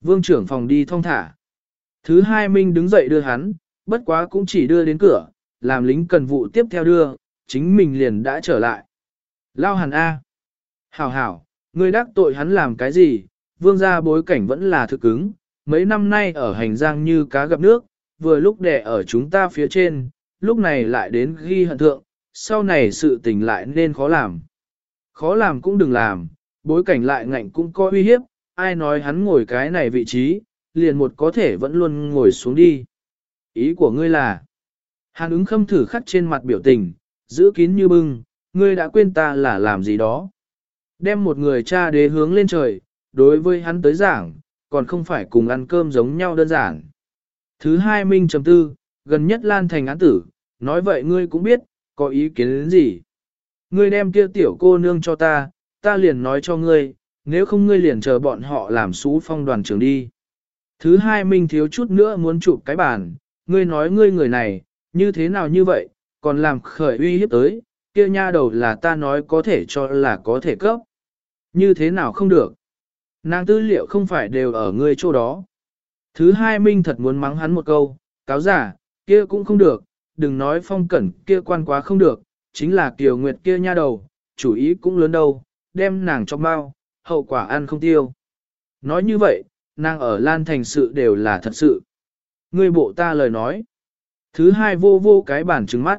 Vương trưởng phòng đi thong thả. Thứ hai Minh đứng dậy đưa hắn, bất quá cũng chỉ đưa đến cửa, làm lính cần vụ tiếp theo đưa, chính mình liền đã trở lại. Lao hẳn A. Hảo hảo, ngươi đắc tội hắn làm cái gì, vương gia bối cảnh vẫn là thực cứng, mấy năm nay ở hành giang như cá gặp nước, vừa lúc đẻ ở chúng ta phía trên, lúc này lại đến ghi hận thượng, sau này sự tình lại nên khó làm. Khó làm cũng đừng làm, bối cảnh lại ngạnh cũng có uy hiếp, ai nói hắn ngồi cái này vị trí, liền một có thể vẫn luôn ngồi xuống đi. Ý của ngươi là, hàn ứng khâm thử khắc trên mặt biểu tình, giữ kín như bưng, ngươi đã quên ta là làm gì đó. Đem một người cha đế hướng lên trời, đối với hắn tới giảng, còn không phải cùng ăn cơm giống nhau đơn giản. Thứ hai Minh chấm tư, gần nhất Lan Thành án tử, nói vậy ngươi cũng biết, có ý kiến đến gì. Ngươi đem kia tiểu cô nương cho ta, ta liền nói cho ngươi, nếu không ngươi liền chờ bọn họ làm xú phong đoàn trưởng đi. Thứ hai Minh thiếu chút nữa muốn chụp cái bàn, ngươi nói ngươi người này, như thế nào như vậy, còn làm khởi uy hiếp tới, kia nha đầu là ta nói có thể cho là có thể cấp. Như thế nào không được. Nàng tư liệu không phải đều ở ngươi chỗ đó. Thứ hai Minh thật muốn mắng hắn một câu, cáo giả, kia cũng không được, đừng nói phong cẩn kia quan quá không được, chính là Kiều Nguyệt kia nha đầu, chủ ý cũng lớn đâu, đem nàng cho bao, hậu quả ăn không tiêu. Nói như vậy, nàng ở Lan Thành sự đều là thật sự. Ngươi bộ ta lời nói. Thứ hai vô vô cái bản trứng mắt.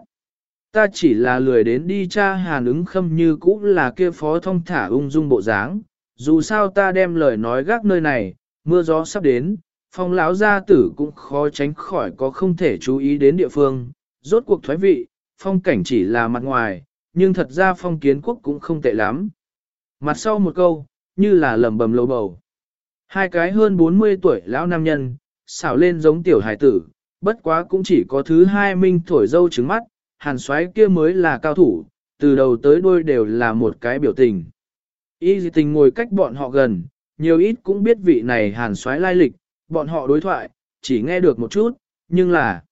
Ta chỉ là lười đến đi cha hàn ứng khâm như cũ là kia phó thông thả ung dung bộ dáng. Dù sao ta đem lời nói gác nơi này, mưa gió sắp đến, phong lão gia tử cũng khó tránh khỏi có không thể chú ý đến địa phương. Rốt cuộc thoái vị, phong cảnh chỉ là mặt ngoài, nhưng thật ra phong kiến quốc cũng không tệ lắm. Mặt sau một câu, như là lầm bầm lầu bầu. Hai cái hơn 40 tuổi lão nam nhân, xảo lên giống tiểu hải tử, bất quá cũng chỉ có thứ hai minh thổi dâu trứng mắt, hàn xoáy kia mới là cao thủ, từ đầu tới đuôi đều là một cái biểu tình. Y dị tình ngồi cách bọn họ gần, nhiều ít cũng biết vị này hàn xoáy lai lịch, bọn họ đối thoại, chỉ nghe được một chút, nhưng là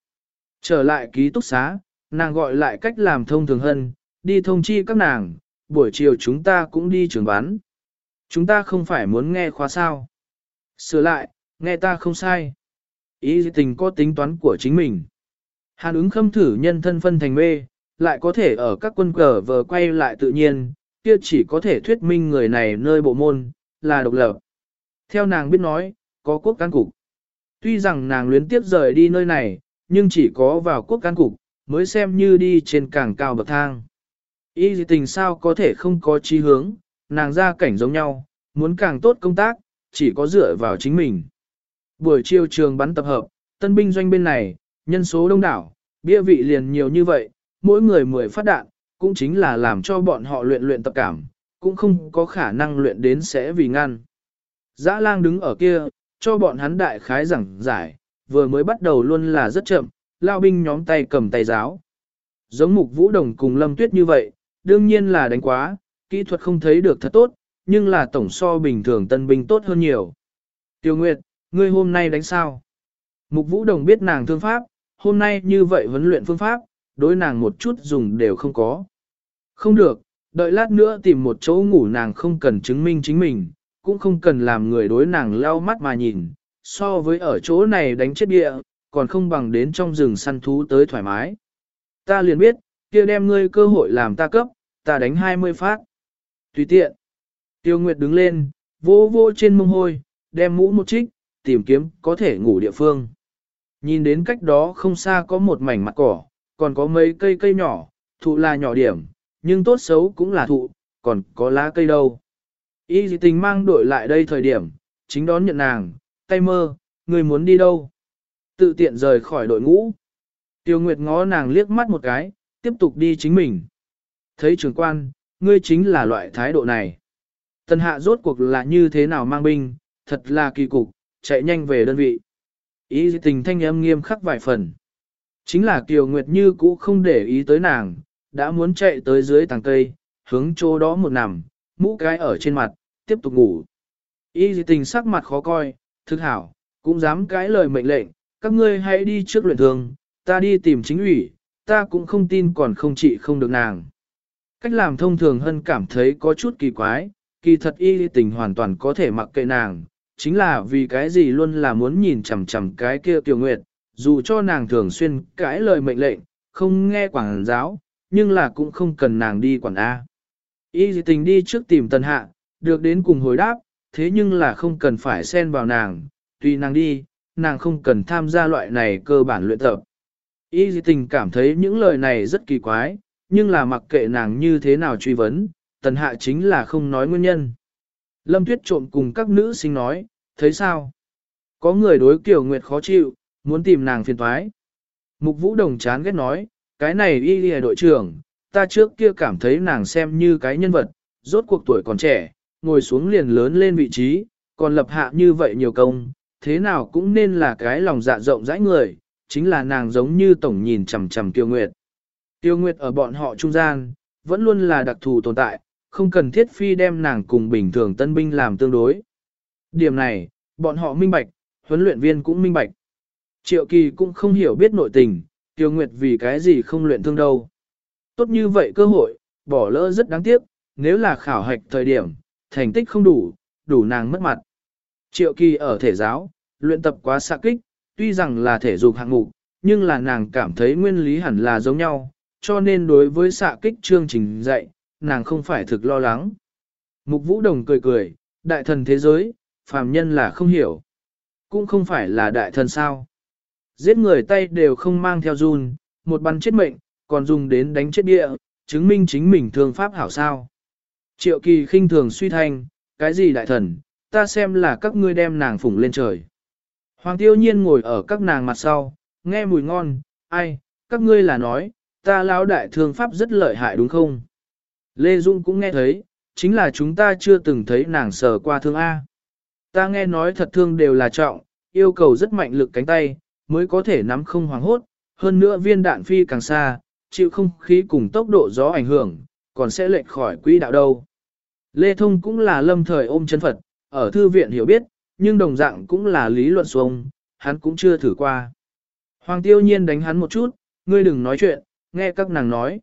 trở lại ký túc xá, nàng gọi lại cách làm thông thường hơn, đi thông chi các nàng, buổi chiều chúng ta cũng đi trường bán. Chúng ta không phải muốn nghe khóa sao. Sửa lại, nghe ta không sai. Ý tình có tính toán của chính mình. Hàn ứng khâm thử nhân thân phân thành mê, lại có thể ở các quân cờ vờ quay lại tự nhiên, kia chỉ có thể thuyết minh người này nơi bộ môn, là độc lập. Theo nàng biết nói, có quốc can cục. Tuy rằng nàng luyến tiếp rời đi nơi này, nhưng chỉ có vào quốc can cục, mới xem như đi trên càng cao bậc thang. Y tình sao có thể không có chi hướng, nàng ra cảnh giống nhau, muốn càng tốt công tác, chỉ có dựa vào chính mình. Buổi chiều trường bắn tập hợp, tân binh doanh bên này, nhân số đông đảo, bia vị liền nhiều như vậy, mỗi người mười phát đạn, cũng chính là làm cho bọn họ luyện luyện tập cảm, cũng không có khả năng luyện đến sẽ vì ngăn. Dã lang đứng ở kia, cho bọn hắn đại khái giảng giải, vừa mới bắt đầu luôn là rất chậm, lao binh nhóm tay cầm tay giáo. Giống mục vũ đồng cùng lâm tuyết như vậy, đương nhiên là đánh quá, kỹ thuật không thấy được thật tốt, nhưng là tổng so bình thường tân binh tốt hơn nhiều. Tiêu Nguyệt, ngươi hôm nay đánh sao? Mục Vũ Đồng biết nàng thương pháp, hôm nay như vậy vấn luyện phương pháp, đối nàng một chút dùng đều không có. Không được, đợi lát nữa tìm một chỗ ngủ nàng không cần chứng minh chính mình, cũng không cần làm người đối nàng lau mắt mà nhìn, so với ở chỗ này đánh chết địa, còn không bằng đến trong rừng săn thú tới thoải mái. Ta liền biết, kia đem ngươi cơ hội làm ta cấp, ta đánh 20 phát. Tùy tiện. Tiêu Nguyệt đứng lên, vô vô trên mông hôi, đem mũ một trích, tìm kiếm có thể ngủ địa phương. Nhìn đến cách đó không xa có một mảnh mặt cỏ, còn có mấy cây cây nhỏ, thụ là nhỏ điểm, nhưng tốt xấu cũng là thụ, còn có lá cây đâu. Y dị tình mang đội lại đây thời điểm, chính đón nhận nàng, tay mơ, người muốn đi đâu? Tự tiện rời khỏi đội ngũ. Tiêu Nguyệt ngó nàng liếc mắt một cái, tiếp tục đi chính mình. Thấy trưởng quan, ngươi chính là loại thái độ này. Tần hạ rốt cuộc là như thế nào mang binh, thật là kỳ cục, chạy nhanh về đơn vị. Ý tình thanh âm nghiêm khắc vài phần. Chính là Kiều Nguyệt Như cũ không để ý tới nàng, đã muốn chạy tới dưới tàng cây, hướng chỗ đó một nằm, mũ cái ở trên mặt, tiếp tục ngủ. Y tình sắc mặt khó coi, thực hảo, cũng dám cãi lời mệnh lệnh, các ngươi hãy đi trước luyện thường, ta đi tìm chính ủy, ta cũng không tin còn không trị không được nàng. Cách làm thông thường hơn cảm thấy có chút kỳ quái, kỳ thật y tình hoàn toàn có thể mặc kệ nàng, chính là vì cái gì luôn là muốn nhìn chằm chằm cái kia Tiểu Nguyệt, dù cho nàng thường xuyên cãi lời mệnh lệnh, không nghe quảng giáo, nhưng là cũng không cần nàng đi quản A. Y tình đi trước tìm tần hạ, được đến cùng hồi đáp, thế nhưng là không cần phải xen vào nàng, tùy nàng đi, nàng không cần tham gia loại này cơ bản luyện tập. Y tình cảm thấy những lời này rất kỳ quái, nhưng là mặc kệ nàng như thế nào truy vấn, tần hạ chính là không nói nguyên nhân. Lâm Tuyết trộm cùng các nữ sinh nói, thấy sao? Có người đối Kiều Nguyệt khó chịu, muốn tìm nàng phiền thoái. Mục Vũ Đồng chán ghét nói, cái này y lìa đội trưởng, ta trước kia cảm thấy nàng xem như cái nhân vật, rốt cuộc tuổi còn trẻ, ngồi xuống liền lớn lên vị trí, còn lập hạ như vậy nhiều công, thế nào cũng nên là cái lòng dạ rộng rãi người, chính là nàng giống như tổng nhìn chằm chằm Tiêu Nguyệt. Tiêu Nguyệt ở bọn họ trung gian, vẫn luôn là đặc thù tồn tại, không cần thiết phi đem nàng cùng bình thường tân binh làm tương đối. Điểm này, bọn họ minh bạch, huấn luyện viên cũng minh bạch. Triệu Kỳ cũng không hiểu biết nội tình, Tiêu Nguyệt vì cái gì không luyện thương đâu. Tốt như vậy cơ hội, bỏ lỡ rất đáng tiếc, nếu là khảo hạch thời điểm, thành tích không đủ, đủ nàng mất mặt. Triệu Kỳ ở thể giáo, luyện tập quá xạ kích, tuy rằng là thể dục hạng mục, nhưng là nàng cảm thấy nguyên lý hẳn là giống nhau, cho nên đối với xạ kích chương trình dạy, nàng không phải thực lo lắng. Mục Vũ Đồng cười cười, đại thần thế giới, phàm nhân là không hiểu. Cũng không phải là đại thần sao. Giết người tay đều không mang theo run, một bắn chết mệnh, còn dùng đến đánh chết địa, chứng minh chính mình thương pháp hảo sao. Triệu kỳ khinh thường suy thanh, cái gì đại thần, ta xem là các ngươi đem nàng phủng lên trời. Hoàng tiêu nhiên ngồi ở các nàng mặt sau, nghe mùi ngon, ai, các ngươi là nói, ta lão đại thương pháp rất lợi hại đúng không? Lê Dung cũng nghe thấy, chính là chúng ta chưa từng thấy nàng sờ qua thương A. Ta nghe nói thật thương đều là trọng, yêu cầu rất mạnh lực cánh tay, mới có thể nắm không hoàng hốt, hơn nữa viên đạn phi càng xa, chịu không khí cùng tốc độ gió ảnh hưởng, còn sẽ lệch khỏi quỹ đạo đâu. Lê Thông cũng là lâm thời ôm chân Phật, ở thư viện hiểu biết, nhưng đồng dạng cũng là lý luận xuống, hắn cũng chưa thử qua. Hoàng tiêu nhiên đánh hắn một chút, ngươi đừng nói chuyện, nghe các nàng nói.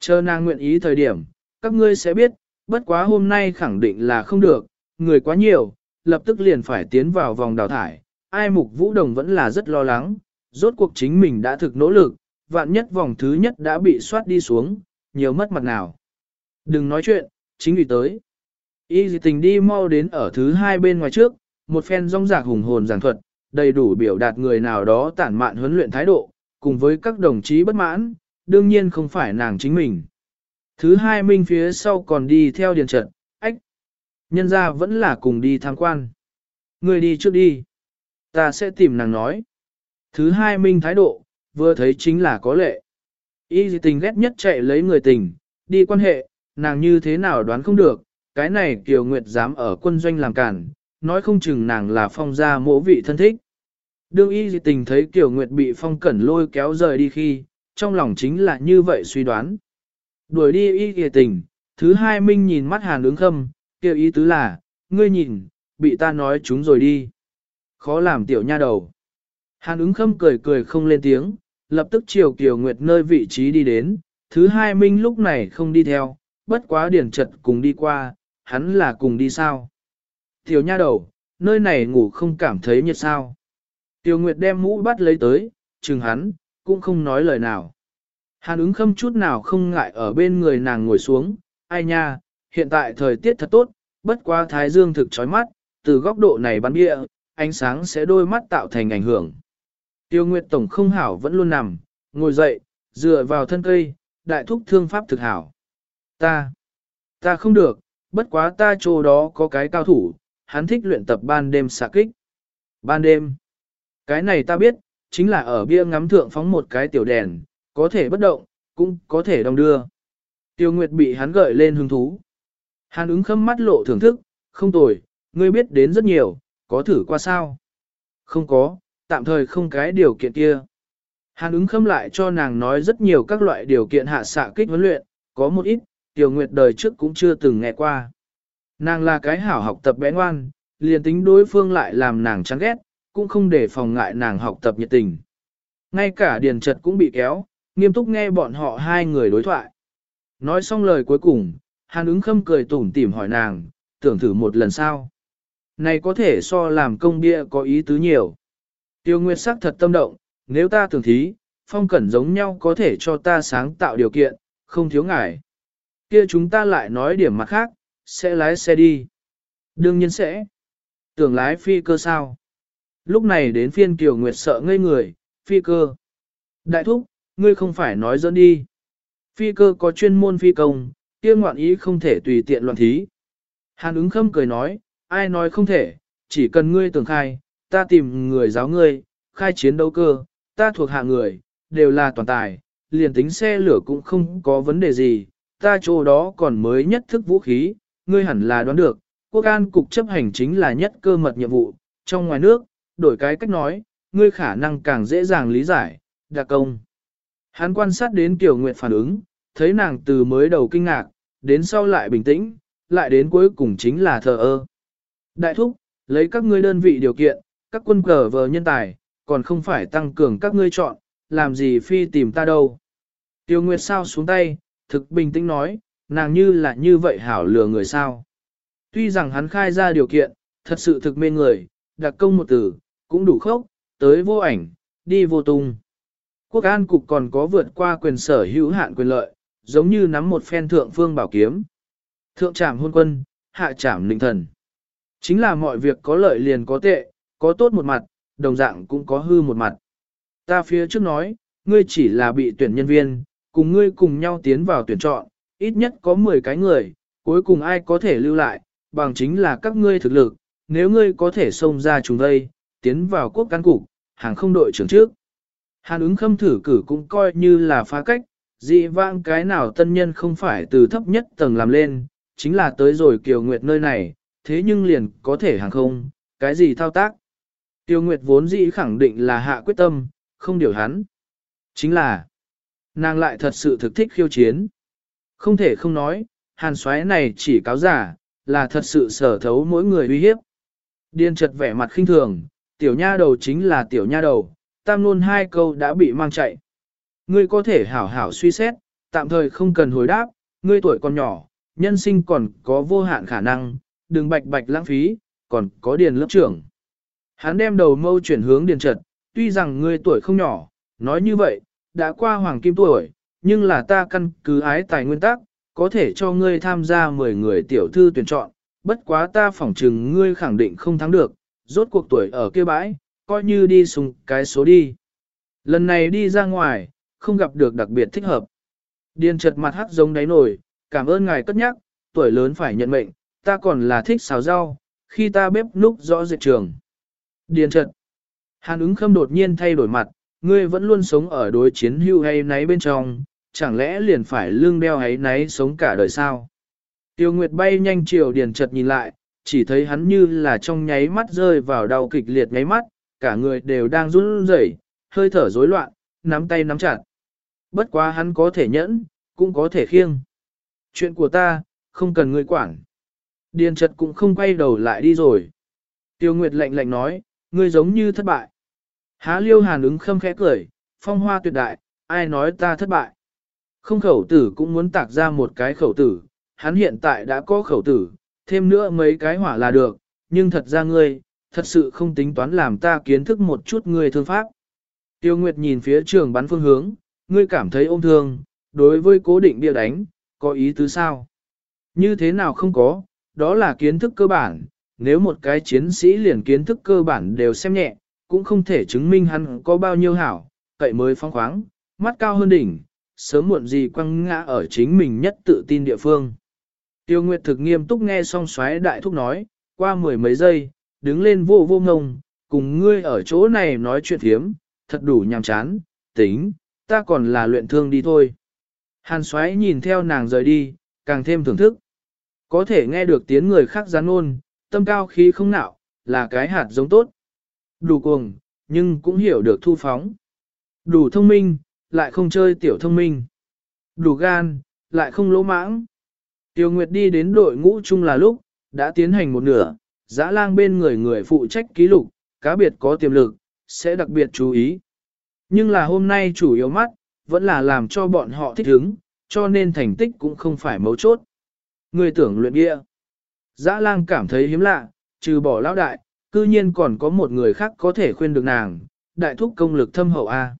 Chờ nàng nguyện ý thời điểm, các ngươi sẽ biết, bất quá hôm nay khẳng định là không được, người quá nhiều, lập tức liền phải tiến vào vòng đào thải. Ai mục vũ đồng vẫn là rất lo lắng, rốt cuộc chính mình đã thực nỗ lực, vạn nhất vòng thứ nhất đã bị soát đi xuống, nhiều mất mặt nào. Đừng nói chuyện, chính vì tới. Y dị tình đi mau đến ở thứ hai bên ngoài trước, một phen rong rạc hùng hồn giảng thuật, đầy đủ biểu đạt người nào đó tản mạn huấn luyện thái độ, cùng với các đồng chí bất mãn, đương nhiên không phải nàng chính mình. Thứ hai minh phía sau còn đi theo điền trận, ách. Nhân ra vẫn là cùng đi tham quan. Người đi trước đi. Ta sẽ tìm nàng nói. Thứ hai minh thái độ, vừa thấy chính là có lệ. Y dị tình ghét nhất chạy lấy người tình, đi quan hệ, nàng như thế nào đoán không được, cái này Kiều Nguyệt dám ở quân doanh làm cản, nói không chừng nàng là phong gia mỗ vị thân thích. Đương y dị tình thấy Kiều Nguyệt bị phong cẩn lôi kéo rời đi khi, trong lòng chính là như vậy suy đoán. Đuổi đi y kìa tình, thứ hai minh nhìn mắt hàn ứng khâm, kêu ý tứ là, ngươi nhìn, bị ta nói chúng rồi đi. Khó làm tiểu nha đầu. Hàn ứng khâm cười cười không lên tiếng, lập tức chiều Kiều Nguyệt nơi vị trí đi đến, thứ hai minh lúc này không đi theo, bất quá điển trật cùng đi qua, hắn là cùng đi sao. Tiểu nha đầu, nơi này ngủ không cảm thấy nhiệt sao. Tiểu Nguyệt đem mũ bắt lấy tới, chừng hắn, cũng không nói lời nào. Hàn ứng khâm chút nào không ngại ở bên người nàng ngồi xuống, ai nha, hiện tại thời tiết thật tốt, bất quá thái dương thực chói mắt, từ góc độ này bắn bia, ánh sáng sẽ đôi mắt tạo thành ảnh hưởng. Tiêu Nguyệt Tổng không hảo vẫn luôn nằm, ngồi dậy, dựa vào thân cây, đại thúc thương pháp thực hảo. Ta, ta không được, bất quá ta chỗ đó có cái cao thủ, hắn thích luyện tập ban đêm xạ kích. Ban đêm, cái này ta biết, chính là ở bia ngắm thượng phóng một cái tiểu đèn, có thể bất động, cũng có thể đong đưa. Tiêu Nguyệt bị hắn gợi lên hứng thú. Hàn ứng khâm mắt lộ thưởng thức, không tồi, ngươi biết đến rất nhiều, có thử qua sao? Không có, tạm thời không cái điều kiện kia. Hàn ứng khâm lại cho nàng nói rất nhiều các loại điều kiện hạ xạ kích huấn luyện, có một ít, tiêu Nguyệt đời trước cũng chưa từng nghe qua. Nàng là cái hảo học tập bé ngoan, liền tính đối phương lại làm nàng chán ghét, cũng không để phòng ngại nàng học tập nhiệt tình. Ngay cả điền trật cũng bị kéo, nghiêm túc nghe bọn họ hai người đối thoại. Nói xong lời cuối cùng, Hàn ứng khâm cười tủm tỉm hỏi nàng, tưởng thử một lần sao. Này có thể so làm công bia có ý tứ nhiều. Tiêu Nguyệt sắc thật tâm động, nếu ta tưởng thí, phong cẩn giống nhau có thể cho ta sáng tạo điều kiện, không thiếu ngại. Kia chúng ta lại nói điểm mặt khác, sẽ lái xe đi. Đương nhiên sẽ. Tưởng lái phi cơ sao? Lúc này đến phiên Kiều Nguyệt sợ ngây người, phi cơ. Đại thúc, ngươi không phải nói dẫn đi. Phi cơ có chuyên môn phi công, kia ngoạn ý không thể tùy tiện loạn thí. Hàn ứng khâm cười nói, ai nói không thể, chỉ cần ngươi tưởng khai, ta tìm người giáo ngươi, khai chiến đấu cơ, ta thuộc hạ người, đều là toàn tài, liền tính xe lửa cũng không có vấn đề gì, ta chỗ đó còn mới nhất thức vũ khí, ngươi hẳn là đoán được, quốc an cục chấp hành chính là nhất cơ mật nhiệm vụ, trong ngoài nước, đổi cái cách nói, ngươi khả năng càng dễ dàng lý giải, đặc công. Hắn quan sát đến Kiều Nguyệt phản ứng, thấy nàng từ mới đầu kinh ngạc, đến sau lại bình tĩnh, lại đến cuối cùng chính là thờ ơ. Đại thúc, lấy các ngươi đơn vị điều kiện, các quân cờ vờ nhân tài, còn không phải tăng cường các ngươi chọn, làm gì phi tìm ta đâu. Tiêu Nguyệt sao xuống tay, thực bình tĩnh nói, nàng như là như vậy hảo lừa người sao. Tuy rằng hắn khai ra điều kiện, thật sự thực mê người, đặc công một từ, cũng đủ khốc, tới vô ảnh, đi vô tung. Quốc an cục còn có vượt qua quyền sở hữu hạn quyền lợi, giống như nắm một phen thượng phương bảo kiếm. Thượng trảm hôn quân, hạ trảm linh thần. Chính là mọi việc có lợi liền có tệ, có tốt một mặt, đồng dạng cũng có hư một mặt. Ta phía trước nói, ngươi chỉ là bị tuyển nhân viên, cùng ngươi cùng nhau tiến vào tuyển chọn, ít nhất có 10 cái người, cuối cùng ai có thể lưu lại, bằng chính là các ngươi thực lực, nếu ngươi có thể xông ra chúng đây, tiến vào quốc cán cục, hàng không đội trưởng trước. Hàn ứng khâm thử cử cũng coi như là phá cách, dị vãng cái nào tân nhân không phải từ thấp nhất tầng làm lên, chính là tới rồi Kiều Nguyệt nơi này, thế nhưng liền có thể hàng không, cái gì thao tác. Tiêu Nguyệt vốn dĩ khẳng định là hạ quyết tâm, không điều hắn. Chính là, nàng lại thật sự thực thích khiêu chiến. Không thể không nói, hàn xoáy này chỉ cáo giả, là thật sự sở thấu mỗi người uy hiếp. Điên chật vẻ mặt khinh thường, tiểu nha đầu chính là tiểu nha đầu, tam luôn hai câu đã bị mang chạy. Ngươi có thể hảo hảo suy xét, tạm thời không cần hồi đáp, ngươi tuổi còn nhỏ, nhân sinh còn có vô hạn khả năng, đừng bạch bạch lãng phí, còn có điền lớp trưởng. Hắn đem đầu mâu chuyển hướng điền trật, tuy rằng ngươi tuổi không nhỏ, nói như vậy, đã qua hoàng kim tuổi, nhưng là ta căn cứ ái tài nguyên tắc, có thể cho ngươi tham gia 10 người tiểu thư tuyển chọn, bất quá ta phỏng chừng ngươi khẳng định không thắng được, rốt cuộc tuổi ở kia bãi, coi như đi sùng cái số đi. Lần này đi ra ngoài, không gặp được đặc biệt thích hợp. Điền chật mặt hắc giống đáy nổi, cảm ơn ngài cất nhắc, tuổi lớn phải nhận mệnh, ta còn là thích xào rau, khi ta bếp núc rõ dệt trường. Điền chật. Hàn ứng khâm đột nhiên thay đổi mặt, ngươi vẫn luôn sống ở đối chiến hưu hay náy bên trong, chẳng lẽ liền phải lương đeo hay náy sống cả đời sao? Tiêu Nguyệt bay nhanh chiều điền Trật nhìn lại, chỉ thấy hắn như là trong nháy mắt rơi vào đau kịch liệt nháy mắt, cả người đều đang run rẩy, hơi thở rối loạn, nắm tay nắm chặt. Bất quá hắn có thể nhẫn, cũng có thể khiêng. Chuyện của ta, không cần ngươi quản. Điền trật cũng không quay đầu lại đi rồi. Tiêu Nguyệt lạnh lạnh nói, ngươi giống như thất bại. Há liêu hàn ứng khâm khẽ cười, phong hoa tuyệt đại, ai nói ta thất bại. Không khẩu tử cũng muốn tạc ra một cái khẩu tử, hắn hiện tại đã có khẩu tử, thêm nữa mấy cái hỏa là được, nhưng thật ra ngươi, thật sự không tính toán làm ta kiến thức một chút ngươi thương pháp. Tiêu Nguyệt nhìn phía trường bắn phương hướng, ngươi cảm thấy ôm thương, đối với cố định bia đánh, có ý tứ sao? Như thế nào không có, đó là kiến thức cơ bản, nếu một cái chiến sĩ liền kiến thức cơ bản đều xem nhẹ, cũng không thể chứng minh hắn có bao nhiêu hảo, cậy mới phong khoáng, mắt cao hơn đỉnh, sớm muộn gì quăng ngã ở chính mình nhất tự tin địa phương. Tiêu Nguyệt thực nghiêm túc nghe xong xoáy đại thúc nói, qua mười mấy giây, đứng lên vô vô ngông, cùng ngươi ở chỗ này nói chuyện thiếm, thật đủ nhàm chán, tính, ta còn là luyện thương đi thôi. Hàn xoáy nhìn theo nàng rời đi, càng thêm thưởng thức. Có thể nghe được tiếng người khác gián ôn, tâm cao khí không nạo, là cái hạt giống tốt. Đủ cuồng, nhưng cũng hiểu được thu phóng. Đủ thông minh, lại không chơi tiểu thông minh. Đủ gan, lại không lỗ mãng. Tiêu Nguyệt đi đến đội ngũ chung là lúc, đã tiến hành một nửa, dã lang bên người người phụ trách ký lục, cá biệt có tiềm lực, sẽ đặc biệt chú ý. Nhưng là hôm nay chủ yếu mắt, vẫn là làm cho bọn họ thích ứng, cho nên thành tích cũng không phải mấu chốt. Người tưởng luyện bia. Dã lang cảm thấy hiếm lạ, trừ bỏ lão đại, cư nhiên còn có một người khác có thể khuyên được nàng, đại thúc công lực thâm hậu A.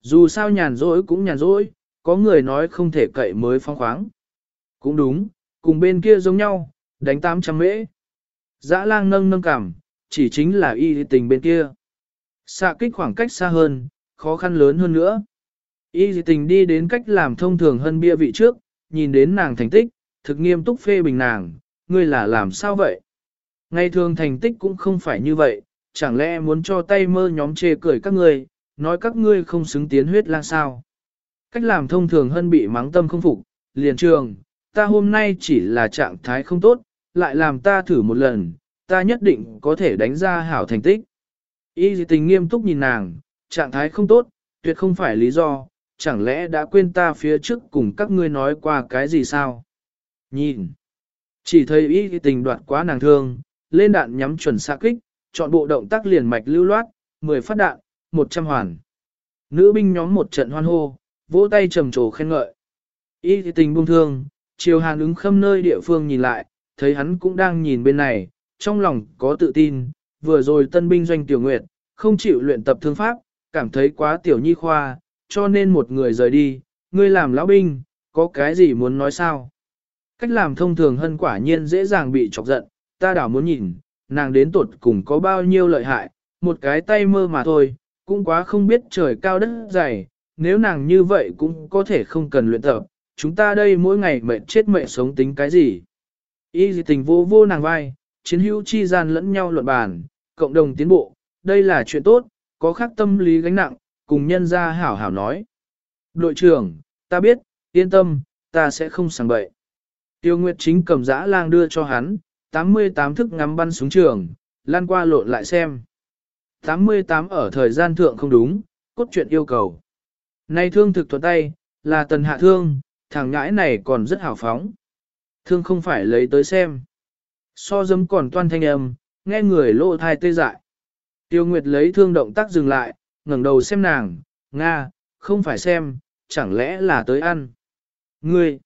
Dù sao nhàn rỗi cũng nhàn rỗi, có người nói không thể cậy mới phong khoáng. Cũng đúng, cùng bên kia giống nhau, đánh 800 mễ. Dã lang nâng nâng cảm, chỉ chính là y tình bên kia. Xạ kích khoảng cách xa hơn, khó khăn lớn hơn nữa. Y tình đi đến cách làm thông thường hơn bia vị trước, nhìn đến nàng thành tích, thực nghiêm túc phê bình nàng, ngươi là làm sao vậy? Ngày thường thành tích cũng không phải như vậy, chẳng lẽ muốn cho tay mơ nhóm chê cười các ngươi, nói các ngươi không xứng tiến huyết lang sao? Cách làm thông thường hơn bị mắng tâm không phục, liền trường, ta hôm nay chỉ là trạng thái không tốt, lại làm ta thử một lần, ta nhất định có thể đánh ra hảo thành tích. Y tình nghiêm túc nhìn nàng, trạng thái không tốt, tuyệt không phải lý do, chẳng lẽ đã quên ta phía trước cùng các ngươi nói qua cái gì sao? Nhìn, chỉ thấy y tình đoạt quá nàng thương, lên đạn nhắm chuẩn xạ kích, chọn bộ động tác liền mạch lưu loát, 10 phát đạn, 100 hoàn. Nữ binh nhóm một trận hoan hô, vỗ tay trầm trồ khen ngợi. Y tình buông thương, chiều hàn ứng khâm nơi địa phương nhìn lại, thấy hắn cũng đang nhìn bên này, trong lòng có tự tin, vừa rồi tân binh doanh tiểu nguyệt, không chịu luyện tập thương pháp, cảm thấy quá tiểu nhi khoa, cho nên một người rời đi, ngươi làm lão binh, có cái gì muốn nói sao? Cách làm thông thường hơn quả nhiên dễ dàng bị chọc giận, ta đảo muốn nhìn, nàng đến tuột cùng có bao nhiêu lợi hại, một cái tay mơ mà thôi, cũng quá không biết trời cao đất dày, nếu nàng như vậy cũng có thể không cần luyện tập, chúng ta đây mỗi ngày mệt chết mệt sống tính cái gì. Y gì tình vô vô nàng vai, chiến hữu chi gian lẫn nhau luận bàn, cộng đồng tiến bộ, đây là chuyện tốt, có khác tâm lý gánh nặng, cùng nhân gia hảo hảo nói. Đội trưởng, ta biết, yên tâm, ta sẽ không sang bậy. Tiêu Nguyệt chính cầm dã lang đưa cho hắn, 88 thức ngắm bắn súng trường, lan qua lộn lại xem. 88 ở thời gian thượng không đúng, cốt truyện yêu cầu. nay thương thực thuận tay, là tần hạ thương, thằng ngãi này còn rất hào phóng. Thương không phải lấy tới xem. So dấm còn toan thanh âm, nghe người lộ thai tê dại. Tiêu Nguyệt lấy thương động tác dừng lại, ngẩng đầu xem nàng, Nga, không phải xem, chẳng lẽ là tới ăn. Ngươi,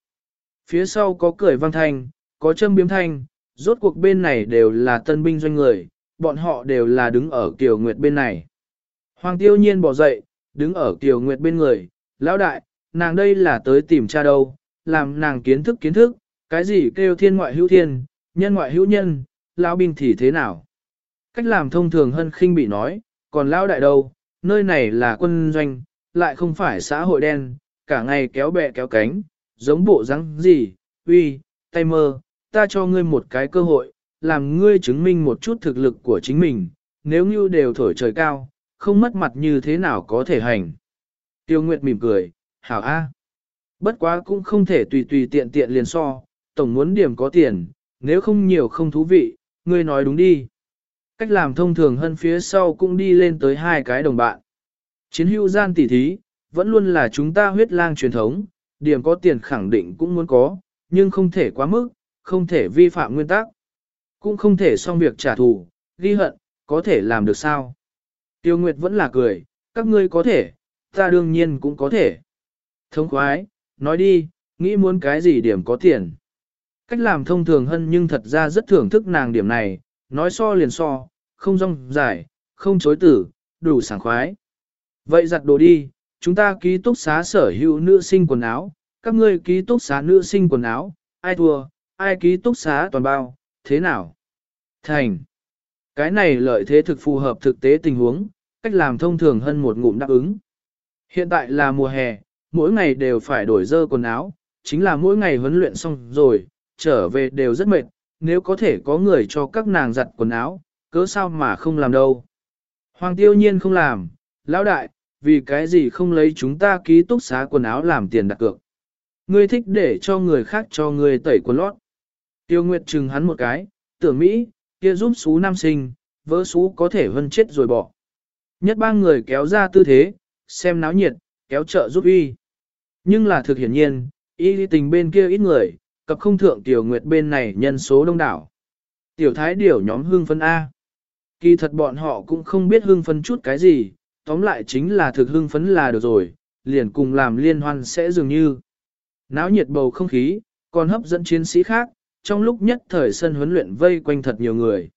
phía sau có cười vang thanh, có châm biếm thanh, rốt cuộc bên này đều là tân binh doanh người, bọn họ đều là đứng ở Kiều Nguyệt bên này. Hoàng tiêu nhiên bỏ dậy, đứng ở Kiều Nguyệt bên người, lão đại, nàng đây là tới tìm cha đâu, làm nàng kiến thức kiến thức, cái gì kêu thiên ngoại hữu thiên, nhân ngoại hữu nhân, lão binh thì thế nào. Cách làm thông thường hơn khinh bị nói, còn lão đại đâu, nơi này là quân doanh, lại không phải xã hội đen, cả ngày kéo bè kéo cánh, giống bộ răng gì, uy, tay mơ, ta cho ngươi một cái cơ hội, làm ngươi chứng minh một chút thực lực của chính mình, nếu như đều thổi trời cao, không mất mặt như thế nào có thể hành. Tiêu Nguyệt mỉm cười, hảo a. Bất quá cũng không thể tùy tùy tiện tiện liền so, tổng muốn điểm có tiền, nếu không nhiều không thú vị, ngươi nói đúng đi. Cách làm thông thường hơn phía sau cũng đi lên tới hai cái đồng bạn. Chiến hữu gian tỉ thí, vẫn luôn là chúng ta huyết lang truyền thống, điểm có tiền khẳng định cũng muốn có, nhưng không thể quá mức, không thể vi phạm nguyên tắc. Cũng không thể xong việc trả thù, ghi hận, có thể làm được sao? Tiêu Nguyệt vẫn là cười, các ngươi có thể, ta đương nhiên cũng có thể. Thông khoái, nói đi, nghĩ muốn cái gì điểm có tiền. Cách làm thông thường hơn nhưng thật ra rất thưởng thức nàng điểm này, nói so liền so, không rong dài, không chối tử, đủ sảng khoái. Vậy giặt đồ đi, chúng ta ký túc xá sở hữu nữ sinh quần áo, các ngươi ký túc xá nữ sinh quần áo, ai thua, ai ký túc xá toàn bao, thế nào? Thành. Cái này lợi thế thực phù hợp thực tế tình huống, cách làm thông thường hơn một ngụm đáp ứng. Hiện tại là mùa hè, mỗi ngày đều phải đổi dơ quần áo, chính là mỗi ngày huấn luyện xong rồi, trở về đều rất mệt, nếu có thể có người cho các nàng giặt quần áo, cớ sao mà không làm đâu. Hoàng tiêu nhiên không làm, lão đại, vì cái gì không lấy chúng ta ký túc xá quần áo làm tiền đặt cược. Ngươi thích để cho người khác cho ngươi tẩy quần lót. Tiêu Nguyệt chừng hắn một cái, tưởng Mỹ, kia giúp xú nam sinh, vỡ xú có thể vân chết rồi bỏ. Nhất ba người kéo ra tư thế, xem náo nhiệt, kéo trợ giúp uy. Nhưng là thực hiển nhiên, y tình bên kia ít người, cập không thượng tiểu nguyệt bên này nhân số đông đảo. Tiểu thái điểu nhóm hương phân A. Kỳ thật bọn họ cũng không biết hương phân chút cái gì, tóm lại chính là thực hương phấn là được rồi, liền cùng làm liên hoan sẽ dường như. Náo nhiệt bầu không khí, còn hấp dẫn chiến sĩ khác, trong lúc nhất thời sân huấn luyện vây quanh thật nhiều người.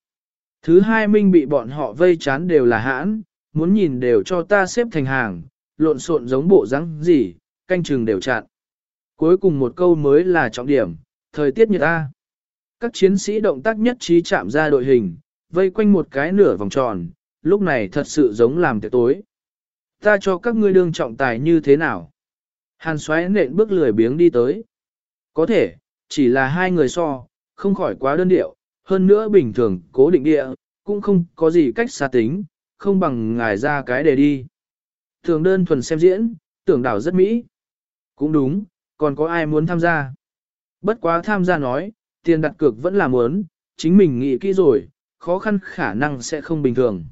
Thứ hai minh bị bọn họ vây chán đều là hãn, muốn nhìn đều cho ta xếp thành hàng, lộn xộn giống bộ rắn gì, canh chừng đều chặn. Cuối cùng một câu mới là trọng điểm, thời tiết như ta. Các chiến sĩ động tác nhất trí chạm ra đội hình, vây quanh một cái nửa vòng tròn, lúc này thật sự giống làm tiệc tối. Ta cho các ngươi đương trọng tài như thế nào? Hàn xoáy nện bước lười biếng đi tới. Có thể, chỉ là hai người so, không khỏi quá đơn điệu, hơn nữa bình thường cố định địa, cũng không có gì cách xa tính, không bằng ngài ra cái để đi. Thường đơn thuần xem diễn, tưởng đảo rất mỹ. Cũng đúng, còn có ai muốn tham gia? Bất quá tham gia nói, tiền đặt cược vẫn là muốn, chính mình nghĩ kỹ rồi, khó khăn khả năng sẽ không bình thường.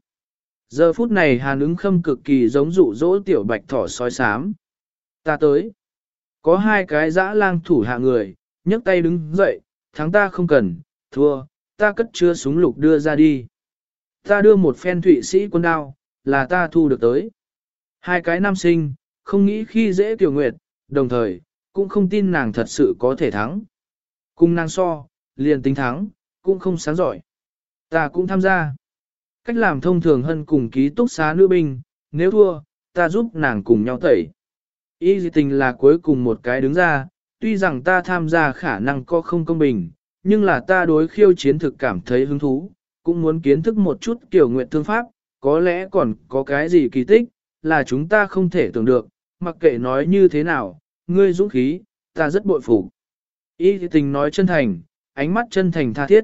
Giờ phút này hàn ứng khâm cực kỳ giống dụ dỗ tiểu bạch thỏ sói sám. Ta tới. Có hai cái dã lang thủ hạ người, nhấc tay đứng dậy, thắng ta không cần, thua, ta cất chứa súng lục đưa ra đi. Ta đưa một phen thụy sĩ quân đao, là ta thu được tới. Hai cái nam sinh, không nghĩ khi dễ tiểu nguyệt, đồng thời, cũng không tin nàng thật sự có thể thắng. Cùng nàng so, liền tính thắng, cũng không sáng giỏi. Ta cũng tham gia. Cách làm thông thường hơn cùng ký túc xá nữ binh, nếu thua, ta giúp nàng cùng nhau tẩy. Y dị tình là cuối cùng một cái đứng ra, tuy rằng ta tham gia khả năng có không công bình, nhưng là ta đối khiêu chiến thực cảm thấy hứng thú, cũng muốn kiến thức một chút kiểu nguyện thương pháp, có lẽ còn có cái gì kỳ tích, là chúng ta không thể tưởng được, mặc kệ nói như thế nào, ngươi dũng khí, ta rất bội phục. Y tình nói chân thành, ánh mắt chân thành tha thiết.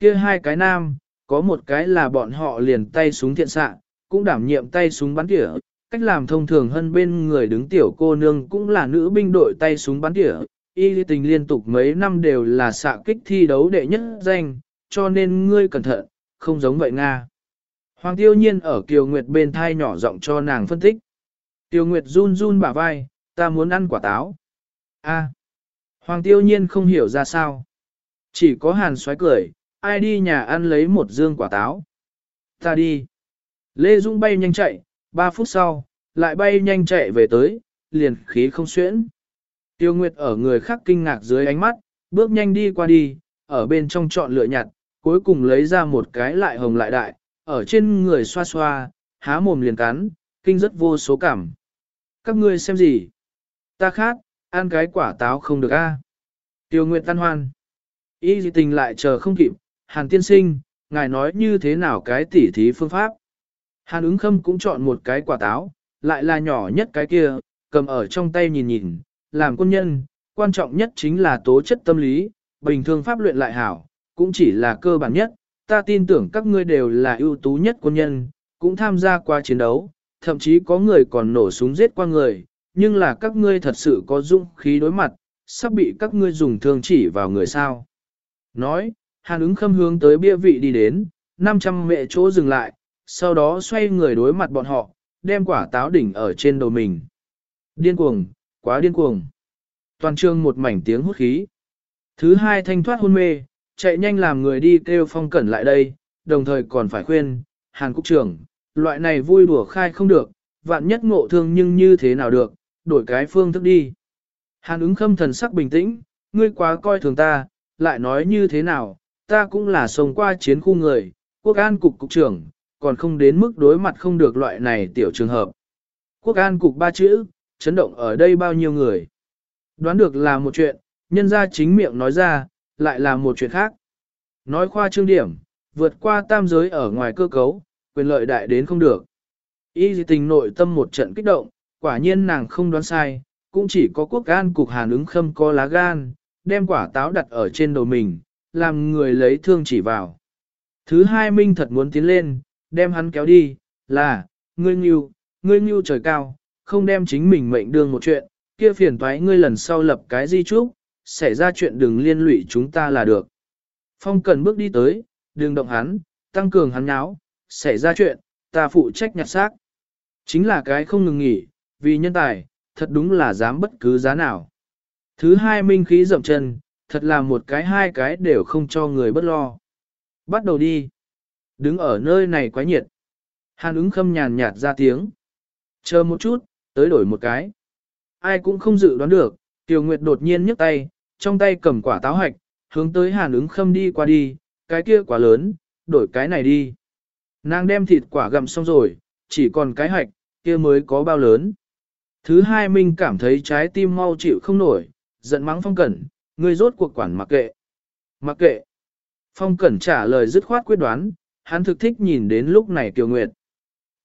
Kia hai cái nam, có một cái là bọn họ liền tay súng thiện xạ, cũng đảm nhiệm tay súng bắn tỉa, cách làm thông thường hơn bên người đứng tiểu cô nương cũng là nữ binh đội tay súng bắn tỉa. Y tình liên tục mấy năm đều là xạ kích thi đấu đệ nhất danh, cho nên ngươi cẩn thận, không giống vậy Nga. Hoàng tiêu nhiên ở Kiều Nguyệt bên thai nhỏ giọng cho nàng phân tích. Tiêu Nguyệt run run bả vai, ta muốn ăn quả táo. A. Hoàng tiêu nhiên không hiểu ra sao. Chỉ có hàn xoáy cười, ai đi nhà ăn lấy một dương quả táo. Ta đi. Lê Dung bay nhanh chạy, 3 phút sau, lại bay nhanh chạy về tới, liền khí không xuyễn. Tiêu Nguyệt ở người khác kinh ngạc dưới ánh mắt, bước nhanh đi qua đi, ở bên trong chọn lựa nhặt, cuối cùng lấy ra một cái lại hồng lại đại, ở trên người xoa xoa, há mồm liền cắn, kinh rất vô số cảm. Các ngươi xem gì? Ta khát, ăn cái quả táo không được a. Tiêu Nguyệt tan hoan. Y dị tình lại chờ không kịp, Hàn tiên sinh, ngài nói như thế nào cái tỉ thí phương pháp. Hàn ứng khâm cũng chọn một cái quả táo, lại là nhỏ nhất cái kia, cầm ở trong tay nhìn nhìn, làm quân nhân, quan trọng nhất chính là tố chất tâm lý, bình thường pháp luyện lại hảo, cũng chỉ là cơ bản nhất, ta tin tưởng các ngươi đều là ưu tú nhất quân nhân, cũng tham gia qua chiến đấu, thậm chí có người còn nổ súng giết qua người, nhưng là các ngươi thật sự có dũng khí đối mặt, sắp bị các ngươi dùng thương chỉ vào người sao. Nói, hàn ứng khâm hướng tới bia vị đi đến, 500 mẹ chỗ dừng lại, sau đó xoay người đối mặt bọn họ, đem quả táo đỉnh ở trên đầu mình. Điên cuồng, quá điên cuồng. Toàn trường một mảnh tiếng hút khí. Thứ hai thanh thoát hôn mê, chạy nhanh làm người đi kêu phong cẩn lại đây, đồng thời còn phải khuyên, Hàn Cúc trưởng, loại này vui đùa khai không được, vạn nhất ngộ thương nhưng như thế nào được, đổi cái phương thức đi. Hàn ứng khâm thần sắc bình tĩnh, ngươi quá coi thường ta, lại nói như thế nào, ta cũng là sống qua chiến khu người, quốc an cục cục trưởng, còn không đến mức đối mặt không được loại này tiểu trường hợp. Quốc an cục ba chữ, chấn động ở đây bao nhiêu người. Đoán được là một chuyện, nhân ra chính miệng nói ra, lại là một chuyện khác. Nói khoa trương điểm, vượt qua tam giới ở ngoài cơ cấu, quyền lợi đại đến không được. Y dị tình nội tâm một trận kích động, quả nhiên nàng không đoán sai, cũng chỉ có quốc gan cục hàn ứng khâm có lá gan, đem quả táo đặt ở trên đầu mình, làm người lấy thương chỉ vào. Thứ hai minh thật muốn tiến lên, đem hắn kéo đi, là, ngươi nghiêu, ngươi nghiêu trời cao, không đem chính mình mệnh đương một chuyện, kia phiền toái ngươi lần sau lập cái di trúc, xảy ra chuyện đừng liên lụy chúng ta là được. Phong cần bước đi tới, đừng động hắn, tăng cường hắn nháo, xảy ra chuyện, ta phụ trách nhặt xác. Chính là cái không ngừng nghỉ, vì nhân tài, thật đúng là dám bất cứ giá nào. Thứ hai minh khí dậm chân, thật là một cái hai cái đều không cho người bất lo. Bắt đầu đi. Đứng ở nơi này quá nhiệt. Hàn ứng khâm nhàn nhạt ra tiếng. Chờ một chút, tới đổi một cái. Ai cũng không dự đoán được, Tiểu Nguyệt đột nhiên nhấc tay, trong tay cầm quả táo hạch, hướng tới hàn ứng khâm đi qua đi, cái kia quá lớn, đổi cái này đi. Nàng đem thịt quả gặm xong rồi, chỉ còn cái hạch, kia mới có bao lớn. Thứ hai Minh cảm thấy trái tim mau chịu không nổi, giận mắng Phong Cẩn, ngươi rốt cuộc quản mặc kệ. Mặc kệ. Phong Cẩn trả lời dứt khoát quyết đoán, hắn thực thích nhìn đến lúc này Kiều Nguyệt.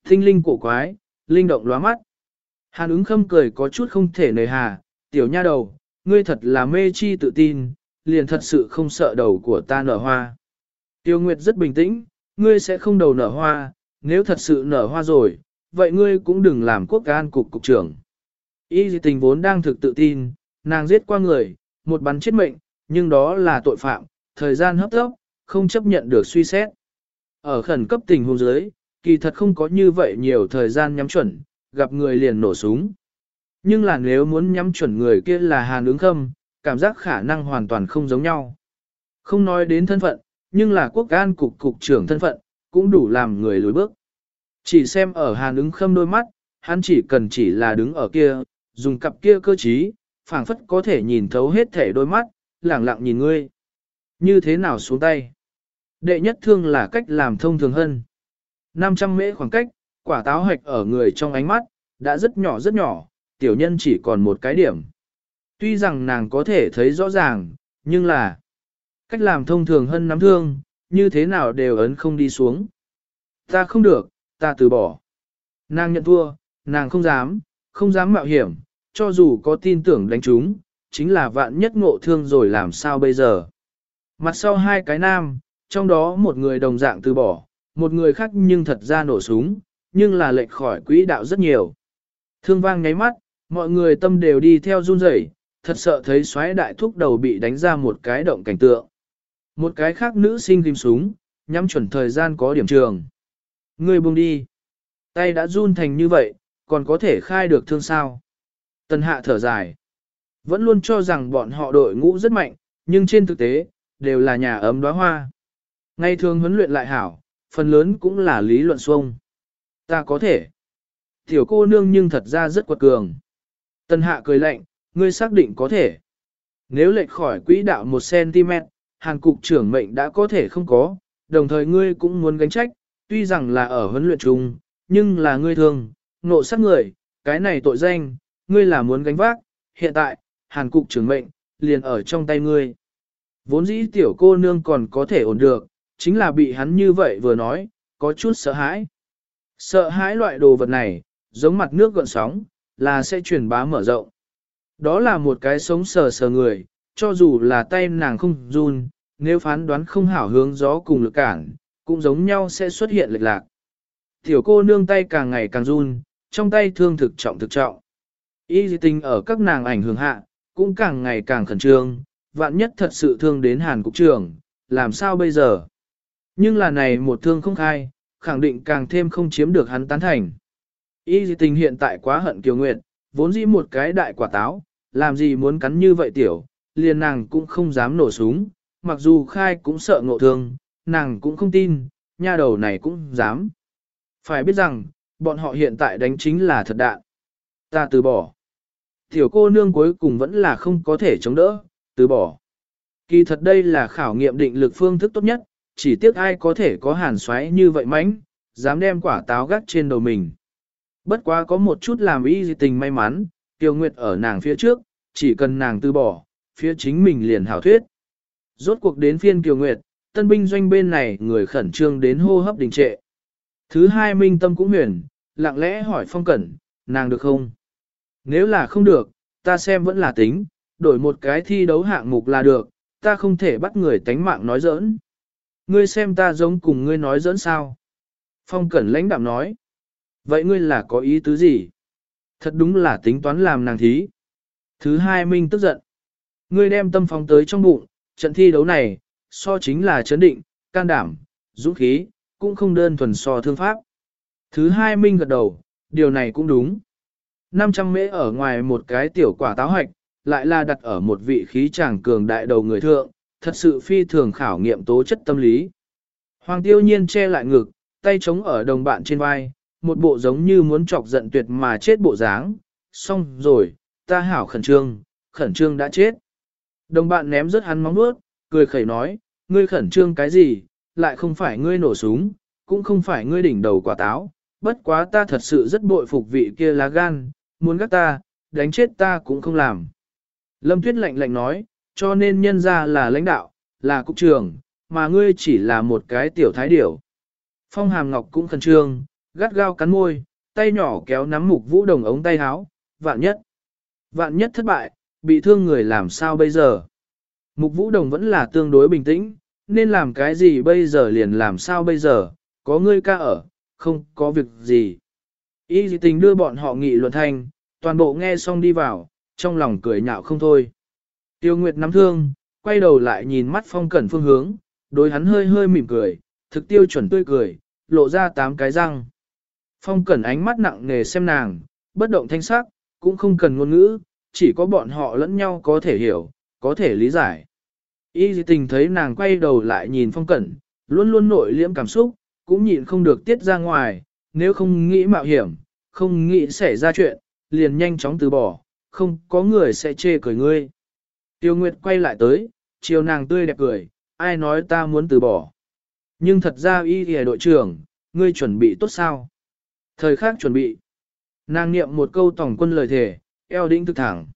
Thinh linh cổ quái, linh động lóa mắt. Hàn ứng khâm cười có chút không thể nề hà, tiểu nha đầu, ngươi thật là mê chi tự tin, liền thật sự không sợ đầu của ta nở hoa. Tiêu Nguyệt rất bình tĩnh, ngươi sẽ không đầu nở hoa, nếu thật sự nở hoa rồi, vậy ngươi cũng đừng làm quốc an cục cục trưởng. Y dị tình vốn đang thực tự tin, nàng giết qua người, một bắn chết mệnh, nhưng đó là tội phạm, thời gian hấp tốc, không chấp nhận được suy xét. Ở khẩn cấp tình huống dưới, kỳ thật không có như vậy nhiều thời gian nhắm chuẩn, gặp người liền nổ súng. Nhưng là nếu muốn nhắm chuẩn người kia là hàn ứng khâm, cảm giác khả năng hoàn toàn không giống nhau. Không nói đến thân phận, nhưng là quốc an cục cục trưởng thân phận, cũng đủ làm người lùi bước. Chỉ xem ở hàn ứng khâm đôi mắt, hắn chỉ cần chỉ là đứng ở kia, dùng cặp kia cơ trí, phảng phất có thể nhìn thấu hết thể đôi mắt, lẳng lặng nhìn ngươi. Như thế nào xuống tay? Đệ nhất thương là cách làm thông thường hơn. 500 mễ khoảng cách, quả táo hạch ở người trong ánh mắt, đã rất nhỏ rất nhỏ, tiểu nhân chỉ còn một cái điểm. Tuy rằng nàng có thể thấy rõ ràng, nhưng là cách làm thông thường hơn nắm thương, như thế nào đều ấn không đi xuống. Ta không được, ta từ bỏ. Nàng nhận thua, nàng không dám, không dám mạo hiểm, cho dù có tin tưởng đánh chúng, chính là vạn nhất ngộ thương rồi làm sao bây giờ. Mặt sau hai cái nam, trong đó một người đồng dạng từ bỏ, một người khác nhưng thật ra nổ súng, nhưng là lệch khỏi quỹ đạo rất nhiều. Thương vang nháy mắt, mọi người tâm đều đi theo run rẩy, thật sợ thấy xoáy đại thúc đầu bị đánh ra một cái động cảnh tượng. Một cái khác nữ sinh ghim súng, nhắm chuẩn thời gian có điểm trường. Người buông đi. Tay đã run thành như vậy, còn có thể khai được thương sao. Tần hạ thở dài. Vẫn luôn cho rằng bọn họ đội ngũ rất mạnh, nhưng trên thực tế, đều là nhà ấm đóa hoa. Ngày thường huấn luyện lại hảo, phần lớn cũng là lý luận xuông. Ta có thể. Tiểu cô nương nhưng thật ra rất quật cường. Tần hạ cười lạnh, ngươi xác định có thể. Nếu lệch khỏi quỹ đạo 1cm, hàng cục trưởng mệnh đã có thể không có, đồng thời ngươi cũng muốn gánh trách, tuy rằng là ở huấn luyện chung, nhưng là ngươi thường, nộ sát người, cái này tội danh, ngươi là muốn gánh vác, hiện tại, hàn cục trưởng mệnh, liền ở trong tay ngươi. Vốn dĩ tiểu cô nương còn có thể ổn được, chính là bị hắn như vậy vừa nói, có chút sợ hãi. Sợ hãi loại đồ vật này, giống mặt nước gợn sóng, là sẽ truyền bá mở rộng. Đó là một cái sống sờ sờ người, cho dù là tay nàng không run, nếu phán đoán không hảo hướng gió cùng lực cản, cũng giống nhau sẽ xuất hiện lệch lạc. Tiểu cô nương tay càng ngày càng run, trong tay thương thực trọng thực trọng. Y dị tình ở các nàng ảnh hưởng hạ, cũng càng ngày càng khẩn trương, vạn nhất thật sự thương đến hàn cục trưởng, làm sao bây giờ? Nhưng là này một thương không khai, khẳng định càng thêm không chiếm được hắn tán thành. Y dị tình hiện tại quá hận Kiều Nguyệt, vốn dĩ một cái đại quả táo, làm gì muốn cắn như vậy tiểu, liền nàng cũng không dám nổ súng, mặc dù khai cũng sợ ngộ thương, nàng cũng không tin, nha đầu này cũng dám. Phải biết rằng, bọn họ hiện tại đánh chính là thật đạn. Ta từ bỏ. Tiểu cô nương cuối cùng vẫn là không có thể chống đỡ, từ bỏ. Kỳ thật đây là khảo nghiệm định lực phương thức tốt nhất, chỉ tiếc ai có thể có hàn xoáy như vậy mánh, dám đem quả táo gắt trên đầu mình. Bất quá có một chút làm y tình may mắn, Tiêu Nguyệt ở nàng phía trước, chỉ cần nàng từ bỏ, phía chính mình liền hảo thuyết. Rốt cuộc đến phiên Kiều Nguyệt, tân binh doanh bên này người khẩn trương đến hô hấp đình trệ. Thứ hai minh tâm cũng huyền, lặng lẽ hỏi phong cẩn, nàng được không? Nếu là không được, ta xem vẫn là tính, đổi một cái thi đấu hạng mục là được, ta không thể bắt người tánh mạng nói giỡn. Ngươi xem ta giống cùng ngươi nói giỡn sao? Phong cẩn lãnh đạm nói. Vậy ngươi là có ý tứ gì? Thật đúng là tính toán làm nàng thí. Thứ hai minh tức giận. Ngươi đem tâm phóng tới trong bụng, trận thi đấu này, so chính là chấn định, can đảm, dũng khí, cũng không đơn thuần so thương pháp. Thứ hai minh gật đầu, điều này cũng đúng. 500 mễ ở ngoài một cái tiểu quả táo hạch, lại là đặt ở một vị khí chàng cường đại đầu người thượng, thật sự phi thường khảo nghiệm tố chất tâm lý. Hoàng tiêu nhiên che lại ngực, tay chống ở đồng bạn trên vai, một bộ giống như muốn chọc giận tuyệt mà chết bộ dáng, xong rồi, ta hảo khẩn trương, khẩn trương đã chết. Đồng bạn ném rớt hắn móng bước, cười khẩy nói, ngươi khẩn trương cái gì, lại không phải ngươi nổ súng, cũng không phải ngươi đỉnh đầu quả táo, bất quá ta thật sự rất bội phục vị kia lá gan, muốn gắt ta, đánh chết ta cũng không làm. Lâm Tuyết lạnh lạnh nói, cho nên nhân ra là lãnh đạo, là cục trưởng, mà ngươi chỉ là một cái tiểu thái điểu. Phong Hàm Ngọc cũng khẩn trương, gắt gao cắn môi, tay nhỏ kéo nắm mục vũ đồng ống tay áo, vạn nhất. Vạn nhất thất bại, bị thương người làm sao bây giờ? Mục vũ đồng vẫn là tương đối bình tĩnh, nên làm cái gì bây giờ liền làm sao bây giờ, có ngươi ca ở, không có việc gì. Y dị tình đưa bọn họ nghị luận thành, toàn bộ nghe xong đi vào, trong lòng cười nhạo không thôi. Tiêu Nguyệt nắm thương, quay đầu lại nhìn mắt phong cẩn phương hướng, đối hắn hơi hơi mỉm cười, thực tiêu chuẩn tươi cười, lộ ra tám cái răng. Phong cẩn ánh mắt nặng nề xem nàng, bất động thanh sắc, cũng không cần ngôn ngữ, chỉ có bọn họ lẫn nhau có thể hiểu, có thể lý giải. Y dị tình thấy nàng quay đầu lại nhìn phong cẩn, luôn luôn nội liễm cảm xúc, cũng nhịn không được tiết ra ngoài, nếu không nghĩ mạo hiểm, không nghĩ xảy ra chuyện, liền nhanh chóng từ bỏ, không có người sẽ chê cười ngươi. Tiêu Nguyệt quay lại tới, chiều nàng tươi đẹp cười, ai nói ta muốn từ bỏ. Nhưng thật ra y thì đội trưởng, ngươi chuẩn bị tốt sao? Thời khắc chuẩn bị. Nàng niệm một câu tổng quân lời thề, eo đĩnh thực thẳng.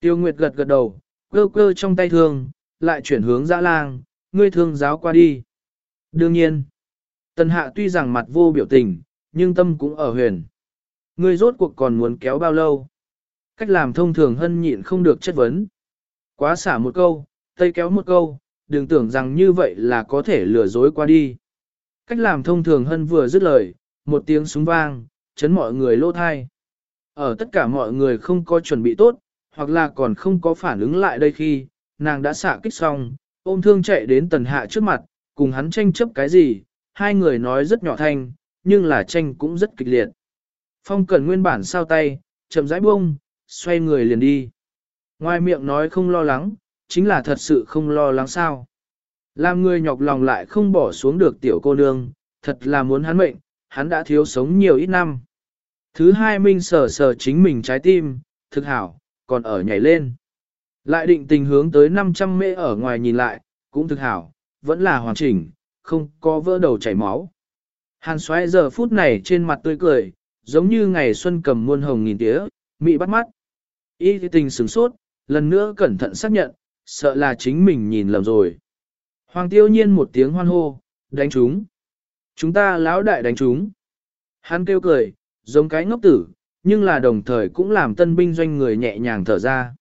Tiêu Nguyệt gật gật đầu, cơ cơ trong tay thương, lại chuyển hướng dã lang, ngươi thương giáo qua đi. Đương nhiên, Tần Hạ tuy rằng mặt vô biểu tình, nhưng tâm cũng ở huyền. Ngươi rốt cuộc còn muốn kéo bao lâu? Cách làm thông thường hân nhịn không được chất vấn. Quá xả một câu, tây kéo một câu, đừng tưởng rằng như vậy là có thể lừa dối qua đi. Cách làm thông thường hân vừa dứt lời, một tiếng súng vang, chấn mọi người lô thai. Ở tất cả mọi người không có chuẩn bị tốt, hoặc là còn không có phản ứng lại đây khi, nàng đã xạ kích xong, ôm thương chạy đến tần hạ trước mặt, cùng hắn tranh chấp cái gì, hai người nói rất nhỏ thanh, nhưng là tranh cũng rất kịch liệt. Phong cần nguyên bản sao tay, chậm rãi bông, xoay người liền đi. Ngoài miệng nói không lo lắng, chính là thật sự không lo lắng sao. Làm người nhọc lòng lại không bỏ xuống được tiểu cô nương, thật là muốn hắn mệnh, hắn đã thiếu sống nhiều ít năm. Thứ hai minh sờ sờ chính mình trái tim, thực hảo, còn ở nhảy lên. Lại định tình hướng tới 500 mễ ở ngoài nhìn lại, cũng thực hảo, vẫn là hoàn chỉnh, không có vỡ đầu chảy máu. Hàn xoáy giờ phút này trên mặt tươi cười, giống như ngày xuân cầm muôn hồng nghìn tía, mị bắt mắt. Y tình sửng sốt, lần nữa cẩn thận xác nhận, sợ là chính mình nhìn lầm rồi. Hoàng tiêu nhiên một tiếng hoan hô, đánh chúng. Chúng ta lão đại đánh chúng. Hắn kêu cười, giống cái ngốc tử, nhưng là đồng thời cũng làm tân binh doanh người nhẹ nhàng thở ra.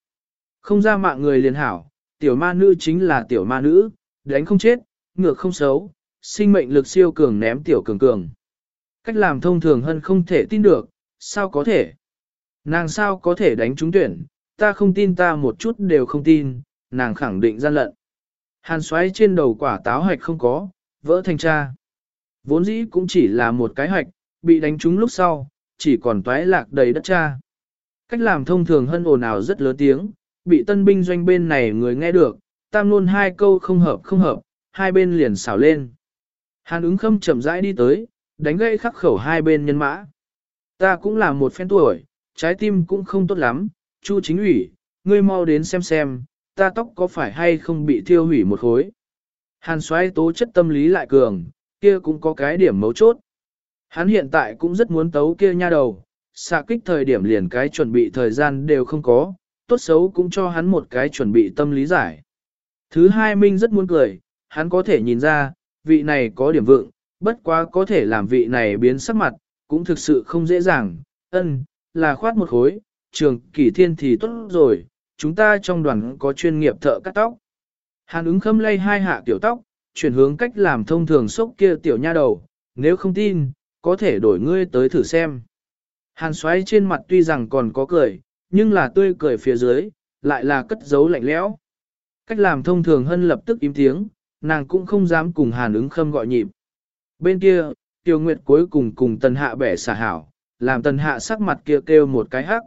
Không ra mạng người liền hảo, tiểu ma nữ chính là tiểu ma nữ, đánh không chết, ngược không xấu, sinh mệnh lực siêu cường ném tiểu cường cường. Cách làm thông thường hơn không thể tin được, sao có thể? Nàng sao có thể đánh trúng tuyển, ta không tin ta một chút đều không tin, nàng khẳng định gian lận. Hàn xoáy trên đầu quả táo hạch không có, vỡ thành cha. Vốn dĩ cũng chỉ là một cái hạch, bị đánh trúng lúc sau, chỉ còn toái lạc đầy đất cha. Cách làm thông thường hơn ồn ào rất lớn tiếng, bị tân binh doanh bên này người nghe được, tam luôn hai câu không hợp không hợp, hai bên liền xảo lên. Hàn ứng khâm chậm rãi đi tới, đánh gây khắc khẩu hai bên nhân mã. Ta cũng là một phen tuổi, trái tim cũng không tốt lắm, Chu chính ủy, ngươi mau đến xem xem, ta tóc có phải hay không bị thiêu hủy một khối. Hàn xoay tố chất tâm lý lại cường, kia cũng có cái điểm mấu chốt. Hắn hiện tại cũng rất muốn tấu kia nha đầu, xạ kích thời điểm liền cái chuẩn bị thời gian đều không có, tốt xấu cũng cho hắn một cái chuẩn bị tâm lý giải. Thứ hai Minh rất muốn cười, hắn có thể nhìn ra, vị này có điểm vượng, bất quá có thể làm vị này biến sắc mặt, cũng thực sự không dễ dàng, ân, là khoát một khối, trường kỷ thiên thì tốt rồi, chúng ta trong đoàn có chuyên nghiệp thợ cắt tóc. Hàn ứng khâm lay hai hạ tiểu tóc, chuyển hướng cách làm thông thường sốc kia tiểu nha đầu, nếu không tin, có thể đổi ngươi tới thử xem. Hàn xoáy trên mặt tuy rằng còn có cười, nhưng là tươi cười phía dưới, lại là cất giấu lạnh lẽo. Cách làm thông thường hân lập tức im tiếng, nàng cũng không dám cùng hàn ứng khâm gọi nhịp. Bên kia, tiêu nguyệt cuối cùng cùng tần hạ bẻ xả hảo, làm tần hạ sắc mặt kia kêu một cái hắc.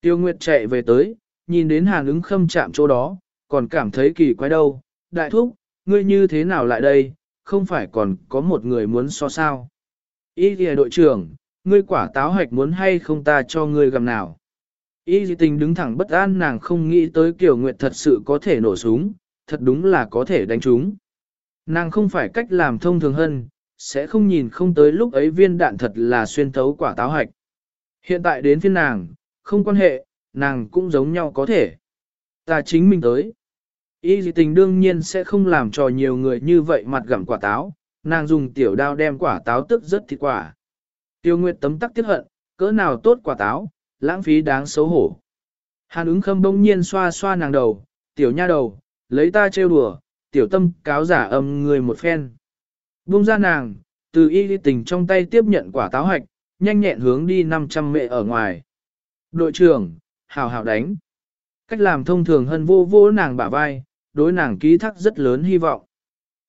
Tiêu nguyệt chạy về tới, nhìn đến hàn ứng khâm chạm chỗ đó, còn cảm thấy kỳ quái đâu. Đại thúc, ngươi như thế nào lại đây, không phải còn có một người muốn so sao. Ý kìa đội trưởng, ngươi quả táo hạch muốn hay không ta cho ngươi gầm nào. Y dị tình đứng thẳng bất an nàng không nghĩ tới Kiều Nguyệt thật sự có thể nổ súng, thật đúng là có thể đánh chúng. Nàng không phải cách làm thông thường hơn, sẽ không nhìn không tới lúc ấy viên đạn thật là xuyên thấu quả táo hạch. Hiện tại đến phiên nàng, không quan hệ, nàng cũng giống nhau có thể. Ta chính mình tới. Y dị tình đương nhiên sẽ không làm cho nhiều người như vậy mặt gặm quả táo, nàng dùng tiểu đao đem quả táo tức rất thịt quả. Tiêu Nguyệt tấm tắc tiếc hận, cỡ nào tốt quả táo, lãng phí đáng xấu hổ. Hàn ứng khâm bỗng nhiên xoa xoa nàng đầu, tiểu nha đầu, lấy ta trêu đùa, tiểu tâm cáo giả âm người một phen. Buông ra nàng, từ y tình trong tay tiếp nhận quả táo hạch, nhanh nhẹn hướng đi 500 mệ ở ngoài. Đội trưởng, hào hào đánh. Cách làm thông thường hơn vô vô nàng bả vai, đối nàng ký thác rất lớn hy vọng.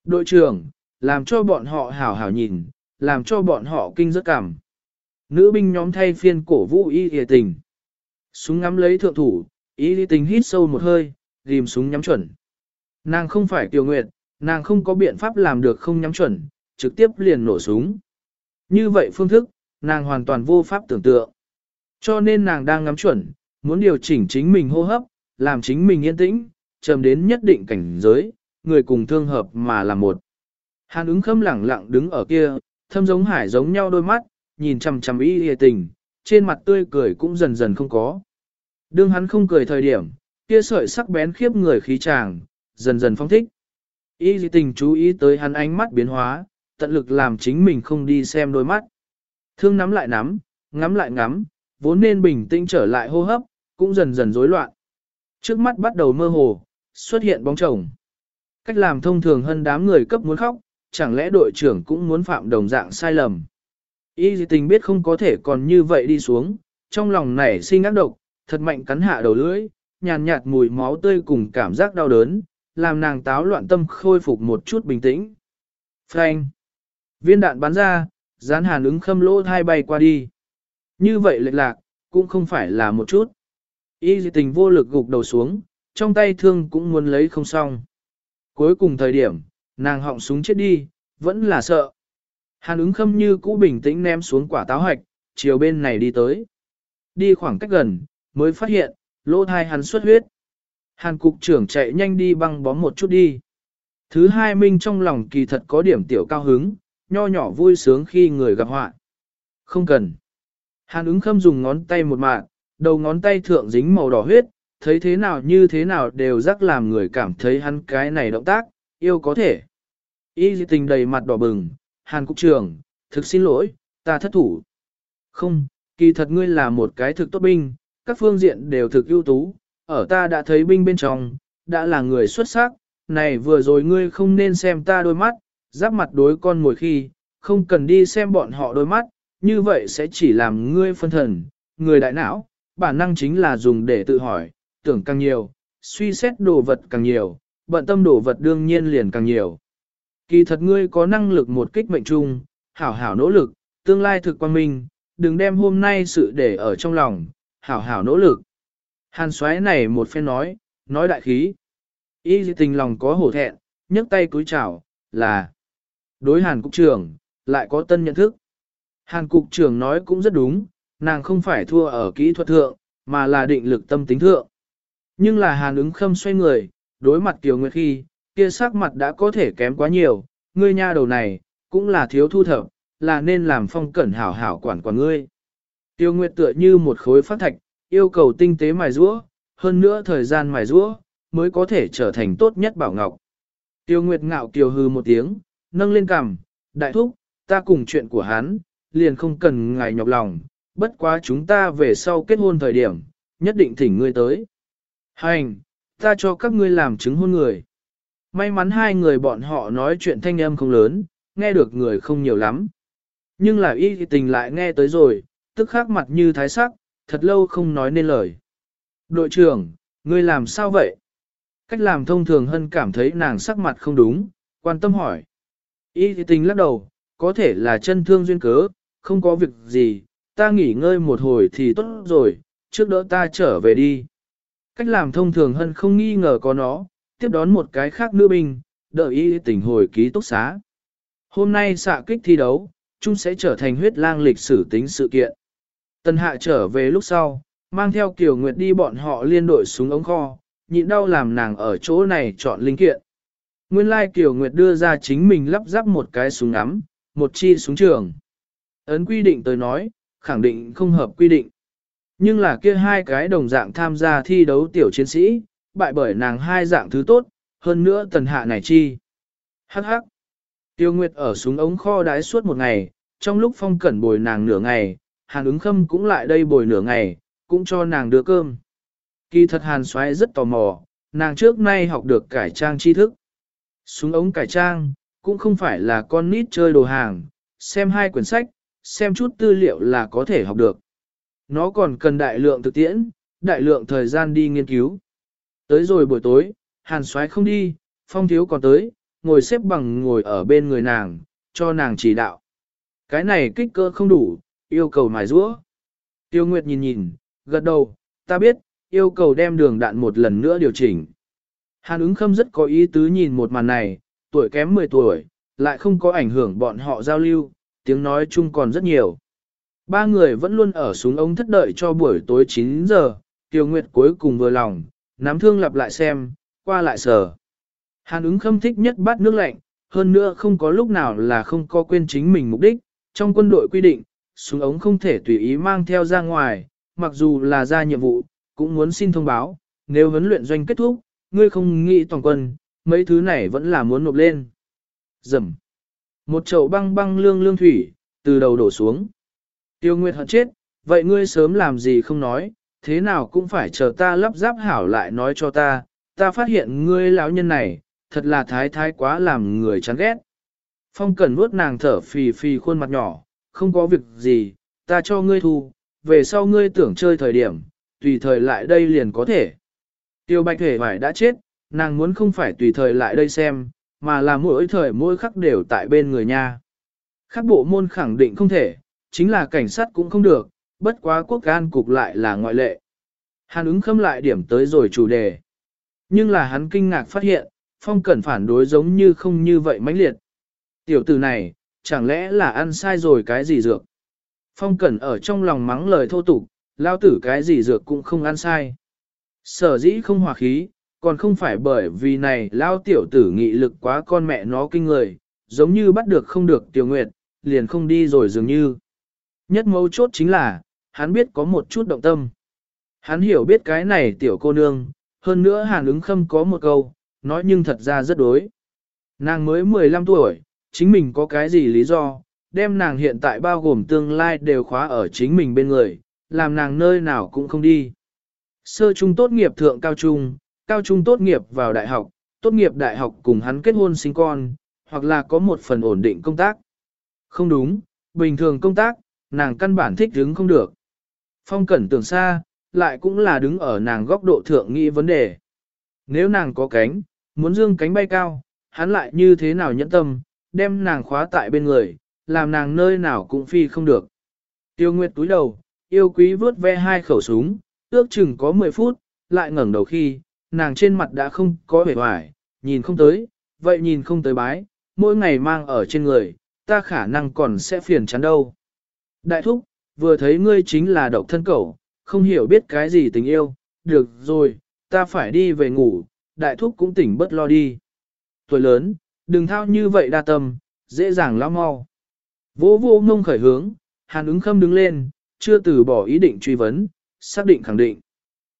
Đội trưởng, làm cho bọn họ hào hào nhìn, làm cho bọn họ kinh rất cảm. Nữ binh nhóm thay phiên cổ vũ y y tình. Súng ngắm lấy thượng thủ, y y tình hít sâu một hơi, rìm súng nhắm chuẩn. Nàng không phải kiều nguyệt, nàng không có biện pháp làm được không nhắm chuẩn, trực tiếp liền nổ súng. Như vậy phương thức, nàng hoàn toàn vô pháp tưởng tượng. Cho nên nàng đang ngắm chuẩn, muốn điều chỉnh chính mình hô hấp, làm chính mình yên tĩnh, trầm đến nhất định cảnh giới, người cùng thương hợp mà là một. Hàn ứng khâm lẳng lặng đứng ở kia, thâm giống hải giống nhau đôi mắt, nhìn chằm chằm y hề tình, trên mặt tươi cười cũng dần dần không có. Đương hắn không cười thời điểm, kia sợi sắc bén khiếp người khí chàng, dần dần phong thích. Y dị tình chú ý tới hắn ánh mắt biến hóa, tận lực làm chính mình không đi xem đôi mắt. Thương nắm lại nắm, ngắm lại ngắm, vốn nên bình tĩnh trở lại hô hấp, cũng dần dần rối loạn. Trước mắt bắt đầu mơ hồ, xuất hiện bóng chồng. Cách làm thông thường hơn đám người cấp muốn khóc, chẳng lẽ đội trưởng cũng muốn phạm đồng dạng sai lầm. Y dị tình biết không có thể còn như vậy đi xuống, trong lòng nảy sinh ác độc, thật mạnh cắn hạ đầu lưỡi, nhàn nhạt mùi máu tươi cùng cảm giác đau đớn, làm nàng táo loạn tâm khôi phục một chút bình tĩnh. Frank! Viên đạn bắn ra, dán hàn ứng khâm lỗ hai bay qua đi. Như vậy lệch lạc, cũng không phải là một chút. Y dị tình vô lực gục đầu xuống, trong tay thương cũng muốn lấy không xong. Cuối cùng thời điểm, nàng họng súng chết đi, vẫn là sợ. Hàn ứng khâm như cũ bình tĩnh ném xuống quả táo hạch, chiều bên này đi tới. Đi khoảng cách gần, mới phát hiện, lỗ thai hắn xuất huyết. Hàn cục trưởng chạy nhanh đi băng bó một chút đi. Thứ hai minh trong lòng kỳ thật có điểm tiểu cao hứng, nho nhỏ vui sướng khi người gặp họa. Không cần. Hàn ứng khâm dùng ngón tay một mạng, đầu ngón tay thượng dính màu đỏ huyết, thấy thế nào như thế nào đều rắc làm người cảm thấy hắn cái này động tác, yêu có thể. Y tình đầy mặt đỏ bừng, Hàn Cục trưởng, thực xin lỗi, ta thất thủ. Không, kỳ thật ngươi là một cái thực tốt binh, các phương diện đều thực ưu tú, ở ta đã thấy binh bên trong, đã là người xuất sắc, này vừa rồi ngươi không nên xem ta đôi mắt, giáp mặt đối con ngồi khi, không cần đi xem bọn họ đôi mắt, như vậy sẽ chỉ làm ngươi phân thần, người đại não, bản năng chính là dùng để tự hỏi, tưởng càng nhiều, suy xét đồ vật càng nhiều, bận tâm đồ vật đương nhiên liền càng nhiều. Kỳ thật ngươi có năng lực một kích mệnh trung, hảo hảo nỗ lực, tương lai thực quan minh, đừng đem hôm nay sự để ở trong lòng, hảo hảo nỗ lực. Hàn xoáy này một phen nói, nói đại khí. Y dị tình lòng có hổ thẹn, nhấc tay cúi chào, là đối hàn cục trưởng, lại có tân nhận thức. Hàn cục trưởng nói cũng rất đúng, nàng không phải thua ở kỹ thuật thượng, mà là định lực tâm tính thượng. Nhưng là hàn ứng khâm xoay người, đối mặt Kiều Nguyệt khi, kia sắc mặt đã có thể kém quá nhiều, ngươi nha đầu này, cũng là thiếu thu thập, là nên làm phong cẩn hảo hảo quản quản ngươi. Tiêu Nguyệt tựa như một khối phát thạch, yêu cầu tinh tế mài rũa, hơn nữa thời gian mài rũa, mới có thể trở thành tốt nhất bảo ngọc. Tiêu Nguyệt ngạo kiều hư một tiếng, nâng lên cằm, đại thúc, ta cùng chuyện của hắn, liền không cần ngài nhọc lòng, bất quá chúng ta về sau kết hôn thời điểm, nhất định thỉnh ngươi tới. Hành, ta cho các ngươi làm chứng hôn người. May mắn hai người bọn họ nói chuyện thanh âm không lớn, nghe được người không nhiều lắm. Nhưng là y tình lại nghe tới rồi, tức khắc mặt như thái sắc, thật lâu không nói nên lời. Đội trưởng, ngươi làm sao vậy? Cách làm thông thường hơn cảm thấy nàng sắc mặt không đúng, quan tâm hỏi. Y tình lắc đầu, có thể là chân thương duyên cớ, không có việc gì, ta nghỉ ngơi một hồi thì tốt rồi, trước đỡ ta trở về đi. Cách làm thông thường hơn không nghi ngờ có nó, tiếp đón một cái khác nữ binh, đợi y tình hồi ký túc xá. Hôm nay xạ kích thi đấu, chúng sẽ trở thành huyết lang lịch sử tính sự kiện. tân hạ trở về lúc sau, mang theo Kiều Nguyệt đi bọn họ liên đội xuống ống kho, nhịn đau làm nàng ở chỗ này chọn linh kiện. Nguyên lai Kiều Nguyệt đưa ra chính mình lắp ráp một cái súng ngắm, một chi súng trường. Ấn quy định tới nói, khẳng định không hợp quy định. Nhưng là kia hai cái đồng dạng tham gia thi đấu tiểu chiến sĩ, bại bởi nàng hai dạng thứ tốt, hơn nữa tần hạ này chi. Hắc hắc. Tiêu Nguyệt ở súng ống kho đái suốt một ngày, trong lúc phong cẩn bồi nàng nửa ngày, hàn ứng khâm cũng lại đây bồi nửa ngày, cũng cho nàng đưa cơm. Kỳ thật hàn xoáy rất tò mò, nàng trước nay học được cải trang tri thức. Súng ống cải trang, cũng không phải là con nít chơi đồ hàng, xem hai quyển sách, xem chút tư liệu là có thể học được. Nó còn cần đại lượng thực tiễn, đại lượng thời gian đi nghiên cứu. Tới rồi buổi tối, hàn xoáy không đi, phong thiếu còn tới, ngồi xếp bằng ngồi ở bên người nàng, cho nàng chỉ đạo. Cái này kích cỡ không đủ, yêu cầu mài rũa. Tiêu Nguyệt nhìn nhìn, gật đầu, ta biết, yêu cầu đem đường đạn một lần nữa điều chỉnh. Hàn ứng khâm rất có ý tứ nhìn một màn này, tuổi kém 10 tuổi, lại không có ảnh hưởng bọn họ giao lưu, tiếng nói chung còn rất nhiều. Ba người vẫn luôn ở súng ống thất đợi cho buổi tối 9 giờ, Tiêu Nguyệt cuối cùng vừa lòng, nắm thương lặp lại xem, qua lại sờ. Hàn ứng khâm thích nhất bát nước lạnh, hơn nữa không có lúc nào là không có quên chính mình mục đích, trong quân đội quy định, súng ống không thể tùy ý mang theo ra ngoài, mặc dù là ra nhiệm vụ, cũng muốn xin thông báo, nếu huấn luyện doanh kết thúc, ngươi không nghĩ toàn quân, mấy thứ này vẫn là muốn nộp lên. Dầm. Một chậu băng băng lương lương thủy, từ đầu đổ xuống. Tiêu Nguyệt hận chết, vậy ngươi sớm làm gì không nói, thế nào cũng phải chờ ta lắp ráp hảo lại nói cho ta, ta phát hiện ngươi lão nhân này, thật là thái thái quá làm người chán ghét. Phong Cẩn vuốt nàng thở phì phì khuôn mặt nhỏ, không có việc gì, ta cho ngươi thu, về sau ngươi tưởng chơi thời điểm, tùy thời lại đây liền có thể. Tiêu bạch thể phải đã chết, nàng muốn không phải tùy thời lại đây xem, mà là mỗi thời mỗi khắc đều tại bên người nha. Khác bộ môn khẳng định không thể, chính là cảnh sát cũng không được, bất quá quốc an cục lại là ngoại lệ. Hàn ứng khâm lại điểm tới rồi chủ đề. Nhưng là hắn kinh ngạc phát hiện, phong cẩn phản đối giống như không như vậy mãnh liệt. Tiểu tử này, chẳng lẽ là ăn sai rồi cái gì dược? Phong cẩn ở trong lòng mắng lời thô tục, lao tử cái gì dược cũng không ăn sai. Sở dĩ không hòa khí, còn không phải bởi vì này lao tiểu tử nghị lực quá con mẹ nó kinh người, giống như bắt được không được tiểu nguyệt, liền không đi rồi dường như. Nhất mấu chốt chính là, hắn biết có một chút động tâm. Hắn hiểu biết cái này tiểu cô nương, hơn nữa hàn ứng khâm có một câu, nói nhưng thật ra rất đối. Nàng mới 15 tuổi, chính mình có cái gì lý do, đem nàng hiện tại bao gồm tương lai đều khóa ở chính mình bên người, làm nàng nơi nào cũng không đi. Sơ trung tốt nghiệp thượng cao trung, cao trung tốt nghiệp vào đại học, tốt nghiệp đại học cùng hắn kết hôn sinh con, hoặc là có một phần ổn định công tác. Không đúng, bình thường công tác, nàng căn bản thích đứng không được. Phong cẩn tưởng xa, lại cũng là đứng ở nàng góc độ thượng nghĩ vấn đề. Nếu nàng có cánh, muốn dương cánh bay cao, hắn lại như thế nào nhẫn tâm, đem nàng khóa tại bên người, làm nàng nơi nào cũng phi không được. Tiêu Nguyệt túi đầu, yêu quý vớt ve hai khẩu súng, ước chừng có 10 phút, lại ngẩng đầu khi, nàng trên mặt đã không có vẻ hoài, nhìn không tới, vậy nhìn không tới bái, mỗi ngày mang ở trên người, ta khả năng còn sẽ phiền chán đâu. Đại thúc, vừa thấy ngươi chính là độc thân cẩu, không hiểu biết cái gì tình yêu, được rồi, ta phải đi về ngủ, đại thúc cũng tỉnh bất lo đi. Tuổi lớn, đừng thao như vậy đa tâm, dễ dàng lao mau. Vô vô ngông khởi hướng, hàn ứng khâm đứng lên, chưa từ bỏ ý định truy vấn, xác định khẳng định.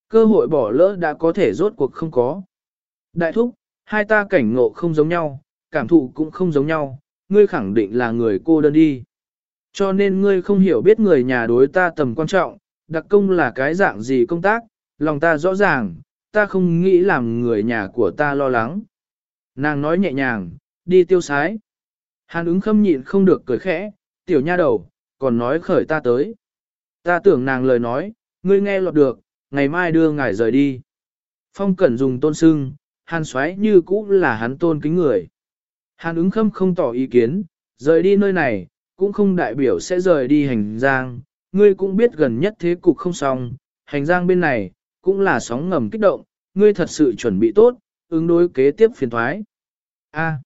Cơ hội bỏ lỡ đã có thể rốt cuộc không có. Đại thúc, hai ta cảnh ngộ không giống nhau, cảm thụ cũng không giống nhau, ngươi khẳng định là người cô đơn đi. Cho nên ngươi không hiểu biết người nhà đối ta tầm quan trọng, đặc công là cái dạng gì công tác, lòng ta rõ ràng, ta không nghĩ làm người nhà của ta lo lắng. Nàng nói nhẹ nhàng, đi tiêu sái. Hàn ứng khâm nhịn không được cười khẽ, tiểu nha đầu, còn nói khởi ta tới. Ta tưởng nàng lời nói, ngươi nghe lọt được, ngày mai đưa ngài rời đi. Phong cẩn dùng tôn sưng, hàn xoáy như cũ là hắn tôn kính người. Hàn ứng khâm không tỏ ý kiến, rời đi nơi này, cũng không đại biểu sẽ rời đi hành giang. Ngươi cũng biết gần nhất thế cục không xong, hành giang bên này, cũng là sóng ngầm kích động, ngươi thật sự chuẩn bị tốt, ứng đối kế tiếp phiền thoái. A.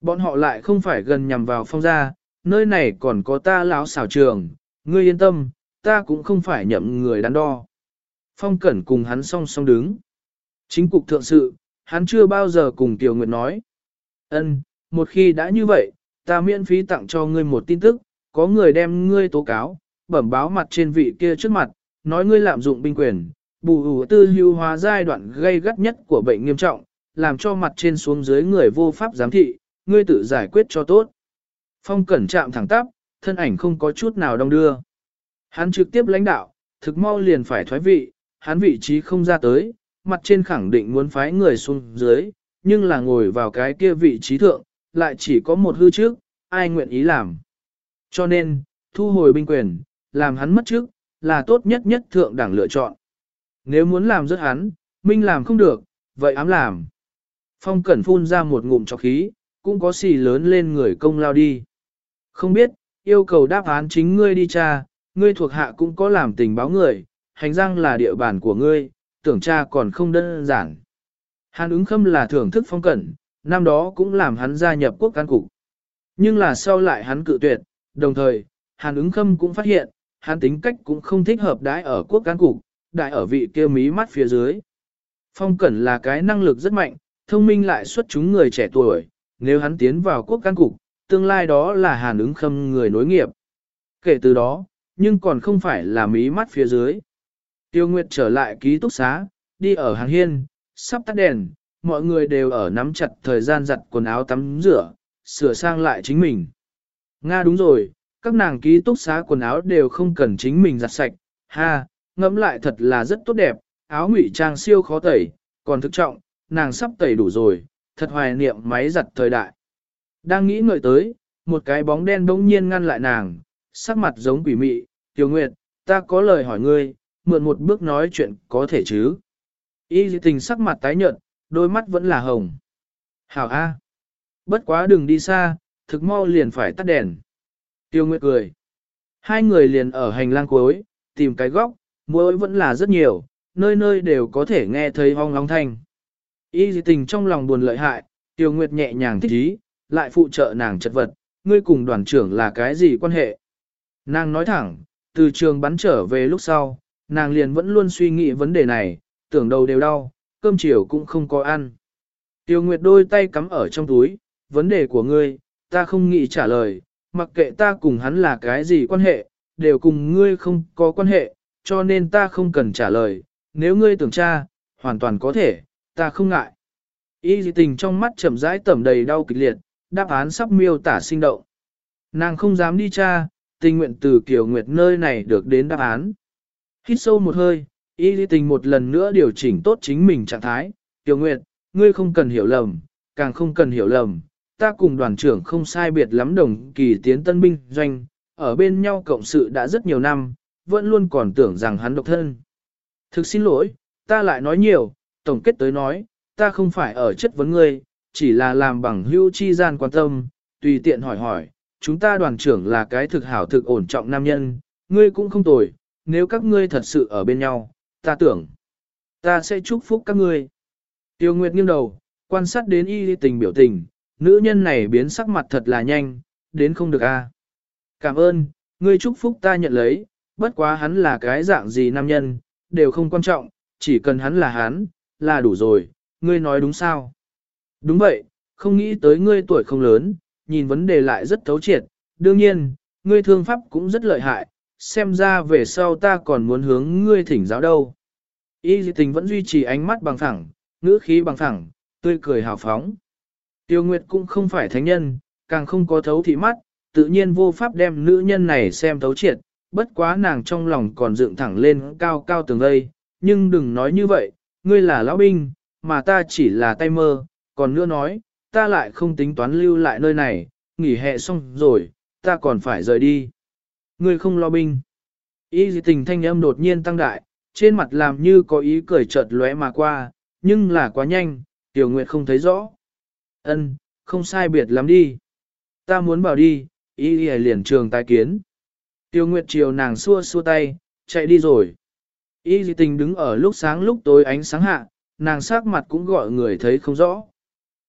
bọn họ lại không phải gần nhằm vào phong gia, nơi này còn có ta lão xảo trường, ngươi yên tâm, ta cũng không phải nhậm người đắn đo. Phong Cẩn cùng hắn song song đứng. Chính cục thượng sự, hắn chưa bao giờ cùng Tiểu Nguyệt nói. Ân, một khi đã như vậy, ta miễn phí tặng cho ngươi một tin tức, có người đem ngươi tố cáo, bẩm báo mặt trên vị kia trước mặt, nói ngươi lạm dụng binh quyền, bù ủ tư hưu hóa giai đoạn gây gắt nhất của bệnh nghiêm trọng, làm cho mặt trên xuống dưới người vô pháp giám thị, ngươi tự giải quyết cho tốt. Phong cẩn chạm thẳng tắp, thân ảnh không có chút nào đông đưa. Hắn trực tiếp lãnh đạo, thực mau liền phải thoái vị, hắn vị trí không ra tới, mặt trên khẳng định muốn phái người xuống dưới, nhưng là ngồi vào cái kia vị trí thượng, lại chỉ có một hư trước, ai nguyện ý làm. Cho nên, thu hồi binh quyền, làm hắn mất trước, là tốt nhất nhất thượng đảng lựa chọn. Nếu muốn làm rớt hắn, Minh làm không được, vậy ám làm. Phong Cẩn phun ra một ngụm cho khí, cũng có xì lớn lên người công lao đi. Không biết, yêu cầu đáp án chính ngươi đi cha, ngươi thuộc hạ cũng có làm tình báo người, hành răng là địa bàn của ngươi, tưởng cha còn không đơn giản. Hàn ứng khâm là thưởng thức phong cẩn, năm đó cũng làm hắn gia nhập quốc can cục. Nhưng là sau lại hắn cự tuyệt, đồng thời, hàn ứng khâm cũng phát hiện, hắn tính cách cũng không thích hợp đãi ở quốc can cục, đại ở vị kia mí mắt phía dưới. Phong cẩn là cái năng lực rất mạnh, thông minh lại xuất chúng người trẻ tuổi, nếu hắn tiến vào quốc can cục, tương lai đó là hàn ứng khâm người nối nghiệp. Kể từ đó, nhưng còn không phải là mí mắt phía dưới. Tiêu Nguyệt trở lại ký túc xá, đi ở hàng hiên, sắp tắt đèn, mọi người đều ở nắm chặt thời gian giặt quần áo tắm rửa, sửa sang lại chính mình. Nga đúng rồi, các nàng ký túc xá quần áo đều không cần chính mình giặt sạch, ha, ngẫm lại thật là rất tốt đẹp, áo ngụy trang siêu khó tẩy, còn thực trọng, nàng sắp tẩy đủ rồi, thật hoài niệm máy giặt thời đại. Đang nghĩ ngợi tới, một cái bóng đen bỗng nhiên ngăn lại nàng, sắc mặt giống quỷ mị, Tiểu Nguyệt, ta có lời hỏi ngươi, mượn một bước nói chuyện có thể chứ? Y tình sắc mặt tái nhợt, đôi mắt vẫn là hồng. Hảo A. Bất quá đừng đi xa, thực mau liền phải tắt đèn. Tiêu Nguyệt cười. Hai người liền ở hành lang cuối, tìm cái góc, mỗi vẫn là rất nhiều, nơi nơi đều có thể nghe thấy hong long thanh. Y dị tình trong lòng buồn lợi hại, Tiêu Nguyệt nhẹ nhàng thích ý, lại phụ trợ nàng chất vật, ngươi cùng đoàn trưởng là cái gì quan hệ? Nàng nói thẳng, từ trường bắn trở về lúc sau, nàng liền vẫn luôn suy nghĩ vấn đề này, tưởng đầu đều đau, cơm chiều cũng không có ăn. Tiêu Nguyệt đôi tay cắm ở trong túi, vấn đề của ngươi, ta không nghĩ trả lời, mặc kệ ta cùng hắn là cái gì quan hệ, đều cùng ngươi không có quan hệ, cho nên ta không cần trả lời, nếu ngươi tưởng tra, hoàn toàn có thể, ta không ngại. Y dị tình trong mắt chậm rãi tẩm đầy đau kịch liệt, đáp án sắp miêu tả sinh động. Nàng không dám đi tra, tình nguyện từ Kiều Nguyệt nơi này được đến đáp án. Hít sâu một hơi, y lý tình một lần nữa điều chỉnh tốt chính mình trạng thái. Tiểu Nguyệt, ngươi không cần hiểu lầm, càng không cần hiểu lầm. Ta cùng đoàn trưởng không sai biệt lắm đồng kỳ tiến tân binh doanh, ở bên nhau cộng sự đã rất nhiều năm, vẫn luôn còn tưởng rằng hắn độc thân. Thực xin lỗi, ta lại nói nhiều, tổng kết tới nói, ta không phải ở chất vấn ngươi, chỉ là làm bằng hữu chi gian quan tâm, tùy tiện hỏi hỏi, chúng ta đoàn trưởng là cái thực hảo thực ổn trọng nam nhân, ngươi cũng không tồi, nếu các ngươi thật sự ở bên nhau, ta tưởng, ta sẽ chúc phúc các ngươi. Tiêu Nguyệt nghiêng đầu, quan sát đến y tình biểu tình, nữ nhân này biến sắc mặt thật là nhanh, đến không được a. Cảm ơn, ngươi chúc phúc ta nhận lấy, bất quá hắn là cái dạng gì nam nhân, đều không quan trọng, chỉ cần hắn là hắn, là đủ rồi, ngươi nói đúng sao? Đúng vậy, không nghĩ tới ngươi tuổi không lớn, nhìn vấn đề lại rất thấu triệt, đương nhiên, ngươi thương pháp cũng rất lợi hại, xem ra về sau ta còn muốn hướng ngươi thỉnh giáo đâu. Y dị tình vẫn duy trì ánh mắt bằng thẳng, ngữ khí bằng thẳng, tươi cười hào phóng. Tiêu Nguyệt cũng không phải thánh nhân, càng không có thấu thị mắt, tự nhiên vô pháp đem nữ nhân này xem thấu triệt, bất quá nàng trong lòng còn dựng thẳng lên cao cao tường vây, nhưng đừng nói như vậy, ngươi là lão binh, mà ta chỉ là tay mơ, còn nữa nói, ta lại không tính toán lưu lại nơi này, nghỉ hè xong rồi, ta còn phải rời đi. Ngươi không lo binh. Ý gì tình thanh âm đột nhiên tăng đại, trên mặt làm như có ý cười chợt lóe mà qua, nhưng là quá nhanh, Tiểu Nguyệt không thấy rõ. Ân, không sai biệt lắm đi. Ta muốn bảo đi, ý gì liền trường tai kiến. Tiêu Nguyệt chiều nàng xua xua tay, chạy đi rồi. Y dị tình đứng ở lúc sáng lúc tối ánh sáng hạ, nàng sắc mặt cũng gọi người thấy không rõ.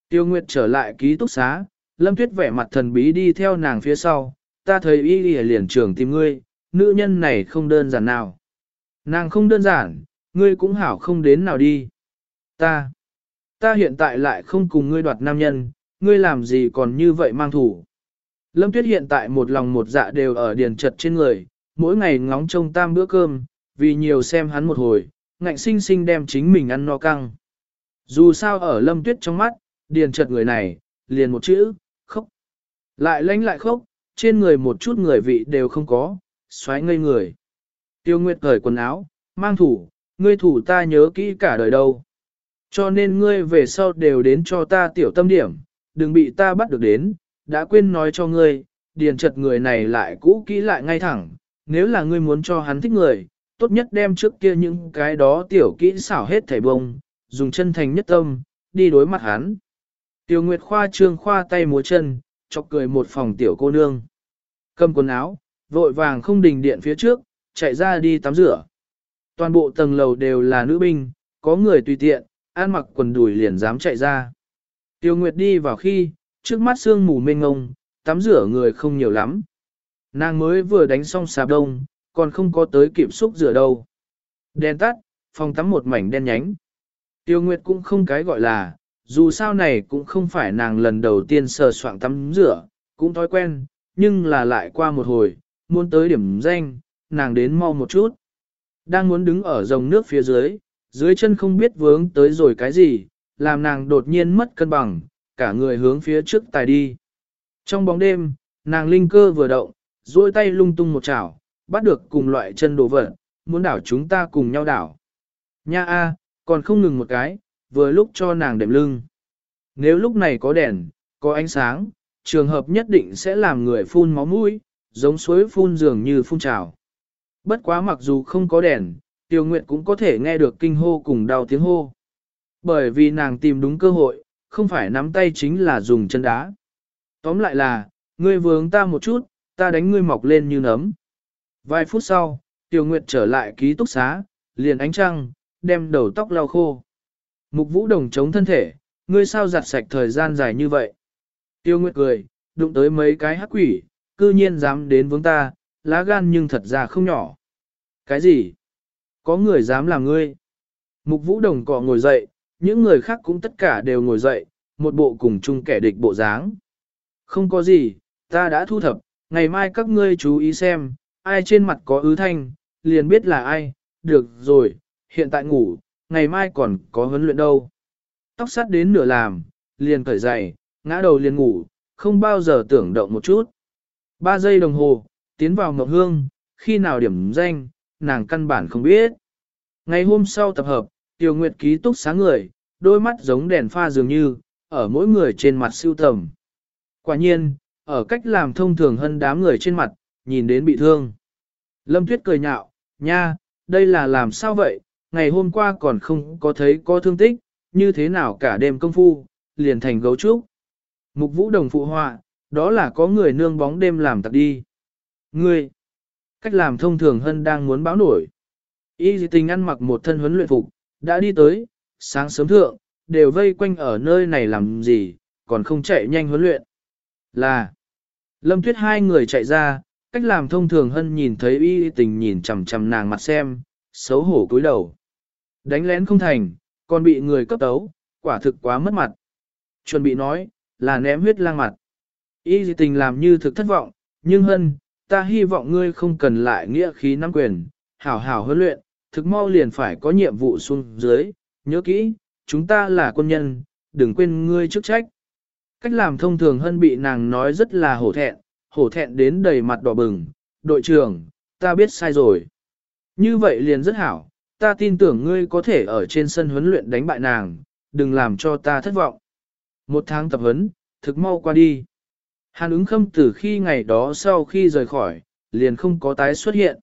Tiêu Nguyệt trở lại ký túc xá, Lâm Tuyết vẻ mặt thần bí đi theo nàng phía sau, ta thấy y đi liền trường tìm ngươi, nữ nhân này không đơn giản nào. Nàng không đơn giản, ngươi cũng hảo không đến nào đi. Ta, ta hiện tại lại không cùng ngươi đoạt nam nhân, ngươi làm gì còn như vậy mang thủ. Lâm Tuyết hiện tại một lòng một dạ đều ở điền trật trên người, mỗi ngày ngóng trông tam bữa cơm, vì nhiều xem hắn một hồi, ngạnh sinh sinh đem chính mình ăn no căng. Dù sao ở Lâm Tuyết trong mắt, điền trật người này, liền một chữ, khóc. Lại lánh lại khóc, trên người một chút người vị đều không có, xoáy ngây người. Tiêu Nguyệt cởi quần áo, mang thủ, ngươi thủ ta nhớ kỹ cả đời đâu. Cho nên ngươi về sau đều đến cho ta tiểu tâm điểm, đừng bị ta bắt được đến, đã quên nói cho ngươi, điền trật người này lại cũ kỹ lại ngay thẳng, nếu là ngươi muốn cho hắn thích người, tốt nhất đem trước kia những cái đó tiểu kỹ xảo hết thảy bông, dùng chân thành nhất tâm, đi đối mặt hắn. Tiêu Nguyệt khoa trương khoa tay múa chân, chọc cười một phòng tiểu cô nương. Cầm quần áo, vội vàng không đình điện phía trước, chạy ra đi tắm rửa. Toàn bộ tầng lầu đều là nữ binh, có người tùy tiện, ăn mặc quần đùi liền dám chạy ra. Tiêu Nguyệt đi vào khi, trước mắt sương mù mênh ngông, tắm rửa người không nhiều lắm. Nàng mới vừa đánh xong sạp đông, còn không có tới kịp xúc rửa đâu. Đèn tắt, phòng tắm một mảnh đen nhánh. Tiêu Nguyệt cũng không cái gọi là, dù sao này cũng không phải nàng lần đầu tiên sờ soạn tắm rửa, cũng thói quen, nhưng là lại qua một hồi, muốn tới điểm danh, nàng đến mau một chút. Đang muốn đứng ở dòng nước phía dưới, dưới chân không biết vướng tới rồi cái gì, làm nàng đột nhiên mất cân bằng, cả người hướng phía trước tài đi. Trong bóng đêm, nàng linh cơ vừa động, duỗi tay lung tung một chảo, bắt được cùng loại chân đồ vật, muốn đảo chúng ta cùng nhau đảo. Nha a, còn không ngừng một cái, vừa lúc cho nàng đệm lưng. Nếu lúc này có đèn, có ánh sáng, trường hợp nhất định sẽ làm người phun máu mũi, giống suối phun dường như phun trào. Bất quá mặc dù không có đèn, Tiêu Nguyệt cũng có thể nghe được kinh hô cùng đau tiếng hô. Bởi vì nàng tìm đúng cơ hội, không phải nắm tay chính là dùng chân đá. Tóm lại là, ngươi vướng ta một chút, ta đánh ngươi mọc lên như nấm. Vài phút sau, Tiêu Nguyệt trở lại ký túc xá, liền ánh trăng, đem đầu tóc lau khô. Mục vũ đồng chống thân thể, ngươi sao giặt sạch thời gian dài như vậy. Tiêu Nguyệt cười, đụng tới mấy cái hắc quỷ, cư nhiên dám đến vướng ta, lá gan nhưng thật ra không nhỏ. Cái gì? Có người dám làm ngươi? Mục vũ đồng cọ ngồi dậy, những người khác cũng tất cả đều ngồi dậy, một bộ cùng chung kẻ địch bộ dáng. Không có gì, ta đã thu thập, ngày mai các ngươi chú ý xem, ai trên mặt có ứ thanh, liền biết là ai, được rồi, hiện tại ngủ, ngày mai còn có huấn luyện đâu. Tóc sắt đến nửa làm, liền cởi giày, ngã đầu liền ngủ, không bao giờ tưởng động một chút. Ba giây đồng hồ, tiến vào ngọc hương, khi nào điểm danh, nàng căn bản không biết. Ngày hôm sau tập hợp, Tiêu Nguyệt ký túc sáng người, đôi mắt giống đèn pha dường như, ở mỗi người trên mặt siêu tầm. Quả nhiên, ở cách làm thông thường hơn đám người trên mặt, nhìn đến bị thương. Lâm Tuyết cười nhạo, nha, đây là làm sao vậy, ngày hôm qua còn không có thấy có thương tích, như thế nào cả đêm công phu, liền thành gấu trúc. Mục vũ đồng phụ họa, đó là có người nương bóng đêm làm tặc đi. Ngươi, cách làm thông thường hơn đang muốn báo nổi. Y tình ăn mặc một thân huấn luyện phục, đã đi tới, sáng sớm thượng, đều vây quanh ở nơi này làm gì, còn không chạy nhanh huấn luyện. Là, lâm tuyết hai người chạy ra, cách làm thông thường hơn nhìn thấy y tình nhìn chằm chằm nàng mặt xem, xấu hổ cúi đầu. Đánh lén không thành, còn bị người cấp tấu, quả thực quá mất mặt. Chuẩn bị nói, là ném huyết lang mặt. Y tình làm như thực thất vọng, nhưng hân, ta hy vọng ngươi không cần lại nghĩa khí nắm quyền, hảo hảo huấn luyện, thực mau liền phải có nhiệm vụ xuống dưới, nhớ kỹ, chúng ta là quân nhân, đừng quên ngươi chức trách. Cách làm thông thường hân bị nàng nói rất là hổ thẹn, hổ thẹn đến đầy mặt đỏ bừng, đội trưởng, ta biết sai rồi. Như vậy liền rất hảo, ta tin tưởng ngươi có thể ở trên sân huấn luyện đánh bại nàng, đừng làm cho ta thất vọng. Một tháng tập huấn, thực mau qua đi. Hàn ứng khâm từ khi ngày đó sau khi rời khỏi, liền không có tái xuất hiện.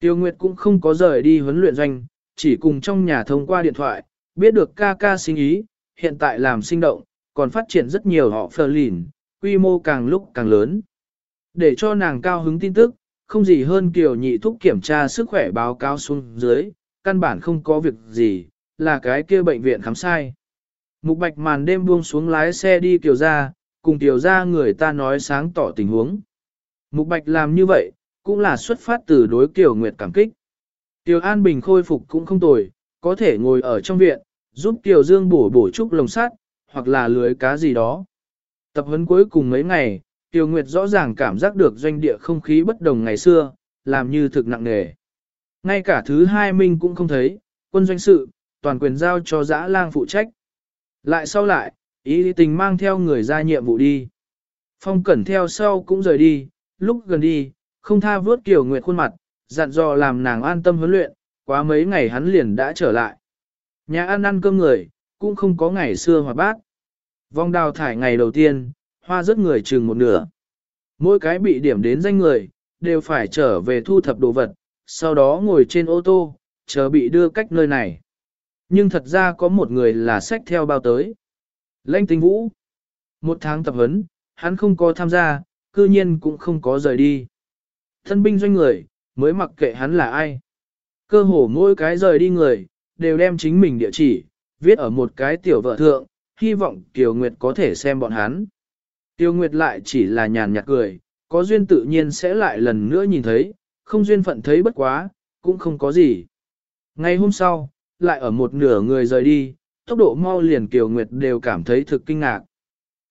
Tiêu Nguyệt cũng không có rời đi huấn luyện doanh, chỉ cùng trong nhà thông qua điện thoại, biết được ca ca sinh ý, hiện tại làm sinh động, còn phát triển rất nhiều họ phờ lìn, quy mô càng lúc càng lớn. Để cho nàng cao hứng tin tức, không gì hơn kiểu nhị thúc kiểm tra sức khỏe báo cáo xuống dưới, căn bản không có việc gì, là cái kia bệnh viện khám sai. Mục bạch màn đêm buông xuống lái xe đi kiều ra, cùng kiều ra người ta nói sáng tỏ tình huống. Mục Bạch làm như vậy, cũng là xuất phát từ đối Kiều Nguyệt cảm kích. Tiểu An Bình khôi phục cũng không tồi, có thể ngồi ở trong viện, giúp Tiểu Dương bổ bổ trúc lồng sắt, hoặc là lưới cá gì đó. Tập huấn cuối cùng mấy ngày, Tiêu Nguyệt rõ ràng cảm giác được doanh địa không khí bất đồng ngày xưa, làm như thực nặng nề. Ngay cả thứ hai minh cũng không thấy, quân doanh sự, toàn quyền giao cho dã lang phụ trách. Lại sau lại, ý tình mang theo người ra nhiệm vụ đi. Phong cẩn theo sau cũng rời đi, lúc gần đi, không tha vớt kiểu Nguyệt khuôn mặt, dặn dò làm nàng an tâm huấn luyện, quá mấy ngày hắn liền đã trở lại. Nhà ăn ăn cơm người, cũng không có ngày xưa hòa bát. Vong đào thải ngày đầu tiên, hoa rất người chừng một nửa. Mỗi cái bị điểm đến danh người, đều phải trở về thu thập đồ vật, sau đó ngồi trên ô tô, chờ bị đưa cách nơi này. Nhưng thật ra có một người là sách theo bao tới. Lênh tinh vũ. Một tháng tập huấn, hắn không có tham gia, cư nhiên cũng không có rời đi. Thân binh doanh người, mới mặc kệ hắn là ai. Cơ hồ mỗi cái rời đi người, đều đem chính mình địa chỉ, viết ở một cái tiểu vợ thượng, hy vọng Kiều Nguyệt có thể xem bọn hắn. Tiêu Nguyệt lại chỉ là nhàn nhạt cười, có duyên tự nhiên sẽ lại lần nữa nhìn thấy, không duyên phận thấy bất quá, cũng không có gì. Ngày hôm sau, lại ở một nửa người rời đi, tốc độ mau liền Kiều Nguyệt đều cảm thấy thực kinh ngạc.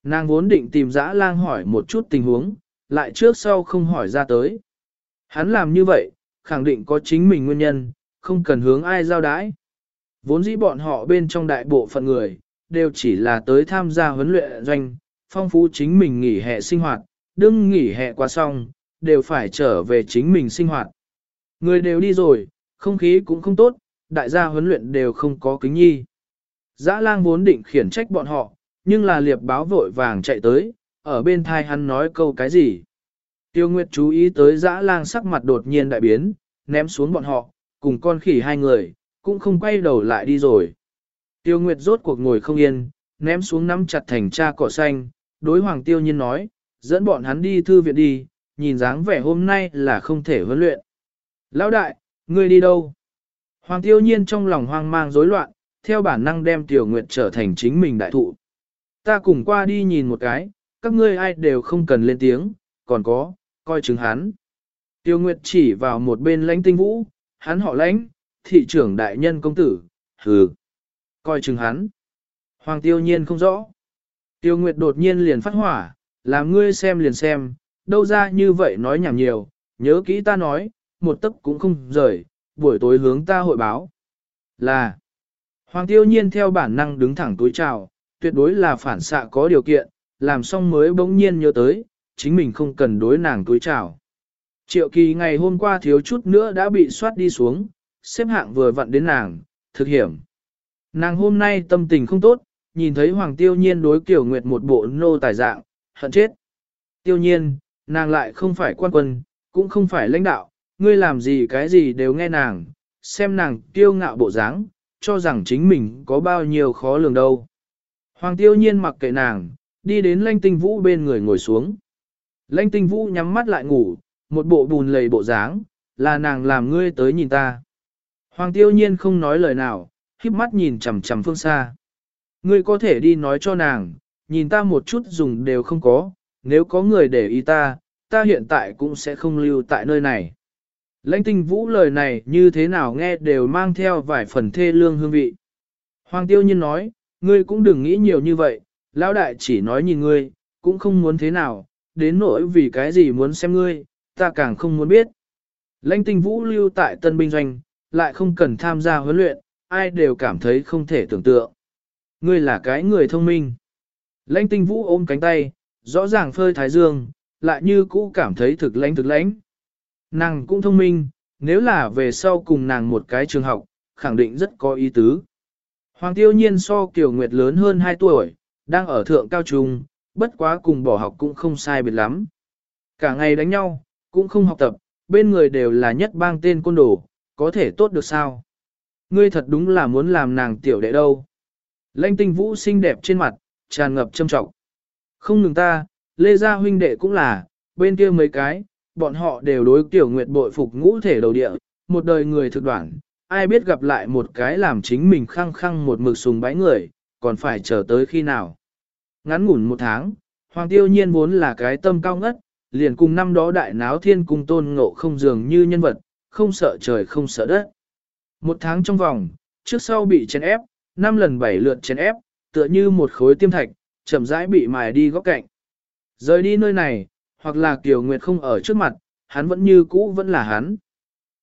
Nàng vốn định tìm dã lang hỏi một chút tình huống, lại trước sau không hỏi ra tới. Hắn làm như vậy, khẳng định có chính mình nguyên nhân, không cần hướng ai giao đái. Vốn dĩ bọn họ bên trong đại bộ phận người, đều chỉ là tới tham gia huấn luyện doanh, phong phú chính mình nghỉ hè sinh hoạt, đừng nghỉ hè qua xong, đều phải trở về chính mình sinh hoạt. Người đều đi rồi, không khí cũng không tốt, đại gia huấn luyện đều không có kính nhi. Dã lang vốn định khiển trách bọn họ, nhưng là liệp báo vội vàng chạy tới, ở bên thai hắn nói câu cái gì. Tiêu Nguyệt chú ý tới dã lang sắc mặt đột nhiên đại biến, ném xuống bọn họ, cùng con khỉ hai người, cũng không quay đầu lại đi rồi. Tiêu Nguyệt rốt cuộc ngồi không yên, ném xuống nắm chặt thành cha cỏ xanh, đối Hoàng Tiêu Nhiên nói, dẫn bọn hắn đi thư viện đi, nhìn dáng vẻ hôm nay là không thể huấn luyện. Lão đại, ngươi đi đâu? Hoàng Tiêu Nhiên trong lòng hoang mang rối loạn, theo bản năng đem Tiểu Nguyệt trở thành chính mình đại thụ. Ta cùng qua đi nhìn một cái, các ngươi ai đều không cần lên tiếng, còn có, coi chứng hắn. Tiêu Nguyệt chỉ vào một bên lãnh tinh vũ, hắn họ lãnh, thị trưởng đại nhân công tử, hừ. Coi chừng hắn. Hoàng tiêu nhiên không rõ. Tiêu Nguyệt đột nhiên liền phát hỏa, làm ngươi xem liền xem, đâu ra như vậy nói nhảm nhiều, nhớ kỹ ta nói, một tấc cũng không rời, buổi tối hướng ta hội báo. Là, Hoàng tiêu nhiên theo bản năng đứng thẳng túi chào, tuyệt đối là phản xạ có điều kiện, làm xong mới bỗng nhiên nhớ tới, chính mình không cần đối nàng túi chào. Triệu kỳ ngày hôm qua thiếu chút nữa đã bị soát đi xuống, xếp hạng vừa vặn đến nàng, thực hiểm. Nàng hôm nay tâm tình không tốt, nhìn thấy Hoàng Tiêu Nhiên đối Kiều Nguyệt một bộ nô tài dạng, hận chết. Tiêu Nhiên, nàng lại không phải quan quân, cũng không phải lãnh đạo, ngươi làm gì cái gì đều nghe nàng, xem nàng kiêu ngạo bộ dáng, cho rằng chính mình có bao nhiêu khó lường đâu. Hoàng Tiêu Nhiên mặc kệ nàng, đi đến lãnh Tinh Vũ bên người ngồi xuống. lãnh Tinh Vũ nhắm mắt lại ngủ, một bộ bùn lầy bộ dáng, là nàng làm ngươi tới nhìn ta. Hoàng Tiêu Nhiên không nói lời nào, híp mắt nhìn chằm chằm phương xa. Ngươi có thể đi nói cho nàng, nhìn ta một chút dùng đều không có, nếu có người để ý ta, ta hiện tại cũng sẽ không lưu tại nơi này. Lãnh tinh vũ lời này như thế nào nghe đều mang theo vài phần thê lương hương vị. Hoàng tiêu nhiên nói, ngươi cũng đừng nghĩ nhiều như vậy, lão đại chỉ nói nhìn ngươi, cũng không muốn thế nào, đến nỗi vì cái gì muốn xem ngươi, ta càng không muốn biết. Lãnh tinh vũ lưu tại tân binh doanh, lại không cần tham gia huấn luyện, ai đều cảm thấy không thể tưởng tượng. Ngươi là cái người thông minh. Lãnh tinh vũ ôm cánh tay, rõ ràng phơi thái dương, lại như cũ cảm thấy thực lãnh thực lãnh. Nàng cũng thông minh, nếu là về sau cùng nàng một cái trường học, khẳng định rất có ý tứ. Hoàng tiêu nhiên so Kiều Nguyệt lớn hơn 2 tuổi, đang ở thượng cao trung, bất quá cùng bỏ học cũng không sai biệt lắm. Cả ngày đánh nhau, cũng không học tập, bên người đều là nhất bang tên côn đồ, có thể tốt được sao? Ngươi thật đúng là muốn làm nàng tiểu đệ đâu. Lanh tinh vũ xinh đẹp trên mặt, tràn ngập châm trọng. Không ngừng ta, Lê Gia huynh đệ cũng là, bên kia mấy cái, bọn họ đều đối tiểu nguyệt bội phục ngũ thể đầu địa, một đời người thực đoạn, ai biết gặp lại một cái làm chính mình khăng khăng một mực sùng bái người, còn phải chờ tới khi nào. Ngắn ngủn một tháng, Hoàng tiêu nhiên vốn là cái tâm cao ngất, liền cùng năm đó đại náo thiên cung tôn ngộ không dường như nhân vật, không sợ trời không sợ đất. Một tháng trong vòng, trước sau bị chèn ép, năm lần bảy lượt chèn ép, tựa như một khối tiêm thạch, chậm rãi bị mài đi góc cạnh. Rời đi nơi này, hoặc là Kiều Nguyệt không ở trước mặt, hắn vẫn như cũ vẫn là hắn.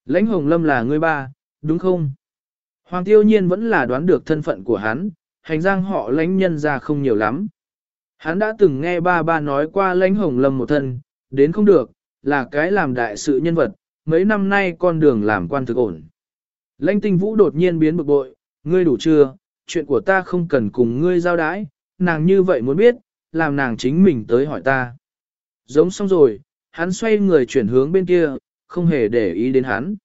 Lãnh Hồng Lâm là người ba, đúng không? Hoàng tiêu nhiên vẫn là đoán được thân phận của hắn, hành giang họ lãnh nhân ra không nhiều lắm. Hắn đã từng nghe ba ba nói qua lãnh hồng lâm một thân, đến không được, là cái làm đại sự nhân vật, mấy năm nay con đường làm quan thực ổn. Lãnh tinh vũ đột nhiên biến bực bội, ngươi đủ chưa, chuyện của ta không cần cùng ngươi giao đái, nàng như vậy muốn biết, làm nàng chính mình tới hỏi ta. Giống xong rồi, hắn xoay người chuyển hướng bên kia, không hề để ý đến hắn.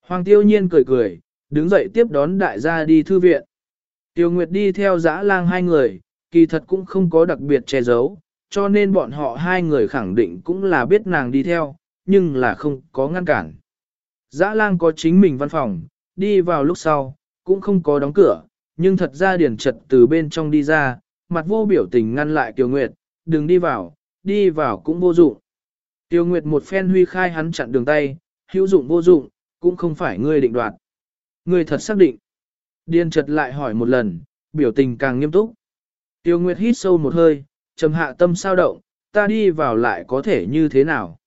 Hoàng tiêu nhiên cười cười, đứng dậy tiếp đón đại gia đi thư viện. Tiêu Nguyệt đi theo dã lang hai người, kỳ thật cũng không có đặc biệt che giấu, cho nên bọn họ hai người khẳng định cũng là biết nàng đi theo, nhưng là không có ngăn cản. Dã lang có chính mình văn phòng, đi vào lúc sau, cũng không có đóng cửa, nhưng thật ra điển trật từ bên trong đi ra, mặt vô biểu tình ngăn lại Tiêu Nguyệt, đừng đi vào, đi vào cũng vô dụng. Tiêu Nguyệt một phen huy khai hắn chặn đường tay, hữu dụng vô dụng, cũng không phải ngươi định đoạt. Ngươi thật xác định. Điên trật lại hỏi một lần, biểu tình càng nghiêm túc. Tiêu Nguyệt hít sâu một hơi, trầm hạ tâm sao động, ta đi vào lại có thể như thế nào?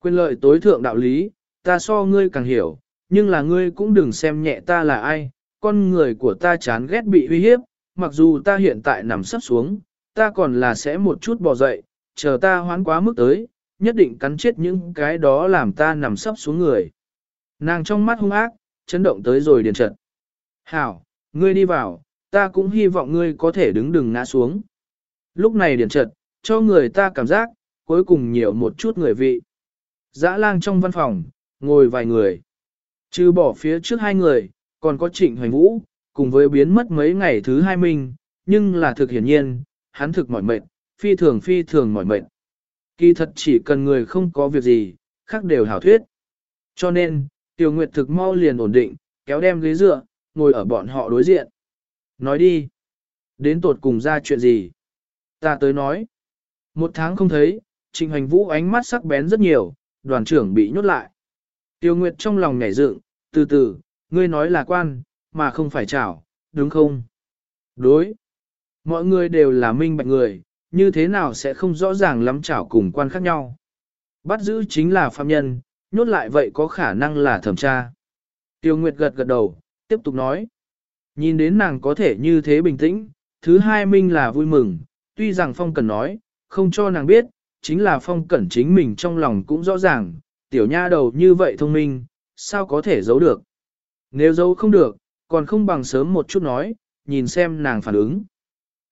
Quyền lợi tối thượng đạo lý, ta so ngươi càng hiểu, nhưng là ngươi cũng đừng xem nhẹ ta là ai, con người của ta chán ghét bị uy hiếp, mặc dù ta hiện tại nằm sắp xuống, ta còn là sẽ một chút bò dậy, chờ ta hoán quá mức tới, nhất định cắn chết những cái đó làm ta nằm sắp xuống người. Nàng trong mắt hung ác, chấn động tới rồi điền trận. Hảo, ngươi đi vào, ta cũng hy vọng ngươi có thể đứng đừng ngã xuống. Lúc này điền trận, cho người ta cảm giác, cuối cùng nhiều một chút người vị. Dã lang trong văn phòng, ngồi vài người. Trừ bỏ phía trước hai người, còn có trịnh hoành vũ, cùng với biến mất mấy ngày thứ hai minh, nhưng là thực hiển nhiên, hắn thực mỏi mệt, phi thường phi thường mỏi mệt. Kỳ thật chỉ cần người không có việc gì, khác đều hảo thuyết. Cho nên, Tiểu Nguyệt thực mau liền ổn định, kéo đem ghế dựa, ngồi ở bọn họ đối diện. Nói đi. Đến tột cùng ra chuyện gì? Ta tới nói. Một tháng không thấy, Trình Hành Vũ ánh mắt sắc bén rất nhiều, đoàn trưởng bị nhốt lại. Tiêu Nguyệt trong lòng nhảy dựng, từ từ, ngươi nói là quan, mà không phải chảo, đúng không? Đối. Mọi người đều là minh bạch người, như thế nào sẽ không rõ ràng lắm chảo cùng quan khác nhau. Bắt giữ chính là phạm nhân, nhốt lại vậy có khả năng là thẩm tra. Tiêu Nguyệt gật gật đầu, tiếp tục nói. Nhìn đến nàng có thể như thế bình tĩnh, thứ hai minh là vui mừng, tuy rằng Phong Cẩn nói, không cho nàng biết, chính là Phong Cẩn chính mình trong lòng cũng rõ ràng, tiểu nha đầu như vậy thông minh, sao có thể giấu được. Nếu giấu không được, còn không bằng sớm một chút nói, nhìn xem nàng phản ứng.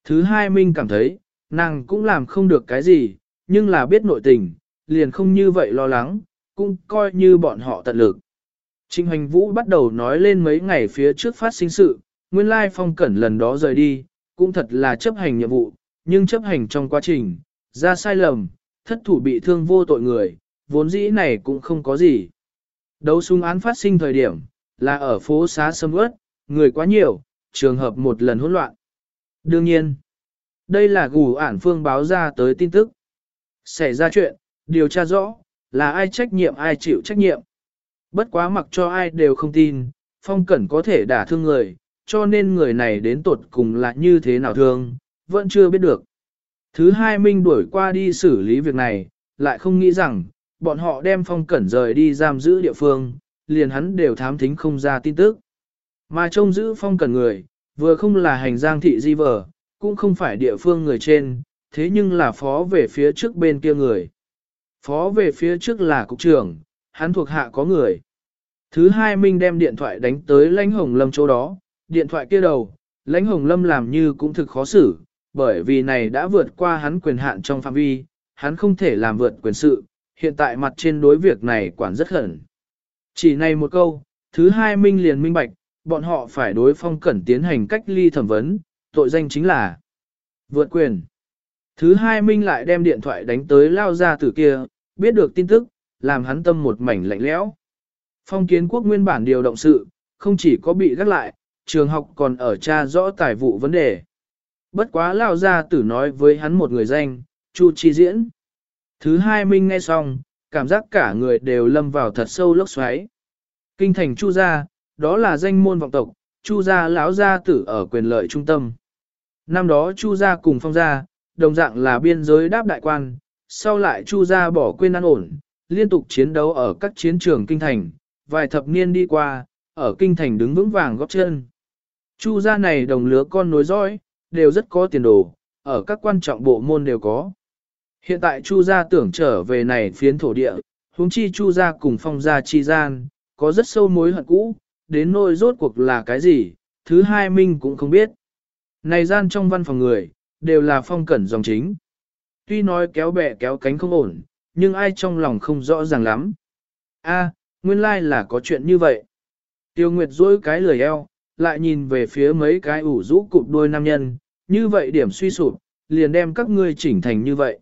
Thứ hai minh cảm thấy, nàng cũng làm không được cái gì, nhưng là biết nội tình, liền không như vậy lo lắng, cũng coi như bọn họ tận lực. Trịnh Hoành Vũ bắt đầu nói lên mấy ngày phía trước phát sinh sự, nguyên lai phong cẩn lần đó rời đi, cũng thật là chấp hành nhiệm vụ, nhưng chấp hành trong quá trình, ra sai lầm, thất thủ bị thương vô tội người, vốn dĩ này cũng không có gì. Đấu súng án phát sinh thời điểm, là ở phố xá sâm ướt, người quá nhiều, trường hợp một lần hỗn loạn. Đương nhiên, đây là gù ản phương báo ra tới tin tức. Xảy ra chuyện, điều tra rõ, là ai trách nhiệm ai chịu trách nhiệm. Bất quá mặc cho ai đều không tin, phong cẩn có thể đả thương người, cho nên người này đến tột cùng là như thế nào thương, vẫn chưa biết được. Thứ hai Minh đuổi qua đi xử lý việc này, lại không nghĩ rằng, bọn họ đem phong cẩn rời đi giam giữ địa phương, liền hắn đều thám thính không ra tin tức. Mà trông giữ phong cần người, vừa không là hành giang thị di vở cũng không phải địa phương người trên, thế nhưng là phó về phía trước bên kia người. Phó về phía trước là cục trưởng, hắn thuộc hạ có người. Thứ hai Minh đem điện thoại đánh tới lãnh hồng lâm chỗ đó, điện thoại kia đầu, lãnh hồng lâm làm như cũng thực khó xử, bởi vì này đã vượt qua hắn quyền hạn trong phạm vi, hắn không thể làm vượt quyền sự, hiện tại mặt trên đối việc này quản rất khẩn. Chỉ này một câu, thứ hai Minh liền minh bạch, bọn họ phải đối phong cẩn tiến hành cách ly thẩm vấn, tội danh chính là vượt quyền. Thứ hai Minh lại đem điện thoại đánh tới lao ra từ kia, biết được tin tức, làm hắn tâm một mảnh lạnh lẽo. Phong kiến quốc nguyên bản điều động sự, không chỉ có bị gác lại, trường học còn ở tra rõ tài vụ vấn đề. Bất quá lao ra tử nói với hắn một người danh, Chu Chi Diễn. Thứ hai Minh nghe xong, cảm giác cả người đều lâm vào thật sâu lốc xoáy. Kinh thành Chu gia, đó là danh môn vọng tộc, Chu gia lão gia tử ở quyền lợi trung tâm. Năm đó Chu gia cùng Phong gia, đồng dạng là biên giới đáp đại quan, sau lại Chu gia bỏ quên an ổn, liên tục chiến đấu ở các chiến trường kinh thành, vài thập niên đi qua, ở kinh thành đứng vững vàng góp chân. Chu gia này đồng lứa con nối dõi, đều rất có tiền đồ, ở các quan trọng bộ môn đều có. Hiện tại Chu gia tưởng trở về này phiến thổ địa, huống chi Chu gia cùng phong gia chi gian, có rất sâu mối hận cũ, đến nỗi rốt cuộc là cái gì, thứ hai Minh cũng không biết. Này gian trong văn phòng người, đều là phong cẩn dòng chính. Tuy nói kéo bè kéo cánh không ổn, nhưng ai trong lòng không rõ ràng lắm. A, nguyên lai like là có chuyện như vậy. Tiêu Nguyệt dối cái lười eo, lại nhìn về phía mấy cái ủ rũ cụp đôi nam nhân, như vậy điểm suy sụp, liền đem các ngươi chỉnh thành như vậy.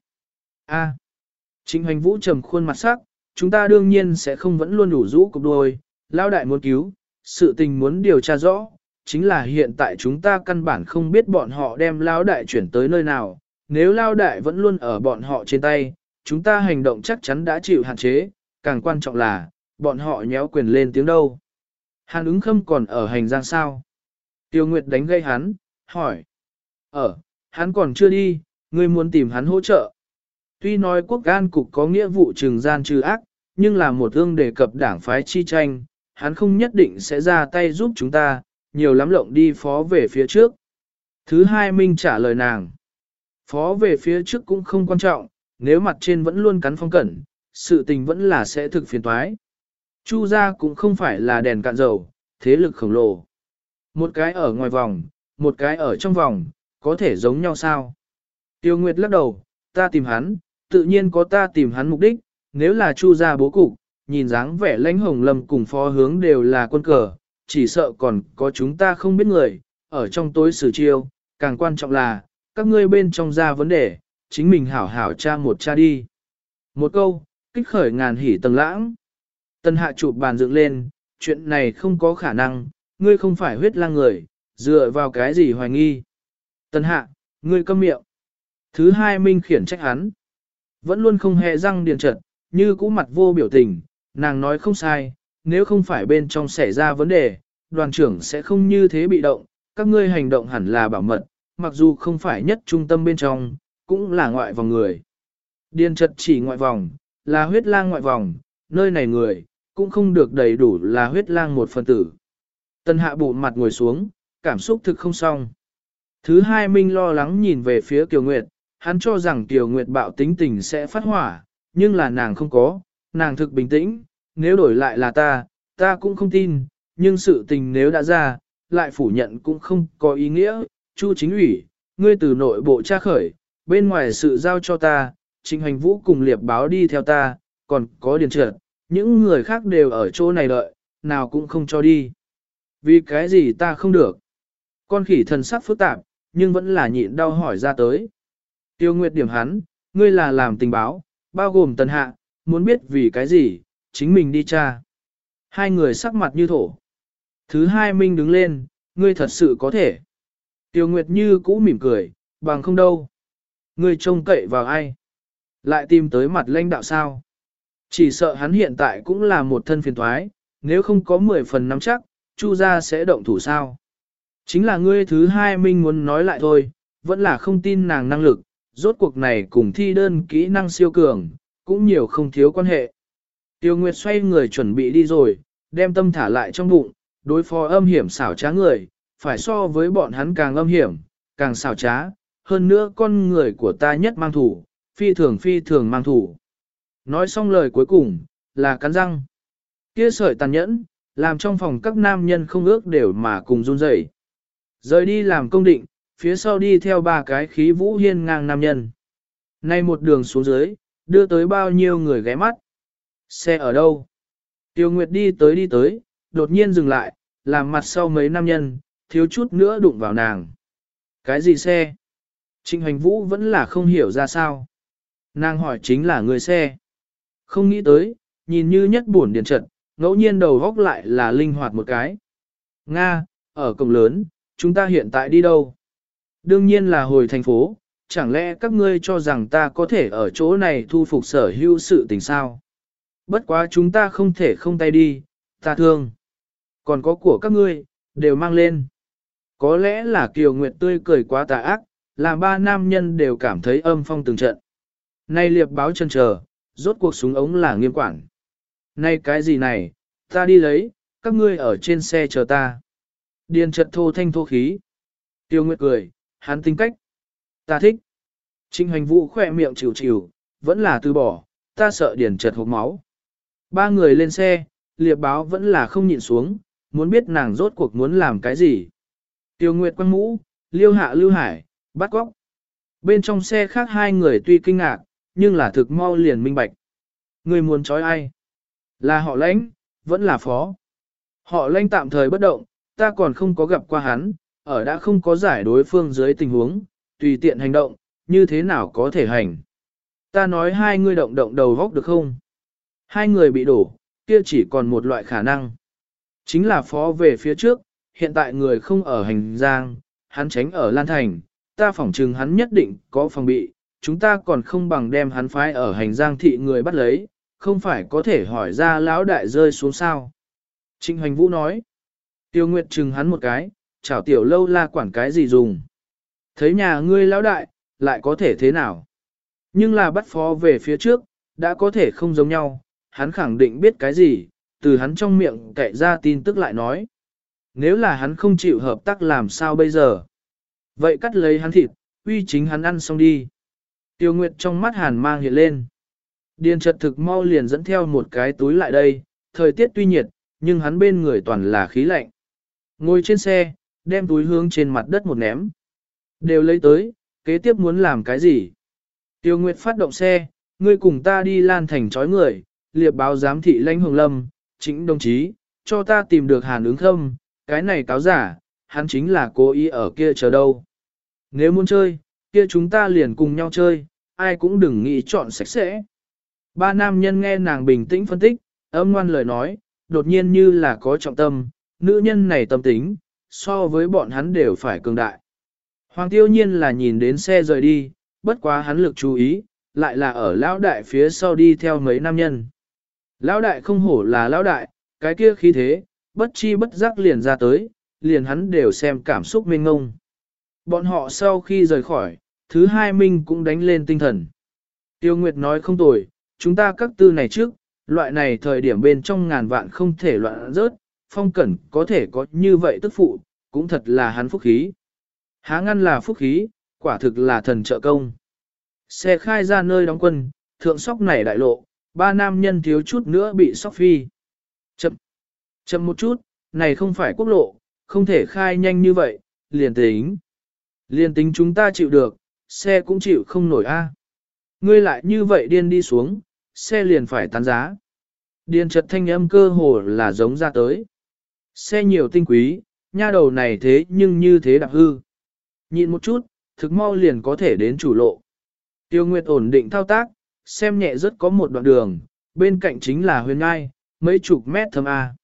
A. À, Trịnh Hoành Vũ trầm khuôn mặt sắc, chúng ta đương nhiên sẽ không vẫn luôn ủ rũ cụp đôi, lao đại muốn cứu, sự tình muốn điều tra rõ, chính là hiện tại chúng ta căn bản không biết bọn họ đem lao đại chuyển tới nơi nào, nếu lao đại vẫn luôn ở bọn họ trên tay, chúng ta hành động chắc chắn đã chịu hạn chế, càng quan trọng là, bọn họ nhéo quyền lên tiếng đâu. Hàn ứng khâm còn ở hành giang sao? Tiêu Nguyệt đánh gây hắn, hỏi. Ở, hắn còn chưa đi, ngươi muốn tìm hắn hỗ trợ. Tuy nói quốc an cục có nghĩa vụ trừng gian trừ ác, nhưng là một ương đề cập đảng phái chi tranh, hắn không nhất định sẽ ra tay giúp chúng ta, nhiều lắm lộng đi phó về phía trước. Thứ hai Minh trả lời nàng. Phó về phía trước cũng không quan trọng, nếu mặt trên vẫn luôn cắn phong cẩn, sự tình vẫn là sẽ thực phiền toái. Chu gia cũng không phải là đèn cạn dầu, thế lực khổng lồ. Một cái ở ngoài vòng, một cái ở trong vòng, có thể giống nhau sao? Tiêu Nguyệt lắc đầu, ta tìm hắn, tự nhiên có ta tìm hắn mục đích, nếu là chu gia bố cục, nhìn dáng vẻ lãnh hồng lâm cùng phó hướng đều là quân cờ, chỉ sợ còn có chúng ta không biết người, ở trong tối xử chiêu, càng quan trọng là, các ngươi bên trong ra vấn đề, chính mình hảo hảo tra một cha đi. Một câu, kích khởi ngàn hỉ tầng lãng. Tân hạ chụp bàn dựng lên, chuyện này không có khả năng, ngươi không phải huyết lang người, dựa vào cái gì hoài nghi. Tân hạ, ngươi câm miệng. Thứ hai minh khiển trách hắn. Vẫn luôn không hề răng điền trật, như cũ mặt vô biểu tình, nàng nói không sai, nếu không phải bên trong xảy ra vấn đề, đoàn trưởng sẽ không như thế bị động, các ngươi hành động hẳn là bảo mật, mặc dù không phải nhất trung tâm bên trong, cũng là ngoại vòng người. Điền trật chỉ ngoại vòng, là huyết lang ngoại vòng, nơi này người, cũng không được đầy đủ là huyết lang một phần tử. Tân hạ bụ mặt ngồi xuống, cảm xúc thực không xong. Thứ hai Minh lo lắng nhìn về phía Kiều Nguyệt, hắn cho rằng Kiều Nguyệt bạo tính tình sẽ phát hỏa, nhưng là nàng không có, nàng thực bình tĩnh, nếu đổi lại là ta, ta cũng không tin, nhưng sự tình nếu đã ra, lại phủ nhận cũng không có ý nghĩa. Chu chính ủy, ngươi từ nội bộ tra khởi, bên ngoài sự giao cho ta, trình hành vũ cùng liệp báo đi theo ta, còn có điền trượt, những người khác đều ở chỗ này đợi, nào cũng không cho đi. Vì cái gì ta không được? Con khỉ thần sắc phức tạp, nhưng vẫn là nhịn đau hỏi ra tới. Tiêu Nguyệt điểm hắn, ngươi là làm tình báo, bao gồm tần hạ, muốn biết vì cái gì, chính mình đi tra. Hai người sắc mặt như thổ. Thứ hai Minh đứng lên, ngươi thật sự có thể. Tiêu Nguyệt như cũ mỉm cười, bằng không đâu. Ngươi trông cậy vào ai? Lại tìm tới mặt lãnh đạo sao? Chỉ sợ hắn hiện tại cũng là một thân phiền thoái, nếu không có 10 phần nắm chắc, Chu gia sẽ động thủ sao. Chính là ngươi thứ hai Minh muốn nói lại thôi, vẫn là không tin nàng năng lực, rốt cuộc này cùng thi đơn kỹ năng siêu cường, cũng nhiều không thiếu quan hệ. Tiêu Nguyệt xoay người chuẩn bị đi rồi, đem tâm thả lại trong bụng, đối phó âm hiểm xảo trá người, phải so với bọn hắn càng âm hiểm, càng xảo trá, hơn nữa con người của ta nhất mang thủ, phi thường phi thường mang thủ. Nói xong lời cuối cùng, là cắn răng. Kia sợi tàn nhẫn, làm trong phòng các nam nhân không ước đều mà cùng run rẩy. Rời đi làm công định, phía sau đi theo ba cái khí vũ hiên ngang nam nhân. Nay một đường xuống dưới, đưa tới bao nhiêu người ghé mắt. Xe ở đâu? Tiêu Nguyệt đi tới đi tới, đột nhiên dừng lại, làm mặt sau mấy nam nhân, thiếu chút nữa đụng vào nàng. Cái gì xe? Trịnh Hoành Vũ vẫn là không hiểu ra sao. Nàng hỏi chính là người xe. Không nghĩ tới, nhìn như nhất buồn điện trận, ngẫu nhiên đầu góc lại là linh hoạt một cái. Nga, ở cổng lớn, chúng ta hiện tại đi đâu? Đương nhiên là hồi thành phố, chẳng lẽ các ngươi cho rằng ta có thể ở chỗ này thu phục sở hữu sự tình sao? Bất quá chúng ta không thể không tay đi, ta thương. Còn có của các ngươi, đều mang lên. Có lẽ là Kiều Nguyệt tươi cười quá tà ác, làm ba nam nhân đều cảm thấy âm phong từng trận. Nay liệp báo chân chờ, rốt cuộc súng ống là nghiêm quản. Nay cái gì này, ta đi lấy, các ngươi ở trên xe chờ ta. Điền trật thô thanh thô khí. Tiêu Nguyệt cười, hắn tính cách. Ta thích. Trinh hành vũ khỏe miệng chịu chịu, vẫn là từ bỏ, ta sợ điển trật hộp máu. Ba người lên xe, liệp báo vẫn là không nhịn xuống, muốn biết nàng rốt cuộc muốn làm cái gì. Tiêu Nguyệt quăng mũ, liêu hạ lưu hải, bắt góc. Bên trong xe khác hai người tuy kinh ngạc, nhưng là thực mau liền minh bạch. Người muốn trói ai? Là họ lãnh, vẫn là phó. Họ lãnh tạm thời bất động, ta còn không có gặp qua hắn, ở đã không có giải đối phương dưới tình huống, tùy tiện hành động, như thế nào có thể hành. Ta nói hai ngươi động động đầu góc được không? Hai người bị đổ, kia chỉ còn một loại khả năng. Chính là phó về phía trước, hiện tại người không ở hành giang, hắn tránh ở Lan Thành, ta phỏng chừng hắn nhất định có phòng bị, chúng ta còn không bằng đem hắn phái ở hành giang thị người bắt lấy, không phải có thể hỏi ra lão đại rơi xuống sao. Trịnh Hoành Vũ nói, Tiêu Nguyệt chừng hắn một cái, chảo tiểu lâu la quản cái gì dùng. Thấy nhà ngươi lão đại, lại có thể thế nào. Nhưng là bắt phó về phía trước, đã có thể không giống nhau, hắn khẳng định biết cái gì, từ hắn trong miệng kệ ra tin tức lại nói. Nếu là hắn không chịu hợp tác làm sao bây giờ? Vậy cắt lấy hắn thịt, uy chính hắn ăn xong đi. Tiêu Nguyệt trong mắt hàn mang hiện lên. Điền trật thực mau liền dẫn theo một cái túi lại đây, thời tiết tuy nhiệt, nhưng hắn bên người toàn là khí lạnh. Ngồi trên xe, đem túi hướng trên mặt đất một ném. Đều lấy tới, kế tiếp muốn làm cái gì? Tiêu Nguyệt phát động xe, ngươi cùng ta đi lan thành chói người, liệp báo giám thị lãnh hồng lâm, chính đồng chí, cho ta tìm được hàn ứng khâm, cái này cáo giả, hắn chính là cố ý ở kia chờ đâu. Nếu muốn chơi, kia chúng ta liền cùng nhau chơi, ai cũng đừng nghĩ chọn sạch sẽ. Ba nam nhân nghe nàng bình tĩnh phân tích, âm ngoan lời nói, đột nhiên như là có trọng tâm, nữ nhân này tâm tính, so với bọn hắn đều phải cường đại. Hoàng tiêu nhiên là nhìn đến xe rời đi, bất quá hắn lực chú ý, lại là ở lão đại phía sau đi theo mấy nam nhân. Lão đại không hổ là lão đại, cái kia khí thế, bất chi bất giác liền ra tới, liền hắn đều xem cảm xúc mênh ngông. Bọn họ sau khi rời khỏi, thứ hai minh cũng đánh lên tinh thần. Tiêu Nguyệt nói không tồi, chúng ta các tư này trước, loại này thời điểm bên trong ngàn vạn không thể loạn rớt, phong cẩn có thể có như vậy tức phụ, cũng thật là hắn phúc khí. Há ngăn là phúc khí, quả thực là thần trợ công. Xe khai ra nơi đóng quân, thượng sóc này đại lộ, ba nam nhân thiếu chút nữa bị sóc phi. Chậm, chậm một chút, này không phải quốc lộ, không thể khai nhanh như vậy, liền tính. Liền tính chúng ta chịu được, xe cũng chịu không nổi a. Ngươi lại như vậy điên đi xuống, xe liền phải tán giá. Điên chật thanh âm cơ hồ là giống ra tới. Xe nhiều tinh quý, nha đầu này thế nhưng như thế đặc hư. Nhịn một chút, thực mau liền có thể đến chủ lộ. Tiêu Nguyệt ổn định thao tác, xem nhẹ rất có một đoạn đường, bên cạnh chính là huyền ngai, mấy chục mét thâm A.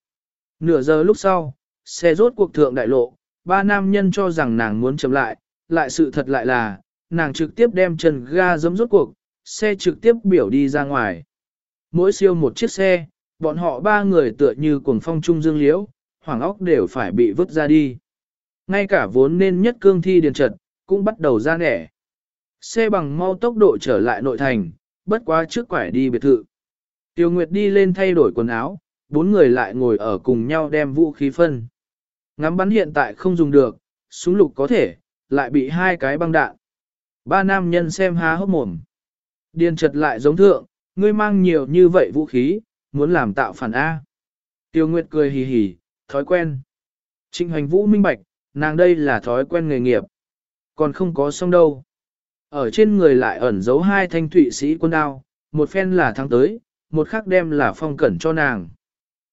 Nửa giờ lúc sau, xe rốt cuộc thượng đại lộ, ba nam nhân cho rằng nàng muốn chậm lại, lại sự thật lại là, nàng trực tiếp đem chân ga giấm rốt cuộc, xe trực tiếp biểu đi ra ngoài. Mỗi siêu một chiếc xe, bọn họ ba người tựa như cuồng phong trung dương liễu, hoàng óc đều phải bị vứt ra đi. Ngay cả vốn nên nhất cương thi điền trật, cũng bắt đầu ra nẻ. Xe bằng mau tốc độ trở lại nội thành, bất quá trước quải đi biệt thự. Tiêu Nguyệt đi lên thay đổi quần áo, bốn người lại ngồi ở cùng nhau đem vũ khí phân. Ngắm bắn hiện tại không dùng được, súng lục có thể, lại bị hai cái băng đạn. Ba nam nhân xem há hốc mồm. Điền trật lại giống thượng, ngươi mang nhiều như vậy vũ khí, muốn làm tạo phản A. Tiêu Nguyệt cười hì hì, thói quen. Trịnh Hành vũ minh bạch, nàng đây là thói quen nghề nghiệp. Còn không có xong đâu. Ở trên người lại ẩn giấu hai thanh thụy sĩ quân đao, một phen là thắng tới, một khác đem là phong cẩn cho nàng.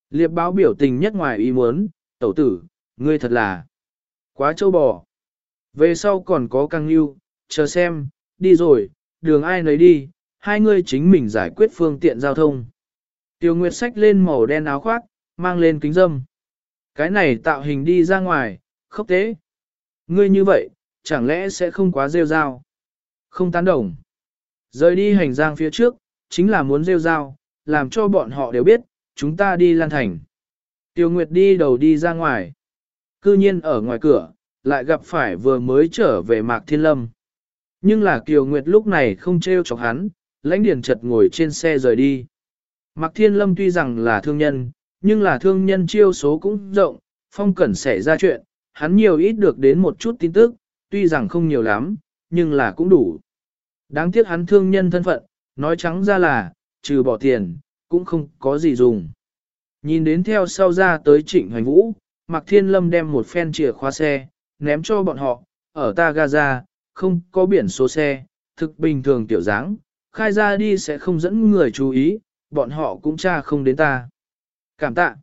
Liệp báo biểu tình nhất ngoài ý muốn, tẩu tử, ngươi thật là quá châu bò. Về sau còn có căng yêu, chờ xem, đi rồi, đường ai nấy đi, hai ngươi chính mình giải quyết phương tiện giao thông. Tiêu Nguyệt sách lên màu đen áo khoác, mang lên kính dâm. Cái này tạo hình đi ra ngoài, khốc tế. Ngươi như vậy, chẳng lẽ sẽ không quá rêu rao? Không tán đồng. Rời đi hành giang phía trước, chính là muốn rêu rao, làm cho bọn họ đều biết, chúng ta đi lan thành. Tiêu Nguyệt đi đầu đi ra ngoài. Cư nhiên ở ngoài cửa, lại gặp phải vừa mới trở về Mạc Thiên Lâm. Nhưng là Kiều Nguyệt lúc này không trêu chọc hắn, lãnh điền chật ngồi trên xe rời đi. Mạc Thiên Lâm tuy rằng là thương nhân, nhưng là thương nhân chiêu số cũng rộng, phong cẩn xảy ra chuyện, hắn nhiều ít được đến một chút tin tức, tuy rằng không nhiều lắm, nhưng là cũng đủ. Đáng tiếc hắn thương nhân thân phận, nói trắng ra là, trừ bỏ tiền, cũng không có gì dùng. Nhìn đến theo sau ra tới trịnh hoành vũ, Mạc Thiên Lâm đem một phen chìa khóa xe, ném cho bọn họ, ở ta Gaza, không có biển số xe, thực bình thường tiểu dáng, khai ra đi sẽ không dẫn người chú ý, bọn họ cũng tra không đến ta. Cảm tạ.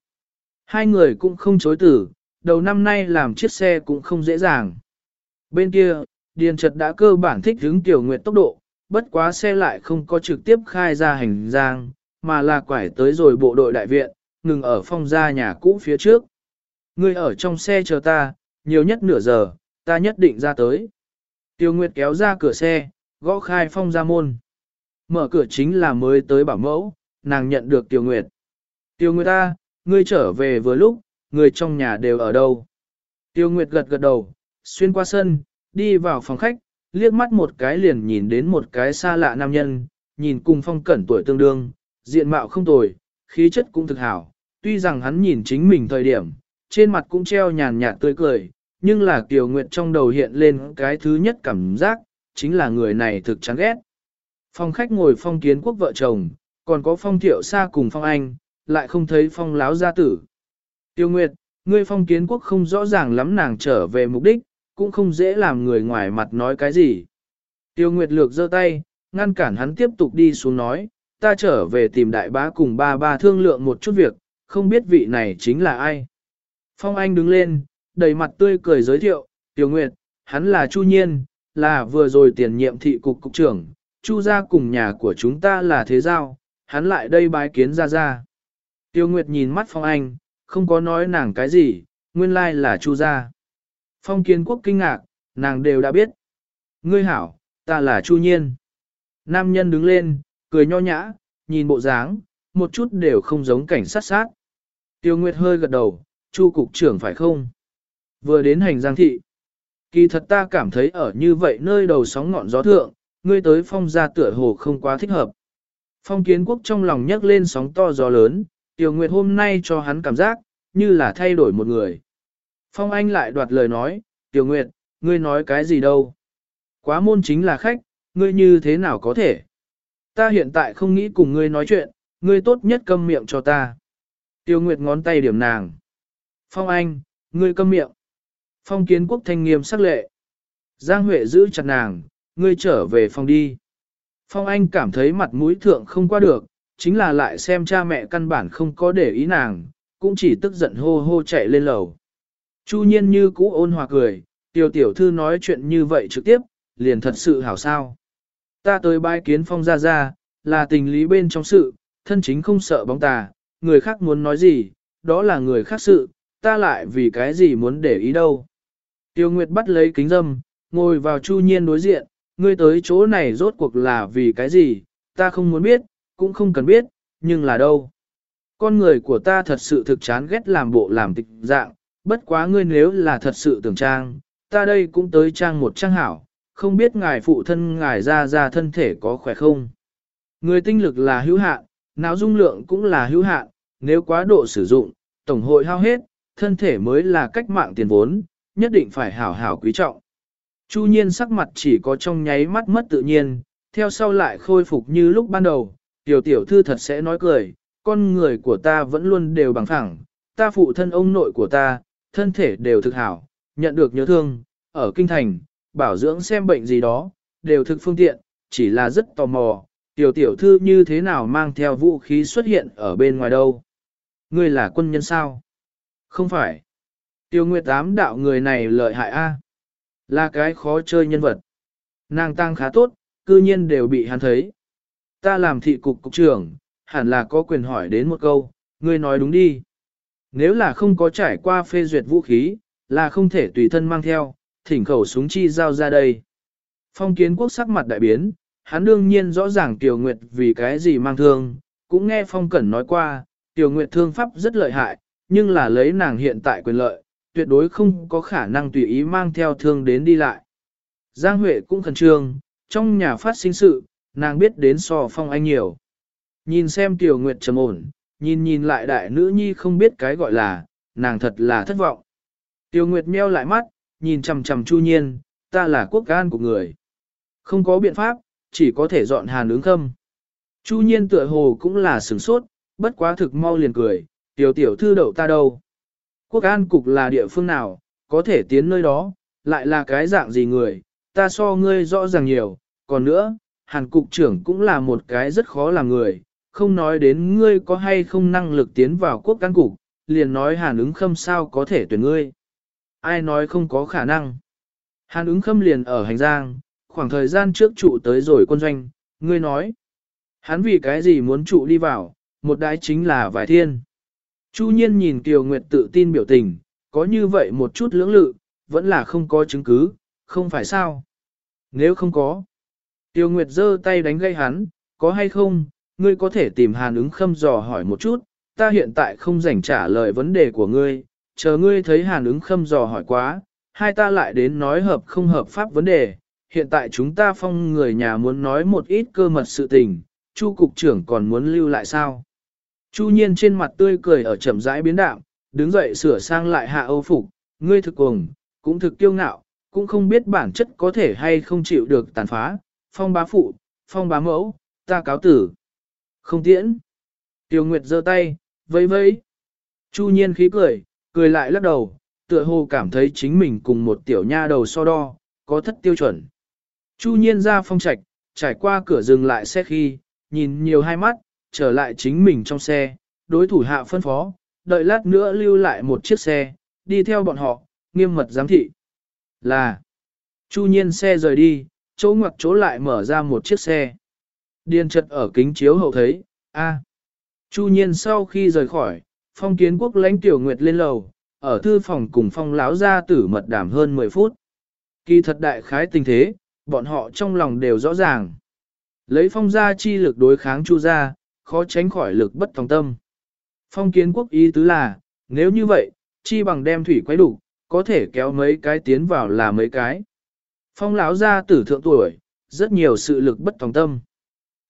Hai người cũng không chối tử, đầu năm nay làm chiếc xe cũng không dễ dàng. Bên kia, Điền Trật đã cơ bản thích hướng Tiểu Nguyệt tốc độ, bất quá xe lại không có trực tiếp khai ra hành giang, mà là quải tới rồi bộ đội đại viện, ngừng ở phong gia nhà cũ phía trước. Ngươi ở trong xe chờ ta, nhiều nhất nửa giờ, ta nhất định ra tới. Tiêu Nguyệt kéo ra cửa xe, gõ khai phong ra môn. Mở cửa chính là mới tới bảo mẫu, nàng nhận được Tiêu Nguyệt. Tiêu Nguyệt ta, ngươi trở về vừa lúc, người trong nhà đều ở đâu. Tiêu Nguyệt gật gật đầu, xuyên qua sân, đi vào phòng khách, liếc mắt một cái liền nhìn đến một cái xa lạ nam nhân, nhìn cùng phong cẩn tuổi tương đương, diện mạo không tồi, khí chất cũng thực hảo. Tuy rằng hắn nhìn chính mình thời điểm, trên mặt cũng treo nhàn nhạt tươi cười, nhưng là Tiêu Nguyệt trong đầu hiện lên cái thứ nhất cảm giác, chính là người này thực chán ghét. Phong khách ngồi phong kiến quốc vợ chồng, còn có phong thiệu xa cùng phong anh, lại không thấy phong láo gia tử. Tiêu Nguyệt, ngươi phong kiến quốc không rõ ràng lắm nàng trở về mục đích, cũng không dễ làm người ngoài mặt nói cái gì. Tiêu Nguyệt lược giơ tay, ngăn cản hắn tiếp tục đi xuống nói, ta trở về tìm đại bá cùng ba ba thương lượng một chút việc, không biết vị này chính là ai. Phong Anh đứng lên, đầy mặt tươi cười giới thiệu, Tiêu Nguyệt, hắn là Chu Nhiên, là vừa rồi tiền nhiệm thị cục cục trưởng, Chu gia cùng nhà của chúng ta là thế giao, hắn lại đây bái kiến ra ra. Tiêu Nguyệt nhìn mắt Phong Anh, không có nói nàng cái gì, nguyên lai là Chu gia. Phong kiến quốc kinh ngạc, nàng đều đã biết. Ngươi hảo, ta là Chu Nhiên. Nam nhân đứng lên, cười nho nhã, nhìn bộ dáng, một chút đều không giống cảnh sát sát. Tiêu Nguyệt hơi gật đầu, Chu cục trưởng phải không? Vừa đến hành giang thị. Kỳ thật ta cảm thấy ở như vậy nơi đầu sóng ngọn gió thượng, ngươi tới phong gia tựa hồ không quá thích hợp. Phong kiến quốc trong lòng nhấc lên sóng to gió lớn, Tiêu Nguyệt hôm nay cho hắn cảm giác, như là thay đổi một người. Phong Anh lại đoạt lời nói, Tiểu Nguyệt, ngươi nói cái gì đâu? Quá môn chính là khách, ngươi như thế nào có thể? Ta hiện tại không nghĩ cùng ngươi nói chuyện, ngươi tốt nhất câm miệng cho ta. Tiêu Nguyệt ngón tay điểm nàng. Phong Anh, ngươi câm miệng. Phong kiến quốc thanh nghiêm sắc lệ. Giang Huệ giữ chặt nàng, ngươi trở về phòng đi. Phong Anh cảm thấy mặt mũi thượng không qua được, chính là lại xem cha mẹ căn bản không có để ý nàng, cũng chỉ tức giận hô hô chạy lên lầu. Chu nhiên như cũ ôn hòa cười, tiểu tiểu thư nói chuyện như vậy trực tiếp, liền thật sự hảo sao. Ta tới bái kiến phong ra ra, là tình lý bên trong sự, thân chính không sợ bóng tà, người khác muốn nói gì, đó là người khác sự, ta lại vì cái gì muốn để ý đâu. Tiêu Nguyệt bắt lấy kính dâm, ngồi vào chu nhiên đối diện, ngươi tới chỗ này rốt cuộc là vì cái gì, ta không muốn biết, cũng không cần biết, nhưng là đâu. Con người của ta thật sự thực chán ghét làm bộ làm tịch dạng, bất quá ngươi nếu là thật sự tưởng trang, ta đây cũng tới trang một trang hảo, không biết ngài phụ thân ngài ra ra thân thể có khỏe không. Người tinh lực là hữu hạn, não dung lượng cũng là hữu hạn, nếu quá độ sử dụng, tổng hội hao hết, thân thể mới là cách mạng tiền vốn, nhất định phải hảo hảo quý trọng. Chu nhiên sắc mặt chỉ có trong nháy mắt mất tự nhiên, theo sau lại khôi phục như lúc ban đầu, tiểu tiểu thư thật sẽ nói cười, con người của ta vẫn luôn đều bằng phẳng, ta phụ thân ông nội của ta, thân thể đều thực hảo, nhận được nhớ thương, ở kinh thành, bảo dưỡng xem bệnh gì đó, đều thực phương tiện, chỉ là rất tò mò, tiểu tiểu thư như thế nào mang theo vũ khí xuất hiện ở bên ngoài đâu. Ngươi là quân nhân sao? Không phải. Tiêu Nguyệt Tám đạo người này lợi hại a, Là cái khó chơi nhân vật. Nàng tăng khá tốt, cư nhiên đều bị hắn thấy. Ta làm thị cục cục trưởng, hẳn là có quyền hỏi đến một câu, ngươi nói đúng đi. Nếu là không có trải qua phê duyệt vũ khí, là không thể tùy thân mang theo, thỉnh khẩu súng chi giao ra đây. Phong kiến quốc sắc mặt đại biến, hắn đương nhiên rõ ràng Tiểu Nguyệt vì cái gì mang thương, cũng nghe Phong Cẩn nói qua, Tiểu Nguyệt thương pháp rất lợi hại, nhưng là lấy nàng hiện tại quyền lợi, tuyệt đối không có khả năng tùy ý mang theo thương đến đi lại. Giang Huệ cũng khẩn trương, trong nhà phát sinh sự, nàng biết đến so phong anh nhiều. Nhìn xem Tiểu Nguyệt trầm ổn, nhìn nhìn lại đại nữ nhi không biết cái gọi là, nàng thật là thất vọng. Tiểu Nguyệt meo lại mắt, nhìn chầm chầm Chu Nhiên, ta là quốc gan của người. Không có biện pháp, chỉ có thể dọn hàn ứng khâm. Chu Nhiên tựa hồ cũng là sửng sốt, bất quá thực mau liền cười, tiểu tiểu thư đậu ta đâu. Quốc an cục là địa phương nào, có thể tiến nơi đó, lại là cái dạng gì người, ta so ngươi rõ ràng nhiều, còn nữa, hàn cục trưởng cũng là một cái rất khó làm người, không nói đến ngươi có hay không năng lực tiến vào quốc căn cục, liền nói hàn ứng khâm sao có thể tuyển ngươi. Ai nói không có khả năng. Hàn ứng khâm liền ở hành giang, khoảng thời gian trước trụ tới rồi quân doanh, ngươi nói. Hắn vì cái gì muốn trụ đi vào, một đái chính là vài thiên. Chu nhiên nhìn Kiều Nguyệt tự tin biểu tình, có như vậy một chút lưỡng lự, vẫn là không có chứng cứ, không phải sao. Nếu không có, Tiêu Nguyệt giơ tay đánh gây hắn, có hay không, ngươi có thể tìm hàn ứng khâm dò hỏi một chút, ta hiện tại không rảnh trả lời vấn đề của ngươi, chờ ngươi thấy hàn ứng khâm dò hỏi quá, hai ta lại đến nói hợp không hợp pháp vấn đề, hiện tại chúng ta phong người nhà muốn nói một ít cơ mật sự tình, Chu cục trưởng còn muốn lưu lại sao? Chu nhiên trên mặt tươi cười ở chậm rãi biến đạo, đứng dậy sửa sang lại hạ âu phục, ngươi thực cuồng, cũng thực kiêu ngạo, cũng không biết bản chất có thể hay không chịu được tàn phá, phong bá phụ, phong bá mẫu, ta cáo tử. Không tiễn. Tiêu Nguyệt giơ tay, vẫy vẫy. Chu nhiên khí cười, cười lại lắc đầu, tựa hồ cảm thấy chính mình cùng một tiểu nha đầu so đo, có thất tiêu chuẩn. Chu nhiên ra phong trạch, trải qua cửa dừng lại xe khi, nhìn nhiều hai mắt, trở lại chính mình trong xe, đối thủ hạ phân phó, đợi lát nữa lưu lại một chiếc xe, đi theo bọn họ, nghiêm mật giám thị. Là, Chu nhiên xe rời đi, chỗ ngoặc chỗ lại mở ra một chiếc xe. Điền trật ở kính chiếu hậu thấy, a. Chu nhiên sau khi rời khỏi, phong kiến quốc lãnh tiểu nguyệt lên lầu, ở thư phòng cùng phong láo ra tử mật đảm hơn 10 phút. Kỳ thật đại khái tình thế, bọn họ trong lòng đều rõ ràng. Lấy phong gia chi lực đối kháng chu gia, khó tránh khỏi lực bất tòng tâm. Phong kiến quốc ý tứ là, nếu như vậy, chi bằng đem thủy quay đủ, có thể kéo mấy cái tiến vào là mấy cái. Phong lão gia tử thượng tuổi, rất nhiều sự lực bất tòng tâm.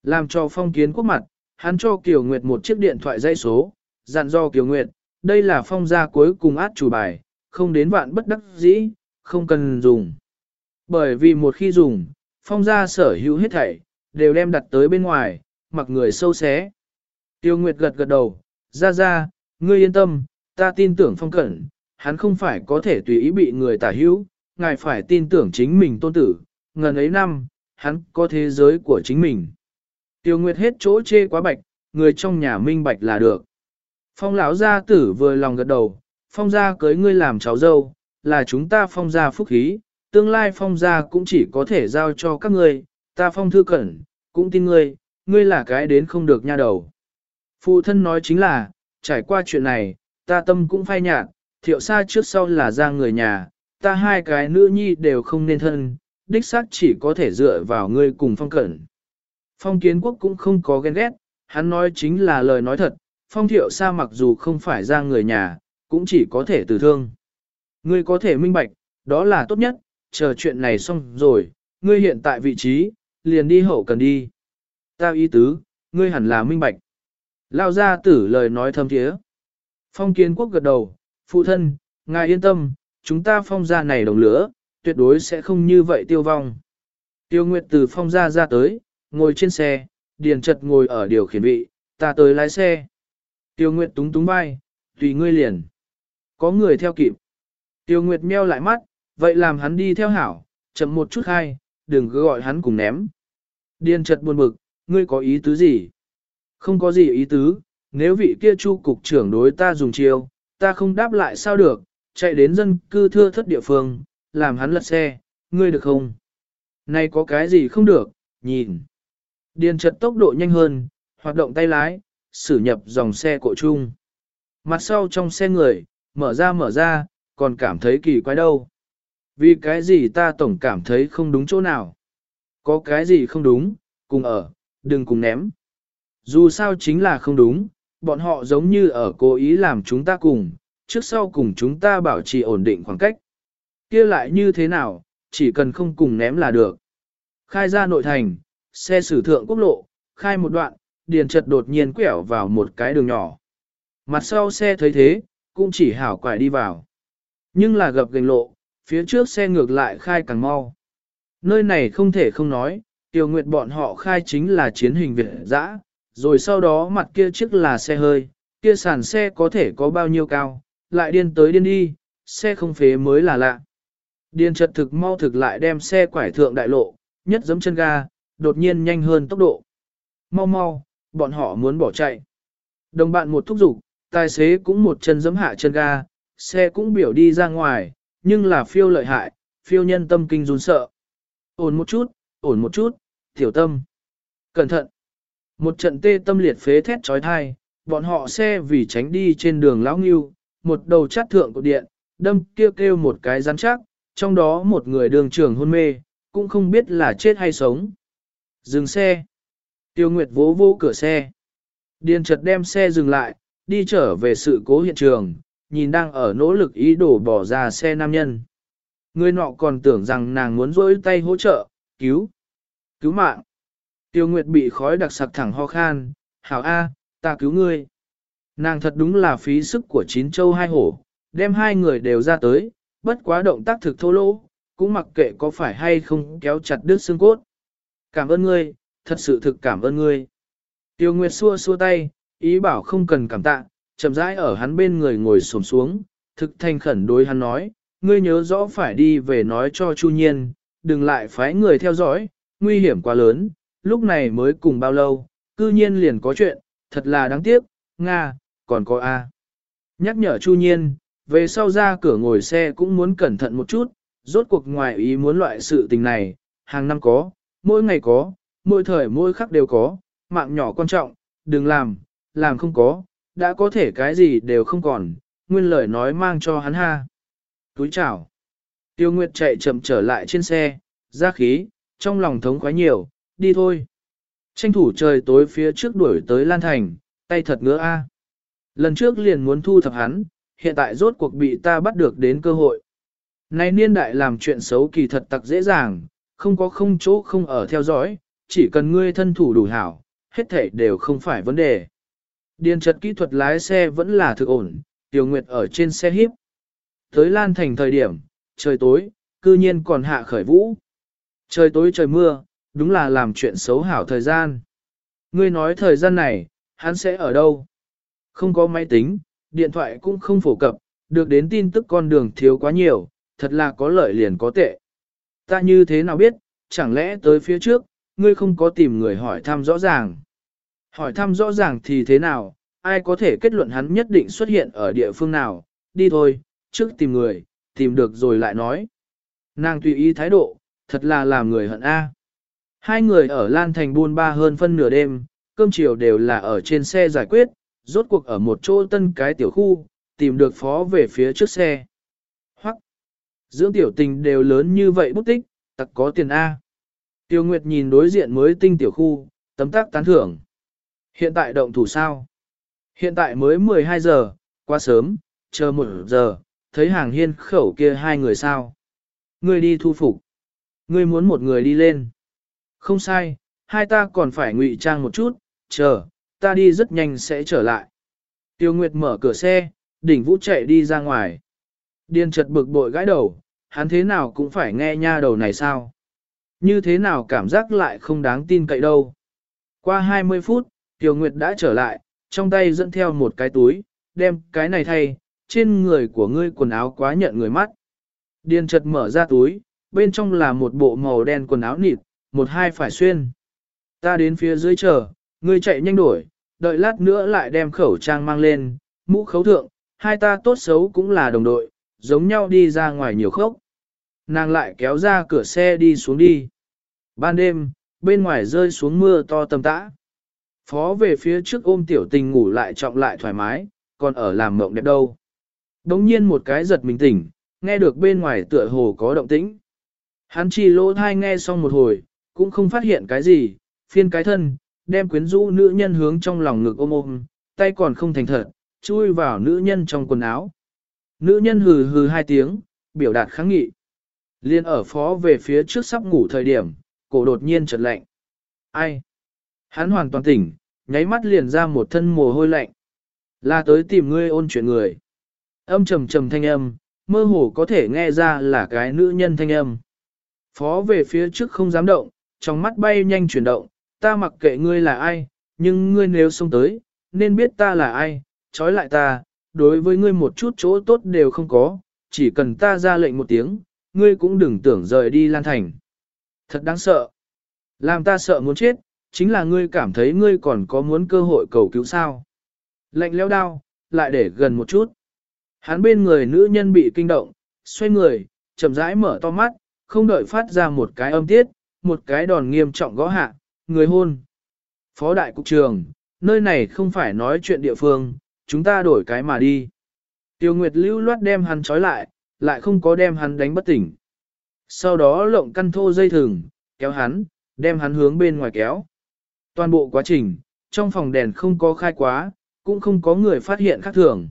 Làm cho phong kiến quốc mặt, hắn cho Kiều Nguyệt một chiếc điện thoại dây số, dặn do Kiều Nguyệt, đây là phong gia cuối cùng át chủ bài, không đến vạn bất đắc dĩ, không cần dùng. Bởi vì một khi dùng, phong gia sở hữu hết thảy, đều đem đặt tới bên ngoài, mặc người sâu xé. Tiêu Nguyệt gật gật đầu, ra ra, ngươi yên tâm, ta tin tưởng phong cẩn, hắn không phải có thể tùy ý bị người tả hữu, ngài phải tin tưởng chính mình tôn tử, ngần ấy năm, hắn có thế giới của chính mình. Tiêu Nguyệt hết chỗ chê quá bạch, người trong nhà minh bạch là được. Phong lão gia tử vừa lòng gật đầu, phong gia cưới ngươi làm cháu dâu, là chúng ta phong gia phúc khí, tương lai phong gia cũng chỉ có thể giao cho các ngươi, ta phong thư cẩn, cũng tin ngươi, ngươi là cái đến không được nha đầu. Phụ thân nói chính là, trải qua chuyện này, ta tâm cũng phai nhạt, thiệu xa trước sau là ra người nhà, ta hai cái nữ nhi đều không nên thân, đích xác chỉ có thể dựa vào ngươi cùng phong cẩn. Phong kiến quốc cũng không có ghen ghét, hắn nói chính là lời nói thật, phong thiệu Sa mặc dù không phải ra người nhà, cũng chỉ có thể từ thương. Ngươi có thể minh bạch, đó là tốt nhất, chờ chuyện này xong rồi, ngươi hiện tại vị trí, liền đi hậu cần đi. Ta ý tứ, ngươi hẳn là minh bạch. Lao ra tử lời nói thâm thiế. Phong kiến quốc gật đầu, phụ thân, ngài yên tâm, chúng ta phong gia này đồng lửa, tuyệt đối sẽ không như vậy tiêu vong. Tiêu Nguyệt từ phong gia ra tới, ngồi trên xe, điền chật ngồi ở điều khiển vị, ta tới lái xe. Tiêu Nguyệt túng túng vai, tùy ngươi liền. Có người theo kịp. Tiêu Nguyệt meo lại mắt, vậy làm hắn đi theo hảo, chậm một chút hay, đừng cứ gọi hắn cùng ném. Điền chật buồn bực, ngươi có ý tứ gì? Không có gì ý tứ, nếu vị kia chu cục trưởng đối ta dùng chiêu, ta không đáp lại sao được, chạy đến dân cư thưa thất địa phương, làm hắn lật xe, ngươi được không? Này có cái gì không được, nhìn. Điền chật tốc độ nhanh hơn, hoạt động tay lái, xử nhập dòng xe cộ chung. Mặt sau trong xe người, mở ra mở ra, còn cảm thấy kỳ quái đâu. Vì cái gì ta tổng cảm thấy không đúng chỗ nào. Có cái gì không đúng, cùng ở, đừng cùng ném. Dù sao chính là không đúng, bọn họ giống như ở cố ý làm chúng ta cùng, trước sau cùng chúng ta bảo trì ổn định khoảng cách. kia lại như thế nào, chỉ cần không cùng ném là được. Khai ra nội thành, xe sử thượng quốc lộ, khai một đoạn, điền chật đột nhiên quẹo vào một cái đường nhỏ. Mặt sau xe thấy thế, cũng chỉ hảo quải đi vào. Nhưng là gặp gành lộ, phía trước xe ngược lại khai càng mau. Nơi này không thể không nói, Tiêu Nguyệt bọn họ khai chính là chiến hình Việt dã, rồi sau đó mặt kia chiếc là xe hơi, kia sàn xe có thể có bao nhiêu cao, lại điên tới điên đi, xe không phế mới là lạ. Điên chật thực mau thực lại đem xe quải thượng đại lộ, nhất giấm chân ga, đột nhiên nhanh hơn tốc độ. Mau mau, bọn họ muốn bỏ chạy. Đồng bạn một thúc giục, tài xế cũng một chân giấm hạ chân ga, xe cũng biểu đi ra ngoài, nhưng là phiêu lợi hại, phiêu nhân tâm kinh run sợ. Ổn một chút, ổn một chút, tiểu tâm. Cẩn thận. Một trận tê tâm liệt phế thét trói thai, bọn họ xe vì tránh đi trên đường lão nghiêu, một đầu chát thượng của điện, đâm kêu kêu một cái rắn chắc, trong đó một người đường trưởng hôn mê, cũng không biết là chết hay sống. Dừng xe. Tiêu Nguyệt vỗ vô cửa xe. Điền Trật đem xe dừng lại, đi trở về sự cố hiện trường, nhìn đang ở nỗ lực ý đồ bỏ ra xe nam nhân. Người nọ còn tưởng rằng nàng muốn rỗi tay hỗ trợ, cứu, cứu mạng. Tiêu Nguyệt bị khói đặc sặc thẳng ho khan, hảo A, ta cứu ngươi. Nàng thật đúng là phí sức của chín châu hai hổ, đem hai người đều ra tới, bất quá động tác thực thô lỗ, cũng mặc kệ có phải hay không kéo chặt đứt xương cốt. Cảm ơn ngươi, thật sự thực cảm ơn ngươi. Tiêu Nguyệt xua xua tay, ý bảo không cần cảm tạ, chậm rãi ở hắn bên người ngồi xổm xuống, thực thanh khẩn đối hắn nói, ngươi nhớ rõ phải đi về nói cho Chu Nhiên, đừng lại phái người theo dõi, nguy hiểm quá lớn, lúc này mới cùng bao lâu, cư nhiên liền có chuyện, thật là đáng tiếc, Nga, còn có A. Nhắc nhở Chu Nhiên, về sau ra cửa ngồi xe cũng muốn cẩn thận một chút, rốt cuộc ngoài ý muốn loại sự tình này, hàng năm có, mỗi ngày có, mỗi thời mỗi khắc đều có, mạng nhỏ quan trọng, đừng làm, làm không có, đã có thể cái gì đều không còn, nguyên lời nói mang cho hắn ha. Túi chào. Tiêu Nguyệt chạy chậm trở lại trên xe, ra khí, trong lòng thống khoái nhiều, đi thôi. Tranh thủ trời tối phía trước đuổi tới Lan Thành, tay thật ngứa a. Lần trước liền muốn thu thập hắn, hiện tại rốt cuộc bị ta bắt được đến cơ hội. Này niên đại làm chuyện xấu kỳ thật tặc dễ dàng, không có không chỗ không ở theo dõi, chỉ cần ngươi thân thủ đủ hảo, hết thể đều không phải vấn đề. Điền trật kỹ thuật lái xe vẫn là thực ổn, Tiểu Nguyệt ở trên xe híp. Tới Lan Thành thời điểm, trời tối, cư nhiên còn hạ khởi vũ. Trời tối trời mưa, đúng là làm chuyện xấu hảo thời gian. Ngươi nói thời gian này, hắn sẽ ở đâu? Không có máy tính, điện thoại cũng không phổ cập, được đến tin tức con đường thiếu quá nhiều, thật là có lợi liền có tệ. Ta như thế nào biết, chẳng lẽ tới phía trước, ngươi không có tìm người hỏi thăm rõ ràng. Hỏi thăm rõ ràng thì thế nào, ai có thể kết luận hắn nhất định xuất hiện ở địa phương nào, đi thôi, trước tìm người, tìm được rồi lại nói. Nàng tùy ý thái độ, thật là làm người hận A. Hai người ở Lan Thành buôn ba hơn phân nửa đêm, cơm chiều đều là ở trên xe giải quyết, rốt cuộc ở một chỗ tân cái tiểu khu, tìm được phó về phía trước xe. Hoặc, dưỡng tiểu tình đều lớn như vậy bút tích, tặc có tiền A. Tiêu Nguyệt nhìn đối diện mới tinh tiểu khu, tấm tác tán thưởng. Hiện tại động thủ sao? Hiện tại mới 12 giờ, quá sớm, chờ một giờ, thấy hàng hiên khẩu kia hai người sao? Ngươi đi thu phục. Ngươi muốn một người đi lên. Không sai, hai ta còn phải ngụy trang một chút, chờ, ta đi rất nhanh sẽ trở lại. Tiêu Nguyệt mở cửa xe, đỉnh vũ chạy đi ra ngoài. Điên chật bực bội gãi đầu, hắn thế nào cũng phải nghe nha đầu này sao? Như thế nào cảm giác lại không đáng tin cậy đâu. Qua 20 phút, Tiêu Nguyệt đã trở lại, trong tay dẫn theo một cái túi, đem cái này thay, trên người của ngươi quần áo quá nhận người mắt. Điền chật mở ra túi, bên trong là một bộ màu đen quần áo nịt, một hai phải xuyên. Ta đến phía dưới chờ, ngươi chạy nhanh đổi, đợi lát nữa lại đem khẩu trang mang lên, mũ khấu thượng, hai ta tốt xấu cũng là đồng đội, giống nhau đi ra ngoài nhiều khốc. Nàng lại kéo ra cửa xe đi xuống đi. Ban đêm, bên ngoài rơi xuống mưa to tầm tã. Phó về phía trước ôm tiểu tình ngủ lại trọng lại thoải mái, còn ở làm mộng đẹp đâu. Đống nhiên một cái giật mình tỉnh, nghe được bên ngoài tựa hồ có động tĩnh. Hắn chỉ lỗ thai nghe xong một hồi, cũng không phát hiện cái gì, phiên cái thân, đem quyến rũ nữ nhân hướng trong lòng ngực ôm ôm, tay còn không thành thật, chui vào nữ nhân trong quần áo. Nữ nhân hừ hừ hai tiếng, biểu đạt kháng nghị. Liên ở phó về phía trước sắp ngủ thời điểm, cổ đột nhiên chợt lạnh. Ai? Hắn hoàn toàn tỉnh, nháy mắt liền ra một thân mồ hôi lạnh. Là tới tìm ngươi ôn chuyện người. Âm trầm trầm thanh âm, mơ hồ có thể nghe ra là cái nữ nhân thanh âm. Phó về phía trước không dám động, trong mắt bay nhanh chuyển động, ta mặc kệ ngươi là ai, nhưng ngươi nếu xông tới, nên biết ta là ai, trói lại ta, đối với ngươi một chút chỗ tốt đều không có, chỉ cần ta ra lệnh một tiếng, ngươi cũng đừng tưởng rời đi Lan Thành. Thật đáng sợ. Làm ta sợ muốn chết, chính là ngươi cảm thấy ngươi còn có muốn cơ hội cầu cứu sao. Lệnh leo đao, lại để gần một chút. Hắn bên người nữ nhân bị kinh động, xoay người, chậm rãi mở to mắt, không đợi phát ra một cái âm tiết, một cái đòn nghiêm trọng gõ hạ, người hôn. Phó đại cục trường, nơi này không phải nói chuyện địa phương, chúng ta đổi cái mà đi. Tiêu Nguyệt lưu loát đem hắn trói lại, lại không có đem hắn đánh bất tỉnh. Sau đó lộng căn thô dây thừng, kéo hắn, đem hắn hướng bên ngoài kéo. Toàn bộ quá trình, trong phòng đèn không có khai quá, cũng không có người phát hiện khác thường.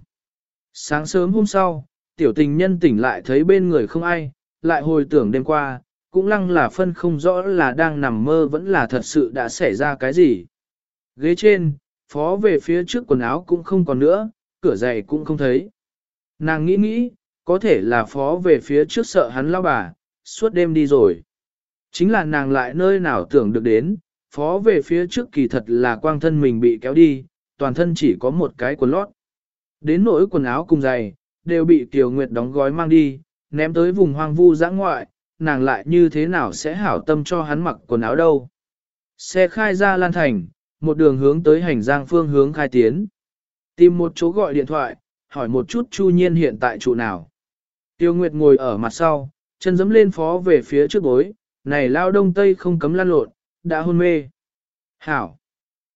Sáng sớm hôm sau, tiểu tình nhân tỉnh lại thấy bên người không ai, lại hồi tưởng đêm qua, cũng lăng là phân không rõ là đang nằm mơ vẫn là thật sự đã xảy ra cái gì. Ghế trên, phó về phía trước quần áo cũng không còn nữa, cửa giày cũng không thấy. Nàng nghĩ nghĩ, có thể là phó về phía trước sợ hắn lao bà, suốt đêm đi rồi. Chính là nàng lại nơi nào tưởng được đến, phó về phía trước kỳ thật là quang thân mình bị kéo đi, toàn thân chỉ có một cái quần lót. Đến nỗi quần áo cùng giày, đều bị Kiều Nguyệt đóng gói mang đi, ném tới vùng hoang vu giã ngoại, nàng lại như thế nào sẽ hảo tâm cho hắn mặc quần áo đâu. Xe khai ra Lan Thành, một đường hướng tới hành giang phương hướng khai tiến. Tìm một chỗ gọi điện thoại, hỏi một chút Chu Nhiên hiện tại trụ nào. Tiêu Nguyệt ngồi ở mặt sau, chân dẫm lên phó về phía trước bối, này lao đông tây không cấm lan lộn, đã hôn mê. Hảo.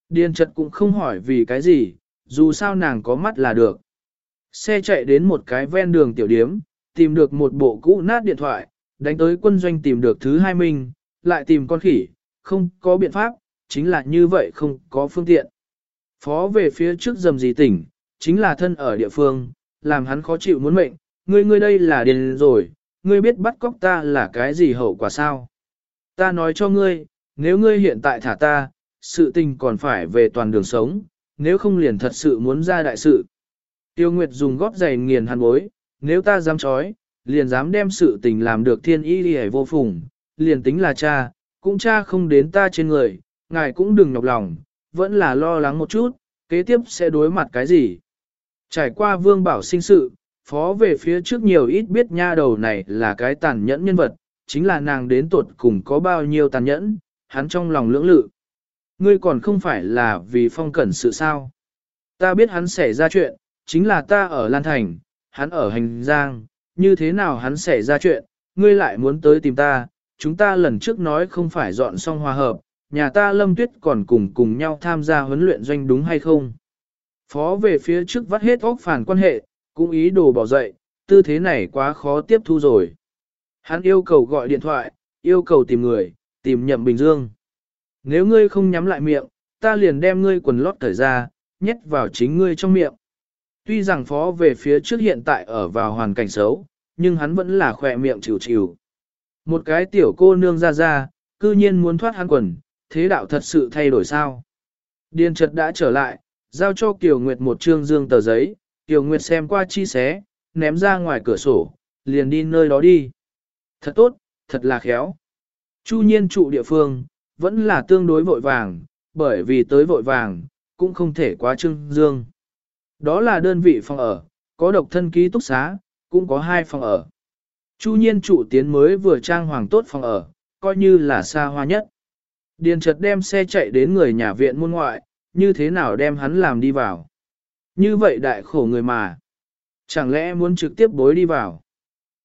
Điền trật cũng không hỏi vì cái gì, dù sao nàng có mắt là được. Xe chạy đến một cái ven đường tiểu điếm, tìm được một bộ cũ nát điện thoại, đánh tới quân doanh tìm được thứ hai mình lại tìm con khỉ, không có biện pháp, chính là như vậy không có phương tiện. Phó về phía trước dầm gì tỉnh, chính là thân ở địa phương, làm hắn khó chịu muốn mệnh, ngươi ngươi đây là điền rồi, ngươi biết bắt cóc ta là cái gì hậu quả sao? Ta nói cho ngươi, nếu ngươi hiện tại thả ta, sự tình còn phải về toàn đường sống, nếu không liền thật sự muốn ra đại sự. Tiêu Nguyệt dùng góp giày nghiền hàn bối, nếu ta dám chói, liền dám đem sự tình làm được thiên y đi vô phùng, liền tính là cha, cũng cha không đến ta trên người, ngài cũng đừng nhọc lòng, vẫn là lo lắng một chút, kế tiếp sẽ đối mặt cái gì. Trải qua vương bảo sinh sự, phó về phía trước nhiều ít biết nha đầu này là cái tàn nhẫn nhân vật, chính là nàng đến tuột cùng có bao nhiêu tàn nhẫn, hắn trong lòng lưỡng lự. Ngươi còn không phải là vì phong cẩn sự sao. Ta biết hắn xảy ra chuyện, chính là ta ở Lan Thành, hắn ở hành giang, như thế nào hắn xảy ra chuyện, ngươi lại muốn tới tìm ta, chúng ta lần trước nói không phải dọn xong hòa hợp, nhà ta lâm tuyết còn cùng cùng nhau tham gia huấn luyện doanh đúng hay không. Phó về phía trước vắt hết óc phản quan hệ, cũng ý đồ bỏ dậy, tư thế này quá khó tiếp thu rồi. Hắn yêu cầu gọi điện thoại, yêu cầu tìm người, tìm nhậm Bình Dương. Nếu ngươi không nhắm lại miệng, ta liền đem ngươi quần lót thời ra, nhét vào chính ngươi trong miệng. Tuy rằng phó về phía trước hiện tại ở vào hoàn cảnh xấu, nhưng hắn vẫn là khỏe miệng chịu chịu. Một cái tiểu cô nương ra ra, cư nhiên muốn thoát hắn quần, thế đạo thật sự thay đổi sao. Điền trật đã trở lại, giao cho Kiều Nguyệt một trương dương tờ giấy, Kiều Nguyệt xem qua chi xé, ném ra ngoài cửa sổ, liền đi nơi đó đi. Thật tốt, thật là khéo. Chu nhiên trụ địa phương, vẫn là tương đối vội vàng, bởi vì tới vội vàng, cũng không thể quá trưng dương. Đó là đơn vị phòng ở, có độc thân ký túc xá, cũng có hai phòng ở. Chu nhiên trụ tiến mới vừa trang hoàng tốt phòng ở, coi như là xa hoa nhất. Điền chợt đem xe chạy đến người nhà viện môn ngoại, như thế nào đem hắn làm đi vào. Như vậy đại khổ người mà. Chẳng lẽ muốn trực tiếp bối đi vào.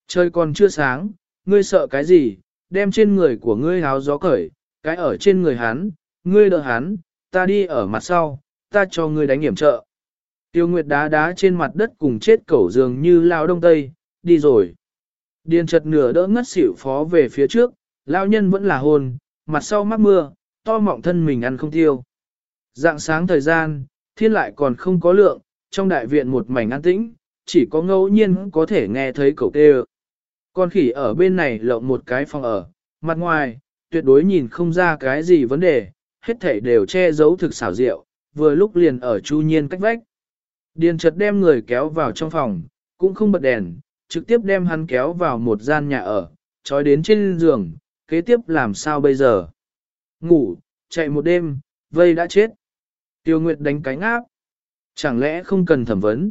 Trời còn chưa sáng, ngươi sợ cái gì, đem trên người của ngươi háo gió cởi, cái ở trên người hắn, ngươi đỡ hắn, ta đi ở mặt sau, ta cho ngươi đánh hiểm trợ. Tiêu Nguyệt đá đá trên mặt đất cùng chết cẩu dường như lao đông tây, đi rồi. Điền chật nửa đỡ ngất xỉu phó về phía trước, lao nhân vẫn là hồn, mặt sau mắc mưa, to mọng thân mình ăn không tiêu. Dạng sáng thời gian, thiên lại còn không có lượng, trong đại viện một mảnh an tĩnh, chỉ có ngẫu nhiên có thể nghe thấy cẩu kêu. Con khỉ ở bên này lộng một cái phòng ở, mặt ngoài, tuyệt đối nhìn không ra cái gì vấn đề, hết thảy đều che giấu thực xảo diệu, vừa lúc liền ở Chu Nhiên cách vách. Điền Trật đem người kéo vào trong phòng, cũng không bật đèn, trực tiếp đem hắn kéo vào một gian nhà ở, trói đến trên giường, kế tiếp làm sao bây giờ? Ngủ, chạy một đêm, vây đã chết. Tiêu Nguyệt đánh cánh áp. Chẳng lẽ không cần thẩm vấn?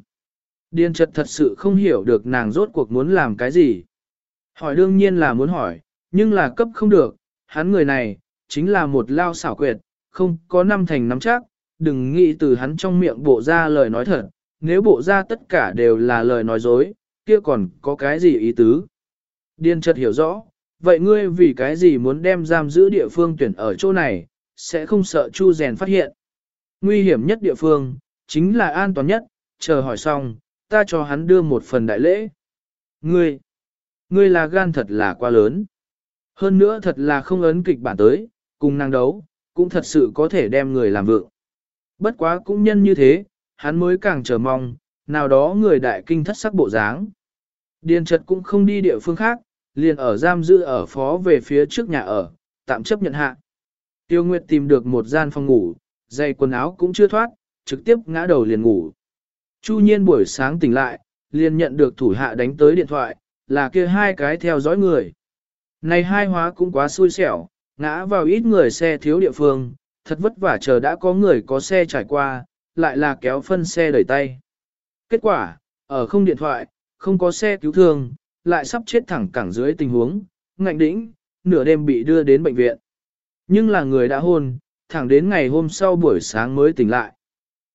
Điền Trật thật sự không hiểu được nàng rốt cuộc muốn làm cái gì. Hỏi đương nhiên là muốn hỏi, nhưng là cấp không được, hắn người này, chính là một lao xảo quyệt, không có năm thành nắm chắc, đừng nghĩ từ hắn trong miệng bộ ra lời nói thật, nếu bộ ra tất cả đều là lời nói dối, kia còn có cái gì ý tứ. Điên chợt hiểu rõ, vậy ngươi vì cái gì muốn đem giam giữ địa phương tuyển ở chỗ này, sẽ không sợ Chu rèn phát hiện. Nguy hiểm nhất địa phương, chính là an toàn nhất, chờ hỏi xong, ta cho hắn đưa một phần đại lễ. Ngươi, ngươi là gan thật là quá lớn. Hơn nữa thật là không ấn kịch bản tới, cùng năng đấu, cũng thật sự có thể đem người làm vượng. Bất quá cũng nhân như thế, hắn mới càng chờ mong, nào đó người đại kinh thất sắc bộ dáng. Điền trật cũng không đi địa phương khác, liền ở giam giữ ở phó về phía trước nhà ở, tạm chấp nhận hạ. Tiêu Nguyệt tìm được một gian phòng ngủ, dây quần áo cũng chưa thoát, trực tiếp ngã đầu liền ngủ. Chu nhiên buổi sáng tỉnh lại, liền nhận được thủ hạ đánh tới điện thoại, là kia hai cái theo dõi người. Này hai hóa cũng quá xui xẻo, ngã vào ít người xe thiếu địa phương, thật vất vả chờ đã có người có xe trải qua, lại là kéo phân xe đẩy tay. Kết quả, ở không điện thoại, không có xe cứu thương, lại sắp chết thẳng cẳng dưới tình huống, ngạnh đĩnh, nửa đêm bị đưa đến bệnh viện. Nhưng là người đã hôn, thẳng đến ngày hôm sau buổi sáng mới tỉnh lại.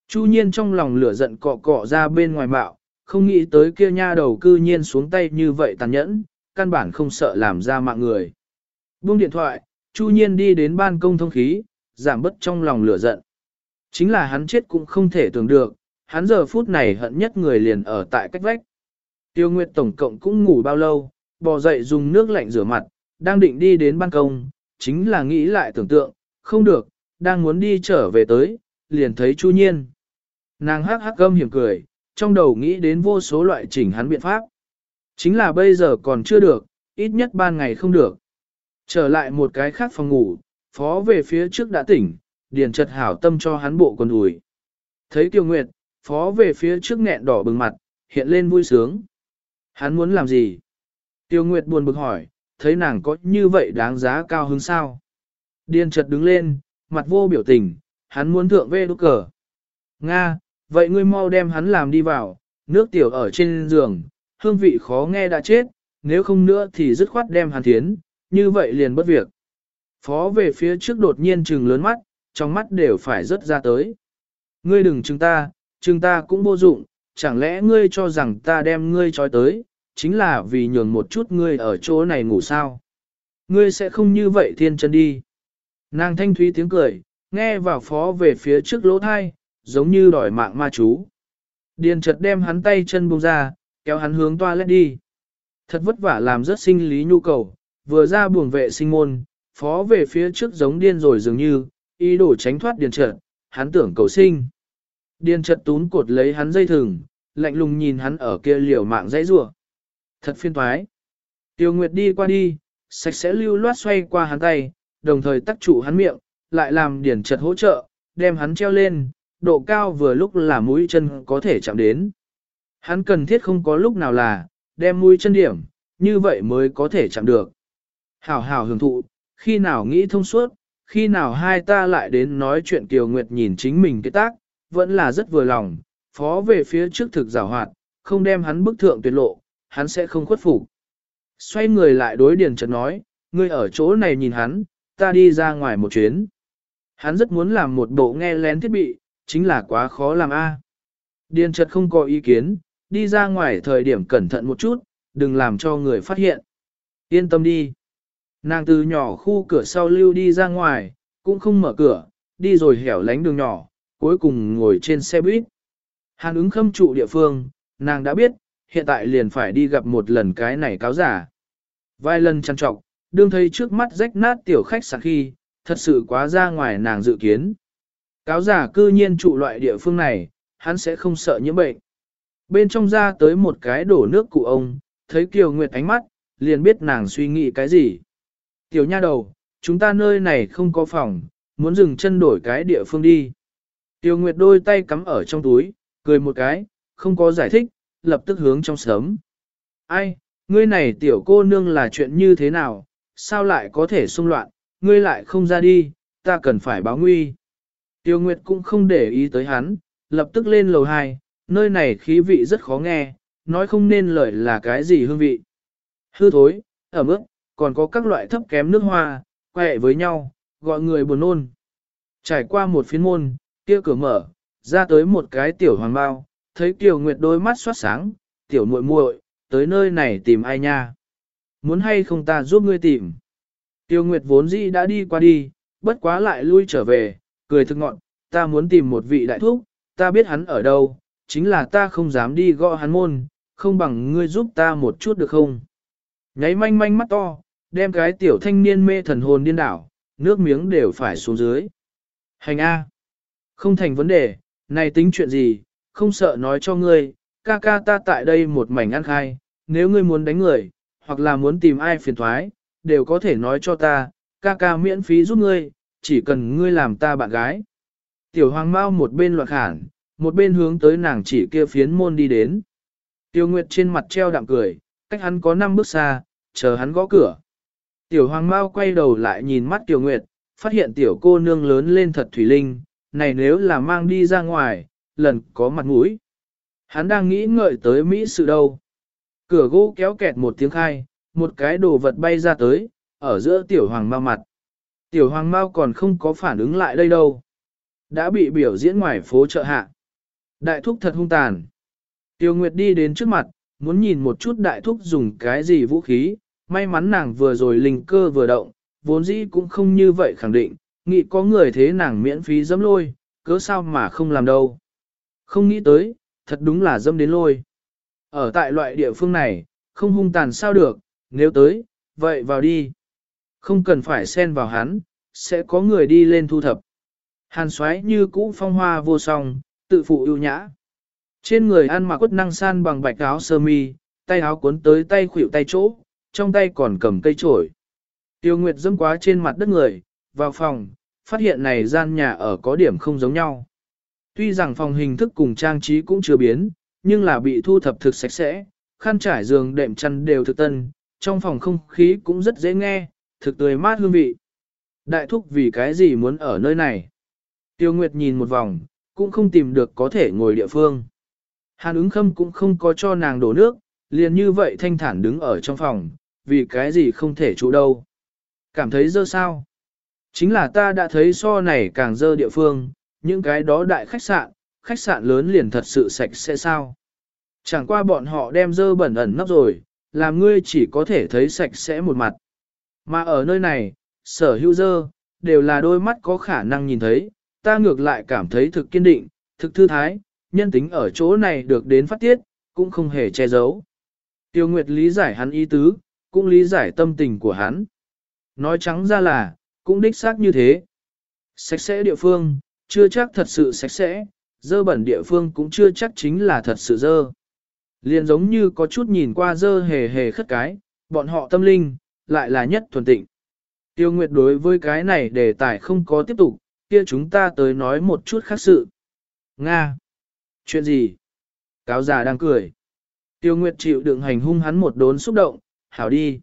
Chu nhiên trong lòng lửa giận cọ cọ ra bên ngoài mạo, không nghĩ tới kia nha đầu cư nhiên xuống tay như vậy tàn nhẫn, căn bản không sợ làm ra mạng người. Buông điện thoại, Chu nhiên đi đến ban công thông khí, giảm bớt trong lòng lửa giận. Chính là hắn chết cũng không thể tưởng được, hắn giờ phút này hận nhất người liền ở tại cách vách. Tiêu Nguyệt tổng cộng cũng ngủ bao lâu, bò dậy dùng nước lạnh rửa mặt, đang định đi đến ban công, chính là nghĩ lại tưởng tượng, không được, đang muốn đi trở về tới, liền thấy Chu Nhiên. Nàng hắc hắc gâm hiểm cười, trong đầu nghĩ đến vô số loại chỉnh hắn biện pháp. Chính là bây giờ còn chưa được, ít nhất ban ngày không được. Trở lại một cái khác phòng ngủ, phó về phía trước đã tỉnh, điền chật hảo tâm cho hắn bộ quần ủi. Thấy Tiêu Nguyệt, phó về phía trước nghẹn đỏ bừng mặt, hiện lên vui sướng. Hắn muốn làm gì? Tiêu Nguyệt buồn bực hỏi, thấy nàng có như vậy đáng giá cao hứng sao? Điền chật đứng lên, mặt vô biểu tình, hắn muốn thượng về đúc cờ. Nga, vậy ngươi mau đem hắn làm đi vào, nước tiểu ở trên giường, hương vị khó nghe đã chết, nếu không nữa thì dứt khoát đem hắn thiến, như vậy liền bất việc. Phó về phía trước đột nhiên trừng lớn mắt, trong mắt đều phải rớt ra tới. Ngươi đừng chừng ta, chừng ta cũng vô dụng, chẳng lẽ ngươi cho rằng ta đem ngươi trói tới, chính là vì nhường một chút ngươi ở chỗ này ngủ sao. Ngươi sẽ không như vậy thiên chân đi. Nàng thanh thúy tiếng cười, nghe vào phó về phía trước lỗ thai, giống như đòi mạng ma chú. Điền chợt đem hắn tay chân buông ra, kéo hắn hướng toilet đi. Thật vất vả làm rất sinh lý nhu cầu, vừa ra buồng vệ sinh môn, phó về phía trước giống điên rồi dường như, ý đồ tránh thoát điền chợt, hắn tưởng cầu sinh. Điền chợt tún cột lấy hắn dây thừng, lạnh lùng nhìn hắn ở kia liều mạng dãy rủa. Thật phiên toái. Tiêu Nguyệt đi qua đi, sạch sẽ lưu loát xoay qua hắn tay, đồng thời tắc trụ hắn miệng, lại làm điển chật hỗ trợ, đem hắn treo lên, độ cao vừa lúc là mũi chân có thể chạm đến. Hắn cần thiết không có lúc nào là, đem mũi chân điểm, như vậy mới có thể chạm được. Hảo hảo hưởng thụ, khi nào nghĩ thông suốt, khi nào hai ta lại đến nói chuyện Kiều Nguyệt nhìn chính mình cái tác, vẫn là rất vừa lòng, phó về phía trước thực giảo hoạt, không đem hắn bức thượng tuyệt lộ, hắn sẽ không khuất phục. Xoay người lại đối điền Trần nói, ngươi ở chỗ này nhìn hắn, ta đi ra ngoài một chuyến. Hắn rất muốn làm một bộ nghe lén thiết bị, chính là quá khó làm a. Điền trật không có ý kiến, đi ra ngoài thời điểm cẩn thận một chút, đừng làm cho người phát hiện. Yên tâm đi. Nàng từ nhỏ khu cửa sau lưu đi ra ngoài, cũng không mở cửa, đi rồi hẻo lánh đường nhỏ, cuối cùng ngồi trên xe buýt. Hàn ứng khâm trụ địa phương, nàng đã biết, hiện tại liền phải đi gặp một lần cái này cáo giả. Vài lần chăn trọc, đương thấy trước mắt rách nát tiểu khách sạn khi, thật sự quá ra ngoài nàng dự kiến. Cáo giả cư nhiên trụ loại địa phương này, hắn sẽ không sợ nhiễm bệnh. Bên trong ra tới một cái đổ nước cụ ông, thấy Kiều Nguyệt ánh mắt, liền biết nàng suy nghĩ cái gì. Tiểu nha đầu, chúng ta nơi này không có phòng, muốn dừng chân đổi cái địa phương đi. Tiêu Nguyệt đôi tay cắm ở trong túi, cười một cái, không có giải thích, lập tức hướng trong sớm. Ai, ngươi này tiểu cô nương là chuyện như thế nào, sao lại có thể xung loạn, ngươi lại không ra đi, ta cần phải báo nguy. Tiêu Nguyệt cũng không để ý tới hắn, lập tức lên lầu 2, nơi này khí vị rất khó nghe, nói không nên lời là cái gì hương vị. Hư thối, ở mức, còn có các loại thấp kém nước hoa, quẹ với nhau, gọi người buồn nôn. Trải qua một phiến môn, kia cửa mở, ra tới một cái tiểu hoàng bao, thấy Kiều Nguyệt đôi mắt xoát sáng, tiểu muội muội, tới nơi này tìm ai nha? Muốn hay không ta giúp ngươi tìm? Tiêu Nguyệt vốn dĩ đã đi qua đi, bất quá lại lui trở về, cười thức ngọn, ta muốn tìm một vị đại thúc, ta biết hắn ở đâu, chính là ta không dám đi gõ hắn môn, không bằng ngươi giúp ta một chút được không? Nháy manh manh mắt to, đem cái tiểu thanh niên mê thần hồn điên đảo, nước miếng đều phải xuống dưới. Hành A. Không thành vấn đề, này tính chuyện gì, không sợ nói cho ngươi, ca ca ta tại đây một mảnh ăn khai, nếu ngươi muốn đánh người, hoặc là muốn tìm ai phiền thoái, đều có thể nói cho ta, ca ca miễn phí giúp ngươi, chỉ cần ngươi làm ta bạn gái. Tiểu hoàng mau một bên loạn khản, một bên hướng tới nàng chỉ kia phiến môn đi đến. Tiêu Nguyệt trên mặt treo đạm cười, cách hắn có năm bước xa, chờ hắn gõ cửa. Tiểu hoàng mau quay đầu lại nhìn mắt Tiểu Nguyệt, phát hiện tiểu cô nương lớn lên thật thủy linh, này nếu là mang đi ra ngoài, lần có mặt mũi. Hắn đang nghĩ ngợi tới Mỹ sự đâu. Cửa gỗ kéo kẹt một tiếng khai, một cái đồ vật bay ra tới, ở giữa tiểu hoàng mau mặt. Tiểu hoàng mau còn không có phản ứng lại đây đâu. Đã bị biểu diễn ngoài phố chợ hạ. Đại thúc thật hung tàn. Tiêu Nguyệt đi đến trước mặt, muốn nhìn một chút đại thúc dùng cái gì vũ khí, may mắn nàng vừa rồi linh cơ vừa động, vốn dĩ cũng không như vậy khẳng định, nghĩ có người thế nàng miễn phí dẫm lôi, cớ sao mà không làm đâu. Không nghĩ tới, thật đúng là dâm đến lôi. Ở tại loại địa phương này, không hung tàn sao được, nếu tới, vậy vào đi. Không cần phải xen vào hắn, sẽ có người đi lên thu thập. Hàn xoáy như cũ phong hoa vô song, tự phụ ưu nhã. Trên người ăn mặc quất năng san bằng bạch áo sơ mi, tay áo cuốn tới tay khuỷu tay chỗ, trong tay còn cầm cây chổi. Tiêu Nguyệt dâm quá trên mặt đất người, vào phòng, phát hiện này gian nhà ở có điểm không giống nhau. Tuy rằng phòng hình thức cùng trang trí cũng chưa biến, nhưng là bị thu thập thực sạch sẽ, khăn trải giường đệm chăn đều thực tân, trong phòng không khí cũng rất dễ nghe, thực tươi mát hương vị. Đại thúc vì cái gì muốn ở nơi này? Tiêu Nguyệt nhìn một vòng, cũng không tìm được có thể ngồi địa phương. Hàn ứng khâm cũng không có cho nàng đổ nước, liền như vậy thanh thản đứng ở trong phòng, vì cái gì không thể trụ đâu. Cảm thấy dơ sao? Chính là ta đã thấy so này càng dơ địa phương, những cái đó đại khách sạn, khách sạn lớn liền thật sự sạch sẽ sao. Chẳng qua bọn họ đem dơ bẩn ẩn nấp rồi, làm ngươi chỉ có thể thấy sạch sẽ một mặt. Mà ở nơi này, sở hữu dơ, đều là đôi mắt có khả năng nhìn thấy, ta ngược lại cảm thấy thực kiên định, thực thư thái, nhân tính ở chỗ này được đến phát tiết, cũng không hề che giấu. Tiêu Nguyệt lý giải hắn ý tứ, cũng lý giải tâm tình của hắn. Nói trắng ra là, cũng đích xác như thế. Sạch sẽ địa phương, chưa chắc thật sự sạch sẽ, dơ bẩn địa phương cũng chưa chắc chính là thật sự dơ. Liền giống như có chút nhìn qua dơ hề hề khất cái, bọn họ tâm linh, lại là nhất thuần tịnh. Tiêu Nguyệt đối với cái này đề tài không có tiếp tục, kia chúng ta tới nói một chút khác sự. Nga! Chuyện gì? Cáo già đang cười. Tiêu Nguyệt chịu đựng hành hung hắn một đốn xúc động, hảo đi.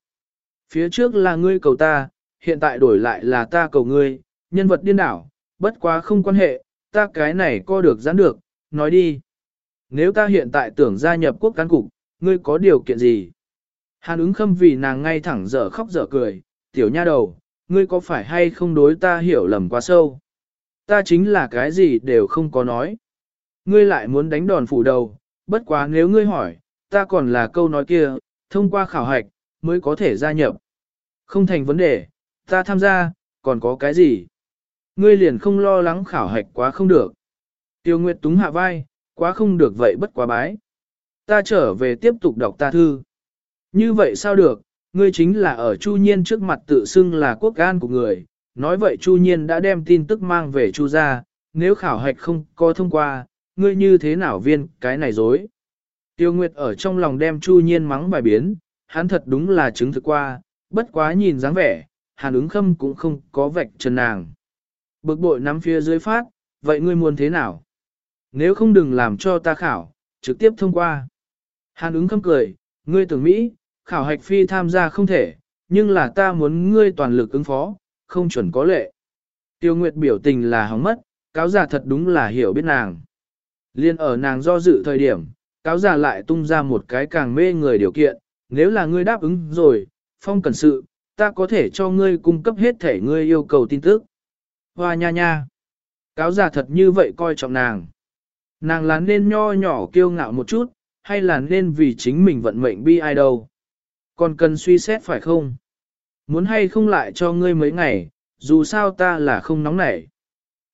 Phía trước là ngươi cầu ta, hiện tại đổi lại là ta cầu ngươi, nhân vật điên đảo, bất quá không quan hệ, ta cái này co được giãn được, nói đi. Nếu ta hiện tại tưởng gia nhập quốc cán cục, ngươi có điều kiện gì? Hàn ứng khâm vì nàng ngay thẳng dở khóc dở cười, tiểu nha đầu, ngươi có phải hay không đối ta hiểu lầm quá sâu? Ta chính là cái gì đều không có nói. Ngươi lại muốn đánh đòn phủ đầu, bất quá nếu ngươi hỏi, ta còn là câu nói kia, thông qua khảo hạch, mới có thể gia nhập. Không thành vấn đề, ta tham gia, còn có cái gì? Ngươi liền không lo lắng khảo hạch quá không được. Tiêu Nguyệt túng hạ vai, quá không được vậy bất quá bái. Ta trở về tiếp tục đọc ta thư. Như vậy sao được, ngươi chính là ở Chu Nhiên trước mặt tự xưng là quốc gan của người. Nói vậy Chu Nhiên đã đem tin tức mang về Chu gia, nếu khảo hạch không có thông qua, ngươi như thế nào viên cái này dối. Tiêu Nguyệt ở trong lòng đem Chu Nhiên mắng bài biến, hắn thật đúng là chứng thực qua, bất quá nhìn dáng vẻ, hàn ứng khâm cũng không có vạch trần nàng. Bực bội nắm phía dưới phát, vậy ngươi muốn thế nào? Nếu không đừng làm cho ta khảo, trực tiếp thông qua. Hàn ứng khâm cười, ngươi tưởng Mỹ, khảo hạch phi tham gia không thể, nhưng là ta muốn ngươi toàn lực ứng phó, không chuẩn có lệ. Tiêu Nguyệt biểu tình là hóng mất, cáo giả thật đúng là hiểu biết nàng. Liên ở nàng do dự thời điểm, cáo giả lại tung ra một cái càng mê người điều kiện, nếu là ngươi đáp ứng rồi, phong cần sự, ta có thể cho ngươi cung cấp hết thể ngươi yêu cầu tin tức. Hoa nha nha. Cáo giả thật như vậy coi trọng nàng. Nàng là nên nho nhỏ kiêu ngạo một chút, hay là nên vì chính mình vận mệnh bi ai đâu. Còn cần suy xét phải không? Muốn hay không lại cho ngươi mấy ngày, dù sao ta là không nóng nảy.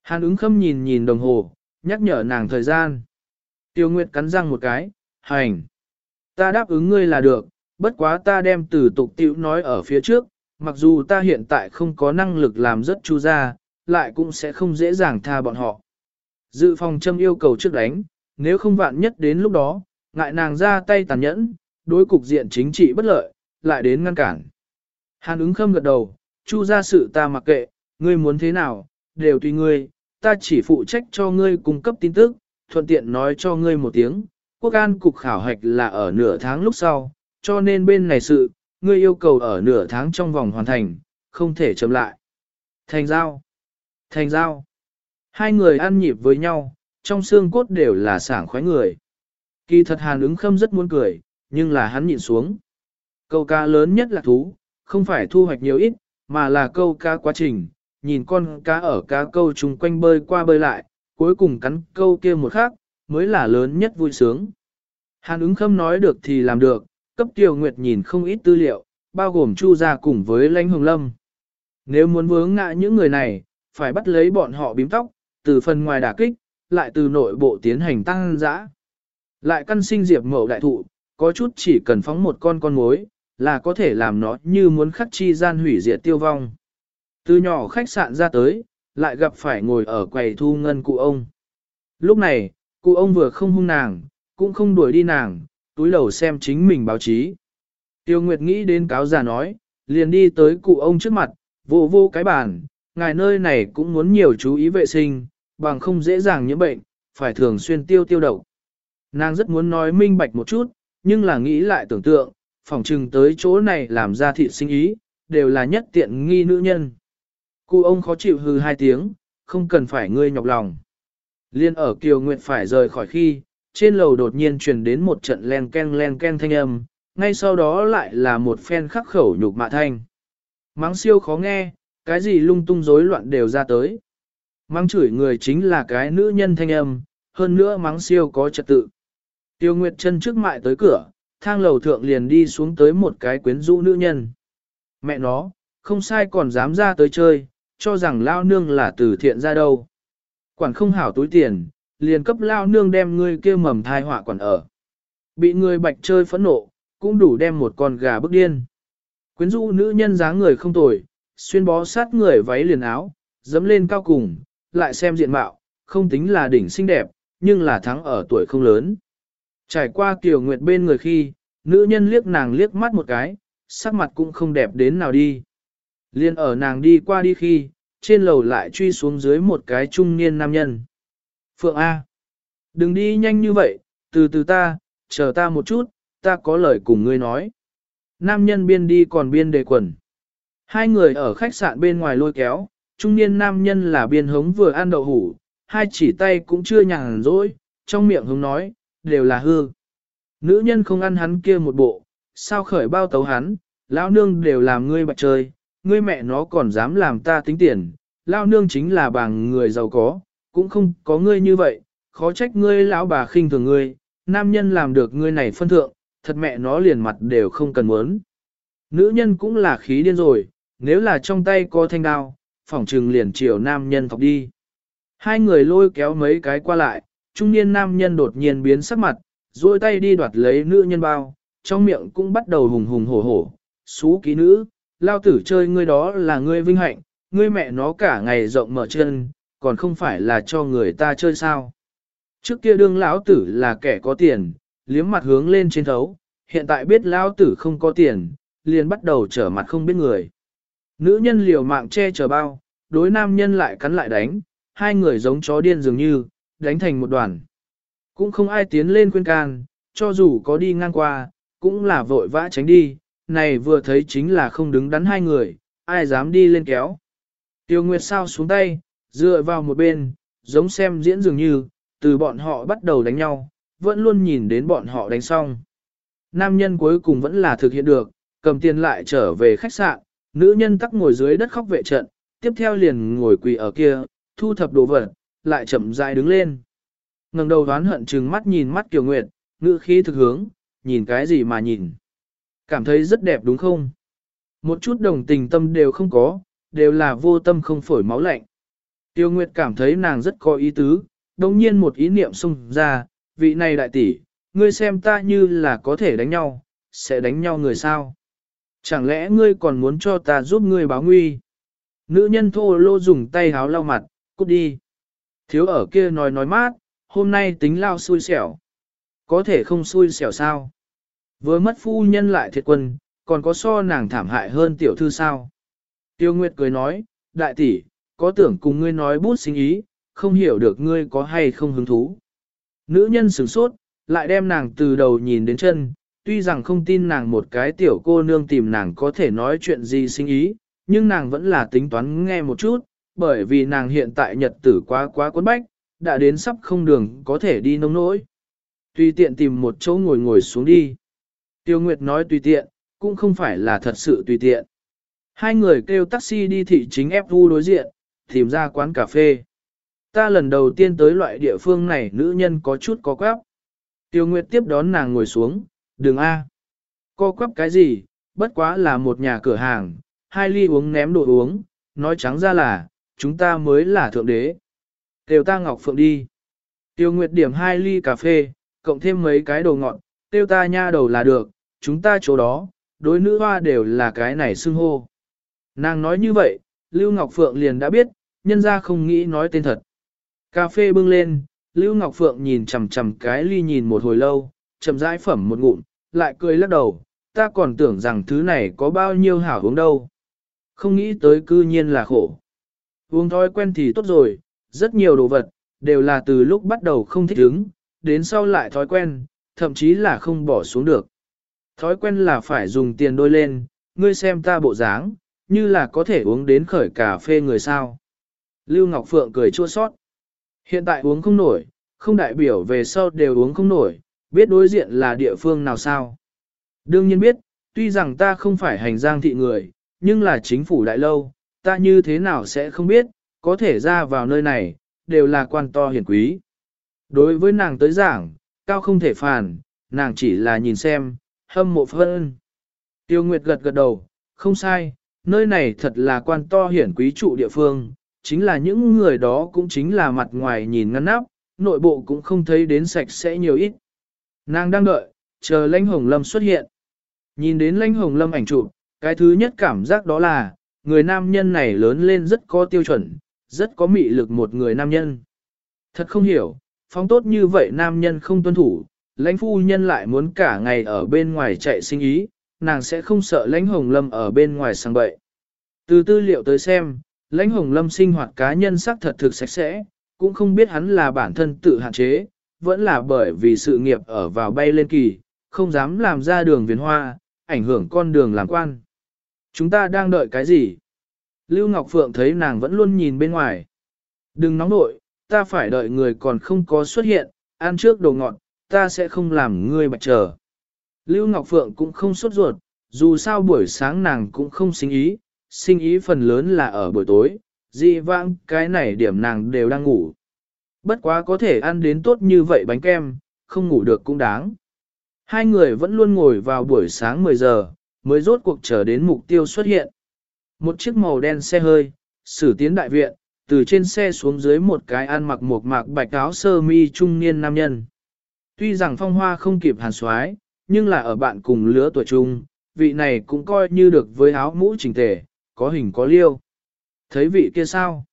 Hàn ứng khâm nhìn nhìn đồng hồ, nhắc nhở nàng thời gian. Tiêu Nguyệt cắn răng một cái, hành. Ta đáp ứng ngươi là được, bất quá ta đem từ tục tiểu nói ở phía trước, mặc dù ta hiện tại không có năng lực làm rất chu ra, lại cũng sẽ không dễ dàng tha bọn họ. Dự phòng châm yêu cầu trước đánh, nếu không vạn nhất đến lúc đó, ngại nàng ra tay tàn nhẫn, đối cục diện chính trị bất lợi, lại đến ngăn cản. Hàn ứng khâm gật đầu, chu ra sự ta mặc kệ, ngươi muốn thế nào, đều tùy ngươi, ta chỉ phụ trách cho ngươi cung cấp tin tức, thuận tiện nói cho ngươi một tiếng, quốc an cục khảo hạch là ở nửa tháng lúc sau, cho nên bên này sự, ngươi yêu cầu ở nửa tháng trong vòng hoàn thành, không thể chậm lại. Thành giao. Thành giao. Hai người ăn nhịp với nhau, trong xương cốt đều là sảng khoái người. Kỳ thật hàn ứng khâm rất muốn cười, nhưng là hắn nhịn xuống. Câu cá lớn nhất là thú, không phải thu hoạch nhiều ít, mà là câu cá quá trình, nhìn con cá ở cá câu chung quanh bơi qua bơi lại, cuối cùng cắn câu kia một khắc, mới là lớn nhất vui sướng. Hàn ứng khâm nói được thì làm được, cấp tiểu nguyệt nhìn không ít tư liệu, bao gồm chu ra cùng với lãnh hồng lâm. Nếu muốn vướng ngã những người này, phải bắt lấy bọn họ bím tóc, từ phần ngoài đả kích, lại từ nội bộ tiến hành tăng dã. Lại căn sinh diệp mậu đại thụ, có chút chỉ cần phóng một con con mối, là có thể làm nó như muốn khắc chi gian hủy diệt tiêu vong. Từ nhỏ khách sạn ra tới, lại gặp phải ngồi ở quầy thu ngân cụ ông. Lúc này, cụ ông vừa không hung nàng, cũng không đuổi đi nàng, túi đầu xem chính mình báo chí. Tiêu Nguyệt nghĩ đến cáo già nói, liền đi tới cụ ông trước mặt, vô vô cái bàn, ngài nơi này cũng muốn nhiều chú ý vệ sinh, bằng không dễ dàng nhiễm bệnh, phải thường xuyên tiêu tiêu độc. Nàng rất muốn nói minh bạch một chút, nhưng là nghĩ lại tưởng tượng, phòng trừng tới chỗ này làm ra thị sinh ý, đều là nhất tiện nghi nữ nhân. Cụ ông khó chịu hư hai tiếng, không cần phải ngươi nhọc lòng. Liên ở Kiều Nguyệt phải rời khỏi khi, trên lầu đột nhiên truyền đến một trận len ken len ken thanh âm, ngay sau đó lại là một phen khắc khẩu nhục mạ thanh. Mắng siêu khó nghe, cái gì lung tung rối loạn đều ra tới. Mắng chửi người chính là cái nữ nhân thanh âm, hơn nữa mắng siêu có trật tự. Tiêu Nguyệt chân trước mại tới cửa, thang lầu thượng liền đi xuống tới một cái quyến rũ nữ nhân. Mẹ nó, không sai còn dám ra tới chơi, cho rằng lao nương là từ thiện ra đâu. Quản không hảo túi tiền, liền cấp lao nương đem ngươi kia mầm thai họa quản ở. Bị người bạch chơi phẫn nộ, cũng đủ đem một con gà bức điên. Quyến rũ nữ nhân dáng người không tồi, xuyên bó sát người váy liền áo, dấm lên cao cùng, lại xem diện mạo, không tính là đỉnh xinh đẹp, nhưng là thắng ở tuổi không lớn. Trải qua kiều nguyệt bên người khi, nữ nhân liếc nàng liếc mắt một cái, sắc mặt cũng không đẹp đến nào đi. Liên ở nàng đi qua đi khi, trên lầu lại truy xuống dưới một cái trung niên nam nhân. Phượng A. Đừng đi nhanh như vậy, từ từ ta, chờ ta một chút, ta có lời cùng ngươi nói. Nam nhân biên đi còn biên đề quần. Hai người ở khách sạn bên ngoài lôi kéo, trung niên nam nhân là biên hống vừa ăn đậu hủ, hai chỉ tay cũng chưa nhàn rỗi, trong miệng hống nói, đều là hư. Nữ nhân không ăn hắn kia một bộ, sao khởi bao tấu hắn, lão nương đều làm ngươi bạch trời ngươi mẹ nó còn dám làm ta tính tiền, lao nương chính là bằng người giàu có, cũng không có ngươi như vậy, khó trách ngươi lão bà khinh thường ngươi, nam nhân làm được ngươi này phân thượng, thật mẹ nó liền mặt đều không cần muốn. Nữ nhân cũng là khí điên rồi, nếu là trong tay có thanh đao, phỏng trừng liền chiều nam nhân thọc đi. Hai người lôi kéo mấy cái qua lại, trung niên nam nhân đột nhiên biến sắc mặt, duỗi tay đi đoạt lấy nữ nhân bao, trong miệng cũng bắt đầu hùng hùng hổ hổ, xú ký nữ, lao tử chơi ngươi đó là ngươi vinh hạnh, ngươi mẹ nó cả ngày rộng mở chân, còn không phải là cho người ta chơi sao. Trước kia đương lão tử là kẻ có tiền, liếm mặt hướng lên trên thấu, hiện tại biết lão tử không có tiền, liền bắt đầu trở mặt không biết người. Nữ nhân liều mạng che chở bao, đối nam nhân lại cắn lại đánh, hai người giống chó điên dường như, đánh thành một đoàn. Cũng không ai tiến lên khuyên can, cho dù có đi ngang qua, cũng là vội vã tránh đi, này vừa thấy chính là không đứng đắn hai người, ai dám đi lên kéo. Tiêu Nguyệt sao xuống tay, dựa vào một bên, giống xem diễn dường như, từ bọn họ bắt đầu đánh nhau, vẫn luôn nhìn đến bọn họ đánh xong. Nam nhân cuối cùng vẫn là thực hiện được, cầm tiền lại trở về khách sạn, nữ nhân tắc ngồi dưới đất khóc vệ trận, tiếp theo liền ngồi quỳ ở kia, thu thập đồ vật, lại chậm rãi đứng lên. ngẩng đầu đoán hận trừng mắt nhìn mắt Kiều Nguyệt, ngữ khí thực hướng, nhìn cái gì mà nhìn. Cảm thấy rất đẹp đúng không? Một chút đồng tình tâm đều không có, đều là vô tâm không phổi máu lạnh. Tiêu Nguyệt cảm thấy nàng rất có ý tứ, đồng nhiên một ý niệm xung ra, vị này đại tỷ, ngươi xem ta như là có thể đánh nhau, sẽ đánh nhau người sao? Chẳng lẽ ngươi còn muốn cho ta giúp ngươi báo nguy? Nữ nhân thô lô dùng tay háo lau mặt, cút đi. Thiếu ở kia nói nói mát, hôm nay tính lao xui xẻo. Có thể không xui xẻo sao? Vừa mất phu nhân lại thiệt quân, còn có so nàng thảm hại hơn tiểu thư sao? Tiêu Nguyệt cười nói, đại tỷ, có tưởng cùng ngươi nói bút sinh ý, không hiểu được ngươi có hay không hứng thú. Nữ nhân sửng sốt, lại đem nàng từ đầu nhìn đến chân, tuy rằng không tin nàng một cái tiểu cô nương tìm nàng có thể nói chuyện gì sinh ý, nhưng nàng vẫn là tính toán nghe một chút, bởi vì nàng hiện tại nhật tử quá quá quấn bách, đã đến sắp không đường có thể đi nông nỗi. Tùy tiện tìm một chỗ ngồi ngồi xuống đi. Tiêu Nguyệt nói tùy tiện, cũng không phải là thật sự tùy tiện. Hai người kêu taxi đi thị chính FU đối diện, tìm ra quán cà phê. Ta lần đầu tiên tới loại địa phương này nữ nhân có chút có quáp. Tiêu Nguyệt tiếp đón nàng ngồi xuống, đường a. Co quắp cái gì, bất quá là một nhà cửa hàng, hai ly uống ném đồ uống, nói trắng ra là, chúng ta mới là thượng đế. Tiêu ta Ngọc Phượng đi. Tiêu Nguyệt điểm hai ly cà phê, cộng thêm mấy cái đồ ngọt, tiêu ta nha đầu là được, chúng ta chỗ đó, đối nữ hoa đều là cái này xưng hô. Nàng nói như vậy, Lưu Ngọc Phượng liền đã biết, nhân ra không nghĩ nói tên thật. Cà phê bưng lên, Lưu Ngọc Phượng nhìn chằm chằm cái ly nhìn một hồi lâu, chậm rãi phẩm một ngụm, lại cười lắc đầu, ta còn tưởng rằng thứ này có bao nhiêu hảo uống đâu. Không nghĩ tới cư nhiên là khổ. Uống thói quen thì tốt rồi, rất nhiều đồ vật, đều là từ lúc bắt đầu không thích ứng, đến sau lại thói quen, thậm chí là không bỏ xuống được. Thói quen là phải dùng tiền đôi lên, ngươi xem ta bộ dáng, như là có thể uống đến khởi cà phê người sao. Lưu Ngọc Phượng cười chua sót. Hiện tại uống không nổi, không đại biểu về sau đều uống không nổi, biết đối diện là địa phương nào sao. Đương nhiên biết, tuy rằng ta không phải hành giang thị người, nhưng là chính phủ đại lâu, ta như thế nào sẽ không biết, có thể ra vào nơi này, đều là quan to hiển quý. Đối với nàng tới giảng, cao không thể phản, nàng chỉ là nhìn xem, hâm mộ phân. Tiêu Nguyệt gật gật đầu, không sai, nơi này thật là quan to hiển quý trụ địa phương, chính là những người đó cũng chính là mặt ngoài nhìn ngăn nắp, nội bộ cũng không thấy đến sạch sẽ nhiều ít. Nàng đang đợi, chờ lãnh hồng lâm xuất hiện. Nhìn đến lãnh hồng lâm ảnh chụp, cái thứ nhất cảm giác đó là, người nam nhân này lớn lên rất có tiêu chuẩn, rất có mị lực một người nam nhân. Thật không hiểu, phóng tốt như vậy nam nhân không tuân thủ, lãnh phu nhân lại muốn cả ngày ở bên ngoài chạy sinh ý, nàng sẽ không sợ lãnh hồng lâm ở bên ngoài sang bậy. Từ tư liệu tới xem, lãnh hồng lâm sinh hoạt cá nhân sắc thật thực sạch sẽ, cũng không biết hắn là bản thân tự hạn chế, vẫn là bởi vì sự nghiệp ở vào bay lên kỳ, không dám làm ra đường viền hoa, ảnh hưởng con đường làm quan. Chúng ta đang đợi cái gì? Lưu Ngọc Phượng thấy nàng vẫn luôn nhìn bên ngoài. Đừng nóng nội, ta phải đợi người còn không có xuất hiện, ăn trước đồ ngọt, ta sẽ không làm ngươi bạch chờ. Lưu Ngọc Phượng cũng không sốt ruột, dù sao buổi sáng nàng cũng không sinh ý, sinh ý phần lớn là ở buổi tối, dị vãng cái này điểm nàng đều đang ngủ. Bất quá có thể ăn đến tốt như vậy bánh kem, không ngủ được cũng đáng. Hai người vẫn luôn ngồi vào buổi sáng 10 giờ, mới rốt cuộc chờ đến mục tiêu xuất hiện. Một chiếc màu đen xe hơi, xử tiến đại viện, từ trên xe xuống dưới một cái ăn mặc một mạc bạch áo sơ mi trung niên nam nhân. Tuy rằng phong hoa không kịp hàn soái nhưng là ở bạn cùng lứa tuổi chung, vị này cũng coi như được với áo mũ chỉnh tề, có hình có liêu. Thấy vị kia sao?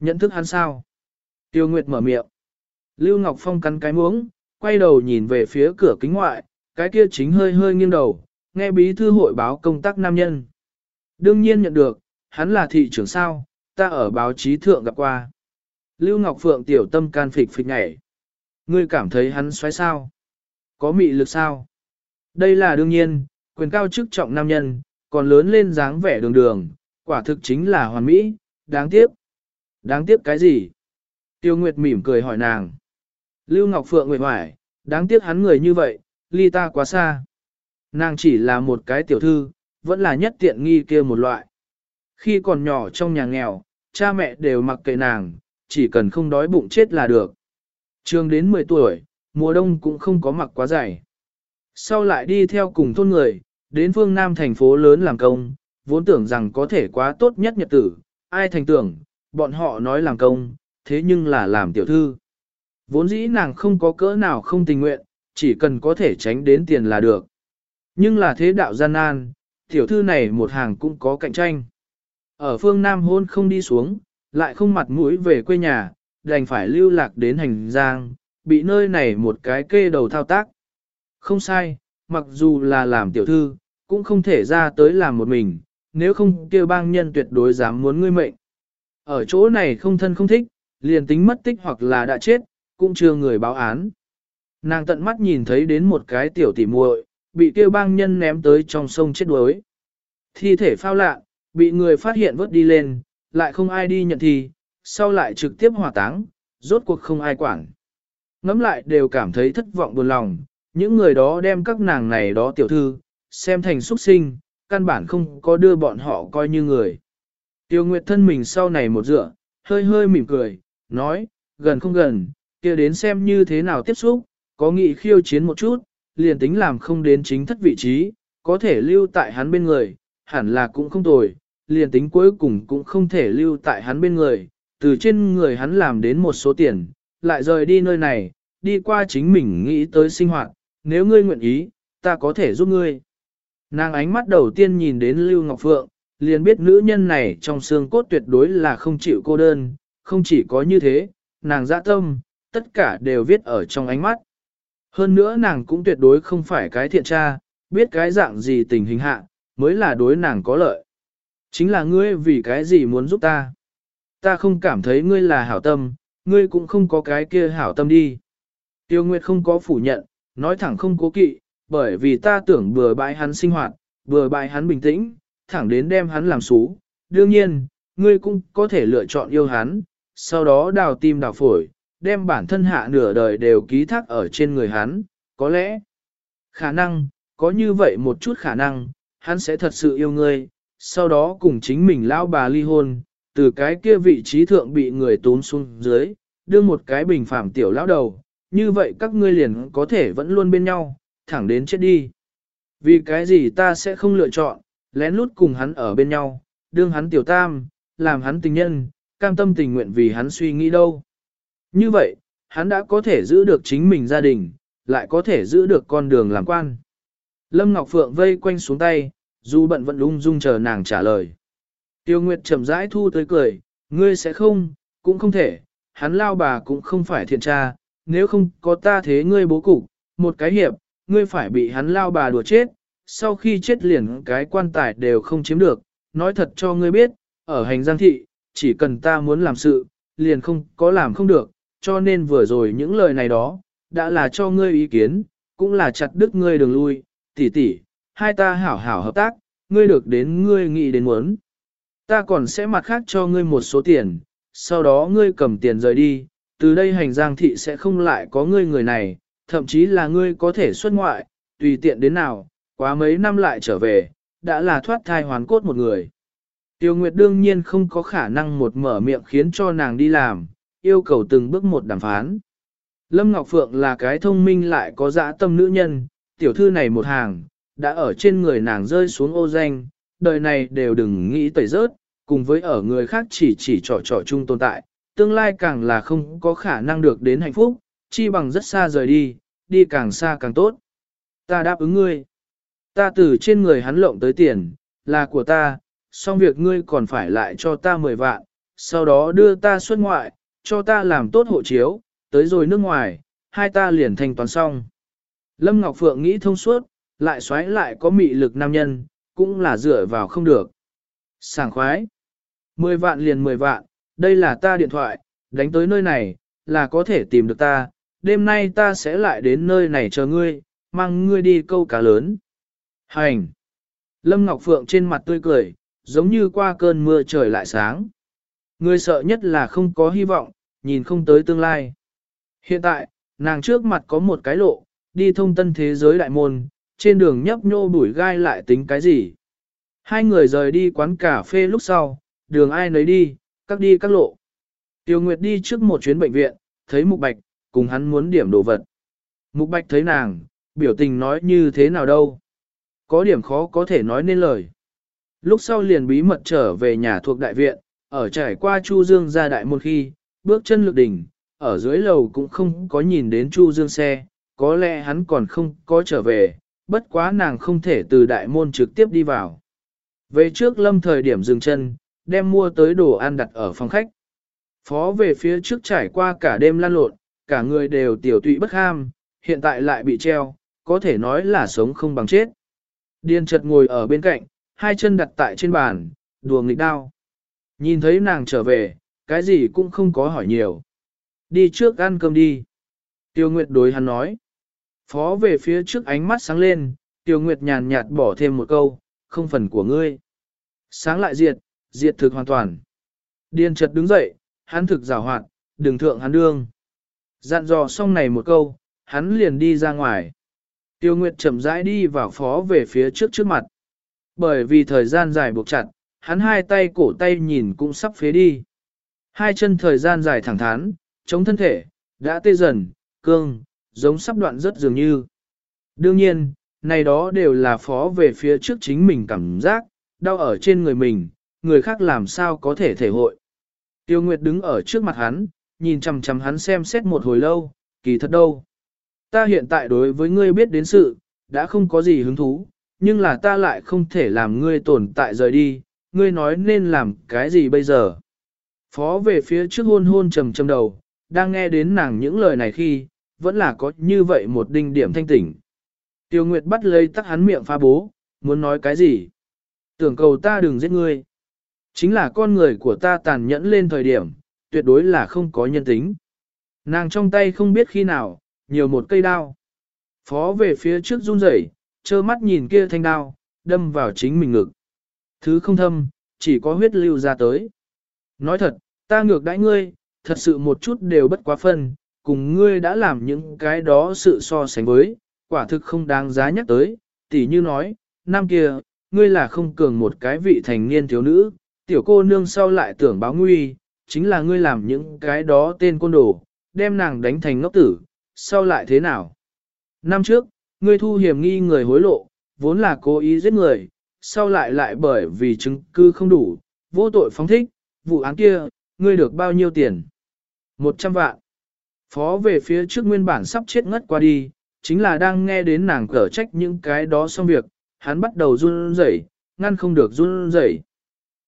Nhận thức hắn sao? Tiêu Nguyệt mở miệng. Lưu Ngọc Phong cắn cái muống, quay đầu nhìn về phía cửa kính ngoại, cái kia chính hơi hơi nghiêng đầu, nghe bí thư hội báo công tác nam nhân. Đương nhiên nhận được, hắn là thị trưởng sao, ta ở báo chí thượng gặp qua. Lưu Ngọc Phượng tiểu tâm can phịch phịch nhảy. Ngươi cảm thấy hắn xoáy sao? Có mị lực sao? Đây là đương nhiên, quyền cao chức trọng nam nhân, còn lớn lên dáng vẻ đường đường, quả thực chính là hoàn mỹ, đáng tiếc. Đáng tiếc cái gì? Tiêu Nguyệt mỉm cười hỏi nàng. Lưu Ngọc Phượng nguyệt hoài, đáng tiếc hắn người như vậy, ly ta quá xa. Nàng chỉ là một cái tiểu thư, vẫn là nhất tiện nghi kia một loại. Khi còn nhỏ trong nhà nghèo, cha mẹ đều mặc kệ nàng, chỉ cần không đói bụng chết là được. Trường đến 10 tuổi, mùa đông cũng không có mặc quá dày. Sau lại đi theo cùng thôn người, đến phương Nam thành phố lớn làm công, vốn tưởng rằng có thể quá tốt nhất nhật tử, ai thành tưởng, bọn họ nói làm công, thế nhưng là làm tiểu thư. Vốn dĩ nàng không có cỡ nào không tình nguyện, chỉ cần có thể tránh đến tiền là được. Nhưng là thế đạo gian nan, tiểu thư này một hàng cũng có cạnh tranh. Ở phương Nam hôn không đi xuống, lại không mặt mũi về quê nhà, đành phải lưu lạc đến hành giang, bị nơi này một cái kê đầu thao tác. Không sai, mặc dù là làm tiểu thư, cũng không thể ra tới làm một mình, nếu không kêu bang nhân tuyệt đối dám muốn ngươi mệnh. Ở chỗ này không thân không thích, liền tính mất tích hoặc là đã chết, cũng chưa người báo án. Nàng tận mắt nhìn thấy đến một cái tiểu tỉ muội bị kêu bang nhân ném tới trong sông chết đuối. Thi thể phao lạ, bị người phát hiện vớt đi lên, lại không ai đi nhận thì sau lại trực tiếp hỏa táng, rốt cuộc không ai quản. Ngắm lại đều cảm thấy thất vọng buồn lòng, những người đó đem các nàng này đó tiểu thư, xem thành xuất sinh, căn bản không có đưa bọn họ coi như người. Tiêu Nguyệt thân mình sau này một dựa, hơi hơi mỉm cười, nói, gần không gần, kia đến xem như thế nào tiếp xúc, có nghị khiêu chiến một chút, liền tính làm không đến chính thất vị trí, có thể lưu tại hắn bên người, hẳn là cũng không tồi, liền tính cuối cùng cũng không thể lưu tại hắn bên người, từ trên người hắn làm đến một số tiền, lại rời đi nơi này, đi qua chính mình nghĩ tới sinh hoạt, nếu ngươi nguyện ý, ta có thể giúp ngươi. Nàng ánh mắt đầu tiên nhìn đến Lưu Ngọc Phượng, liền biết nữ nhân này trong xương cốt tuyệt đối là không chịu cô đơn, không chỉ có như thế, nàng dạ tâm, tất cả đều viết ở trong ánh mắt. Hơn nữa nàng cũng tuyệt đối không phải cái thiện tra, biết cái dạng gì tình hình hạ, mới là đối nàng có lợi. Chính là ngươi vì cái gì muốn giúp ta. Ta không cảm thấy ngươi là hảo tâm, ngươi cũng không có cái kia hảo tâm đi. Tiêu Nguyệt không có phủ nhận, nói thẳng không cố kỵ, bởi vì ta tưởng bừa bãi hắn sinh hoạt, bừa bãi hắn bình tĩnh, thẳng đến đem hắn làm xú. Đương nhiên, ngươi cũng có thể lựa chọn yêu hắn, sau đó đào tim đào phổi, đem bản thân hạ nửa đời đều ký thác ở trên người hắn, có lẽ, khả năng, có như vậy một chút khả năng, hắn sẽ thật sự yêu ngươi, sau đó cùng chính mình lão bà ly hôn, từ cái kia vị trí thượng bị người tốn xuống dưới, đưa một cái bình phạm tiểu lão đầu, như vậy các ngươi liền có thể vẫn luôn bên nhau, thẳng đến chết đi. Vì cái gì ta sẽ không lựa chọn, lén lút cùng hắn ở bên nhau, đương hắn tiểu tam, làm hắn tình nhân, cam tâm tình nguyện vì hắn suy nghĩ đâu. Như vậy, hắn đã có thể giữ được chính mình gia đình, lại có thể giữ được con đường làm quan. Lâm Ngọc Phượng vây quanh xuống tay, dù bận vẫn ung dung chờ nàng trả lời. Tiêu Nguyệt chậm rãi thu tới cười, ngươi sẽ không, cũng không thể, hắn lao bà cũng không phải thiện tra, nếu không có ta thế ngươi bố cục, một cái hiệp, ngươi phải bị hắn lao bà đùa chết, sau khi chết liền cái quan tài đều không chiếm được, nói thật cho ngươi biết, ở hành giang thị, chỉ cần ta muốn làm sự, liền không có làm không được, cho nên vừa rồi những lời này đó, đã là cho ngươi ý kiến, cũng là chặt đứt ngươi đường lui, tỷ tỷ, hai ta hảo hảo hợp tác, ngươi được đến ngươi nghĩ đến muốn. Ta còn sẽ mặt khác cho ngươi một số tiền, sau đó ngươi cầm tiền rời đi, từ đây hành giang thị sẽ không lại có ngươi người này, thậm chí là ngươi có thể xuất ngoại, tùy tiện đến nào, quá mấy năm lại trở về, đã là thoát thai hoàn cốt một người. Tiêu Nguyệt đương nhiên không có khả năng một mở miệng khiến cho nàng đi làm, yêu cầu từng bước một đàm phán. Lâm Ngọc Phượng là cái thông minh lại có dã tâm nữ nhân, tiểu thư này một hàng, đã ở trên người nàng rơi xuống ô danh, đời này đều đừng nghĩ tẩy rớt, cùng với ở người khác chỉ chỉ trò trò chung tồn tại, tương lai càng là không có khả năng được đến hạnh phúc, chi bằng rất xa rời đi, đi càng xa càng tốt. Ta đáp ứng ngươi. Ta từ trên người hắn lộng tới tiền, là của ta, xong việc ngươi còn phải lại cho ta 10 vạn, sau đó đưa ta xuất ngoại, cho ta làm tốt hộ chiếu, tới rồi nước ngoài, hai ta liền thành toàn xong. Lâm Ngọc Phượng nghĩ thông suốt, lại xoáy lại có mị lực nam nhân, cũng là dựa vào không được. Sảng khoái. Mười vạn liền mười vạn, đây là ta điện thoại, đánh tới nơi này, là có thể tìm được ta, đêm nay ta sẽ lại đến nơi này chờ ngươi, mang ngươi đi câu cá lớn. Hành! Lâm Ngọc Phượng trên mặt tươi cười, giống như qua cơn mưa trời lại sáng. Ngươi sợ nhất là không có hy vọng, nhìn không tới tương lai. Hiện tại, nàng trước mặt có một cái lộ, đi thông tân thế giới đại môn, trên đường nhấp nhô bụi gai lại tính cái gì. Hai người rời đi quán cà phê lúc sau, đường ai nấy đi, các đi các lộ. Tiêu Nguyệt đi trước một chuyến bệnh viện, thấy Mục Bạch, cùng hắn muốn điểm đồ vật. Mục Bạch thấy nàng, biểu tình nói như thế nào đâu. Có điểm khó có thể nói nên lời. Lúc sau liền bí mật trở về nhà thuộc đại viện, ở trải qua Chu Dương ra đại một khi, bước chân lực đỉnh, ở dưới lầu cũng không có nhìn đến Chu Dương xe, có lẽ hắn còn không có trở về, bất quá nàng không thể từ đại môn trực tiếp đi vào. Về trước lâm thời điểm dừng chân, đem mua tới đồ ăn đặt ở phòng khách. Phó về phía trước trải qua cả đêm lan lộn, cả người đều tiểu tụy bất ham, hiện tại lại bị treo, có thể nói là sống không bằng chết. Điên chợt ngồi ở bên cạnh, hai chân đặt tại trên bàn, đùa nghịch đao. Nhìn thấy nàng trở về, cái gì cũng không có hỏi nhiều. Đi trước ăn cơm đi. Tiêu Nguyệt đối hắn nói. Phó về phía trước ánh mắt sáng lên, Tiêu Nguyệt nhàn nhạt bỏ thêm một câu, không phần của ngươi. Sáng lại diệt, diệt thực hoàn toàn. Điên chợt đứng dậy, hắn thực rào hoạt, đừng thượng hắn đương. Dặn dò xong này một câu, hắn liền đi ra ngoài. Tiêu Nguyệt chậm rãi đi vào phó về phía trước trước mặt. Bởi vì thời gian dài buộc chặt, hắn hai tay cổ tay nhìn cũng sắp phế đi. Hai chân thời gian dài thẳng thắn, chống thân thể, đã tê dần, cương, giống sắp đoạn rất dường như. Đương nhiên, này đó đều là phó về phía trước chính mình cảm giác, đau ở trên người mình, người khác làm sao có thể thể hội. Tiêu Nguyệt đứng ở trước mặt hắn, nhìn chằm chằm hắn xem xét một hồi lâu, kỳ thật đâu. Ta hiện tại đối với ngươi biết đến sự, đã không có gì hứng thú, nhưng là ta lại không thể làm ngươi tồn tại rời đi, ngươi nói nên làm cái gì bây giờ. Phó về phía trước hôn hôn trầm trầm đầu, đang nghe đến nàng những lời này khi, vẫn là có như vậy một đinh điểm thanh tỉnh. Tiêu Nguyệt bắt lấy tắc hắn miệng pha bố, muốn nói cái gì? Tưởng cầu ta đừng giết ngươi. Chính là con người của ta tàn nhẫn lên thời điểm, tuyệt đối là không có nhân tính. Nàng trong tay không biết khi nào, nhiều một cây đao. Phó về phía trước run rẩy, trơ mắt nhìn kia thanh đao, đâm vào chính mình ngực. Thứ không thâm, chỉ có huyết lưu ra tới. Nói thật, ta ngược đãi ngươi, thật sự một chút đều bất quá phân, cùng ngươi đã làm những cái đó sự so sánh với, quả thực không đáng giá nhắc tới, tỉ như nói, năm kia, ngươi là không cường một cái vị thành niên thiếu nữ, tiểu cô nương sau lại tưởng báo nguy, chính là ngươi làm những cái đó tên côn đồ, đem nàng đánh thành ngốc tử, sau lại thế nào? Năm trước, ngươi thu hiểm nghi người hối lộ, vốn là cố ý giết người, sau lại lại bởi vì chứng cứ không đủ, vô tội phóng thích, vụ án kia, ngươi được bao nhiêu tiền? Một trăm vạn. Phó về phía trước nguyên bản sắp chết ngất qua đi, chính là đang nghe đến nàng cở trách những cái đó xong việc, hắn bắt đầu run rẩy, ngăn không được run rẩy.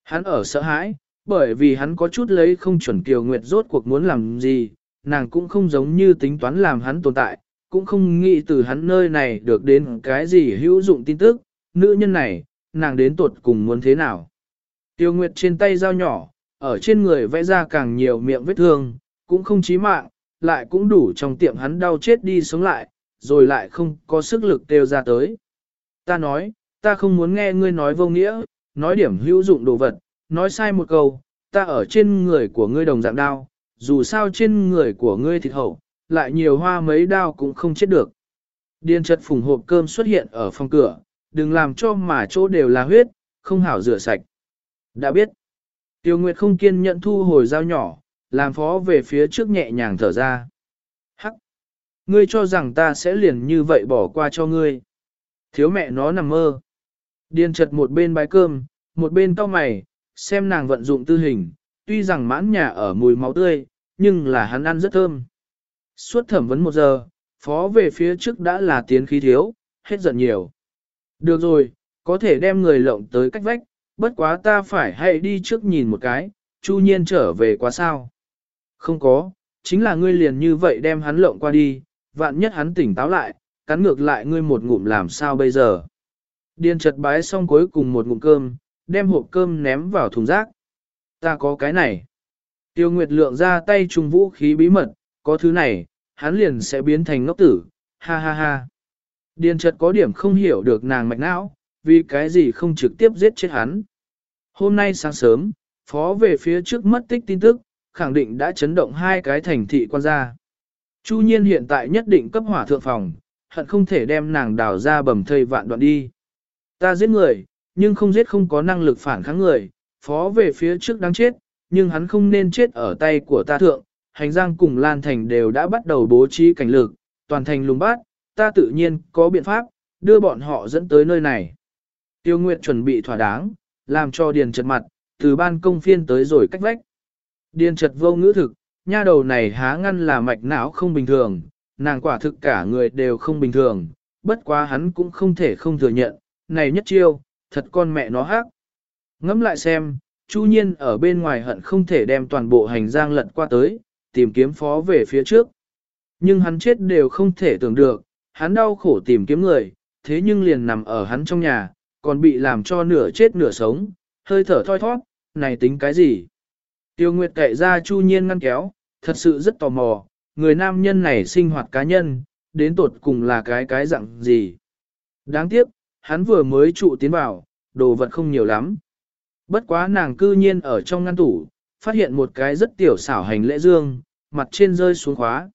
Hắn ở sợ hãi, bởi vì hắn có chút lấy không chuẩn Kiều Nguyệt rốt cuộc muốn làm gì, nàng cũng không giống như tính toán làm hắn tồn tại, cũng không nghĩ từ hắn nơi này được đến cái gì hữu dụng tin tức, nữ nhân này, nàng đến tuột cùng muốn thế nào. Tiêu Nguyệt trên tay dao nhỏ, ở trên người vẽ ra càng nhiều miệng vết thương, cũng không chí mạng, lại cũng đủ trong tiệm hắn đau chết đi sống lại, rồi lại không có sức lực kêu ra tới. Ta nói, ta không muốn nghe ngươi nói vô nghĩa, nói điểm hữu dụng đồ vật, nói sai một câu, ta ở trên người của ngươi đồng dạng đau, dù sao trên người của ngươi thịt hậu, lại nhiều hoa mấy đau cũng không chết được. Điên chật phùng hộp cơm xuất hiện ở phòng cửa, đừng làm cho mà chỗ đều là huyết, không hảo rửa sạch. Đã biết, Tiêu Nguyệt không kiên nhận thu hồi dao nhỏ, làm phó về phía trước nhẹ nhàng thở ra. Hắc! Ngươi cho rằng ta sẽ liền như vậy bỏ qua cho ngươi. Thiếu mẹ nó nằm mơ. Điên chật một bên bái cơm, một bên cau mày, xem nàng vận dụng tư hình, tuy rằng mãn nhà ở mùi máu tươi, nhưng là hắn ăn rất thơm. Suốt thẩm vấn một giờ, phó về phía trước đã là tiến khí thiếu, hết giận nhiều. Được rồi, có thể đem người lộng tới cách vách, bất quá ta phải hãy đi trước nhìn một cái, chu nhiên trở về quá sao. Không có, chính là ngươi liền như vậy đem hắn lộng qua đi, vạn nhất hắn tỉnh táo lại, cắn ngược lại ngươi một ngụm làm sao bây giờ. Điền chật bái xong cuối cùng một ngụm cơm, đem hộp cơm ném vào thùng rác. Ta có cái này. Tiêu Nguyệt lượng ra tay trùng vũ khí bí mật, có thứ này, hắn liền sẽ biến thành ngốc tử, ha ha ha. Điền trật có điểm không hiểu được nàng mạch não, vì cái gì không trực tiếp giết chết hắn. Hôm nay sáng sớm, phó về phía trước mất tích tin tức, khẳng định đã chấn động hai cái thành thị quan gia. Chu nhiên hiện tại nhất định cấp hỏa thượng phòng, hận không thể đem nàng đào ra bầm thây vạn đoạn đi. Ta giết người, nhưng không giết không có năng lực phản kháng người, phó về phía trước đáng chết, nhưng hắn không nên chết ở tay của ta thượng, hành giang cùng Lan Thành đều đã bắt đầu bố trí cảnh lực, toàn thành lùng bát, ta tự nhiên có biện pháp, đưa bọn họ dẫn tới nơi này. Tiêu Nguyệt chuẩn bị thỏa đáng, làm cho Điền chật mặt, từ ban công phiên tới rồi cách vách. Điền trật vô ngữ thực, nha đầu này há ngăn là mạch não không bình thường, nàng quả thực cả người đều không bình thường, bất quá hắn cũng không thể không thừa nhận, này nhất chiêu, thật con mẹ nó hát. Ngẫm lại xem, Chu Nhiên ở bên ngoài hận không thể đem toàn bộ hành giang lật qua tới, tìm kiếm phó về phía trước. Nhưng hắn chết đều không thể tưởng được, hắn đau khổ tìm kiếm người, thế nhưng liền nằm ở hắn trong nhà, còn bị làm cho nửa chết nửa sống, hơi thở thoi thoát, này tính cái gì? Tiêu Nguyệt kệ ra Chu Nhiên ngăn kéo, thật sự rất tò mò, người nam nhân này sinh hoạt cá nhân, đến tột cùng là cái cái dạng gì? Đáng tiếc, hắn vừa mới trụ tiến vào, đồ vật không nhiều lắm. Bất quá nàng cư nhiên ở trong ngăn tủ, phát hiện một cái rất tiểu xảo hành lễ dương, mặt trên rơi xuống khóa.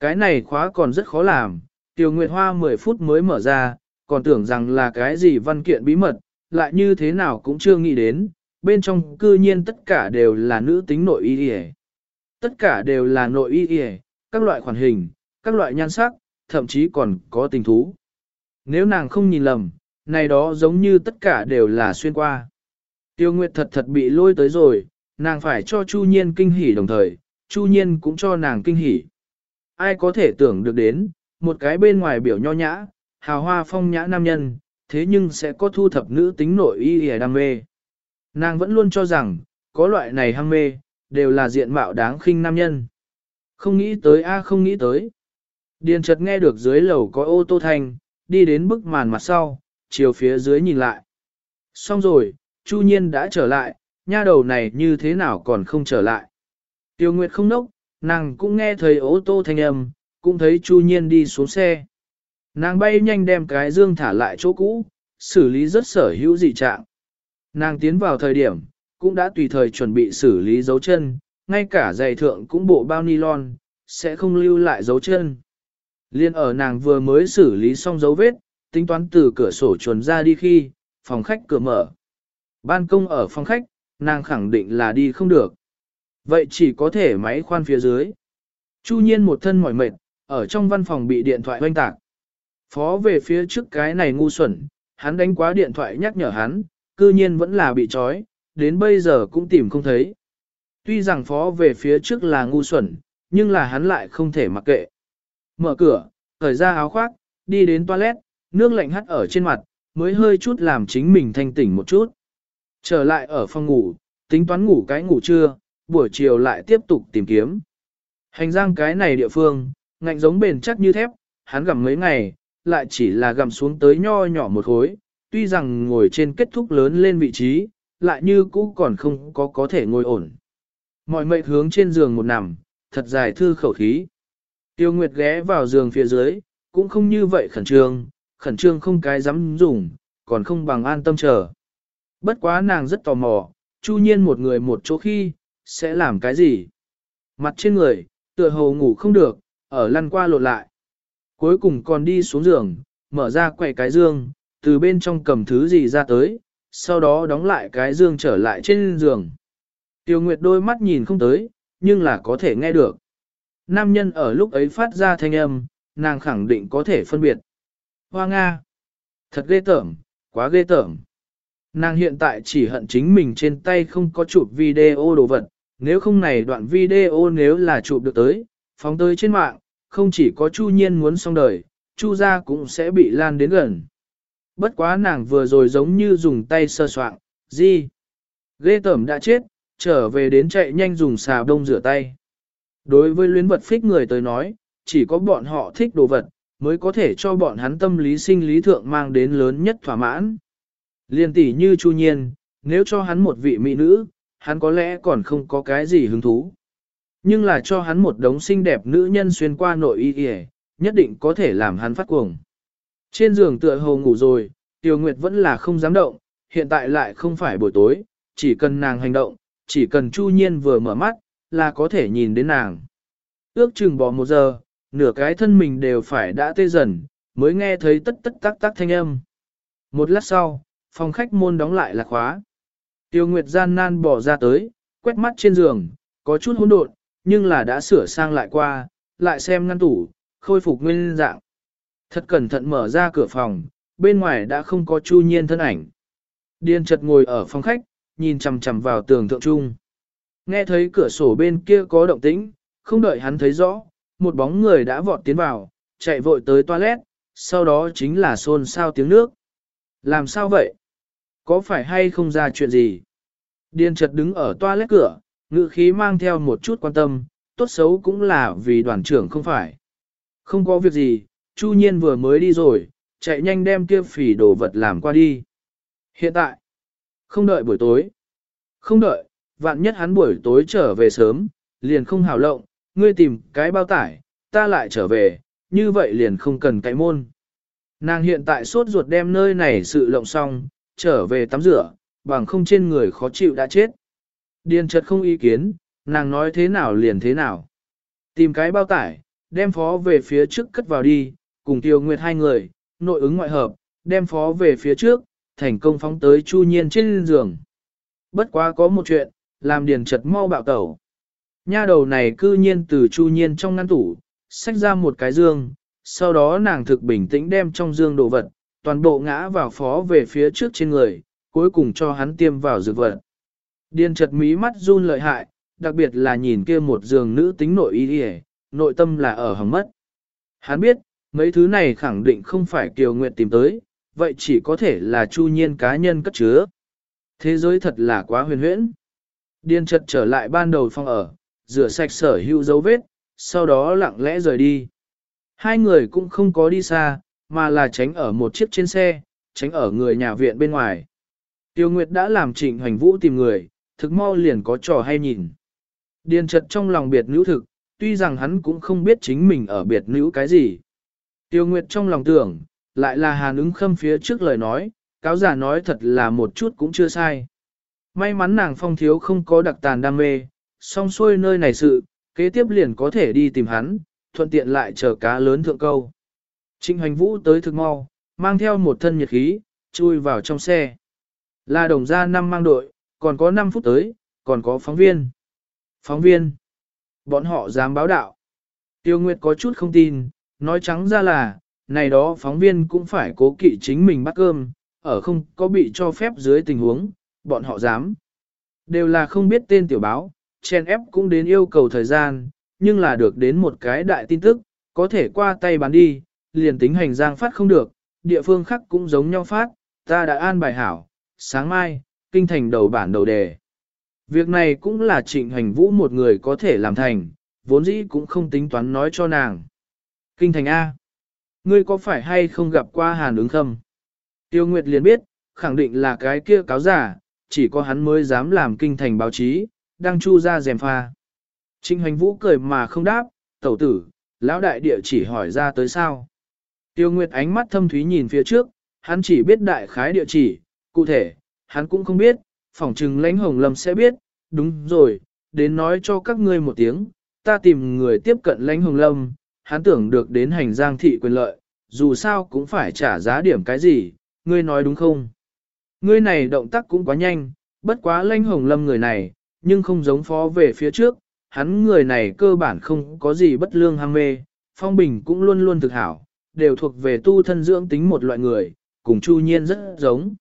Cái này khóa còn rất khó làm, Tiêu Nguyệt Hoa 10 phút mới mở ra, còn tưởng rằng là cái gì văn kiện bí mật, lại như thế nào cũng chưa nghĩ đến, bên trong cư nhiên tất cả đều là nữ tính nội y y Tất cả đều là nội y y, các loại khoản hình, các loại nhan sắc, thậm chí còn có tình thú. Nếu nàng không nhìn lầm, này đó giống như tất cả đều là xuyên qua. Tiêu Nguyệt thật thật bị lôi tới rồi, nàng phải cho Chu Nhiên kinh hỉ đồng thời, Chu Nhiên cũng cho nàng kinh hỉ. Ai có thể tưởng được đến, một cái bên ngoài biểu nho nhã, hào hoa phong nhã nam nhân, thế nhưng sẽ có thu thập nữ tính nội y hề đam mê. Nàng vẫn luôn cho rằng, có loại này ham mê, đều là diện mạo đáng khinh nam nhân. Không nghĩ tới a không nghĩ tới. Điền chợt nghe được dưới lầu có ô tô thanh, đi đến bức màn mặt sau, chiều phía dưới nhìn lại. Xong rồi, Chu Nhiên đã trở lại, nha đầu này như thế nào còn không trở lại. Tiêu Nguyệt không nốc, nàng cũng nghe thấy ô tô thanh âm, cũng thấy Chu Nhiên đi xuống xe. Nàng bay nhanh đem cái dương thả lại chỗ cũ, xử lý rất sở hữu dị trạng. Nàng tiến vào thời điểm, cũng đã tùy thời chuẩn bị xử lý dấu chân, ngay cả giày thượng cũng bộ bao nylon, sẽ không lưu lại dấu chân. Liên ở nàng vừa mới xử lý xong dấu vết, tính toán từ cửa sổ chuồn ra đi khi, phòng khách cửa mở. Ban công ở phòng khách, nàng khẳng định là đi không được. Vậy chỉ có thể máy khoan phía dưới. Chu nhiên một thân mỏi mệt, ở trong văn phòng bị điện thoại hoanh tạc. Phó về phía trước cái này ngu xuẩn, hắn đánh quá điện thoại nhắc nhở hắn, cư nhiên vẫn là bị trói, đến bây giờ cũng tìm không thấy. Tuy rằng phó về phía trước là ngu xuẩn, nhưng là hắn lại không thể mặc kệ. Mở cửa, cởi ra áo khoác, đi đến toilet, nước lạnh hắt ở trên mặt, mới hơi chút làm chính mình thanh tỉnh một chút. Trở lại ở phòng ngủ, tính toán ngủ cái ngủ trưa, buổi chiều lại tiếp tục tìm kiếm. Hành giang cái này địa phương, ngạnh giống bền chắc như thép, hắn gặm mấy ngày, lại chỉ là gặm xuống tới nho nhỏ một khối, tuy rằng ngồi trên kết thúc lớn lên vị trí, lại như cũ còn không có có thể ngồi ổn. Mọi mệnh hướng trên giường một nằm, thật dài thư khẩu khí. Tiêu Nguyệt ghé vào giường phía dưới, cũng không như vậy khẩn trương, khẩn trương không cái dám dùng, còn không bằng an tâm chờ. Bất quá nàng rất tò mò, chu nhiên một người một chỗ khi, sẽ làm cái gì? Mặt trên người, tựa hồ ngủ không được, ở lăn qua lộn lại. Cuối cùng còn đi xuống giường, mở ra quậy cái dương, từ bên trong cầm thứ gì ra tới, sau đó đóng lại cái dương trở lại trên giường. Tiêu Nguyệt đôi mắt nhìn không tới, nhưng là có thể nghe được. Nam nhân ở lúc ấy phát ra thanh âm, nàng khẳng định có thể phân biệt. Hoa Nga! Thật ghê tởm, quá ghê tởm. Nàng hiện tại chỉ hận chính mình trên tay không có chụp video đồ vật, nếu không này đoạn video nếu là chụp được tới, phóng tới trên mạng, không chỉ có Chu Nhiên muốn xong đời, Chu gia cũng sẽ bị lan đến gần. Bất quá nàng vừa rồi giống như dùng tay sơ soạn, gì? Ghê tẩm đã chết, trở về đến chạy nhanh dùng xà đông rửa tay. Đối với luyến vật phích người tới nói, chỉ có bọn họ thích đồ vật, mới có thể cho bọn hắn tâm lý sinh lý thượng mang đến lớn nhất thỏa mãn. Liên tỷ như Chu Nhiên, nếu cho hắn một vị mỹ nữ, hắn có lẽ còn không có cái gì hứng thú. Nhưng là cho hắn một đống xinh đẹp nữ nhân xuyên qua nội y y, nhất định có thể làm hắn phát cuồng. Trên giường tựa hồ ngủ rồi, Tiêu Nguyệt vẫn là không dám động, hiện tại lại không phải buổi tối, chỉ cần nàng hành động, chỉ cần Chu Nhiên vừa mở mắt, là có thể nhìn đến nàng. Ước chừng bỏ một giờ, nửa cái thân mình đều phải đã tê dần, mới nghe thấy tất tất tác tác thanh âm. Một lát sau, phòng khách môn đóng lại là khóa. Tiêu Nguyệt gian nan bỏ ra tới, quét mắt trên giường, có chút hỗn độn, nhưng là đã sửa sang lại qua, lại xem ngăn tủ, khôi phục nguyên dạng. Thật cẩn thận mở ra cửa phòng, bên ngoài đã không có Chu Nhiên thân ảnh. Điên chật ngồi ở phòng khách, nhìn chằm chằm vào tường thượng trung. Nghe thấy cửa sổ bên kia có động tĩnh, không đợi hắn thấy rõ, một bóng người đã vọt tiến vào, chạy vội tới toilet, sau đó chính là xôn xao tiếng nước. Làm sao vậy? Có phải hay không ra chuyện gì? Điên chật đứng ở toilet cửa, ngự khí mang theo một chút quan tâm, tốt xấu cũng là vì đoàn trưởng không phải. Không có việc gì, Chu Nhiên vừa mới đi rồi, chạy nhanh đem kia phỉ đồ vật làm qua đi. Hiện tại, không đợi buổi tối. Không đợi, vạn nhất hắn buổi tối trở về sớm, liền không hào lộng, ngươi tìm cái bao tải, ta lại trở về, như vậy liền không cần cái môn. Nàng hiện tại sốt ruột đem nơi này sự lộng xong, trở về tắm rửa, bằng không trên người khó chịu đã chết. Điền chợt không ý kiến, nàng nói thế nào liền thế nào. Tìm cái bao tải, đem phó về phía trước cất vào đi, cùng Tiêu Nguyệt hai người, nội ứng ngoại hợp, đem phó về phía trước, thành công phóng tới Chu Nhiên trên giường. Bất quá có một chuyện, làm điền chật mau bạo tẩu. Nha đầu này cư nhiên từ Chu Nhiên trong ngăn tủ, xách ra một cái dương, sau đó nàng thực bình tĩnh đem trong dương đồ vật, toàn bộ ngã vào phó về phía trước trên người, cuối cùng cho hắn tiêm vào dược vật. Điền chật mí mắt run lợi hại, đặc biệt là nhìn kia một giường nữ tính nội y nội tâm là ở hằng mất. Hắn biết, mấy thứ này khẳng định không phải Kiều Nguyệt tìm tới, vậy chỉ có thể là chu nhiên cá nhân cất chứa. Thế giới thật là quá huyền huyễn. Điền chật trở lại ban đầu phòng ở, rửa sạch sở hữu dấu vết, sau đó lặng lẽ rời đi. Hai người cũng không có đi xa, mà là tránh ở một chiếc trên xe, tránh ở người nhà viện bên ngoài. Tiêu Nguyệt đã làm trịnh hoành vũ tìm người, thực mau liền có trò hay nhìn. Điền chật trong lòng biệt nữ thực, tuy rằng hắn cũng không biết chính mình ở biệt nữ cái gì. Tiêu Nguyệt trong lòng tưởng, lại là hàn ứng khâm phía trước lời nói, cáo giả nói thật là một chút cũng chưa sai. May mắn nàng phong thiếu không có đặc tàn đam mê, song xuôi nơi này sự, kế tiếp liền có thể đi tìm hắn, thuận tiện lại chờ cá lớn thượng câu. Trịnh hành vũ tới thực mau, mang theo một thân nhiệt khí, chui vào trong xe. Là đồng gia năm mang đội, còn có 5 phút tới, còn có phóng viên. Phóng viên. Bọn họ dám báo đạo. Tiêu Nguyệt có chút không tin, nói trắng ra là, này đó phóng viên cũng phải cố kỵ chính mình bắt cơm, ở không có bị cho phép dưới tình huống, bọn họ dám. Đều là không biết tên tiểu báo, chen ép cũng đến yêu cầu thời gian, nhưng là được đến một cái đại tin tức, có thể qua tay bán đi, liền tính hành giang phát không được, địa phương khác cũng giống nhau phát, ta đã an bài hảo, sáng mai, kinh thành đầu bản đầu đề. Việc này cũng là trịnh hành vũ một người có thể làm thành, vốn dĩ cũng không tính toán nói cho nàng. Kinh thành A. Ngươi có phải hay không gặp qua hàn ứng khâm? Tiêu Nguyệt liền biết, khẳng định là cái kia cáo giả, chỉ có hắn mới dám làm kinh thành báo chí, đang chu ra dèm pha. Trinh hành vũ cười mà không đáp, tẩu tử, lão đại địa chỉ hỏi ra tới sao. Tiêu Nguyệt ánh mắt thâm thúy nhìn phía trước, hắn chỉ biết đại khái địa chỉ, cụ thể, hắn cũng không biết, phỏng trừng lãnh hồng lâm sẽ biết, đúng rồi, đến nói cho các ngươi một tiếng, ta tìm người tiếp cận lãnh hồng lâm, hắn tưởng được đến hành giang thị quyền lợi, dù sao cũng phải trả giá điểm cái gì, ngươi nói đúng không? Ngươi này động tác cũng quá nhanh, bất quá lanh hồng lâm người này, nhưng không giống phó về phía trước, hắn người này cơ bản không có gì bất lương ham mê, phong bình cũng luôn luôn thực hảo, đều thuộc về tu thân dưỡng tính một loại người, cùng chu nhiên rất giống.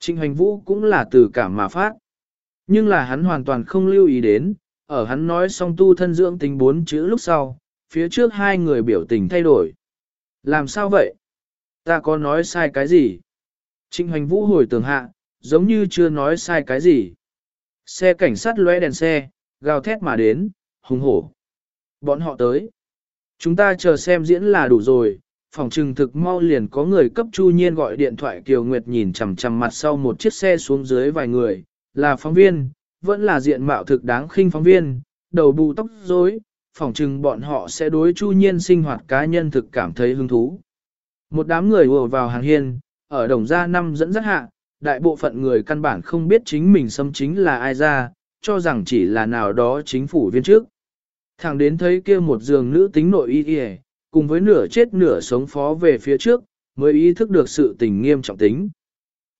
Trịnh hành vũ cũng là từ cảm mà phát. Nhưng là hắn hoàn toàn không lưu ý đến, ở hắn nói xong tu thân dưỡng tính bốn chữ lúc sau, phía trước hai người biểu tình thay đổi. Làm sao vậy? Ta có nói sai cái gì? Trịnh Hoành vũ hồi tường hạ, giống như chưa nói sai cái gì. Xe cảnh sát lóe đèn xe, gào thét mà đến, hùng hổ. Bọn họ tới. Chúng ta chờ xem diễn là đủ rồi, phòng trừng thực mau liền có người cấp Chu Nhiên gọi điện thoại Kiều Nguyệt nhìn chằm chằm mặt sau một chiếc xe xuống dưới vài người, là phóng viên, vẫn là diện mạo thực đáng khinh phóng viên, đầu bù tóc rối, phỏng chừng bọn họ sẽ đối chu nhiên sinh hoạt cá nhân thực cảm thấy hứng thú. Một đám người ùa vào hàng hiên, ở đồng gia năm dẫn dắt hạ, đại bộ phận người căn bản không biết chính mình xâm chính là ai ra, cho rằng chỉ là nào đó chính phủ viên trước. Thẳng đến thấy kia một giường nữ tính nội y y, cùng với nửa chết nửa sống phó về phía trước, mới ý thức được sự tình nghiêm trọng tính.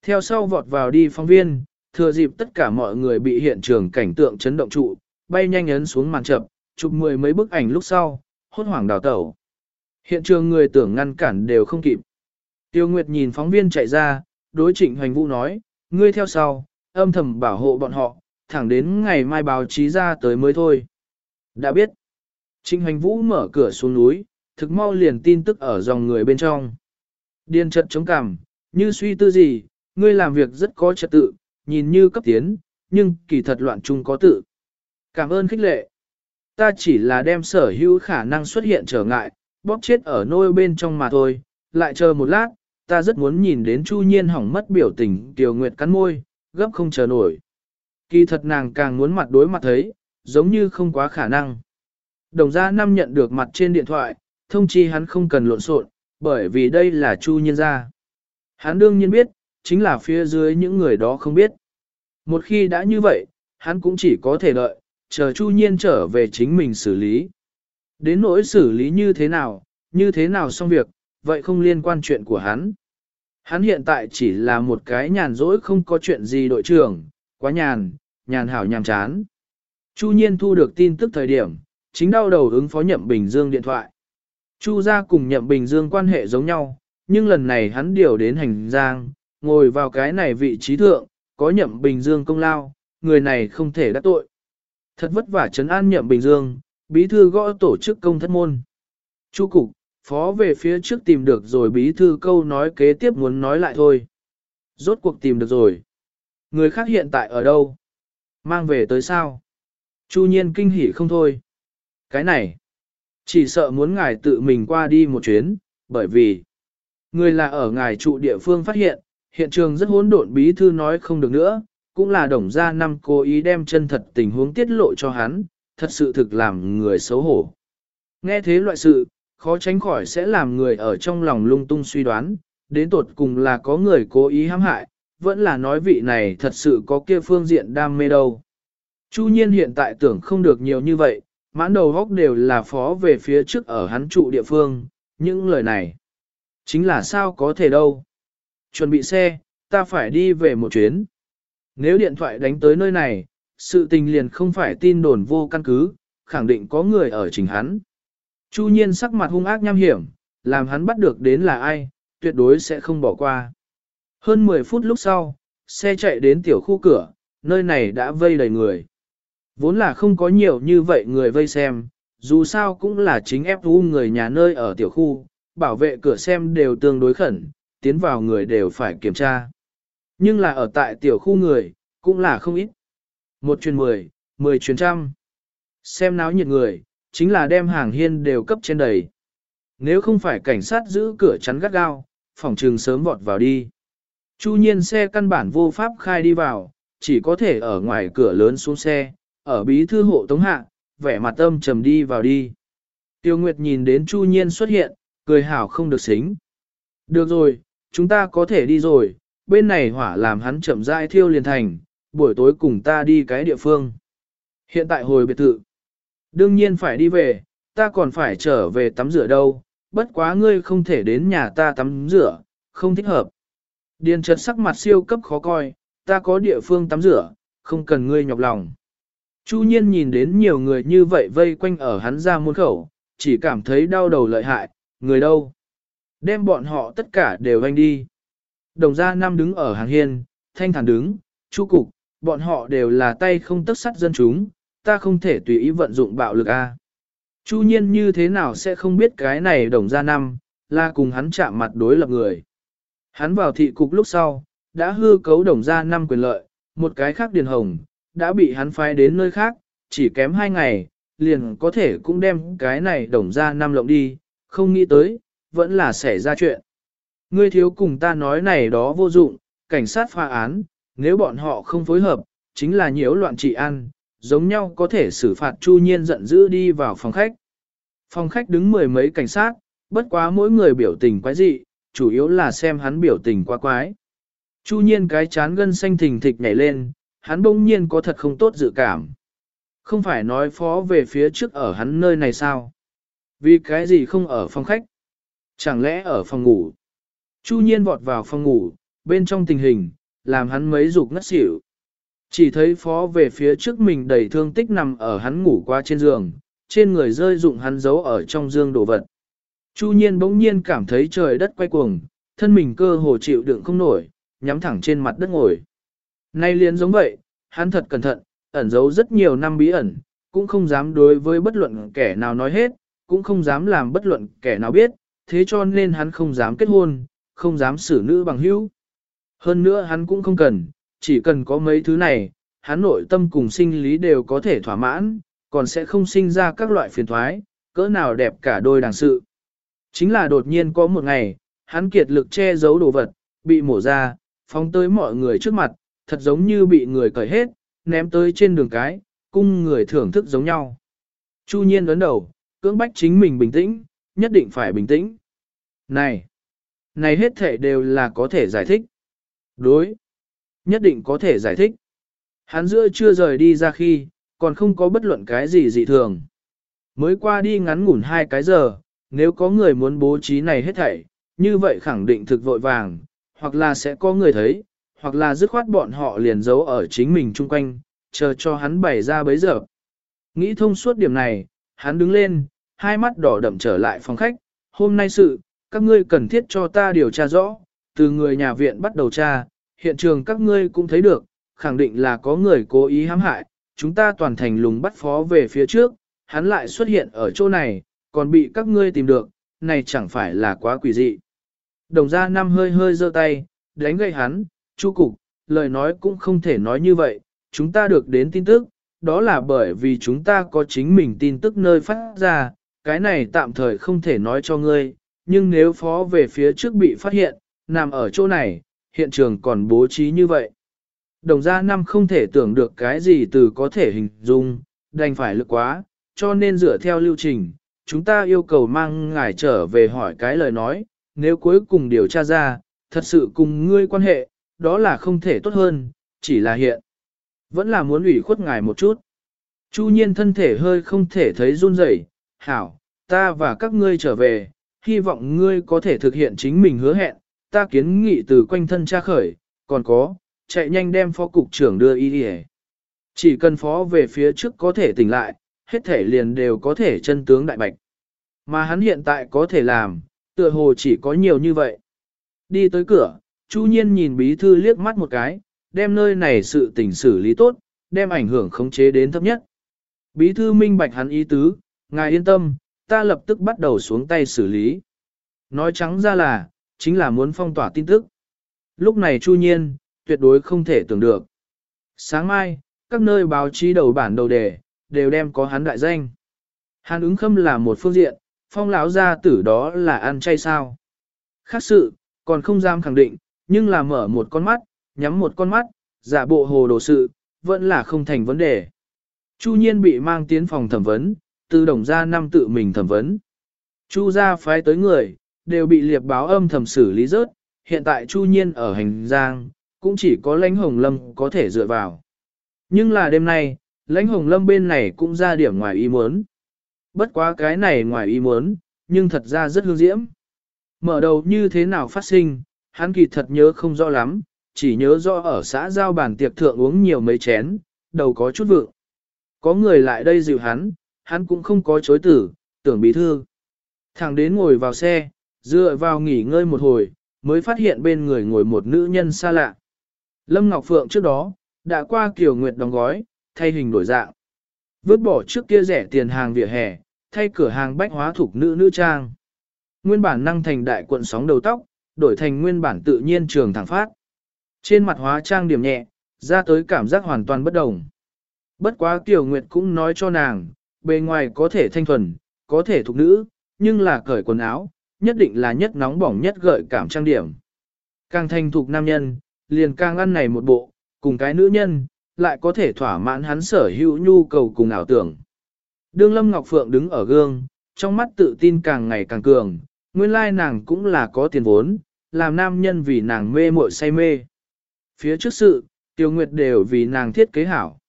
Theo sau vọt vào đi phóng viên, thừa dịp tất cả mọi người bị hiện trường cảnh tượng chấn động trụ, bay nhanh ấn xuống màn chậm, chụp mười mấy bức ảnh lúc sau, hốt hoảng đào tẩu. Hiện trường người tưởng ngăn cản đều không kịp. Tiêu Nguyệt nhìn phóng viên chạy ra, đối trịnh hoành vũ nói, ngươi theo sau, âm thầm bảo hộ bọn họ, thẳng đến ngày mai báo chí ra tới mới thôi. Đã biết. Trịnh hoành vũ mở cửa xuống núi, thực mau liền tin tức ở dòng người bên trong. Điên trận chống cảm, như suy tư gì, ngươi làm việc rất có trật tự, nhìn như cấp tiến, nhưng kỳ thật loạn chung có tự. Cảm ơn khích lệ. Ta chỉ là đem sở hữu khả năng xuất hiện trở ngại, bóp chết ở nôi bên trong mà thôi, lại chờ một lát, ta rất muốn nhìn đến Chu Nhiên hỏng mất biểu tình Tiểu Nguyệt cắn môi, gấp không chờ nổi. Kỳ thật nàng càng muốn mặt đối mặt thấy, giống như không quá khả năng. Đồng gia năm nhận được mặt trên điện thoại, thông chi hắn không cần lộn xộn, bởi vì đây là Chu Nhiên gia. Hắn đương nhiên biết, chính là phía dưới những người đó không biết. Một khi đã như vậy, hắn cũng chỉ có thể đợi, chờ Chu Nhiên trở về chính mình xử lý. Đến nỗi xử lý như thế nào, như thế nào xong việc, vậy không liên quan chuyện của hắn. Hắn hiện tại chỉ là một cái nhàn rỗi không có chuyện gì đội trưởng, quá nhàn, nhàn hảo nhàm chán. Chu Nhiên thu được tin tức thời điểm, chính đau đầu ứng phó Nhậm Bình Dương điện thoại. Chu gia cùng Nhậm Bình Dương quan hệ giống nhau, nhưng lần này hắn điều đến hành giang, ngồi vào cái này vị trí thượng, có Nhậm Bình Dương công lao, người này không thể đắc tội. Thật vất vả trấn an Nhậm Bình Dương, bí thư gõ tổ chức công thất môn. Chu cục, phó về phía trước tìm được rồi bí thư câu nói kế tiếp muốn nói lại thôi. Rốt cuộc tìm được rồi. Người khác hiện tại ở đâu? Mang về tới sao? Chu nhiên kinh hỉ không thôi. Cái này, chỉ sợ muốn ngài tự mình qua đi một chuyến, bởi vì người là ở ngài trụ địa phương phát hiện, hiện trường rất hỗn độn bí thư nói không được nữa, cũng là đồng gia năm cố ý đem chân thật tình huống tiết lộ cho hắn, thật sự thực làm người xấu hổ. Nghe thế loại sự, khó tránh khỏi sẽ làm người ở trong lòng lung tung suy đoán, đến tột cùng là có người cố ý hãm hại, vẫn là nói vị này thật sự có kia phương diện đam mê đâu. Chu nhiên hiện tại tưởng không được nhiều như vậy, mãn đầu góc đều là phó về phía trước ở hắn trụ địa phương, những lời này. Chính là sao có thể đâu. Chuẩn bị xe, ta phải đi về một chuyến. Nếu điện thoại đánh tới nơi này, sự tình liền không phải tin đồn vô căn cứ, khẳng định có người ở trình hắn. Chu nhiên sắc mặt hung ác nham hiểm, làm hắn bắt được đến là ai, tuyệt đối sẽ không bỏ qua. Hơn 10 phút lúc sau, xe chạy đến tiểu khu cửa, nơi này đã vây đầy người. Vốn là không có nhiều như vậy người vây xem, dù sao cũng là chính ép u người nhà nơi ở tiểu khu, bảo vệ cửa xem đều tương đối khẩn, tiến vào người đều phải kiểm tra. Nhưng là ở tại tiểu khu người, cũng là không ít. Một chuyến mười, mười chuyến trăm. Xem náo nhiệt người, chính là đem hàng hiên đều cấp trên đầy. Nếu không phải cảnh sát giữ cửa chắn gắt gao, phòng trường sớm vọt vào đi. Chu nhiên xe căn bản vô pháp khai đi vào, chỉ có thể ở ngoài cửa lớn xuống xe, ở bí thư hộ tống hạ, vẻ mặt âm trầm đi vào đi. Tiêu Nguyệt nhìn đến Chu nhiên xuất hiện, cười hảo không được xính. Được rồi, chúng ta có thể đi rồi, bên này hỏa làm hắn chậm rãi thiêu liền thành, buổi tối cùng ta đi cái địa phương. Hiện tại hồi biệt thự. Đương nhiên phải đi về, ta còn phải trở về tắm rửa đâu, bất quá ngươi không thể đến nhà ta tắm rửa, không thích hợp. Điền trật sắc mặt siêu cấp khó coi, ta có địa phương tắm rửa, không cần ngươi nhọc lòng. Chu nhiên nhìn đến nhiều người như vậy vây quanh ở hắn ra muôn khẩu, chỉ cảm thấy đau đầu lợi hại, người đâu. Đem bọn họ tất cả đều anh đi. Đồng gia Nam đứng ở hàng hiên, thanh thản đứng, chu cục, bọn họ đều là tay không tất sắt dân chúng, ta không thể tùy ý vận dụng bạo lực a. Chu nhiên như thế nào sẽ không biết cái này đồng gia năm, là cùng hắn chạm mặt đối lập người. Hắn vào thị cục lúc sau, đã hư cấu đồng gia năm quyền lợi, một cái khác điền hồng, đã bị hắn phái đến nơi khác, chỉ kém hai ngày, liền có thể cũng đem cái này đồng gia năm lộng đi, không nghĩ tới, vẫn là xảy ra chuyện. Ngươi thiếu cùng ta nói này đó vô dụng, cảnh sát pha án, nếu bọn họ không phối hợp, chính là nhiễu loạn trị an, giống nhau có thể xử phạt Chu Nhiên giận dữ đi vào phòng khách. Phòng khách đứng mười mấy cảnh sát, bất quá mỗi người biểu tình quái dị, chủ yếu là xem hắn biểu tình quá quái. Chu Nhiên cái chán gân xanh thình thịch nhảy lên, hắn bỗng nhiên có thật không tốt dự cảm. Không phải nói phó về phía trước ở hắn nơi này sao? Vì cái gì không ở phòng khách? Chẳng lẽ ở phòng ngủ? Chu Nhiên vọt vào phòng ngủ, bên trong tình hình, làm hắn mấy dục ngất xỉu. Chỉ thấy phó về phía trước mình đầy thương tích nằm ở hắn ngủ qua trên giường, trên người rơi dụng hắn giấu ở trong dương đồ vật. Chu nhiên bỗng nhiên cảm thấy trời đất quay cuồng, thân mình cơ hồ chịu đựng không nổi, nhắm thẳng trên mặt đất ngồi. Nay liền giống vậy, hắn thật cẩn thận, ẩn giấu rất nhiều năm bí ẩn, cũng không dám đối với bất luận kẻ nào nói hết, cũng không dám làm bất luận kẻ nào biết, thế cho nên hắn không dám kết hôn, không dám xử nữ bằng hữu. Hơn nữa hắn cũng không cần, chỉ cần có mấy thứ này, hắn nội tâm cùng sinh lý đều có thể thỏa mãn, còn sẽ không sinh ra các loại phiền thoái, cỡ nào đẹp cả đôi đàng sự. Chính là đột nhiên có một ngày, hắn kiệt lực che giấu đồ vật, bị mổ ra, phóng tới mọi người trước mặt, thật giống như bị người cởi hết, ném tới trên đường cái, cung người thưởng thức giống nhau. Chu nhiên ấn đầu, cưỡng bách chính mình bình tĩnh, nhất định phải bình tĩnh. Này, này hết thể đều là có thể giải thích. Đối, nhất định có thể giải thích. Hắn giữa chưa rời đi ra khi, còn không có bất luận cái gì dị thường. Mới qua đi ngắn ngủn hai cái giờ, nếu có người muốn bố trí này hết thảy, như vậy khẳng định thực vội vàng, hoặc là sẽ có người thấy, hoặc là dứt khoát bọn họ liền giấu ở chính mình chung quanh, chờ cho hắn bày ra bấy giờ. Nghĩ thông suốt điểm này, hắn đứng lên, hai mắt đỏ đậm trở lại phòng khách, hôm nay sự, các ngươi cần thiết cho ta điều tra rõ, từ người nhà viện bắt đầu tra, hiện trường các ngươi cũng thấy được, khẳng định là có người cố ý hãm hại, chúng ta toàn thành lùng bắt phó về phía trước, hắn lại xuất hiện ở chỗ này, còn bị các ngươi tìm được, này chẳng phải là quá quỷ dị. Đồng gia năm hơi hơi giơ tay, đánh gậy hắn, chu cục, lời nói cũng không thể nói như vậy, chúng ta được đến tin tức, đó là bởi vì chúng ta có chính mình tin tức nơi phát ra, cái này tạm thời không thể nói cho ngươi, nhưng nếu phó về phía trước bị phát hiện, nằm ở chỗ này, hiện trường còn bố trí như vậy. Đồng gia năm không thể tưởng được cái gì từ có thể hình dung, đành phải lực quá, cho nên dựa theo lưu trình, chúng ta yêu cầu mang ngài trở về hỏi cái lời nói, nếu cuối cùng điều tra ra, thật sự cùng ngươi quan hệ, đó là không thể tốt hơn, chỉ là hiện. Vẫn là muốn ủy khuất ngài một chút. Chu nhiên thân thể hơi không thể thấy run rẩy, hảo, ta và các ngươi trở về, hy vọng ngươi có thể thực hiện chính mình hứa hẹn, ta kiến nghị từ quanh thân tra khởi, còn có, chạy nhanh đem phó cục trưởng đưa y đi Chỉ cần phó về phía trước có thể tỉnh lại, hết thể liền đều có thể chân tướng đại bạch. Mà hắn hiện tại có thể làm, tựa hồ chỉ có nhiều như vậy. Đi tới cửa, Chu Nhiên nhìn bí thư liếc mắt một cái, đem nơi này sự tình xử lý tốt, đem ảnh hưởng khống chế đến thấp nhất. Bí thư minh bạch hắn ý tứ, ngài yên tâm, ta lập tức bắt đầu xuống tay xử lý. Nói trắng ra là, chính là muốn phong tỏa tin tức. Lúc này Chu Nhiên, tuyệt đối không thể tưởng được. Sáng mai, các nơi báo chí đầu bản đầu đề, đều đem có hắn đại danh. Hàn ứng khâm là một phương diện, phong lão gia tử đó là ăn chay sao. Khác sự, còn không dám khẳng định, nhưng là mở một con mắt, nhắm một con mắt, giả bộ hồ đồ sự, vẫn là không thành vấn đề. Chu nhiên bị mang tiến phòng thẩm vấn, từ đồng gia năm tự mình thẩm vấn. Chu gia phái tới người, đều bị liệp báo âm thầm xử lý rớt, hiện tại Chu nhiên ở hành giang, cũng chỉ có lãnh hồng lâm có thể dựa vào. Nhưng là đêm nay, lãnh hồng lâm bên này cũng ra điểm ngoài ý muốn. Bất quá cái này ngoài ý muốn, nhưng thật ra rất hương diễm. Mở đầu như thế nào phát sinh, hắn kỳ thật nhớ không rõ lắm, chỉ nhớ rõ ở xã giao bàn tiệc thượng uống nhiều mấy chén, đầu có chút vượng. Có người lại đây dịu hắn, hắn cũng không có chối tử, tưởng bí thư. Thằng đến ngồi vào xe, dựa vào nghỉ ngơi một hồi, mới phát hiện bên người ngồi một nữ nhân xa lạ. Lâm Ngọc Phượng trước đó, đã qua Kiều Nguyệt đóng gói, thay hình đổi dạng. Vứt bỏ trước kia rẻ tiền hàng vỉa hè, thay cửa hàng bách hóa thuộc nữ nữ trang. Nguyên bản năng thành đại cuộn sóng đầu tóc, đổi thành nguyên bản tự nhiên trường thẳng phát. Trên mặt hóa trang điểm nhẹ, ra tới cảm giác hoàn toàn bất đồng. Bất quá Kiều Nguyệt cũng nói cho nàng, bề ngoài có thể thanh thuần, có thể thuộc nữ, nhưng là cởi quần áo, nhất định là nhất nóng bỏng nhất gợi cảm trang điểm. Càng thanh thuộc nam nhân, liền càng ăn này một bộ, cùng cái nữ nhân, lại có thể thỏa mãn hắn sở hữu nhu cầu cùng ảo tưởng. Đương Lâm Ngọc Phượng đứng ở gương, trong mắt tự tin càng ngày càng cường, nguyên lai nàng cũng là có tiền vốn, làm nam nhân vì nàng mê muội say mê. Phía trước sự, Tiêu Nguyệt đều vì nàng thiết kế hảo.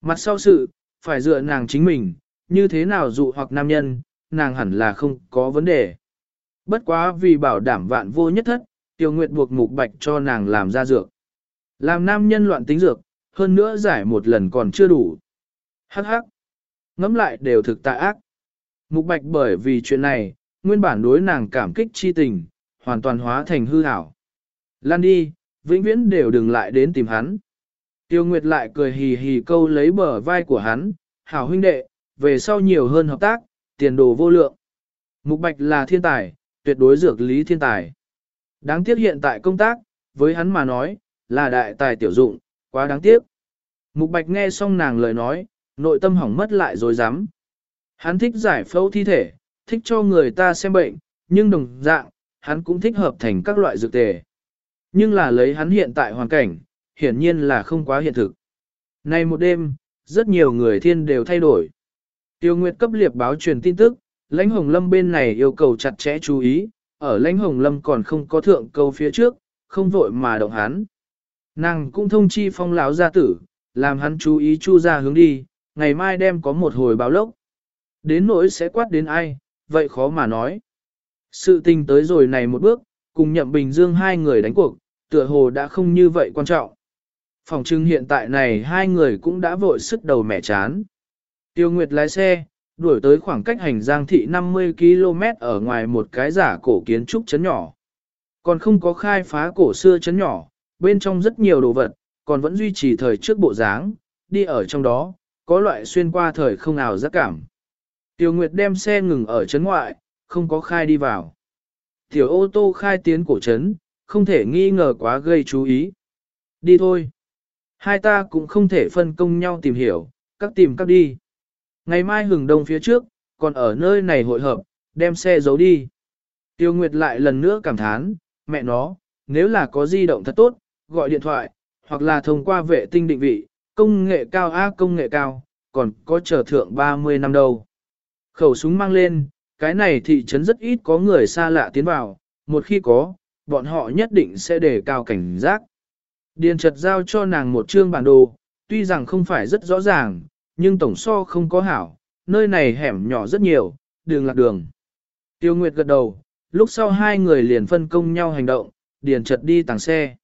Mặt sau sự, phải dựa nàng chính mình, như thế nào dụ hoặc nam nhân, nàng hẳn là không có vấn đề. Bất quá vì bảo đảm vạn vô nhất thất, Tiêu Nguyệt buộc mục bạch cho nàng làm ra dược. Làm nam nhân loạn tính dược, hơn nữa giải một lần còn chưa đủ. Hắc hắc. Ngắm lại đều thực tại ác. Mục bạch bởi vì chuyện này, nguyên bản đối nàng cảm kích chi tình, hoàn toàn hóa thành hư ảo. Lan đi, vĩnh viễn đều đừng lại đến tìm hắn. Tiêu Nguyệt lại cười hì hì câu lấy bờ vai của hắn, hảo huynh đệ, về sau nhiều hơn hợp tác, tiền đồ vô lượng. Mục Bạch là thiên tài, tuyệt đối dược lý thiên tài. Đáng tiếc hiện tại công tác, với hắn mà nói, là đại tài tiểu dụng, quá đáng tiếc. Mục Bạch nghe xong nàng lời nói, nội tâm hỏng mất lại rồi dám. Hắn thích giải phẫu thi thể, thích cho người ta xem bệnh, nhưng đồng dạng, hắn cũng thích hợp thành các loại dược tề. Nhưng là lấy hắn hiện tại hoàn cảnh, hiển nhiên là không quá hiện thực. Nay một đêm, rất nhiều người thiên đều thay đổi. Tiêu Nguyệt cấp liệp báo truyền tin tức, lãnh hồng lâm bên này yêu cầu chặt chẽ chú ý, ở lãnh hồng lâm còn không có thượng câu phía trước, không vội mà động hắn. Nàng cũng thông chi phong lão gia tử, làm hắn chú ý chu ra hướng đi, ngày mai đem có một hồi báo lốc. Đến nỗi sẽ quát đến ai, vậy khó mà nói. Sự tình tới rồi này một bước, cùng nhậm bình dương hai người đánh cuộc, tựa hồ đã không như vậy quan trọng. Phòng trưng hiện tại này hai người cũng đã vội sức đầu mẻ chán. Tiêu Nguyệt lái xe, đuổi tới khoảng cách hành giang thị 50 km ở ngoài một cái giả cổ kiến trúc chấn nhỏ. Còn không có khai phá cổ xưa chấn nhỏ, bên trong rất nhiều đồ vật, còn vẫn duy trì thời trước bộ dáng, đi ở trong đó, có loại xuyên qua thời không nào giác cảm. Tiêu Nguyệt đem xe ngừng ở chấn ngoại, không có khai đi vào. Tiểu ô tô khai tiến cổ trấn, không thể nghi ngờ quá gây chú ý. Đi thôi. Hai ta cũng không thể phân công nhau tìm hiểu, các tìm các đi. Ngày mai hừng đông phía trước, còn ở nơi này hội hợp, đem xe giấu đi. Tiêu Nguyệt lại lần nữa cảm thán, mẹ nó, nếu là có di động thật tốt, gọi điện thoại, hoặc là thông qua vệ tinh định vị, công nghệ cao a công nghệ cao, còn có trở thượng 30 năm đâu. Khẩu súng mang lên, cái này thị trấn rất ít có người xa lạ tiến vào, một khi có, bọn họ nhất định sẽ đề cao cảnh giác. Điền trật giao cho nàng một chương bản đồ, tuy rằng không phải rất rõ ràng, nhưng tổng so không có hảo, nơi này hẻm nhỏ rất nhiều, đường lạc đường. Tiêu Nguyệt gật đầu, lúc sau hai người liền phân công nhau hành động, điền chật đi tàng xe.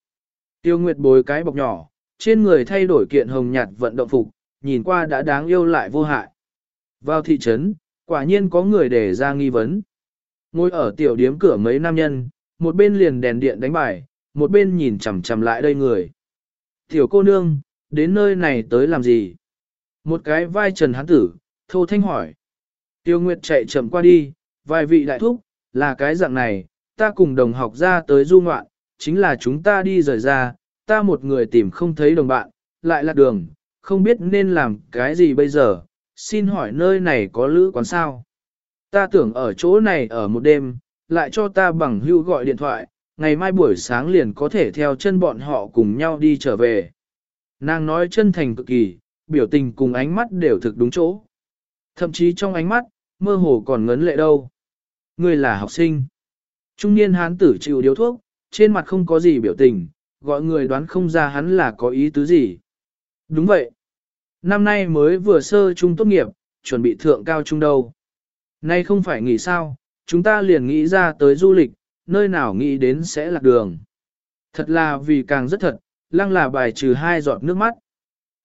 Tiêu Nguyệt bồi cái bọc nhỏ, trên người thay đổi kiện hồng nhạt vận động phục, nhìn qua đã đáng yêu lại vô hại. Vào thị trấn, quả nhiên có người để ra nghi vấn. Ngồi ở tiểu điếm cửa mấy nam nhân, một bên liền đèn điện đánh bài, một bên nhìn chằm chằm lại đây người. Tiểu cô nương, đến nơi này tới làm gì? Một cái vai trần hán tử, thô thanh hỏi. Tiêu Nguyệt chạy chậm qua đi, vài vị đại thúc, là cái dạng này, ta cùng đồng học ra tới du ngoạn, chính là chúng ta đi rời ra, ta một người tìm không thấy đồng bạn, lại lạc đường, không biết nên làm cái gì bây giờ, xin hỏi nơi này có lữ quán sao? Ta tưởng ở chỗ này ở một đêm, lại cho ta bằng hưu gọi điện thoại, ngày mai buổi sáng liền có thể theo chân bọn họ cùng nhau đi trở về. Nàng nói chân thành cực kỳ, biểu tình cùng ánh mắt đều thực đúng chỗ. Thậm chí trong ánh mắt, mơ hồ còn ngấn lệ đâu. Người là học sinh. Trung niên hán tử chịu điếu thuốc, trên mặt không có gì biểu tình, gọi người đoán không ra hắn là có ý tứ gì. Đúng vậy. Năm nay mới vừa sơ trung tốt nghiệp, chuẩn bị thượng cao trung đâu. Nay không phải nghỉ sao, chúng ta liền nghĩ ra tới du lịch, nơi nào nghĩ đến sẽ lạc đường. Thật là vì càng rất thật, lăng là bài trừ hai giọt nước mắt.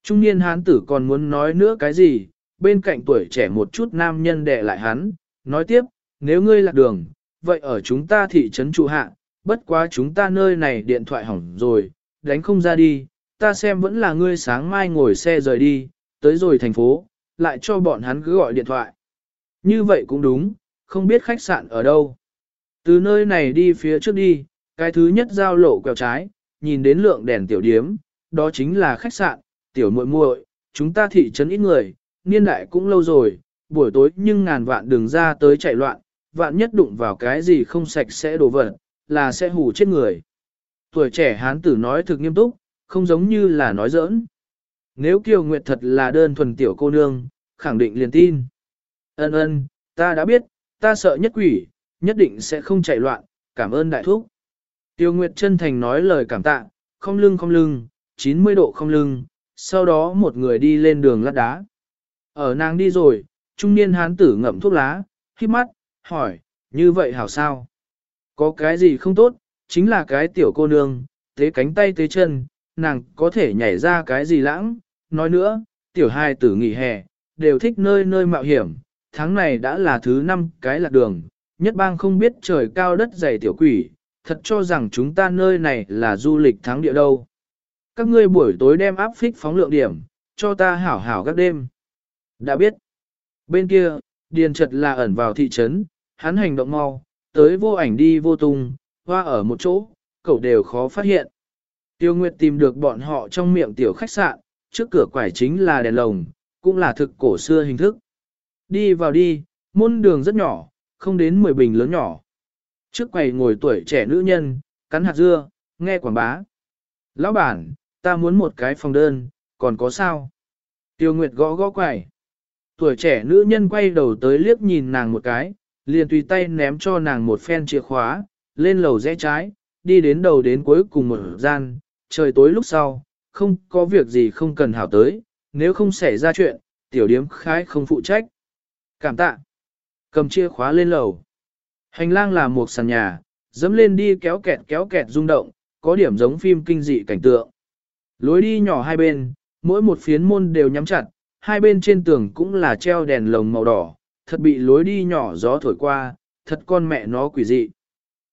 Trung niên hán tử còn muốn nói nữa cái gì, bên cạnh tuổi trẻ một chút nam nhân đè lại hắn, nói tiếp, nếu ngươi lạc đường, vậy ở chúng ta thị trấn trụ hạ, bất quá chúng ta nơi này điện thoại hỏng rồi, đánh không ra đi, ta xem vẫn là ngươi sáng mai ngồi xe rời đi, tới rồi thành phố, lại cho bọn hắn cứ gọi điện thoại. Như vậy cũng đúng, không biết khách sạn ở đâu. Từ nơi này đi phía trước đi, cái thứ nhất giao lộ quẹo trái, nhìn đến lượng đèn tiểu điếm, đó chính là khách sạn, tiểu muội muội, chúng ta thị trấn ít người, niên đại cũng lâu rồi, buổi tối nhưng ngàn vạn đường ra tới chạy loạn, vạn nhất đụng vào cái gì không sạch sẽ đổ vật, là sẽ hù chết người. Tuổi trẻ hán tử nói thực nghiêm túc, không giống như là nói giỡn. nếu Kiều Nguyệt thật là đơn thuần tiểu cô nương, khẳng định liền tin. Ân ân, ta đã biết, ta sợ nhất quỷ, nhất định sẽ không chạy loạn, cảm ơn đại thúc. Tiêu Nguyệt chân thành nói lời cảm tạ, không lưng không lưng, 90 độ không lưng, sau đó một người đi lên đường lát đá. Ở nàng đi rồi, trung niên hán tử ngậm thuốc lá, khiếp mắt, hỏi, như vậy hảo sao? Có cái gì không tốt, chính là cái tiểu cô nương, tế cánh tay tế chân, nàng có thể nhảy ra cái gì lãng. Nói nữa, tiểu hai tử nghỉ hè, đều thích nơi nơi mạo hiểm, tháng này đã là thứ năm cái lạc đường, nhất bang không biết trời cao đất dày tiểu quỷ, thật cho rằng chúng ta nơi này là du lịch tháng địa đâu. Các ngươi buổi tối đem áp phích phóng lượng điểm, cho ta hảo hảo các đêm. Đã biết. Bên kia, điền trật là ẩn vào thị trấn, hắn hành động mau, tới vô ảnh đi vô tung, hoa ở một chỗ, cậu đều khó phát hiện. Tiêu Nguyệt tìm được bọn họ trong miệng tiểu khách sạn, trước cửa quải chính là đèn lồng, cũng là thực cổ xưa hình thức. Đi vào đi, môn đường rất nhỏ, không đến 10 bình lớn nhỏ. Trước quầy ngồi tuổi trẻ nữ nhân, cắn hạt dưa, nghe quảng bá. Lão bản, ta muốn một cái phòng đơn, còn có sao? Tiêu Nguyệt gõ gõ quải. Tuổi trẻ nữ nhân quay đầu tới liếc nhìn nàng một cái, liền tùy tay ném cho nàng một phen chìa khóa, lên lầu rẽ trái, đi đến đầu đến cuối cùng một gian, trời tối lúc sau, không có việc gì không cần hảo tới, nếu không xảy ra chuyện, tiểu điếm khái không phụ trách. Cảm tạ. Cầm chìa khóa lên lầu. Hành lang là một sàn nhà, dẫm lên đi kéo kẹt kéo kẹt rung động, có điểm giống phim kinh dị cảnh tượng. Lối đi nhỏ hai bên, mỗi một phiến môn đều nhắm chặt, hai bên trên tường cũng là treo đèn lồng màu đỏ, thật bị lối đi nhỏ gió thổi qua, thật con mẹ nó quỷ dị.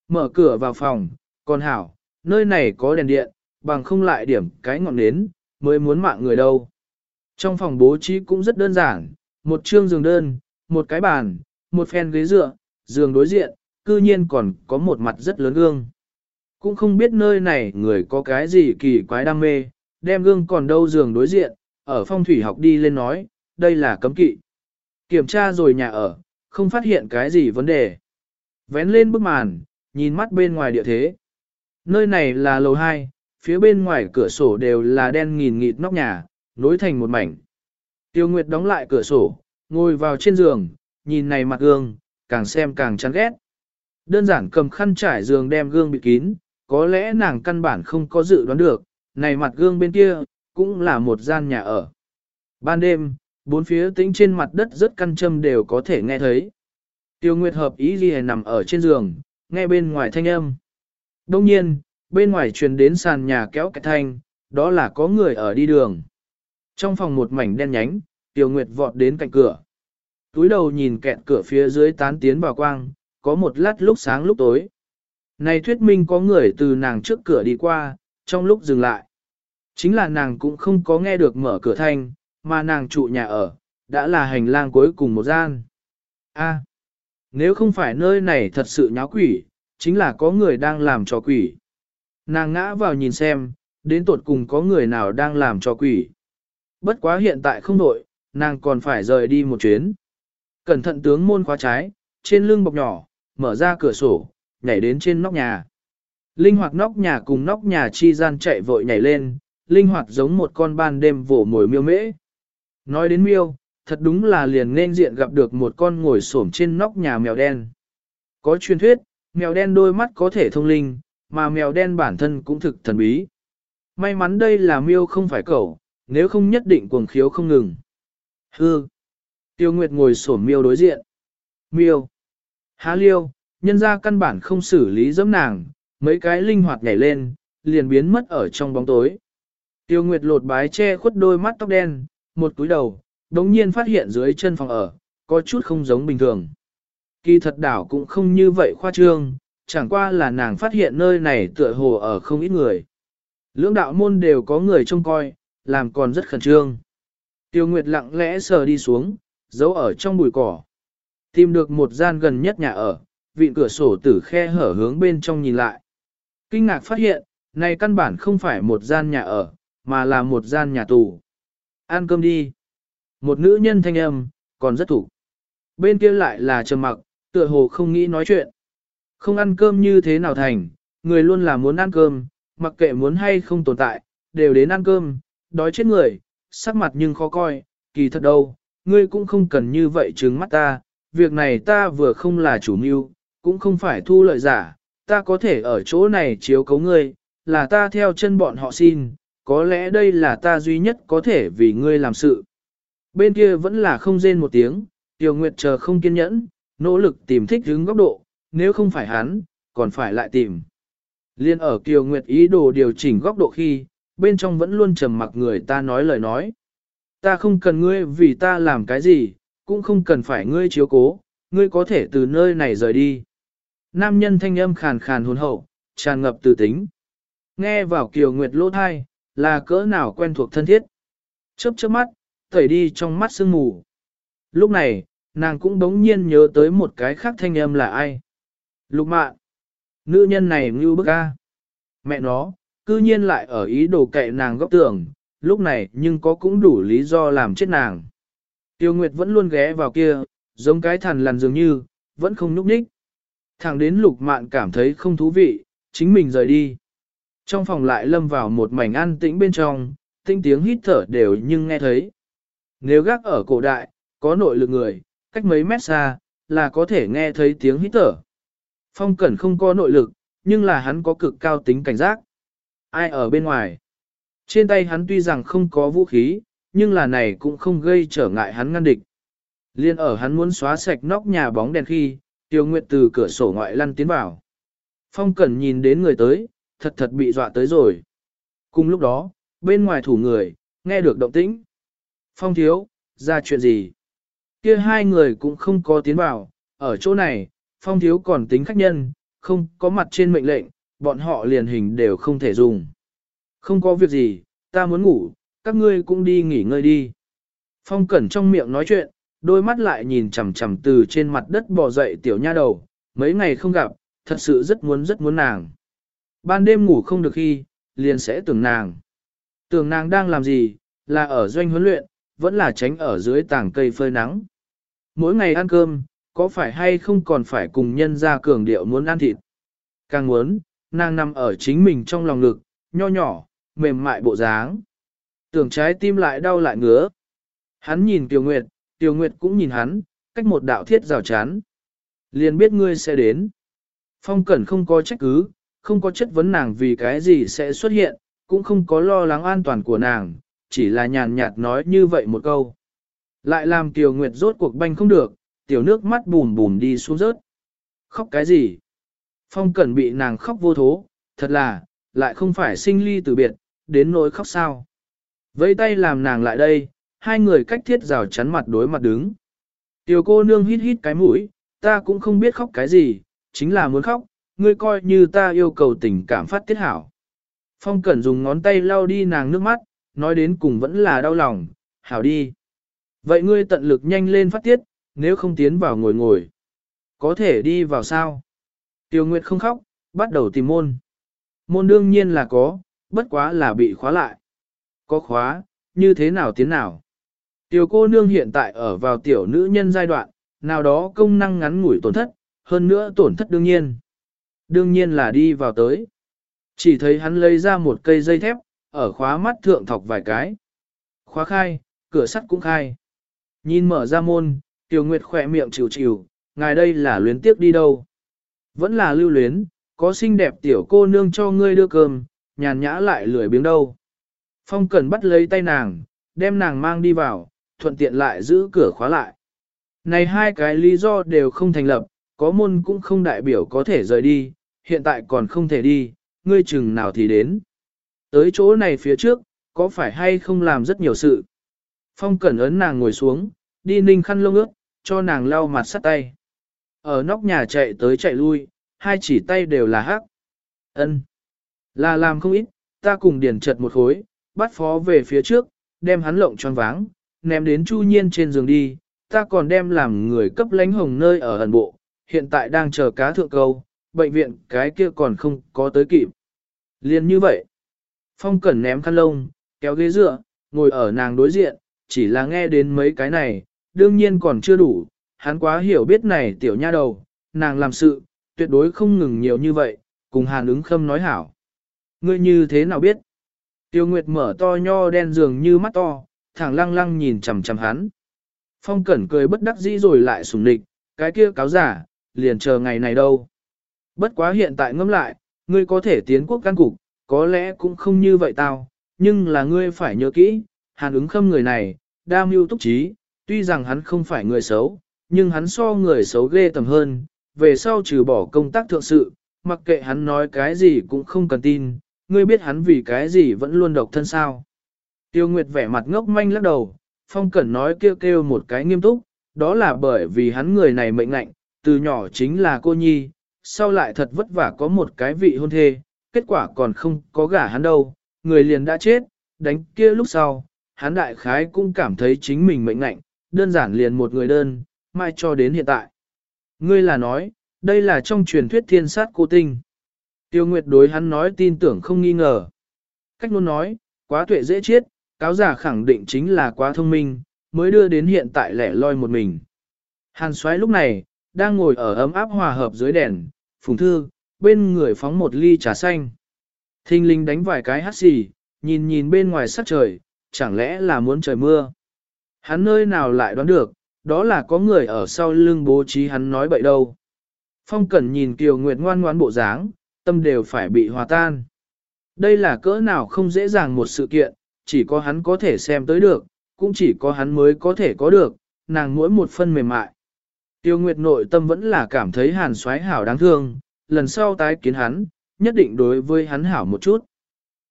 Mở cửa vào phòng, con hảo, nơi này có đèn điện, bằng không lại điểm cái ngọn nến, mới muốn mạng người đâu. Trong phòng bố trí cũng rất đơn giản, một chương giường đơn, một cái bàn, một phen ghế dựa, giường đối diện, cư nhiên còn có một mặt rất lớn gương. Cũng không biết nơi này người có cái gì kỳ quái đam mê, đem gương còn đâu giường đối diện, ở phong thủy học đi lên nói, đây là cấm kỵ. Kiểm tra rồi nhà ở, không phát hiện cái gì vấn đề. Vén lên bức màn, nhìn mắt bên ngoài địa thế. Nơi này là lầu 2, phía bên ngoài cửa sổ đều là đen nghìn nghịt nóc nhà, nối thành một mảnh. Tiêu Nguyệt đóng lại cửa sổ, ngồi vào trên giường, nhìn này mặt gương, càng xem càng chán ghét. Đơn giản cầm khăn trải giường đem gương bị kín, có lẽ nàng căn bản không có dự đoán được, này mặt gương bên kia, cũng là một gian nhà ở. Ban đêm, bốn phía tĩnh trên mặt đất rất căn châm đều có thể nghe thấy. Tiêu Nguyệt hợp ý gì nằm ở trên giường, nghe bên ngoài thanh âm. Đông nhiên, bên ngoài truyền đến sàn nhà kéo cái thanh, đó là có người ở đi đường. Trong phòng một mảnh đen nhánh, Tiêu Nguyệt vọt đến cạnh cửa. Túi đầu nhìn kẹt cửa phía dưới tán tiến vào quang, có một lát lúc sáng lúc tối. Này thuyết minh có người từ nàng trước cửa đi qua, trong lúc dừng lại. Chính là nàng cũng không có nghe được mở cửa thanh, mà nàng trụ nhà ở, đã là hành lang cuối cùng một gian. A, nếu không phải nơi này thật sự nháo quỷ, chính là có người đang làm cho quỷ. Nàng ngã vào nhìn xem, đến tột cùng có người nào đang làm cho quỷ. Bất quá hiện tại không đổi, nàng còn phải rời đi một chuyến. Cẩn thận tướng môn khóa trái, trên lưng bọc nhỏ, mở ra cửa sổ, nhảy đến trên nóc nhà. Linh hoạt nóc nhà cùng nóc nhà chi gian chạy vội nhảy lên, linh hoạt giống một con ban đêm vỗ mồi miêu mễ. Nói đến miêu, thật đúng là liền nên diện gặp được một con ngồi xổm trên nóc nhà mèo đen. Có truyền thuyết, mèo đen đôi mắt có thể thông linh, mà mèo đen bản thân cũng thực thần bí. May mắn đây là miêu không phải cẩu, nếu không nhất định cuồng khiếu không ngừng. Hư. Tiêu Nguyệt ngồi xổm miêu đối diện. Miêu. Há liêu, nhân ra căn bản không xử lý dẫm nàng, mấy cái linh hoạt nhảy lên, liền biến mất ở trong bóng tối. Tiêu Nguyệt lột bái che khuất đôi mắt tóc đen, một túi đầu, đống nhiên phát hiện dưới chân phòng ở, có chút không giống bình thường. Kỳ thật đảo cũng không như vậy khoa trương, chẳng qua là nàng phát hiện nơi này tựa hồ ở không ít người. Lưỡng đạo môn đều có người trông coi, làm còn rất khẩn trương. Tiêu Nguyệt lặng lẽ sờ đi xuống, giấu ở trong bụi cỏ. Tìm được một gian gần nhất nhà ở, vịn cửa sổ tử khe hở hướng bên trong nhìn lại. Kinh ngạc phát hiện, này căn bản không phải một gian nhà ở, mà là một gian nhà tù. Ăn cơm đi. Một nữ nhân thanh âm, còn rất thủ. Bên kia lại là trầm mặc, tựa hồ không nghĩ nói chuyện. Không ăn cơm như thế nào thành, người luôn là muốn ăn cơm, mặc kệ muốn hay không tồn tại, đều đến ăn cơm, đói chết người, sắc mặt nhưng khó coi, kỳ thật đâu, ngươi cũng không cần như vậy trứng mắt ta, việc này ta vừa không là chủ mưu, cũng không phải thu lợi giả, ta có thể ở chỗ này chiếu cấu ngươi, là ta theo chân bọn họ xin, có lẽ đây là ta duy nhất có thể vì ngươi làm sự. Bên kia vẫn là không rên một tiếng, Tiêu Nguyệt chờ không kiên nhẫn, nỗ lực tìm thích hướng góc độ, nếu không phải hắn, còn phải lại tìm. Liên ở Kiều Nguyệt ý đồ điều chỉnh góc độ khi, bên trong vẫn luôn trầm mặc người ta nói lời nói. Ta không cần ngươi vì ta làm cái gì, cũng không cần phải ngươi chiếu cố, ngươi có thể từ nơi này rời đi. Nam nhân thanh âm khàn khàn hồn hậu, tràn ngập từ tính. Nghe vào Kiều Nguyệt lỗ thai, là cỡ nào quen thuộc thân thiết. Chớp chớp mắt, tẩy đi trong mắt sương mù. Lúc này, nàng cũng đống nhiên nhớ tới một cái khác thanh âm là ai. Lục mạn. Nữ nhân này như bức ca. Mẹ nó, cư nhiên lại ở ý đồ cậy nàng góc tường, lúc này nhưng có cũng đủ lý do làm chết nàng. Tiêu Nguyệt vẫn luôn ghé vào kia, giống cái thằn lằn dường như, vẫn không núp ních. Thẳng đến lục mạn cảm thấy không thú vị, chính mình rời đi. Trong phòng lại lâm vào một mảnh an tĩnh bên trong, tinh tiếng hít thở đều nhưng nghe thấy. Nếu gác ở cổ đại, có nội lực người, cách mấy mét xa, là có thể nghe thấy tiếng hít thở. Phong Cẩn không có nội lực, nhưng là hắn có cực cao tính cảnh giác. Ai ở bên ngoài? Trên tay hắn tuy rằng không có vũ khí, nhưng là này cũng không gây trở ngại hắn ngăn địch. Liên ở hắn muốn xóa sạch nóc nhà bóng đèn khi, Tiêu Nguyệt từ cửa sổ ngoại lăn tiến vào. Phong Cẩn nhìn đến người tới, thật thật bị dọa tới rồi. Cùng lúc đó, bên ngoài thủ người, nghe được động tĩnh. Phong thiếu, ra chuyện gì? Kia hai người cũng không có tiến vào, ở chỗ này, phong thiếu còn tính khách nhân, không có mặt trên mệnh lệnh, bọn họ liền hình đều không thể dùng. Không có việc gì, ta muốn ngủ, các ngươi cũng đi nghỉ ngơi đi. Phong cẩn trong miệng nói chuyện, đôi mắt lại nhìn chằm chằm từ trên mặt đất bò dậy tiểu nha đầu, mấy ngày không gặp, thật sự rất muốn rất muốn nàng. Ban đêm ngủ không được khi, liền sẽ tưởng nàng. Tưởng nàng đang làm gì, là ở doanh huấn luyện, vẫn là tránh ở dưới tảng cây phơi nắng. Mỗi ngày ăn cơm, có phải hay không còn phải cùng nhân ra cường điệu muốn ăn thịt. Càng muốn, nàng nằm ở chính mình trong lòng ngực, nho nhỏ, mềm mại bộ dáng. Tưởng trái tim lại đau lại ngứa. Hắn nhìn Tiểu Nguyệt, Tiểu Nguyệt cũng nhìn hắn, cách một đạo thiết rào chắn. Liền biết ngươi sẽ đến. Phong Cẩn không có trách cứ, không có chất vấn nàng vì cái gì sẽ xuất hiện, cũng không có lo lắng an toàn của nàng, chỉ là nhàn nhạt nói như vậy một câu. Lại làm Tiểu Nguyệt rốt cuộc banh không được, tiểu nước mắt bùn bùn đi xuống rớt. Khóc cái gì? Phong Cẩn bị nàng khóc vô thố, thật là, lại không phải sinh ly từ biệt, đến nỗi khóc sao. Vẫy tay làm nàng lại đây, hai người cách thiết rào chắn mặt đối mặt đứng. Tiểu cô nương hít hít cái mũi, ta cũng không biết khóc cái gì, chính là muốn khóc, ngươi coi như ta yêu cầu tình cảm phát tiết hảo. Phong Cẩn dùng ngón tay lau đi nàng nước mắt, nói đến cùng vẫn là đau lòng, hảo đi. Vậy ngươi tận lực nhanh lên phát tiết, nếu không tiến vào ngồi ngồi. Có thể đi vào sao? Tiêu Nguyệt không khóc, bắt đầu tìm môn. Môn đương nhiên là có, bất quá là bị khóa lại. Có khóa, như thế nào tiến nào? Tiểu cô nương hiện tại ở vào tiểu nữ nhân giai đoạn, nào đó công năng ngắn ngủi tổn thất, hơn nữa tổn thất đương nhiên. Đương nhiên là đi vào tới. Chỉ thấy hắn lấy ra một cây dây thép, ở khóa mắt thượng thọc vài cái. Khóa khai, cửa sắt cũng khai. Nhìn mở ra môn, Tiểu Nguyệt khỏe miệng chịu chịu, ngài đây là luyến tiếp đi đâu. Vẫn là lưu luyến, có xinh đẹp tiểu cô nương cho ngươi đưa cơm, nhàn nhã lại lười biếng đâu. Phong Cần bắt lấy tay nàng, đem nàng mang đi vào, thuận tiện lại giữ cửa khóa lại. Này hai cái lý do đều không thành lập, có môn cũng không đại biểu có thể rời đi, hiện tại còn không thể đi, ngươi chừng nào thì đến. Tới chỗ này phía trước, có phải hay không làm rất nhiều sự. Phong cẩn ấn nàng ngồi xuống, đi ninh khăn lông ướt, cho nàng lau mặt sắt tay. Ở nóc nhà chạy tới chạy lui, hai chỉ tay đều là hắc. Ân, Là làm không ít, ta cùng điển chật một khối, bắt phó về phía trước, đem hắn lộng tròn váng, ném đến chu nhiên trên giường đi, ta còn đem làm người cấp lánh hồng nơi ở ẩn bộ, hiện tại đang chờ cá thượng câu, bệnh viện cái kia còn không có tới kịp. Liên như vậy, phong cẩn ném khăn lông, kéo ghế dựa, ngồi ở nàng đối diện, chỉ là nghe đến mấy cái này, đương nhiên còn chưa đủ, hắn quá hiểu biết này tiểu nha đầu, nàng làm sự, tuyệt đối không ngừng nhiều như vậy, cùng hàn ứng khâm nói hảo. Ngươi như thế nào biết? Tiêu Nguyệt mở to nho đen dường như mắt to, thẳng lăng lăng nhìn chằm chằm hắn. Phong Cẩn cười bất đắc dĩ rồi lại sùng nịch, cái kia cáo giả, liền chờ ngày này đâu. Bất quá hiện tại ngâm lại, ngươi có thể tiến quốc căn cục, có lẽ cũng không như vậy tao, nhưng là ngươi phải nhớ kỹ, hàn ứng khâm người này, đa mưu túc trí, tuy rằng hắn không phải người xấu, nhưng hắn so người xấu ghê tầm hơn, về sau trừ bỏ công tác thượng sự, mặc kệ hắn nói cái gì cũng không cần tin, ngươi biết hắn vì cái gì vẫn luôn độc thân sao. Tiêu Nguyệt vẻ mặt ngốc manh lắc đầu, Phong Cẩn nói kêu kêu một cái nghiêm túc, đó là bởi vì hắn người này mệnh lạnh, từ nhỏ chính là cô nhi, sau lại thật vất vả có một cái vị hôn thê, kết quả còn không có gả hắn đâu, người liền đã chết, đánh kia lúc sau, hắn đại khái cũng cảm thấy chính mình mệnh lạnh, đơn giản liền một người đơn, mai cho đến hiện tại. Ngươi là nói, đây là trong truyền thuyết thiên sát cô tinh. Tiêu Nguyệt đối hắn nói tin tưởng không nghi ngờ. Cách luôn nói, quá tuệ dễ chết, cáo giả khẳng định chính là quá thông minh, mới đưa đến hiện tại lẻ loi một mình. Hàn xoáy lúc này, đang ngồi ở ấm áp hòa hợp dưới đèn, phùng thư, bên người phóng một ly trà xanh. Thinh linh đánh vài cái hát xì, nhìn nhìn bên ngoài sắc trời, chẳng lẽ là muốn trời mưa. Hắn nơi nào lại đoán được, đó là có người ở sau lưng bố trí hắn nói bậy đâu. Phong Cẩn nhìn Kiều Nguyệt ngoan ngoãn bộ dáng, tâm đều phải bị hòa tan. Đây là cỡ nào không dễ dàng một sự kiện, chỉ có hắn có thể xem tới được, cũng chỉ có hắn mới có thể có được, nàng mỗi một phân mềm mại. Tiêu Nguyệt nội tâm vẫn là cảm thấy hàn xoáy hảo đáng thương, lần sau tái kiến hắn, nhất định đối với hắn hảo một chút.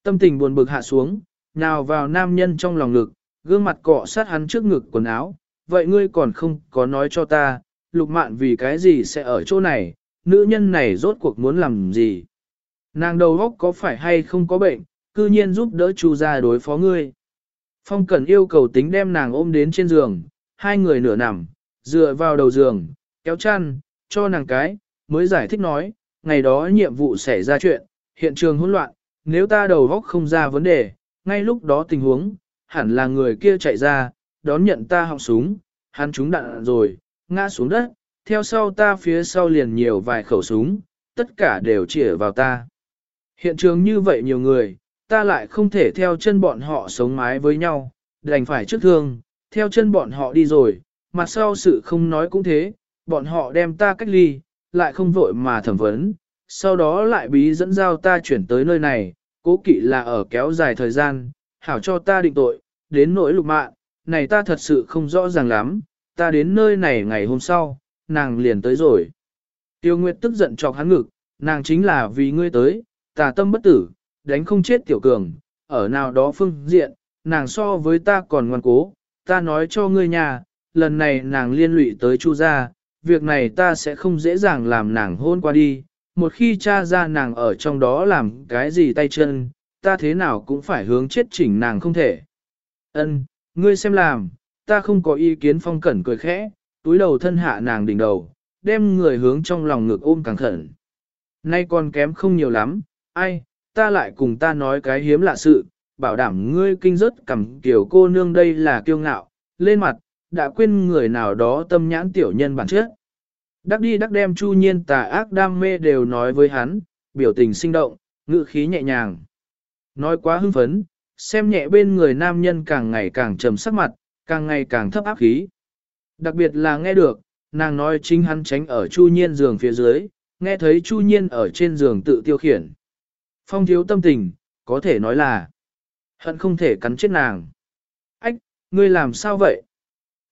Tâm tình buồn bực hạ xuống, nào vào nam nhân trong lòng ngực, gương mặt cọ sát hắn trước ngực quần áo, vậy ngươi còn không có nói cho ta, lục mạn vì cái gì sẽ ở chỗ này, nữ nhân này rốt cuộc muốn làm gì. Nàng đầu góc có phải hay không có bệnh, cư nhiên giúp đỡ chu ra đối phó ngươi. Phong Cẩn yêu cầu tính đem nàng ôm đến trên giường, hai người nửa nằm, dựa vào đầu giường, kéo chăn, cho nàng cái, mới giải thích nói, ngày đó nhiệm vụ xảy ra chuyện, hiện trường hỗn loạn, nếu ta đầu góc không ra vấn đề, ngay lúc đó tình huống, hẳn là người kia chạy ra, đón nhận ta họng súng, hắn trúng đạn rồi, ngã xuống đất, theo sau ta phía sau liền nhiều vài khẩu súng, tất cả đều chỉ vào ta. Hiện trường như vậy nhiều người, ta lại không thể theo chân bọn họ sống mái với nhau, đành phải trước thương, theo chân bọn họ đi rồi, mặt sau sự không nói cũng thế, bọn họ đem ta cách ly, lại không vội mà thẩm vấn, sau đó lại bí dẫn giao ta chuyển tới nơi này, cố kỵ là ở kéo dài thời gian, hảo cho ta định tội, đến nỗi lục mạng, này ta thật sự không rõ ràng lắm, ta đến nơi này ngày hôm sau, nàng liền tới rồi. Tiêu Nguyệt tức giận chọc hắn ngực, nàng chính là vì ngươi tới, tà tâm bất tử, đánh không chết tiểu cường, ở nào đó phương diện, nàng so với ta còn ngoan cố, ta nói cho ngươi nhà, lần này nàng liên lụy tới chu gia, việc này ta sẽ không dễ dàng làm nàng hôn qua đi, một khi cha ra nàng ở trong đó làm cái gì tay chân, ta thế nào cũng phải hướng chết chỉnh nàng không thể. Ân, ngươi xem làm, ta không có ý kiến phong cẩn cười khẽ, túi đầu thân hạ nàng đỉnh đầu, đem người hướng trong lòng ngực ôm càng khẩn. Nay còn kém không nhiều lắm, ai, ta lại cùng ta nói cái hiếm lạ sự, bảo đảm ngươi kinh rớt cầm kiểu cô nương đây là kiêu ngạo, lên mặt, đã quên người nào đó tâm nhãn tiểu nhân bản chất. Đắc đi đắc đem chu nhiên tà ác đam mê đều nói với hắn, biểu tình sinh động, ngữ khí nhẹ nhàng. Nói quá hưng phấn, xem nhẹ bên người nam nhân càng ngày càng trầm sắc mặt, càng ngày càng thấp áp khí. Đặc biệt là nghe được, nàng nói chính hắn tránh ở chu nhiên giường phía dưới, nghe thấy chu nhiên ở trên giường tự tiêu khiển. Phong thiếu tâm tình, có thể nói là hận không thể cắn chết nàng. Ách, ngươi làm sao vậy?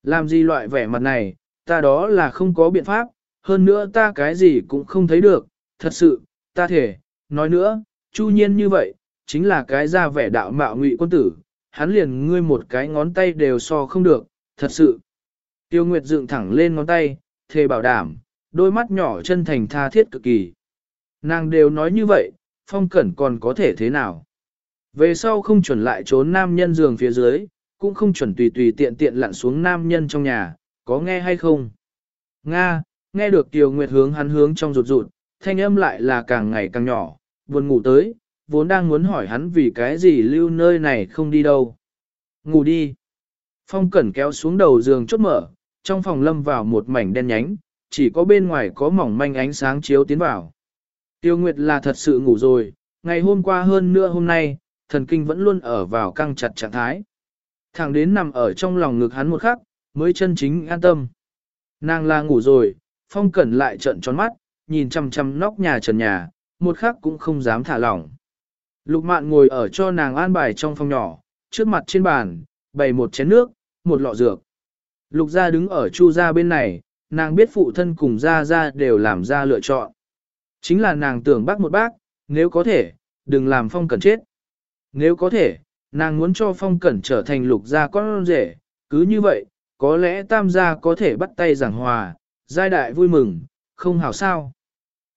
Làm gì loại vẻ mặt này, ta đó là không có biện pháp, hơn nữa ta cái gì cũng không thấy được, thật sự, ta thể, nói nữa, chu nhiên như vậy, chính là cái ra vẻ đạo mạo ngụy quân tử, hắn liền ngươi một cái ngón tay đều so không được, thật sự. Tiêu Nguyệt dựng thẳng lên ngón tay, thề bảo đảm, đôi mắt nhỏ chân thành tha thiết cực kỳ. Nàng đều nói như vậy, phong cẩn còn có thể thế nào? Về sau không chuẩn lại trốn nam nhân giường phía dưới, cũng không chuẩn tùy tùy tiện tiện lặn xuống nam nhân trong nhà, có nghe hay không? Nga, nghe được Tiêu Nguyệt hướng hắn hướng trong rụt rụt, thanh âm lại là càng ngày càng nhỏ, buồn ngủ tới, vốn đang muốn hỏi hắn vì cái gì lưu nơi này không đi đâu. Ngủ đi. Phong cẩn kéo xuống đầu giường chốt mở, trong phòng lâm vào một mảnh đen nhánh, chỉ có bên ngoài có mỏng manh ánh sáng chiếu tiến vào. Tiêu Nguyệt là thật sự ngủ rồi, ngày hôm qua hơn nữa hôm nay, thần kinh vẫn luôn ở vào căng chặt trạng thái. Thẳng đến nằm ở trong lòng ngực hắn một khắc, mới chân chính an tâm. Nàng là ngủ rồi, phong cẩn lại trận tròn mắt, nhìn chăm chăm nóc nhà trần nhà, một khắc cũng không dám thả lỏng. Lục mạn ngồi ở cho nàng an bài trong phòng nhỏ, trước mặt trên bàn, bày một chén nước, một lọ dược. Lục gia đứng ở chu gia bên này, nàng biết phụ thân cùng gia gia đều làm ra lựa chọn. Chính là nàng tưởng bác một bác, nếu có thể, đừng làm phong cẩn chết. Nếu có thể, nàng muốn cho phong cẩn trở thành lục gia con rể, cứ như vậy, có lẽ tam gia có thể bắt tay giảng hòa, giai đại vui mừng, không hảo sao.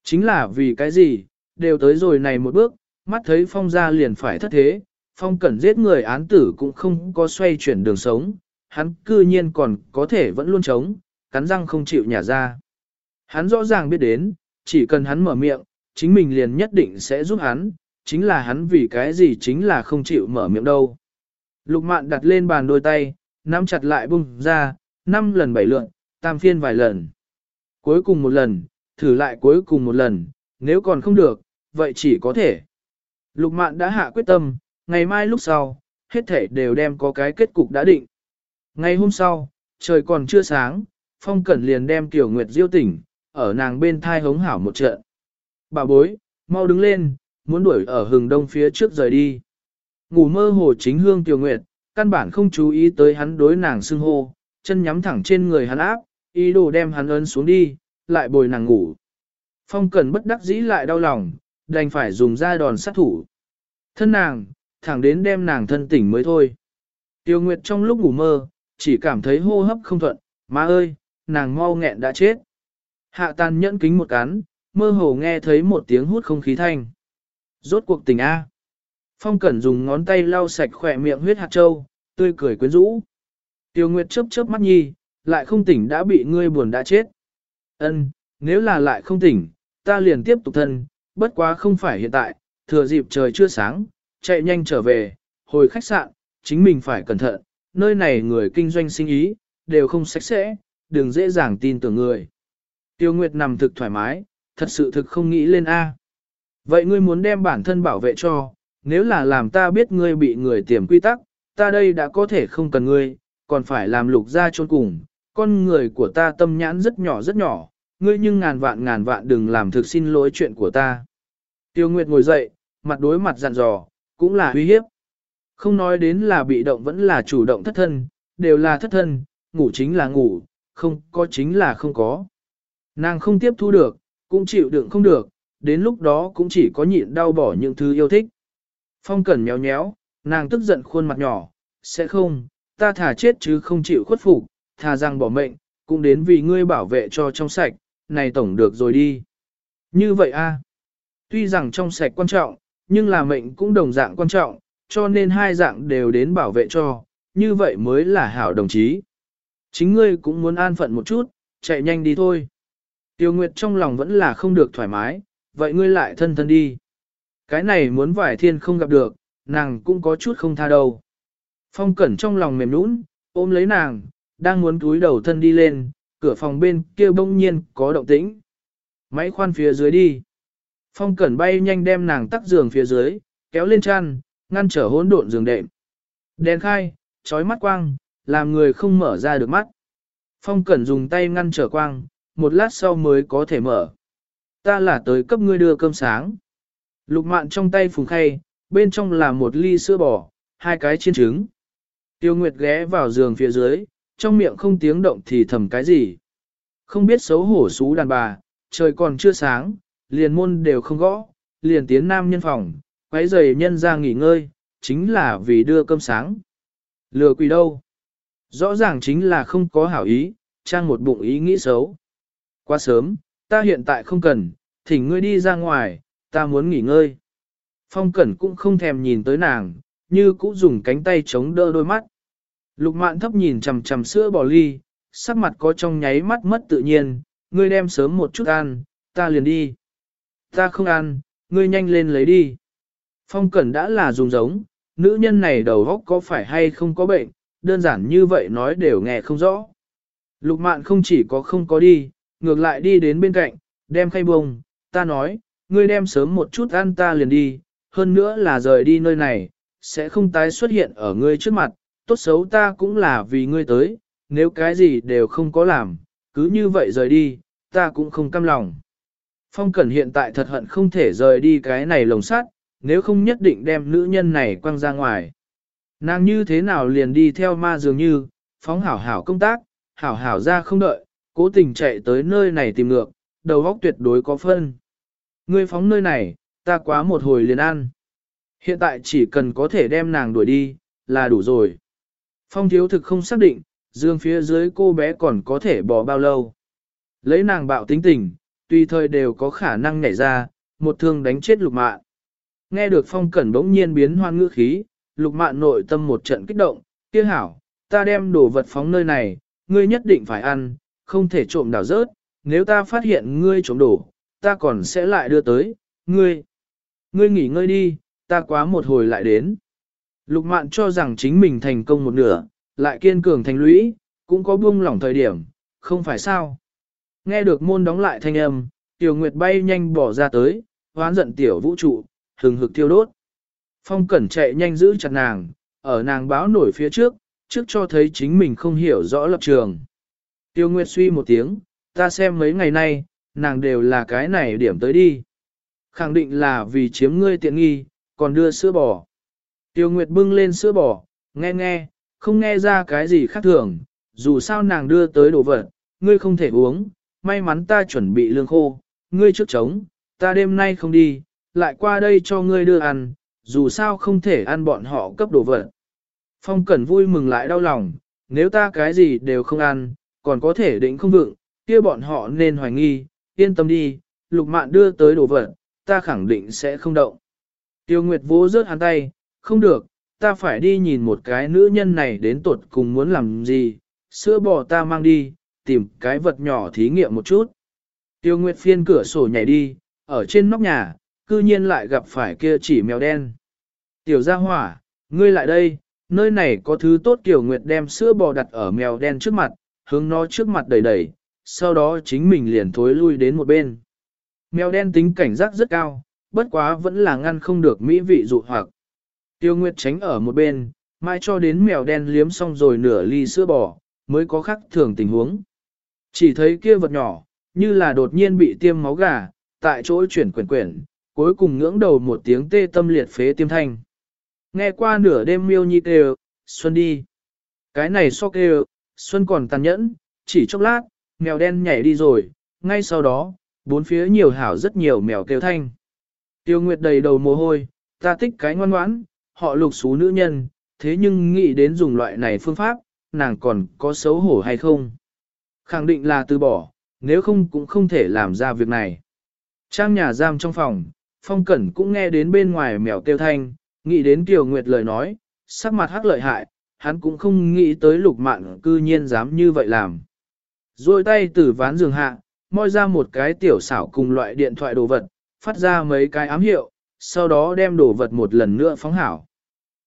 Chính là vì cái gì, đều tới rồi này một bước, mắt thấy phong gia liền phải thất thế, phong cẩn giết người án tử cũng không có xoay chuyển đường sống, hắn cư nhiên còn có thể vẫn luôn chống, cắn răng không chịu nhả ra. Hắn rõ ràng biết đến, chỉ cần hắn mở miệng, chính mình liền nhất định sẽ giúp hắn, chính là hắn vì cái gì chính là không chịu mở miệng đâu. Lục mạn đặt lên bàn đôi tay, nắm chặt lại bung ra, năm lần bảy lượn, tam phiên vài lần. Cuối cùng một lần, thử lại cuối cùng một lần, nếu còn không được, vậy chỉ có thể. Lục mạn đã hạ quyết tâm, ngày mai lúc sau, hết thể đều đem có cái kết cục đã định. Ngày hôm sau, trời còn chưa sáng, Phong Cẩn liền đem Tiểu Nguyệt diêu tỉnh, ở nàng bên thai hống hảo một trận. Bà bối, mau đứng lên, muốn đuổi ở hừng đông phía trước rời đi. Ngủ mơ hồ chính hương Tiểu Nguyệt, căn bản không chú ý tới hắn đối nàng xưng hô, chân nhắm thẳng trên người hắn áp, ý đồ đem hắn ấn xuống đi, lại bồi nàng ngủ. Phong Cẩn bất đắc dĩ lại đau lòng, đành phải dùng ra đòn sát thủ. Thân nàng, thẳng đến đem nàng thân tỉnh mới thôi. Tiêu Nguyệt trong lúc ngủ mơ, chỉ cảm thấy hô hấp không thuận, má ơi, nàng mau nghẹn đã chết. Hạ tàn nhẫn kính một cán, mơ hồ nghe thấy một tiếng hút không khí thanh. Rốt cuộc tình A. Phong Cẩn dùng ngón tay lau sạch khỏe miệng huyết hạt châu, tươi cười quyến rũ. Tiêu Nguyệt chớp chớp mắt nhi, lại không tỉnh đã bị ngươi buồn đã chết. Ân, nếu là lại không tỉnh, ta liền tiếp tục thân, bất quá không phải hiện tại, thừa dịp trời chưa sáng, chạy nhanh trở về, hồi khách sạn, chính mình phải cẩn thận, nơi này người kinh doanh sinh ý, đều không sạch sẽ, đừng dễ dàng tin tưởng người. Tiêu Nguyệt nằm thực thoải mái, thật sự thực không nghĩ lên A. Vậy ngươi muốn đem bản thân bảo vệ cho, nếu là làm ta biết ngươi bị người tiềm quy tắc, ta đây đã có thể không cần ngươi, còn phải làm lục ra chôn cùng, con người của ta tâm nhãn rất nhỏ rất nhỏ, ngươi nhưng ngàn vạn ngàn vạn đừng làm thực xin lỗi chuyện của ta. Tiêu Nguyệt ngồi dậy, mặt đối mặt dặn dò, cũng là uy hiếp. Không nói đến là bị động vẫn là chủ động thất thân, đều là thất thân, ngủ chính là ngủ, không có chính là không có. Nàng không tiếp thu được, cũng chịu đựng không được, đến lúc đó cũng chỉ có nhịn đau bỏ những thứ yêu thích. Phong cẩn nhéo nhéo, nàng tức giận khuôn mặt nhỏ, sẽ không, ta thả chết chứ không chịu khuất phục, thà rằng bỏ mệnh, cũng đến vì ngươi bảo vệ cho trong sạch, này tổng được rồi đi. Như vậy a Tuy rằng trong sạch quan trọng, nhưng là mệnh cũng đồng dạng quan trọng, cho nên hai dạng đều đến bảo vệ cho, như vậy mới là hảo đồng chí. Chính ngươi cũng muốn an phận một chút, chạy nhanh đi thôi. Tiêu Nguyệt trong lòng vẫn là không được thoải mái, vậy ngươi lại thân thân đi. Cái này muốn vải thiên không gặp được, nàng cũng có chút không tha đâu. Phong cẩn trong lòng mềm nũng, ôm lấy nàng, đang muốn túi đầu thân đi lên, cửa phòng bên kia bỗng nhiên có động tĩnh. Máy khoan phía dưới đi. Phong cẩn bay nhanh đem nàng tắt giường phía dưới, kéo lên chăn, ngăn trở hỗn độn giường đệm. Đèn khai, trói mắt quang, làm người không mở ra được mắt. Phong cẩn dùng tay ngăn trở quang, một lát sau mới có thể mở. Ta là tới cấp ngươi đưa cơm sáng. Lục mạn trong tay phùng khay, bên trong là một ly sữa bò, hai cái chiên trứng. Tiêu Nguyệt ghé vào giường phía dưới, trong miệng không tiếng động thì thầm cái gì. Không biết xấu hổ xú đàn bà, trời còn chưa sáng, liền môn đều không gõ, liền tiến nam nhân phòng, quấy giày nhân ra nghỉ ngơi, chính là vì đưa cơm sáng. Lừa quỷ đâu? Rõ ràng chính là không có hảo ý, trang một bụng ý nghĩ xấu. Quá sớm, ta hiện tại không cần, thỉnh ngươi đi ra ngoài, ta muốn nghỉ ngơi. Phong Cẩn cũng không thèm nhìn tới nàng, như cũ dùng cánh tay chống đỡ đôi mắt. Lục mạn thấp nhìn chằm chằm sữa bò ly, sắc mặt có trong nháy mắt mất tự nhiên, ngươi đem sớm một chút ăn, ta liền đi. Ta không ăn, ngươi nhanh lên lấy đi. Phong Cẩn đã là dùng giống, nữ nhân này đầu góc có phải hay không có bệnh, đơn giản như vậy nói đều nghe không rõ. Lục mạn không chỉ có không có đi, ngược lại đi đến bên cạnh, đem khay bông, ta nói, ngươi đem sớm một chút ăn ta liền đi, hơn nữa là rời đi nơi này, sẽ không tái xuất hiện ở ngươi trước mặt, tốt xấu ta cũng là vì ngươi tới, nếu cái gì đều không có làm, cứ như vậy rời đi, ta cũng không cam lòng. Phong Cẩn hiện tại thật hận không thể rời đi cái này lồng sắt, nếu không nhất định đem nữ nhân này quăng ra ngoài. Nàng như thế nào liền đi theo ma dường như, phóng hảo hảo công tác, hảo hảo ra không đợi, cố tình chạy tới nơi này tìm ngược, đầu óc tuyệt đối có phân. Ngươi phóng nơi này, ta quá một hồi liền ăn. Hiện tại chỉ cần có thể đem nàng đuổi đi, là đủ rồi. Phong thiếu thực không xác định, dương phía dưới cô bé còn có thể bỏ bao lâu. Lấy nàng bạo tính tình, tùy thời đều có khả năng nhảy ra, một thương đánh chết lục mạn. Nghe được phong cẩn bỗng nhiên biến hoan ngữ khí, lục mạn nội tâm một trận kích động, kia hảo, ta đem đồ vật phóng nơi này, ngươi nhất định phải ăn, không thể trộm đào rớt, nếu ta phát hiện ngươi trộm đồ, ta còn sẽ lại đưa tới, ngươi. Ngươi nghỉ ngơi đi, ta quá một hồi lại đến. Lục mạn cho rằng chính mình thành công một nửa, lại kiên cường thành lũy, cũng có buông lỏng thời điểm, không phải sao. Nghe được môn đóng lại thanh âm, tiểu nguyệt bay nhanh bỏ ra tới, hoán giận tiểu vũ trụ, hừng hực thiêu đốt. Phong cẩn chạy nhanh giữ chặt nàng, ở nàng báo nổi phía trước, trước cho thấy chính mình không hiểu rõ lập trường. Tiêu Nguyệt suy một tiếng, ta xem mấy ngày nay, nàng đều là cái này điểm tới đi. Khẳng định là vì chiếm ngươi tiện nghi, còn đưa sữa bò. Tiêu Nguyệt bưng lên sữa bò, nghe nghe, không nghe ra cái gì khác thường, dù sao nàng đưa tới đồ vật, ngươi không thể uống, may mắn ta chuẩn bị lương khô, ngươi trước trống, ta đêm nay không đi, lại qua đây cho ngươi đưa ăn, dù sao không thể ăn bọn họ cấp đồ vật. Phong Cẩn vui mừng lại đau lòng, nếu ta cái gì đều không ăn, còn có thể định không vựng, kia bọn họ nên hoài nghi, yên tâm đi, lục mạn đưa tới đồ vật, ta khẳng định sẽ không động. Tiêu Nguyệt vỗ rớt hắn tay, không được, ta phải đi nhìn một cái nữ nhân này đến tuột cùng muốn làm gì, sữa bò ta mang đi, tìm cái vật nhỏ thí nghiệm một chút. Tiêu Nguyệt phiên cửa sổ nhảy đi, ở trên nóc nhà, cư nhiên lại gặp phải kia chỉ mèo đen. Tiểu gia hỏa, ngươi lại đây, nơi này có thứ tốt Tiểu Nguyệt đem sữa bò đặt ở mèo đen trước mặt, hướng nó trước mặt đẩy đẩy, sau đó chính mình liền thối lui đến một bên. Mèo đen tính cảnh giác rất cao, bất quá vẫn là ngăn không được mỹ vị dụ hoặc. Tiêu Nguyệt tránh ở một bên, mai cho đến mèo đen liếm xong rồi nửa ly sữa bò, mới có khắc thường tình huống. Chỉ thấy kia vật nhỏ, như là đột nhiên bị tiêm máu gà, tại chỗ chuyển quyển quyển, cuối cùng ngưỡng đầu một tiếng tê tâm liệt phế tiêm thanh. Nghe qua nửa đêm miêu nhi kêu, Xuân đi. Cái này so kêu, Xuân còn tàn nhẫn, chỉ chốc lát, mèo đen nhảy đi rồi, ngay sau đó, bốn phía nhiều hảo rất nhiều mèo kêu thanh. Tiêu Nguyệt đầy đầu mồ hôi, ta thích cái ngoan ngoãn, họ lục xú nữ nhân, thế nhưng nghĩ đến dùng loại này phương pháp, nàng còn có xấu hổ hay không? Khẳng định là từ bỏ, nếu không cũng không thể làm ra việc này. Trang nhà giam trong phòng, Phong Cẩn cũng nghe đến bên ngoài mèo kêu thanh, nghĩ đến Tiêu Nguyệt lời nói, sắc mặt hắc lợi hại, hắn cũng không nghĩ tới lục mạn cư nhiên dám như vậy làm. Rồi tay từ ván giường hạ, moi ra một cái tiểu xảo cùng loại điện thoại đồ vật, phát ra mấy cái ám hiệu, sau đó đem đồ vật một lần nữa phóng hảo.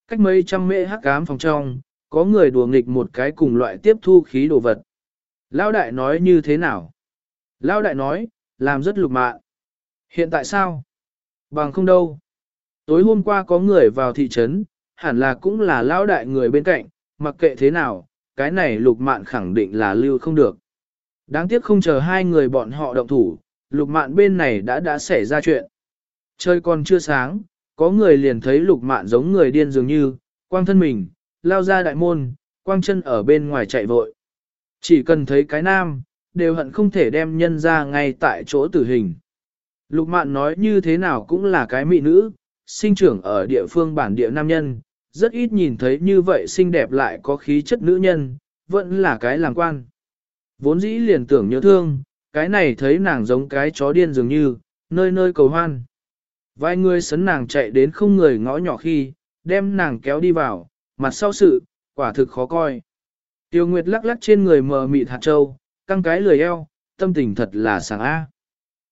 Cách mấy trăm mễ hắc ám phòng trong, có người đùa nghịch một cái cùng loại tiếp thu khí đồ vật. Lao đại nói như thế nào? Lao đại nói, làm rất lục mạn. Hiện tại sao? Bằng không đâu. Tối hôm qua có người vào thị trấn, hẳn là cũng là lão đại người bên cạnh, mặc kệ thế nào, cái này lục mạn khẳng định là lưu không được. Đáng tiếc không chờ hai người bọn họ động thủ, lục mạn bên này đã đã xảy ra chuyện. Trời còn chưa sáng, có người liền thấy lục mạn giống người điên dường như, quang thân mình, lao ra đại môn, quang chân ở bên ngoài chạy vội. Chỉ cần thấy cái nam, đều hận không thể đem nhân ra ngay tại chỗ tử hình. Lục mạn nói như thế nào cũng là cái mỹ nữ, sinh trưởng ở địa phương bản địa nam nhân, rất ít nhìn thấy như vậy xinh đẹp lại có khí chất nữ nhân, vẫn là cái làm quan. Vốn dĩ liền tưởng nhớ thương, cái này thấy nàng giống cái chó điên dường như, nơi nơi cầu hoan. Vài người sấn nàng chạy đến không người ngõ nhỏ khi, đem nàng kéo đi vào, mặt sau sự, quả thực khó coi. Tiêu Nguyệt lắc lắc trên người mờ mịt hạt trâu, căng cái lười eo, tâm tình thật là sảng A.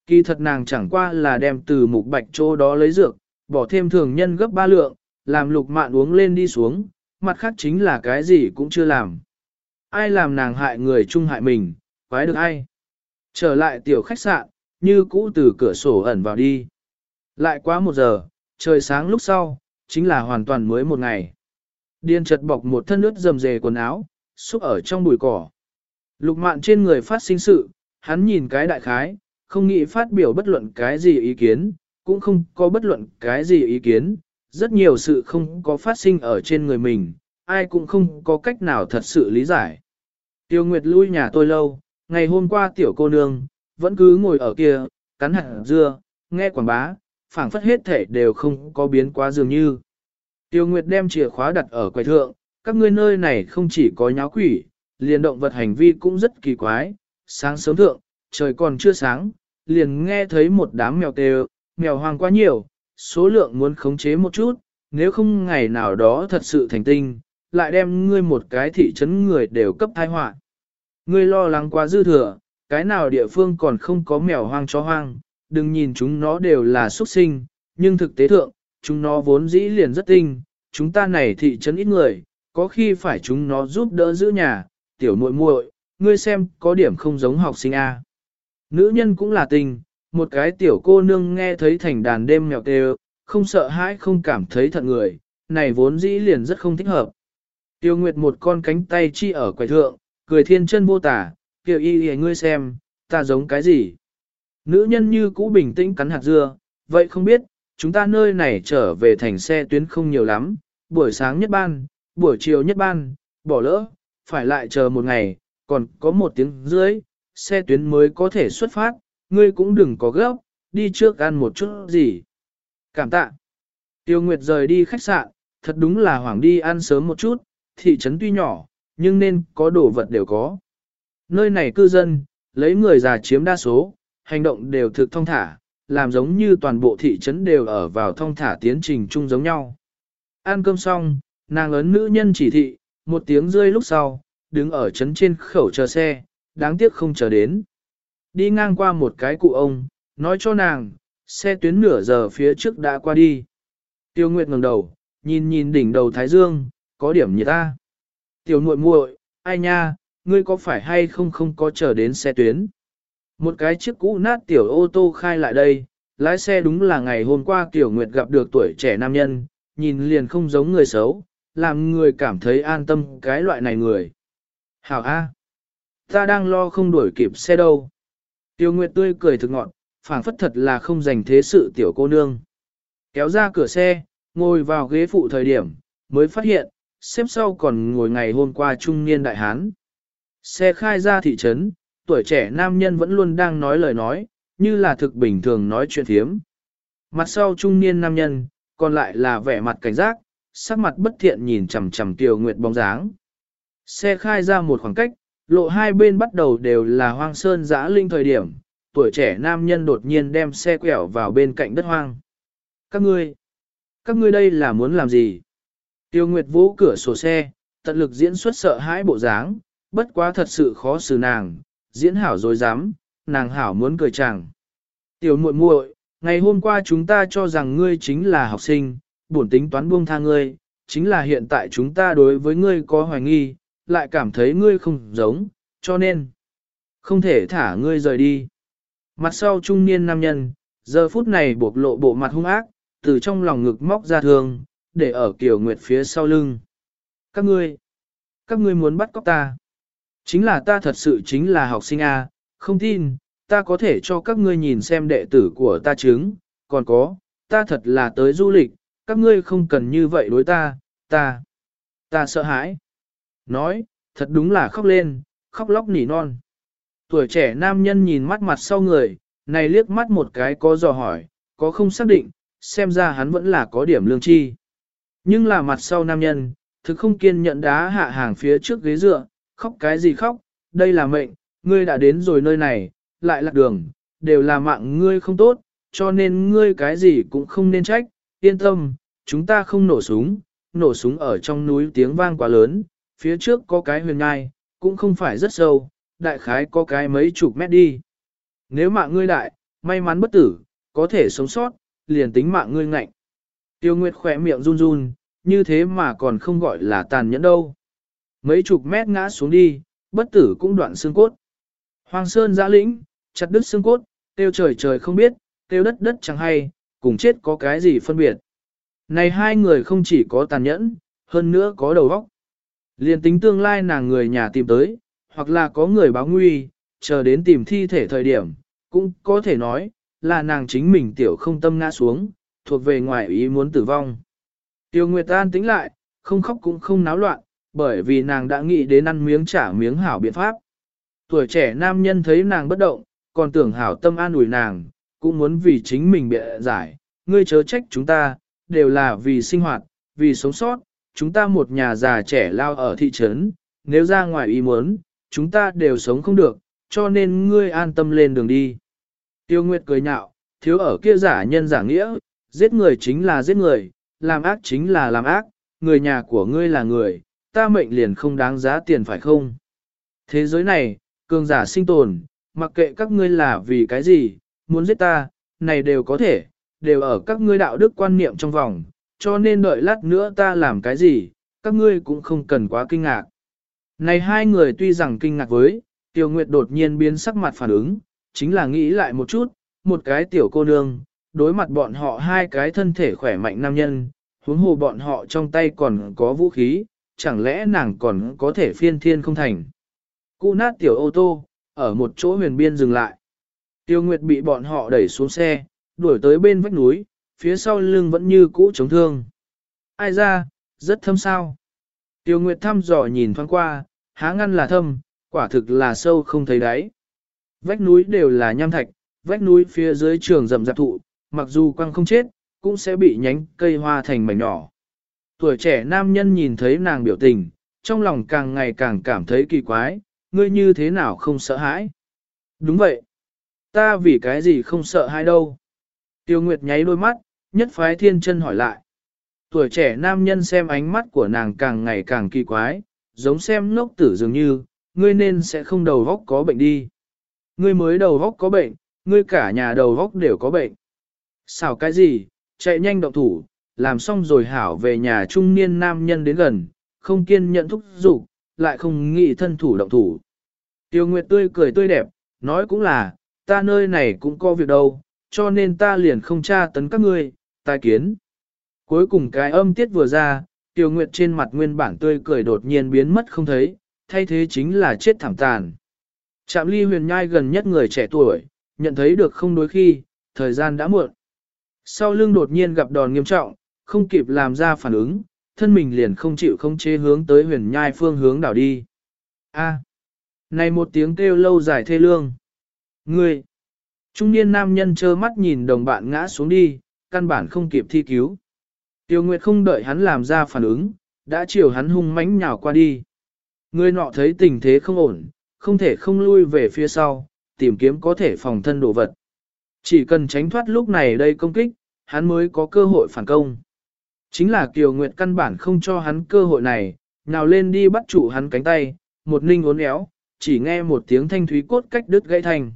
Kỳ thật nàng chẳng qua là đem từ mục bạch chỗ đó lấy dược, bỏ thêm thường nhân gấp ba lượng, làm lục mạn uống lên đi xuống, mặt khác chính là cái gì cũng chưa làm. Ai làm nàng hại người chung hại mình, quái được ai. Trở lại tiểu khách sạn, như cũ từ cửa sổ ẩn vào đi. Lại quá một giờ, trời sáng lúc sau, chính là hoàn toàn mới một ngày. Điên chật bọc một thân ướt dầm dề quần áo, xúc ở trong bụi cỏ. Lục mạn trên người phát sinh sự, hắn nhìn cái đại khái, không nghĩ phát biểu bất luận cái gì ý kiến, cũng không có bất luận cái gì ý kiến, rất nhiều sự không có phát sinh ở trên người mình, ai cũng không có cách nào thật sự lý giải. Tiêu Nguyệt lui nhà tôi lâu, ngày hôm qua tiểu cô nương, vẫn cứ ngồi ở kia, cắn hạt dưa, nghe quảng bá, phảng phất hết thể đều không có biến quá dường như. Tiêu Nguyệt đem chìa khóa đặt ở quầy thượng, các ngươi nơi này không chỉ có nháo quỷ, liền động vật hành vi cũng rất kỳ quái. Sáng sớm thượng, trời còn chưa sáng, liền nghe thấy một đám mèo tê, mèo hoang quá nhiều, số lượng muốn khống chế một chút, nếu không ngày nào đó thật sự thành tinh, lại đem ngươi một cái thị trấn người đều cấp thai họa. Ngươi lo lắng quá dư thừa, cái nào địa phương còn không có mèo hoang chó hoang, đừng nhìn chúng nó đều là xuất sinh, nhưng thực tế thượng, chúng nó vốn dĩ liền rất tinh, chúng ta này thị trấn ít người, có khi phải chúng nó giúp đỡ giữ nhà, tiểu muội muội, ngươi xem có điểm không giống học sinh A. Nữ nhân cũng là tình, một cái tiểu cô nương nghe thấy thành đàn đêm mèo kêu, không sợ hãi không cảm thấy thận người, này vốn dĩ liền rất không thích hợp. Tiêu Nguyệt một con cánh tay chi ở quầy thượng, cười thiên chân vô tả, kiểu y y ngươi xem, ta giống cái gì. Nữ nhân như cũ bình tĩnh cắn hạt dưa, vậy không biết, chúng ta nơi này trở về thành xe tuyến không nhiều lắm, buổi sáng nhất ban, buổi chiều nhất ban, bỏ lỡ, phải lại chờ một ngày, còn có một tiếng dưới, xe tuyến mới có thể xuất phát, ngươi cũng đừng có gấp, đi trước ăn một chút gì. Cảm tạ. Tiêu Nguyệt rời đi khách sạn, thật đúng là hoảng đi ăn sớm một chút, thị trấn tuy nhỏ, nhưng nên có đồ vật đều có. Nơi này cư dân, lấy người già chiếm đa số, hành động đều thực thông thả, làm giống như toàn bộ thị trấn đều ở vào thông thả tiến trình chung giống nhau. Ăn cơm xong, nàng ấn nữ nhân chỉ thị, một tiếng rơi lúc sau, đứng ở trấn trên khẩu chờ xe, đáng tiếc không chờ đến. Đi ngang qua một cái cụ ông, nói cho nàng, xe tuyến nửa giờ phía trước đã qua đi. Tiêu Nguyệt ngẩng đầu, nhìn nhìn đỉnh đầu Thái Dương, có điểm như ta. Tiểu muội muội, ai nha, ngươi có phải hay không không có chờ đến xe tuyến? Một cái chiếc cũ nát tiểu ô tô khai lại đây, lái xe đúng là ngày hôm qua Tiểu Nguyệt gặp được tuổi trẻ nam nhân, nhìn liền không giống người xấu, làm người cảm thấy an tâm cái loại này người. Hảo A. Ta đang lo không đuổi kịp xe đâu. Tiêu Nguyệt tươi cười thực ngọn, phảng phất thật là không dành thế sự tiểu cô nương. Kéo ra cửa xe, ngồi vào ghế phụ thời điểm, mới phát hiện, xếp sau còn ngồi ngày hôm qua trung niên đại hán. Xe khai ra thị trấn, tuổi trẻ nam nhân vẫn luôn đang nói lời nói, như là thực bình thường nói chuyện thiếm. Mặt sau trung niên nam nhân, còn lại là vẻ mặt cảnh giác, sắc mặt bất thiện nhìn chằm chằm Tiêu Nguyệt bóng dáng. Xe khai ra một khoảng cách, lộ hai bên bắt đầu đều là hoang sơn giã linh thời điểm, tuổi trẻ nam nhân đột nhiên đem xe quẹo vào bên cạnh đất hoang. Các ngươi, các ngươi đây là muốn làm gì? Tiêu Nguyệt vũ cửa sổ xe, tận lực diễn xuất sợ hãi bộ dáng, bất quá thật sự khó xử nàng, diễn hảo dối dám, nàng hảo muốn cười chàng. Tiểu muội muội, ngày hôm qua chúng ta cho rằng ngươi chính là học sinh, bổn tính toán buông tha ngươi, chính là hiện tại chúng ta đối với ngươi có hoài nghi, lại cảm thấy ngươi không giống, cho nên không thể thả ngươi rời đi. Mặt sau trung niên nam nhân, giờ phút này buộc lộ bộ mặt hung ác, từ trong lòng ngực móc ra thương, để ở Kiều Nguyệt phía sau lưng. Các ngươi, các ngươi muốn bắt cóc ta. Chính là ta thật sự chính là học sinh A, không tin, ta có thể cho các ngươi nhìn xem đệ tử của ta chứng, còn có, ta thật là tới du lịch, các ngươi không cần như vậy đối ta, ta, ta sợ hãi. Nói, thật đúng là khóc lên, khóc lóc nỉ non. Tuổi trẻ nam nhân nhìn mắt mặt sau người, này liếc mắt một cái có dò hỏi, có không xác định, xem ra hắn vẫn là có điểm lương chi. Nhưng là mặt sau nam nhân, thực không kiên nhận đá hạ hàng phía trước ghế dựa, khóc cái gì khóc, đây là mệnh, ngươi đã đến rồi nơi này, lại lạc đường, đều là mạng ngươi không tốt, cho nên ngươi cái gì cũng không nên trách, yên tâm, chúng ta không nổ súng, nổ súng ở trong núi tiếng vang quá lớn, phía trước có cái huyền ngai, cũng không phải rất sâu, đại khái có cái mấy chục mét đi. Nếu mạng ngươi đại, may mắn bất tử, có thể sống sót, liền tính mạng ngươi ngạnh. Tiêu Nguyệt khỏe miệng run run, như thế mà còn không gọi là tàn nhẫn đâu. Mấy chục mét ngã xuống đi, bất tử cũng đoạn xương cốt. Hoàng Sơn giã lĩnh, chặt đứt xương cốt, tiêu trời trời không biết, tiêu đất đất chẳng hay, cùng chết có cái gì phân biệt. Này hai người không chỉ có tàn nhẫn, hơn nữa có đầu óc. Liên tính tương lai nàng người nhà tìm tới, hoặc là có người báo nguy, chờ đến tìm thi thể thời điểm, cũng có thể nói, là nàng chính mình tiểu không tâm ngã xuống, thuộc về ngoài ý muốn tử vong. Tiêu Nguyệt An tính lại, không khóc cũng không náo loạn, bởi vì nàng đã nghĩ đến ăn miếng trả miếng hảo biện pháp. Tuổi trẻ nam nhân thấy nàng bất động, còn tưởng hảo tâm an ủi nàng, cũng muốn vì chính mình bịa giải, ngươi chớ trách chúng ta, đều là vì sinh hoạt, vì sống sót, chúng ta một nhà già trẻ lao ở thị trấn, nếu ra ngoài ý muốn, chúng ta đều sống không được, cho nên ngươi an tâm lên đường đi. Tiêu Nguyệt cười nhạo, thiếu ở kia giả nhân giả nghĩa, giết người chính là giết người, làm ác chính là làm ác, người nhà của ngươi là người, ta mệnh liền không đáng giá tiền phải không? Thế giới này, cường giả sinh tồn, mặc kệ các ngươi là vì cái gì, muốn giết ta, này đều có thể, đều ở các ngươi đạo đức quan niệm trong vòng, cho nên đợi lát nữa ta làm cái gì, các ngươi cũng không cần quá kinh ngạc. Này hai người tuy rằng kinh ngạc với, Tiêu Nguyệt đột nhiên biến sắc mặt phản ứng, chính là nghĩ lại một chút, một cái tiểu cô nương, đối mặt bọn họ hai cái thân thể khỏe mạnh nam nhân, huống hồ bọn họ trong tay còn có vũ khí, chẳng lẽ nàng còn có thể phiên thiên không thành. Cụ nát tiểu ô tô, ở một chỗ huyền biên dừng lại. Tiêu Nguyệt bị bọn họ đẩy xuống xe, đuổi tới bên vách núi, phía sau lưng vẫn như cũ chống thương. Ai ra, rất thâm sao. Tiêu Nguyệt thăm dò nhìn thoáng qua, há ngăn là thâm, quả thực là sâu không thấy đáy. Vách núi đều là nham thạch, vách núi phía dưới trường rậm rạp thụ, mặc dù quăng không chết, cũng sẽ bị nhánh cây hoa thành mảnh nhỏ. Tuổi trẻ nam nhân nhìn thấy nàng biểu tình, trong lòng càng ngày càng cảm thấy kỳ quái, ngươi như thế nào không sợ hãi? Đúng vậy. Ta vì cái gì không sợ hãi đâu? Tiêu Nguyệt nháy đôi mắt, nhất phái thiên chân hỏi lại. Tuổi trẻ nam nhân xem ánh mắt của nàng càng ngày càng kỳ quái, giống xem ngốc tử dường như, ngươi nên sẽ không đầu góc có bệnh đi. Ngươi mới đầu góc có bệnh, ngươi cả nhà đầu góc đều có bệnh. Xảo cái gì, chạy nhanh động thủ, làm xong rồi hảo về nhà trung niên nam nhân đến gần, không kiên nhẫn thúc giục, lại không nghĩ thân thủ động thủ. Tiêu Nguyệt tươi cười tươi đẹp, nói cũng là, ta nơi này cũng có việc đâu, cho nên ta liền không tra tấn các ngươi, tai kiến. Cuối cùng cái âm tiết vừa ra, Tiêu Nguyệt trên mặt nguyên bản tươi cười đột nhiên biến mất không thấy, thay thế chính là chết thảm tàn. Trạm ly huyền nhai gần nhất người trẻ tuổi, nhận thấy được không đối khi, thời gian đã muộn. Sau lưng đột nhiên gặp đòn nghiêm trọng, không kịp làm ra phản ứng, thân mình liền không chịu không chế hướng tới huyền nhai phương hướng đảo đi. A. À. này một tiếng kêu lâu dài thê lương. Ngươi. Trung niên nam nhân trơ mắt nhìn đồng bạn ngã xuống đi, căn bản không kịp thi cứu. Tiêu Nguyệt không đợi hắn làm ra phản ứng, đã chiều hắn hung mãnh nhào qua đi. Người nọ thấy tình thế không ổn, không thể không lui về phía sau, tìm kiếm có thể phòng thân đồ vật. Chỉ cần tránh thoát lúc này đây công kích, hắn mới có cơ hội phản công. Chính là Kiều Nguyệt căn bản không cho hắn cơ hội này, nào lên đi bắt trụ hắn cánh tay, một ninh uốn éo, chỉ nghe một tiếng thanh thúy cốt cách đứt gãy thành.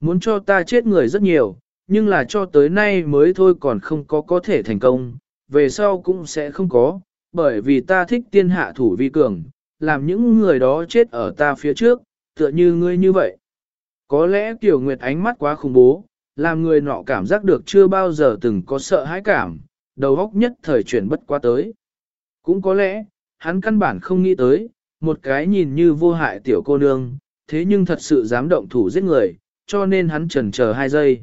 Muốn cho ta chết người rất nhiều, nhưng là cho tới nay mới thôi còn không có có thể thành công, về sau cũng sẽ không có, bởi vì ta thích tiên hạ thủ vi cường, làm những người đó chết ở ta phía trước, tựa như ngươi như vậy. Có lẽ tiểu Nguyệt ánh mắt quá khủng bố, làm người nọ cảm giác được chưa bao giờ từng có sợ hãi cảm, đầu óc nhất thời chuyển bất qua tới. Cũng có lẽ, hắn căn bản không nghĩ tới, một cái nhìn như vô hại tiểu cô nương, thế nhưng thật sự dám động thủ giết người, cho nên hắn chần chờ hai giây.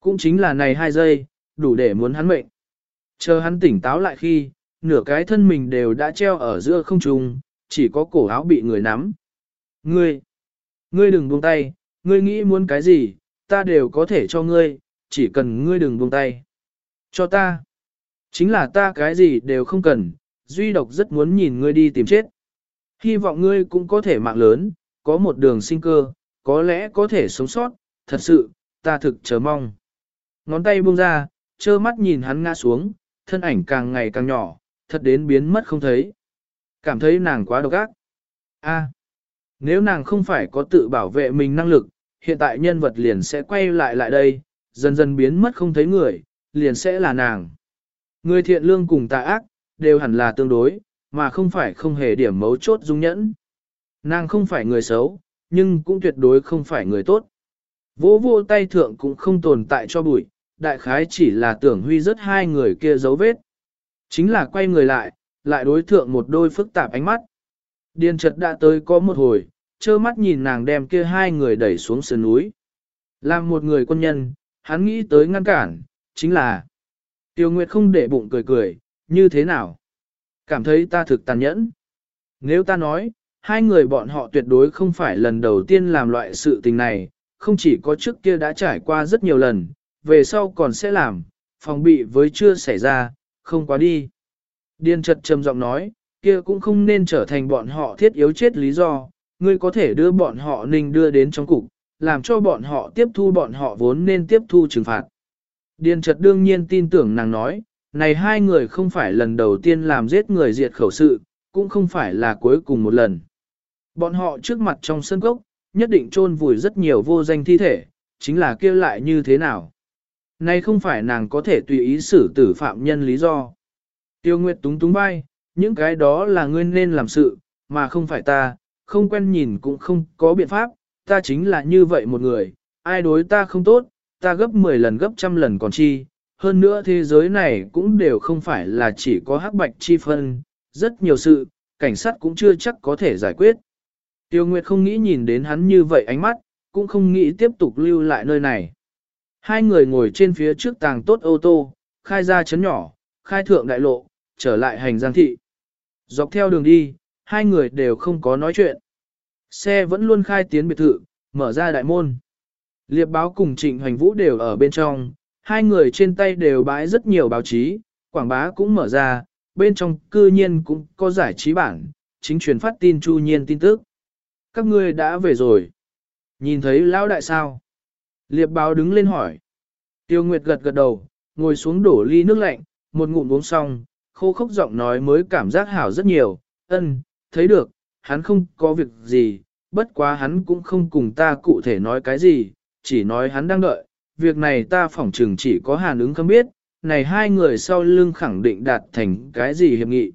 Cũng chính là này hai giây, đủ để muốn hắn mệnh. Chờ hắn tỉnh táo lại khi, nửa cái thân mình đều đã treo ở giữa không trung, chỉ có cổ áo bị người nắm. Ngươi, ngươi đừng buông tay, ngươi nghĩ muốn cái gì, ta đều có thể cho ngươi, chỉ cần ngươi đừng buông tay. Cho ta. Chính là ta cái gì đều không cần, duy độc rất muốn nhìn ngươi đi tìm chết. Hy vọng ngươi cũng có thể mạng lớn, có một đường sinh cơ, có lẽ có thể sống sót, thật sự, ta thực chờ mong. Ngón tay buông ra, trơ mắt nhìn hắn ngã xuống, thân ảnh càng ngày càng nhỏ, thật đến biến mất không thấy. Cảm thấy nàng quá độc ác. A, nếu nàng không phải có tự bảo vệ mình năng lực, hiện tại nhân vật liền sẽ quay lại lại đây, dần dần biến mất không thấy người, liền sẽ là nàng. Người thiện lương cùng tà ác, đều hẳn là tương đối, mà không phải không hề điểm mấu chốt dung nhẫn. Nàng không phải người xấu, nhưng cũng tuyệt đối không phải người tốt. Vô vô tay thượng cũng không tồn tại cho bụi, đại khái chỉ là tưởng huy rất hai người kia dấu vết. Chính là quay người lại, lại đối thượng một đôi phức tạp ánh mắt. Điền trật đã tới có một hồi, trơ mắt nhìn nàng đem kia hai người đẩy xuống sườn núi. Làm một người quân nhân, hắn nghĩ tới ngăn cản, chính là Tiêu Nguyệt không để bụng cười cười, như thế nào? Cảm thấy ta thực tàn nhẫn. Nếu ta nói, hai người bọn họ tuyệt đối không phải lần đầu tiên làm loại sự tình này, không chỉ có trước kia đã trải qua rất nhiều lần, về sau còn sẽ làm, phòng bị với chưa xảy ra, không quá đi. Điên chật trầm giọng nói, kia cũng không nên trở thành bọn họ thiết yếu chết lý do, ngươi có thể đưa bọn họ ninh đưa đến trong cục, làm cho bọn họ tiếp thu bọn họ vốn nên tiếp thu trừng phạt. Điền chật đương nhiên tin tưởng nàng nói, này hai người không phải lần đầu tiên làm giết người diệt khẩu sự, cũng không phải là cuối cùng một lần. Bọn họ trước mặt trong sân cốc, nhất định chôn vùi rất nhiều vô danh thi thể, chính là kia lại như thế nào. Này không phải nàng có thể tùy ý xử tử phạm nhân lý do. Tiêu Nguyệt túng túng vai, những cái đó là ngươi nên làm sự, mà không phải ta, không quen nhìn cũng không có biện pháp, ta chính là như vậy một người, ai đối ta không tốt, ta gấp 10 lần gấp trăm lần còn chi, hơn nữa thế giới này cũng đều không phải là chỉ có hắc bạch chi phân, rất nhiều sự, cảnh sát cũng chưa chắc có thể giải quyết. Tiêu Nguyệt không nghĩ nhìn đến hắn như vậy ánh mắt, cũng không nghĩ tiếp tục lưu lại nơi này. Hai người ngồi trên phía trước tàng tốt ô tô, khai ra chấn nhỏ, khai thượng đại lộ, trở lại hành giang thị. Dọc theo đường đi, hai người đều không có nói chuyện. Xe vẫn luôn khai tiến biệt thự, mở ra đại môn. Liệp báo cùng Trịnh Hoành Vũ đều ở bên trong, hai người trên tay đều bãi rất nhiều báo chí, quảng bá cũng mở ra, bên trong cư nhiên cũng có giải trí bản, chính truyền phát tin chu nhiên tin tức. Các ngươi đã về rồi. Nhìn thấy lão đại sao? Liệp báo đứng lên hỏi. Tiêu Nguyệt gật gật đầu, ngồi xuống đổ ly nước lạnh, một ngụm uống xong, khô khốc giọng nói mới cảm giác hảo rất nhiều. Ân, thấy được, hắn không có việc gì, bất quá hắn cũng không cùng ta cụ thể nói cái gì, chỉ nói hắn đang đợi, việc này ta phỏng chừng chỉ có hàn ứng không biết, này hai người sau lưng khẳng định đạt thành cái gì hiệp nghị.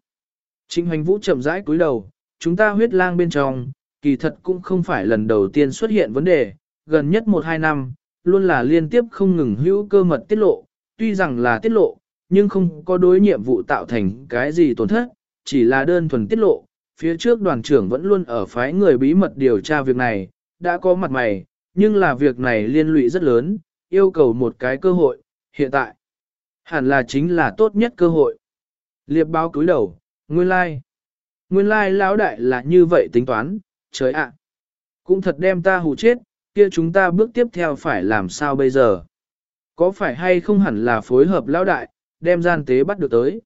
Trịnh hoành vũ chậm rãi cúi đầu, chúng ta huyết lang bên trong, kỳ thật cũng không phải lần đầu tiên xuất hiện vấn đề, gần nhất một hai năm, luôn là liên tiếp không ngừng hữu cơ mật tiết lộ, tuy rằng là tiết lộ, nhưng không có đối nhiệm vụ tạo thành cái gì tổn thất, chỉ là đơn thuần tiết lộ. Phía trước đoàn trưởng vẫn luôn ở phái người bí mật điều tra việc này, đã có mặt mày, nhưng là việc này liên lụy rất lớn, yêu cầu một cái cơ hội, hiện tại. Hẳn là chính là tốt nhất cơ hội. Liệp báo cúi đầu, nguyên lai. Like. Nguyên lai like lão đại là như vậy tính toán, trời ạ. Cũng thật đem ta hù chết, kia chúng ta bước tiếp theo phải làm sao bây giờ? Có phải hay không hẳn là phối hợp lão đại, đem gian tế bắt được tới?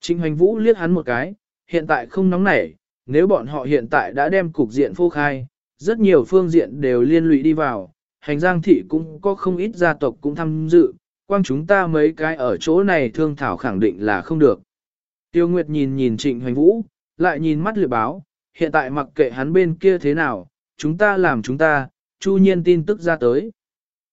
Trịnh hoành vũ liếc hắn một cái, hiện tại không nóng nảy, nếu bọn họ hiện tại đã đem cục diện phô khai, rất nhiều phương diện đều liên lụy đi vào, hành giang thị cũng có không ít gia tộc cũng tham dự, quang chúng ta mấy cái ở chỗ này thương thảo khẳng định là không được. Tiêu Nguyệt nhìn nhìn Trịnh Hoành Vũ, lại nhìn mắt liệp báo, hiện tại mặc kệ hắn bên kia thế nào, chúng ta làm chúng ta, chu nhiên tin tức ra tới.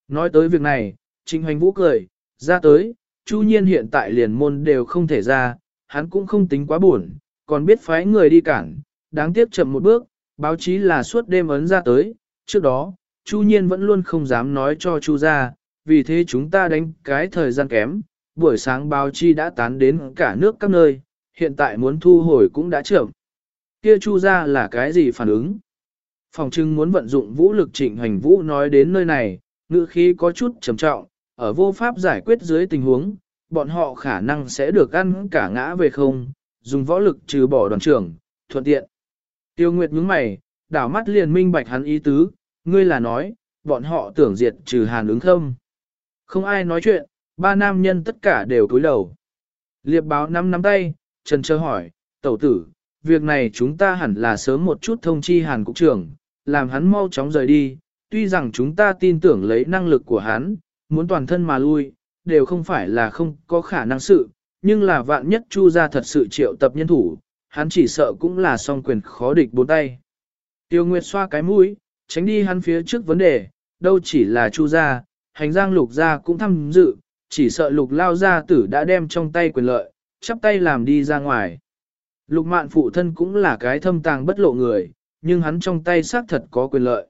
Nói tới việc này, Trịnh Hoành Vũ cười, ra tới, chu nhiên hiện tại liền môn đều không thể ra, hắn cũng không tính quá buồn, còn biết phái người đi cản, đáng tiếc chậm một bước, báo chí là suốt đêm ấn ra tới, trước đó, Chu Nhiên vẫn luôn không dám nói cho Chu ra, vì thế chúng ta đánh cái thời gian kém, buổi sáng báo chí đã tán đến cả nước các nơi, hiện tại muốn thu hồi cũng đã chậm. Kia Chu ra là cái gì phản ứng? Phòng trưng muốn vận dụng vũ lực trịnh hành vũ nói đến nơi này, ngữ khí có chút trầm trọng, ở vô pháp giải quyết dưới tình huống, bọn họ khả năng sẽ được ăn cả ngã về không, dùng võ lực trừ bỏ đoàn trưởng, thuận tiện. Tiêu Nguyệt nhướng mày, đảo mắt liền minh bạch hắn ý tứ, ngươi là nói, bọn họ tưởng diệt trừ hàn ứng không. Không ai nói chuyện, ba nam nhân tất cả đều cúi đầu. Liệp báo nắm nắm tay, trần chờ hỏi, tẩu tử, việc này chúng ta hẳn là sớm một chút thông chi hàn cục trưởng, làm hắn mau chóng rời đi, tuy rằng chúng ta tin tưởng lấy năng lực của hắn, muốn toàn thân mà lui, đều không phải là không có khả năng sự, nhưng là vạn nhất chu gia thật sự triệu tập nhân thủ, hắn chỉ sợ cũng là song quyền khó địch bốn tay. Tiêu Nguyệt xoa cái mũi, tránh đi hắn phía trước vấn đề, đâu chỉ là chu gia, hành giang lục gia cũng tham dự, chỉ sợ lục lao gia tử đã đem trong tay quyền lợi, chắp tay làm đi ra ngoài. Lục mạn phụ thân cũng là cái thâm tàng bất lộ người, nhưng hắn trong tay xác thật có quyền lợi.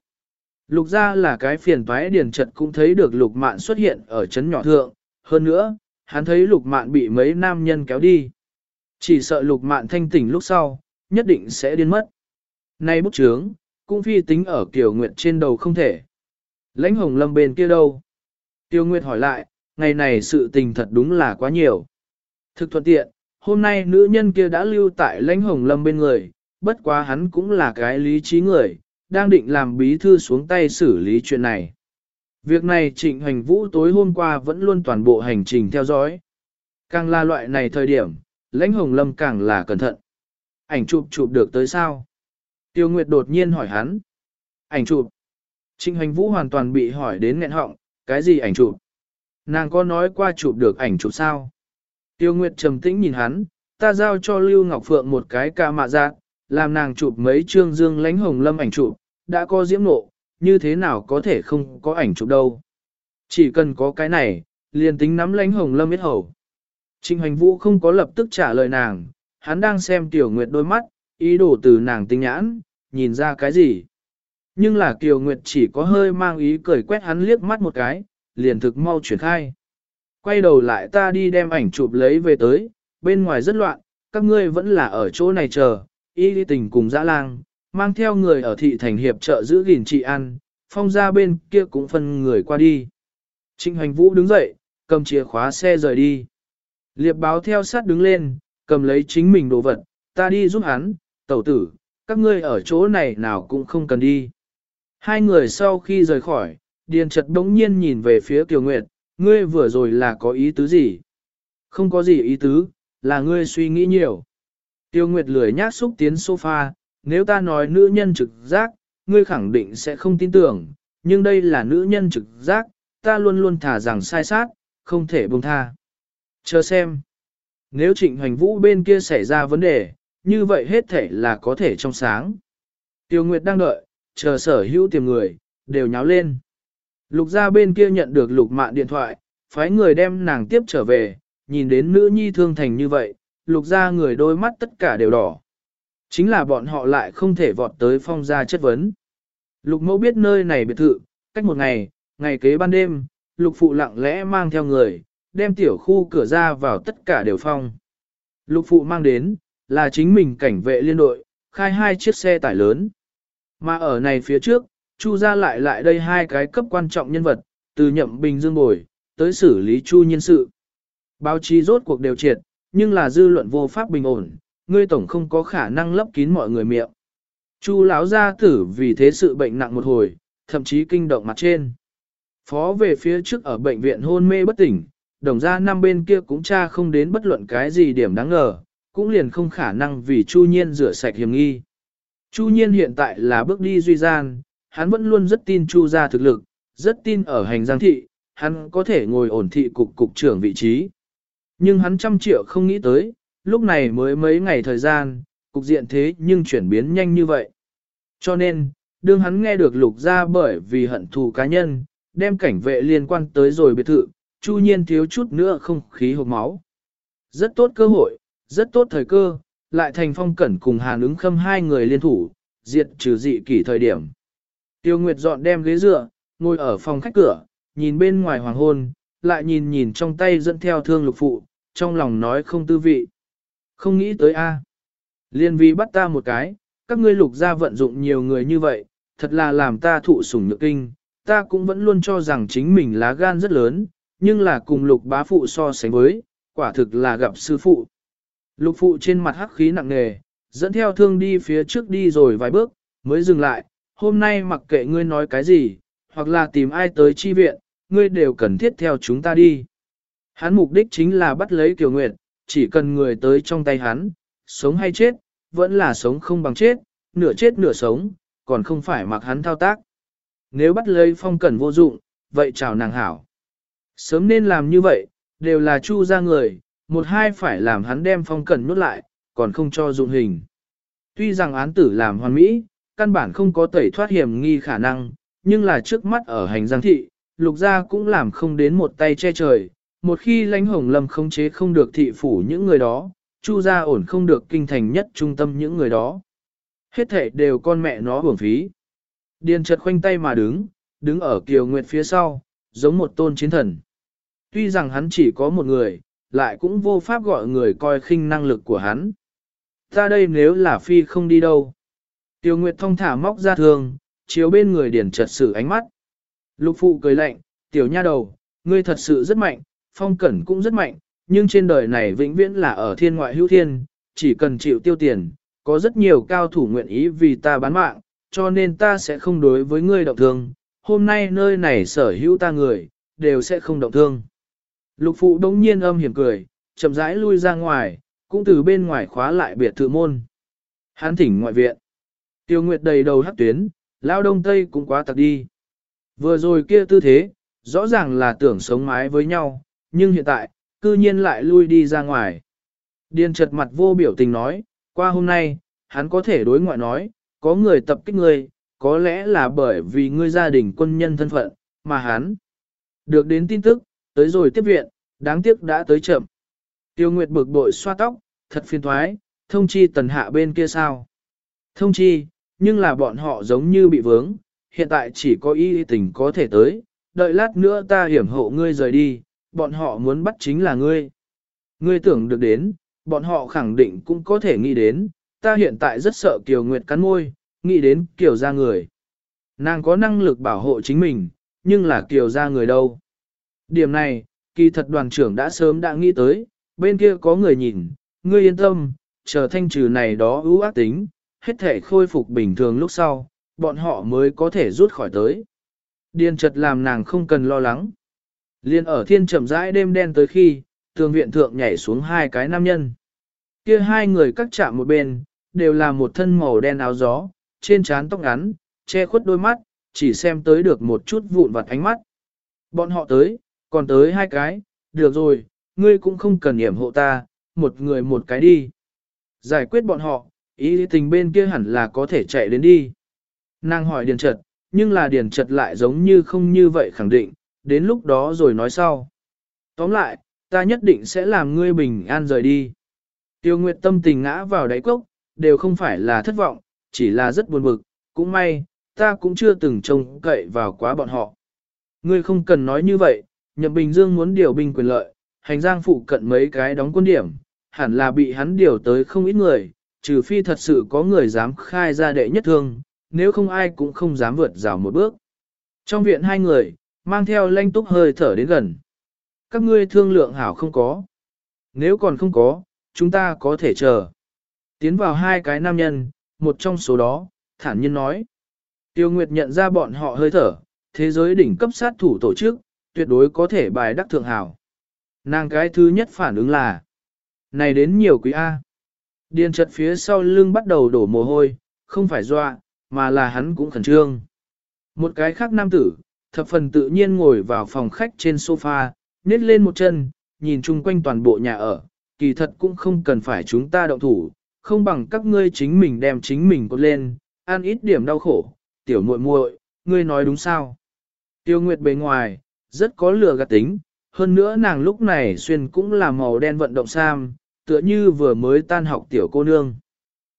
Lục gia là cái phiền toái điền trật cũng thấy được lục mạn xuất hiện ở chấn nhỏ thượng, hơn nữa, hắn thấy lục mạn bị mấy nam nhân kéo đi. Chỉ sợ lục mạn thanh tỉnh lúc sau, nhất định sẽ điên mất. Nay bút trướng, cũng phi tính ở Kiều Nguyệt trên đầu không thể. Lãnh hồng lâm bên kia đâu? Tiêu Nguyệt hỏi lại, ngày này sự tình thật đúng là quá nhiều. Thực thuận tiện, hôm nay nữ nhân kia đã lưu tại lãnh hồng lâm bên người, bất quá hắn cũng là cái lý trí người, đang định làm bí thư xuống tay xử lý chuyện này. Việc này trịnh hành vũ tối hôm qua vẫn luôn toàn bộ hành trình theo dõi. Càng là loại này thời điểm, lãnh hồng lâm càng là cẩn thận. Ảnh chụp chụp được tới sao? Tiêu Nguyệt đột nhiên hỏi hắn. Ảnh chụp. Trịnh hành vũ hoàn toàn bị hỏi đến nghẹn họng, cái gì ảnh chụp? Nàng có nói qua chụp được ảnh chụp sao? Tiêu Nguyệt trầm tĩnh nhìn hắn, ta giao cho Lưu Ngọc Phượng một cái ca mạ giác, làm nàng chụp mấy trương dương lánh hồng lâm ảnh chụp, đã có diễm nộ, như thế nào có thể không có ảnh chụp đâu. Chỉ cần có cái này, liền tính nắm lánh hồng lâm biết hầu. trinh Hoành Vũ không có lập tức trả lời nàng, hắn đang xem Tiểu Nguyệt đôi mắt, ý đồ từ nàng tinh nhãn, nhìn ra cái gì. Nhưng là Kiều Nguyệt chỉ có hơi mang ý cười quét hắn liếc mắt một cái, liền thực mau chuyển khai. Quay đầu lại ta đi đem ảnh chụp lấy về tới, bên ngoài rất loạn, các ngươi vẫn là ở chỗ này chờ, y đi tình cùng dã lang, mang theo người ở thị thành hiệp trợ giữ gìn trị an, phong ra bên kia cũng phân người qua đi. Trịnh Hoành Vũ đứng dậy, cầm chìa khóa xe rời đi. Liệp báo theo sát đứng lên, cầm lấy chính mình đồ vật, ta đi giúp hắn, tẩu tử, các ngươi ở chỗ này nào cũng không cần đi. Hai người sau khi rời khỏi, Điền Trật đống nhiên nhìn về phía Kiều Nguyệt, ngươi vừa rồi là có ý tứ gì? Không có gì ý tứ, là ngươi suy nghĩ nhiều. Tiêu Nguyệt lười nhác xúc tiến sofa, nếu ta nói nữ nhân trực giác, ngươi khẳng định sẽ không tin tưởng, nhưng đây là nữ nhân trực giác, ta luôn luôn thả rằng sai sát, không thể buông tha. Chờ xem. Nếu trịnh hoành vũ bên kia xảy ra vấn đề, như vậy hết thể là có thể trong sáng. Tiêu Nguyệt đang đợi, chờ sở hữu tìm người, đều nháo lên. Lục gia bên kia nhận được lục mạn điện thoại, phái người đem nàng tiếp trở về, nhìn đến nữ nhi thương thành như vậy, lục gia người đôi mắt tất cả đều đỏ. Chính là bọn họ lại không thể vọt tới phong gia chất vấn. Lục mẫu biết nơi này biệt thự, cách một ngày, ngày kế ban đêm, lục phụ lặng lẽ mang theo người, đem tiểu khu cửa ra vào tất cả đều phong. Lục phụ mang đến, là chính mình cảnh vệ liên đội, khai hai chiếc xe tải lớn. Mà ở này phía trước, Chu ra lại lại đây hai cái cấp quan trọng nhân vật, từ nhậm bình dương bồi, tới xử lý Chu nhân sự. Báo chí rốt cuộc đều triệt, nhưng là dư luận vô pháp bình ổn, ngươi tổng không có khả năng lấp kín mọi người miệng. Chu lão gia tử vì thế sự bệnh nặng một hồi, thậm chí kinh động mặt trên. Phó về phía trước ở bệnh viện hôn mê bất tỉnh, đồng ra năm bên kia cũng tra không đến bất luận cái gì điểm đáng ngờ, cũng liền không khả năng vì Chu Nhiên rửa sạch hiểm nghi. Chu Nhiên hiện tại là bước đi duy gian, hắn vẫn luôn rất tin Chu gia thực lực, rất tin ở hành giang thị, hắn có thể ngồi ổn thị cục cục trưởng vị trí. Nhưng hắn trăm triệu không nghĩ tới, lúc này mới mấy ngày thời gian, cục diện thế nhưng chuyển biến nhanh như vậy. Cho nên, đương hắn nghe được lục ra bởi vì hận thù cá nhân, đem cảnh vệ liên quan tới rồi biệt thự, chu nhiên thiếu chút nữa không khí hộp máu. Rất tốt cơ hội, rất tốt thời cơ, lại thành phong cẩn cùng hàn ứng khâm hai người liên thủ, diệt trừ dị kỷ thời điểm. Tiêu Nguyệt dọn đem ghế dựa, ngồi ở phòng khách cửa, nhìn bên ngoài hoàng hôn, lại nhìn nhìn trong tay dẫn theo thương lục phụ, trong lòng nói không tư vị. Không nghĩ tới a Liên vi bắt ta một cái, các ngươi lục gia vận dụng nhiều người như vậy, thật là làm ta thụ sủng nhược kinh, ta cũng vẫn luôn cho rằng chính mình lá gan rất lớn, nhưng là cùng lục bá phụ so sánh với, quả thực là gặp sư phụ. Lục phụ trên mặt hắc khí nặng nề, dẫn theo thương đi phía trước đi rồi vài bước, mới dừng lại, hôm nay mặc kệ ngươi nói cái gì, hoặc là tìm ai tới chi viện, ngươi đều cần thiết theo chúng ta đi. Hắn mục đích chính là bắt lấy Kiều Nguyệt, chỉ cần người tới trong tay hắn, sống hay chết, vẫn là sống không bằng chết, nửa chết nửa sống, còn không phải mặc hắn thao tác. Nếu bắt lấy phong cẩn vô dụng, vậy chào nàng hảo. Sớm nên làm như vậy, đều là chu ra người, một hai phải làm hắn đem phong cẩn nhốt lại, còn không cho dụng hình. Tuy rằng án tử làm hoàn mỹ, căn bản không có tẩy thoát hiểm nghi khả năng, nhưng là trước mắt ở hành giang thị, lục gia cũng làm không đến một tay che trời. Một khi lãnh hồng lâm không chế không được thị phủ những người đó, chu gia ổn không được kinh thành nhất trung tâm những người đó. Hết thể đều con mẹ nó hưởng phí. Điền chợt khoanh tay mà đứng, đứng ở kiều nguyệt phía sau, giống một tôn chiến thần. Tuy rằng hắn chỉ có một người, lại cũng vô pháp gọi người coi khinh năng lực của hắn. Ta đây nếu là phi không đi đâu. Tiêu Nguyệt thông thả móc ra thường, chiếu bên người điển trật sự ánh mắt. Lục phụ cười lạnh, tiểu nha đầu, ngươi thật sự rất mạnh, phong cẩn cũng rất mạnh, nhưng trên đời này vĩnh viễn là ở thiên ngoại hữu thiên, chỉ cần chịu tiêu tiền, có rất nhiều cao thủ nguyện ý vì ta bán mạng, cho nên ta sẽ không đối với ngươi động thương, hôm nay nơi này sở hữu ta người, đều sẽ không động thương. Lục phụ đống nhiên âm hiểm cười, chậm rãi lui ra ngoài, cũng từ bên ngoài khóa lại biệt thự môn. Hán thỉnh ngoại viện. Tiêu Nguyệt đầy đầu hắc tuyến, lao đông tây cũng quá tặc đi. Vừa rồi kia tư thế, rõ ràng là tưởng sống mái với nhau, nhưng hiện tại, cư nhiên lại lui đi ra ngoài. Điền trật mặt vô biểu tình nói, qua hôm nay, hắn có thể đối ngoại nói, có người tập kích ngươi, có lẽ là bởi vì ngươi gia đình quân nhân thân phận, mà hắn được đến tin tức, tới rồi tiếp viện, đáng tiếc đã tới chậm. Tiêu Nguyệt bực bội xoa tóc, thật phiền thoái, thông chi tần hạ bên kia sao. Thông chi, nhưng là bọn họ giống như bị vướng, hiện tại chỉ có y tình có thể tới, đợi lát nữa ta hiểm hộ ngươi rời đi, bọn họ muốn bắt chính là ngươi. Ngươi tưởng được đến, bọn họ khẳng định cũng có thể nghĩ đến, ta hiện tại rất sợ Kiều Nguyệt cắn môi, nghĩ đến Kiều ra người. Nàng có năng lực bảo hộ chính mình, nhưng là Kiều ra người đâu. Điểm này, kỳ thật đoàn trưởng đã sớm đã nghĩ tới, bên kia có người nhìn, ngươi yên tâm, chờ thanh trừ này đó ưu ác tính, hết thể khôi phục bình thường lúc sau, bọn họ mới có thể rút khỏi tới. Điền trật làm nàng không cần lo lắng. Liên ở thiên chậm rãi đêm đen tới khi, tường viện thượng nhảy xuống hai cái nam nhân. Kia hai người cắt chạm một bên, đều là một thân màu đen áo gió, trên trán tóc ngắn, che khuất đôi mắt, chỉ xem tới được một chút vụn vặt ánh mắt. Bọn họ tới, còn tới hai cái, được rồi, ngươi cũng không cần hiểm hộ ta, một người một cái đi. Giải quyết bọn họ, ý tình bên kia hẳn là có thể chạy đến đi. Nàng hỏi điền trật, nhưng là điền trật lại giống như không như vậy khẳng định, đến lúc đó rồi nói sau. Tóm lại, ta nhất định sẽ làm ngươi bình an rời đi. Tiêu Nguyệt tâm tình ngã vào đáy cốc, đều không phải là thất vọng, chỉ là rất buồn bực, cũng may, ta cũng chưa từng trông cậy vào quá bọn họ. Ngươi không cần nói như vậy, Nhậm Bình Dương muốn điều binh quyền lợi, hành giang phụ cận mấy cái đóng quân điểm, hẳn là bị hắn điều tới không ít người, trừ phi thật sự có người dám khai ra đệ nhất thương, nếu không ai cũng không dám vượt rào một bước. Trong viện hai người, mang theo lanh túc hơi thở đến gần. Các ngươi thương lượng hảo không có. Nếu còn không có, chúng ta có thể chờ. Tiến vào hai cái nam nhân, một trong số đó, thản nhiên nói. Tiêu Nguyệt nhận ra bọn họ hơi thở, thế giới đỉnh cấp sát thủ tổ chức, tuyệt đối có thể bài đắc thượng hảo. Nàng cái thứ nhất phản ứng là, này đến nhiều quý A. Điền chật phía sau lưng bắt đầu đổ mồ hôi, không phải dọa, mà là hắn cũng khẩn trương. Một cái khác nam tử, thập phần tự nhiên ngồi vào phòng khách trên sofa, nết lên một chân, nhìn chung quanh toàn bộ nhà ở, kỳ thật cũng không cần phải chúng ta động thủ, không bằng các ngươi chính mình đem chính mình cột lên, ăn ít điểm đau khổ, tiểu muội muội, ngươi nói đúng sao? Tiêu Nguyệt bề ngoài, rất có lửa gạt tính, hơn nữa nàng lúc này xuyên cũng là màu đen vận động sam, tựa như vừa mới tan học tiểu cô nương.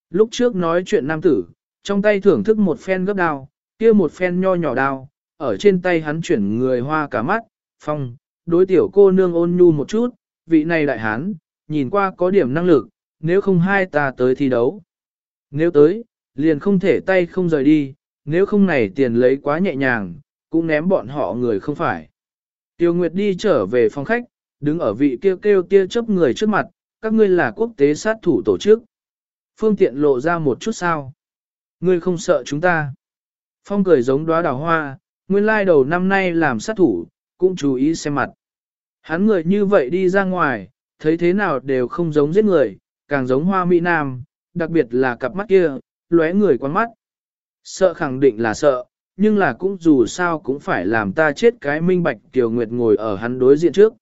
Lúc trước nói chuyện nam tử, trong tay thưởng thức một phen gấp đao, kia một phen nho nhỏ đao, ở trên tay hắn chuyển người hoa cả mắt, phong, đối tiểu cô nương ôn nhu một chút, vị này đại hán, nhìn qua có điểm năng lực, nếu không hai ta tới thi đấu. Nếu tới, liền không thể tay không rời đi, nếu không này tiền lấy quá nhẹ nhàng, cũng ném bọn họ người không phải. Tiêu Nguyệt đi trở về phòng khách, đứng ở vị kêu kêu tia chấp người trước mặt, các ngươi là quốc tế sát thủ tổ chức. Phương tiện lộ ra một chút sao. Ngươi không sợ chúng ta. Phong cười giống đóa đào hoa, nguyên lai đầu năm nay làm sát thủ, cũng chú ý xem mặt. Hắn người như vậy đi ra ngoài, thấy thế nào đều không giống giết người, càng giống hoa mỹ nam, đặc biệt là cặp mắt kia, lóe người quan mắt. Sợ khẳng định là sợ, nhưng là cũng dù sao cũng phải làm ta chết cái minh bạch tiểu Nguyệt ngồi ở hắn đối diện trước.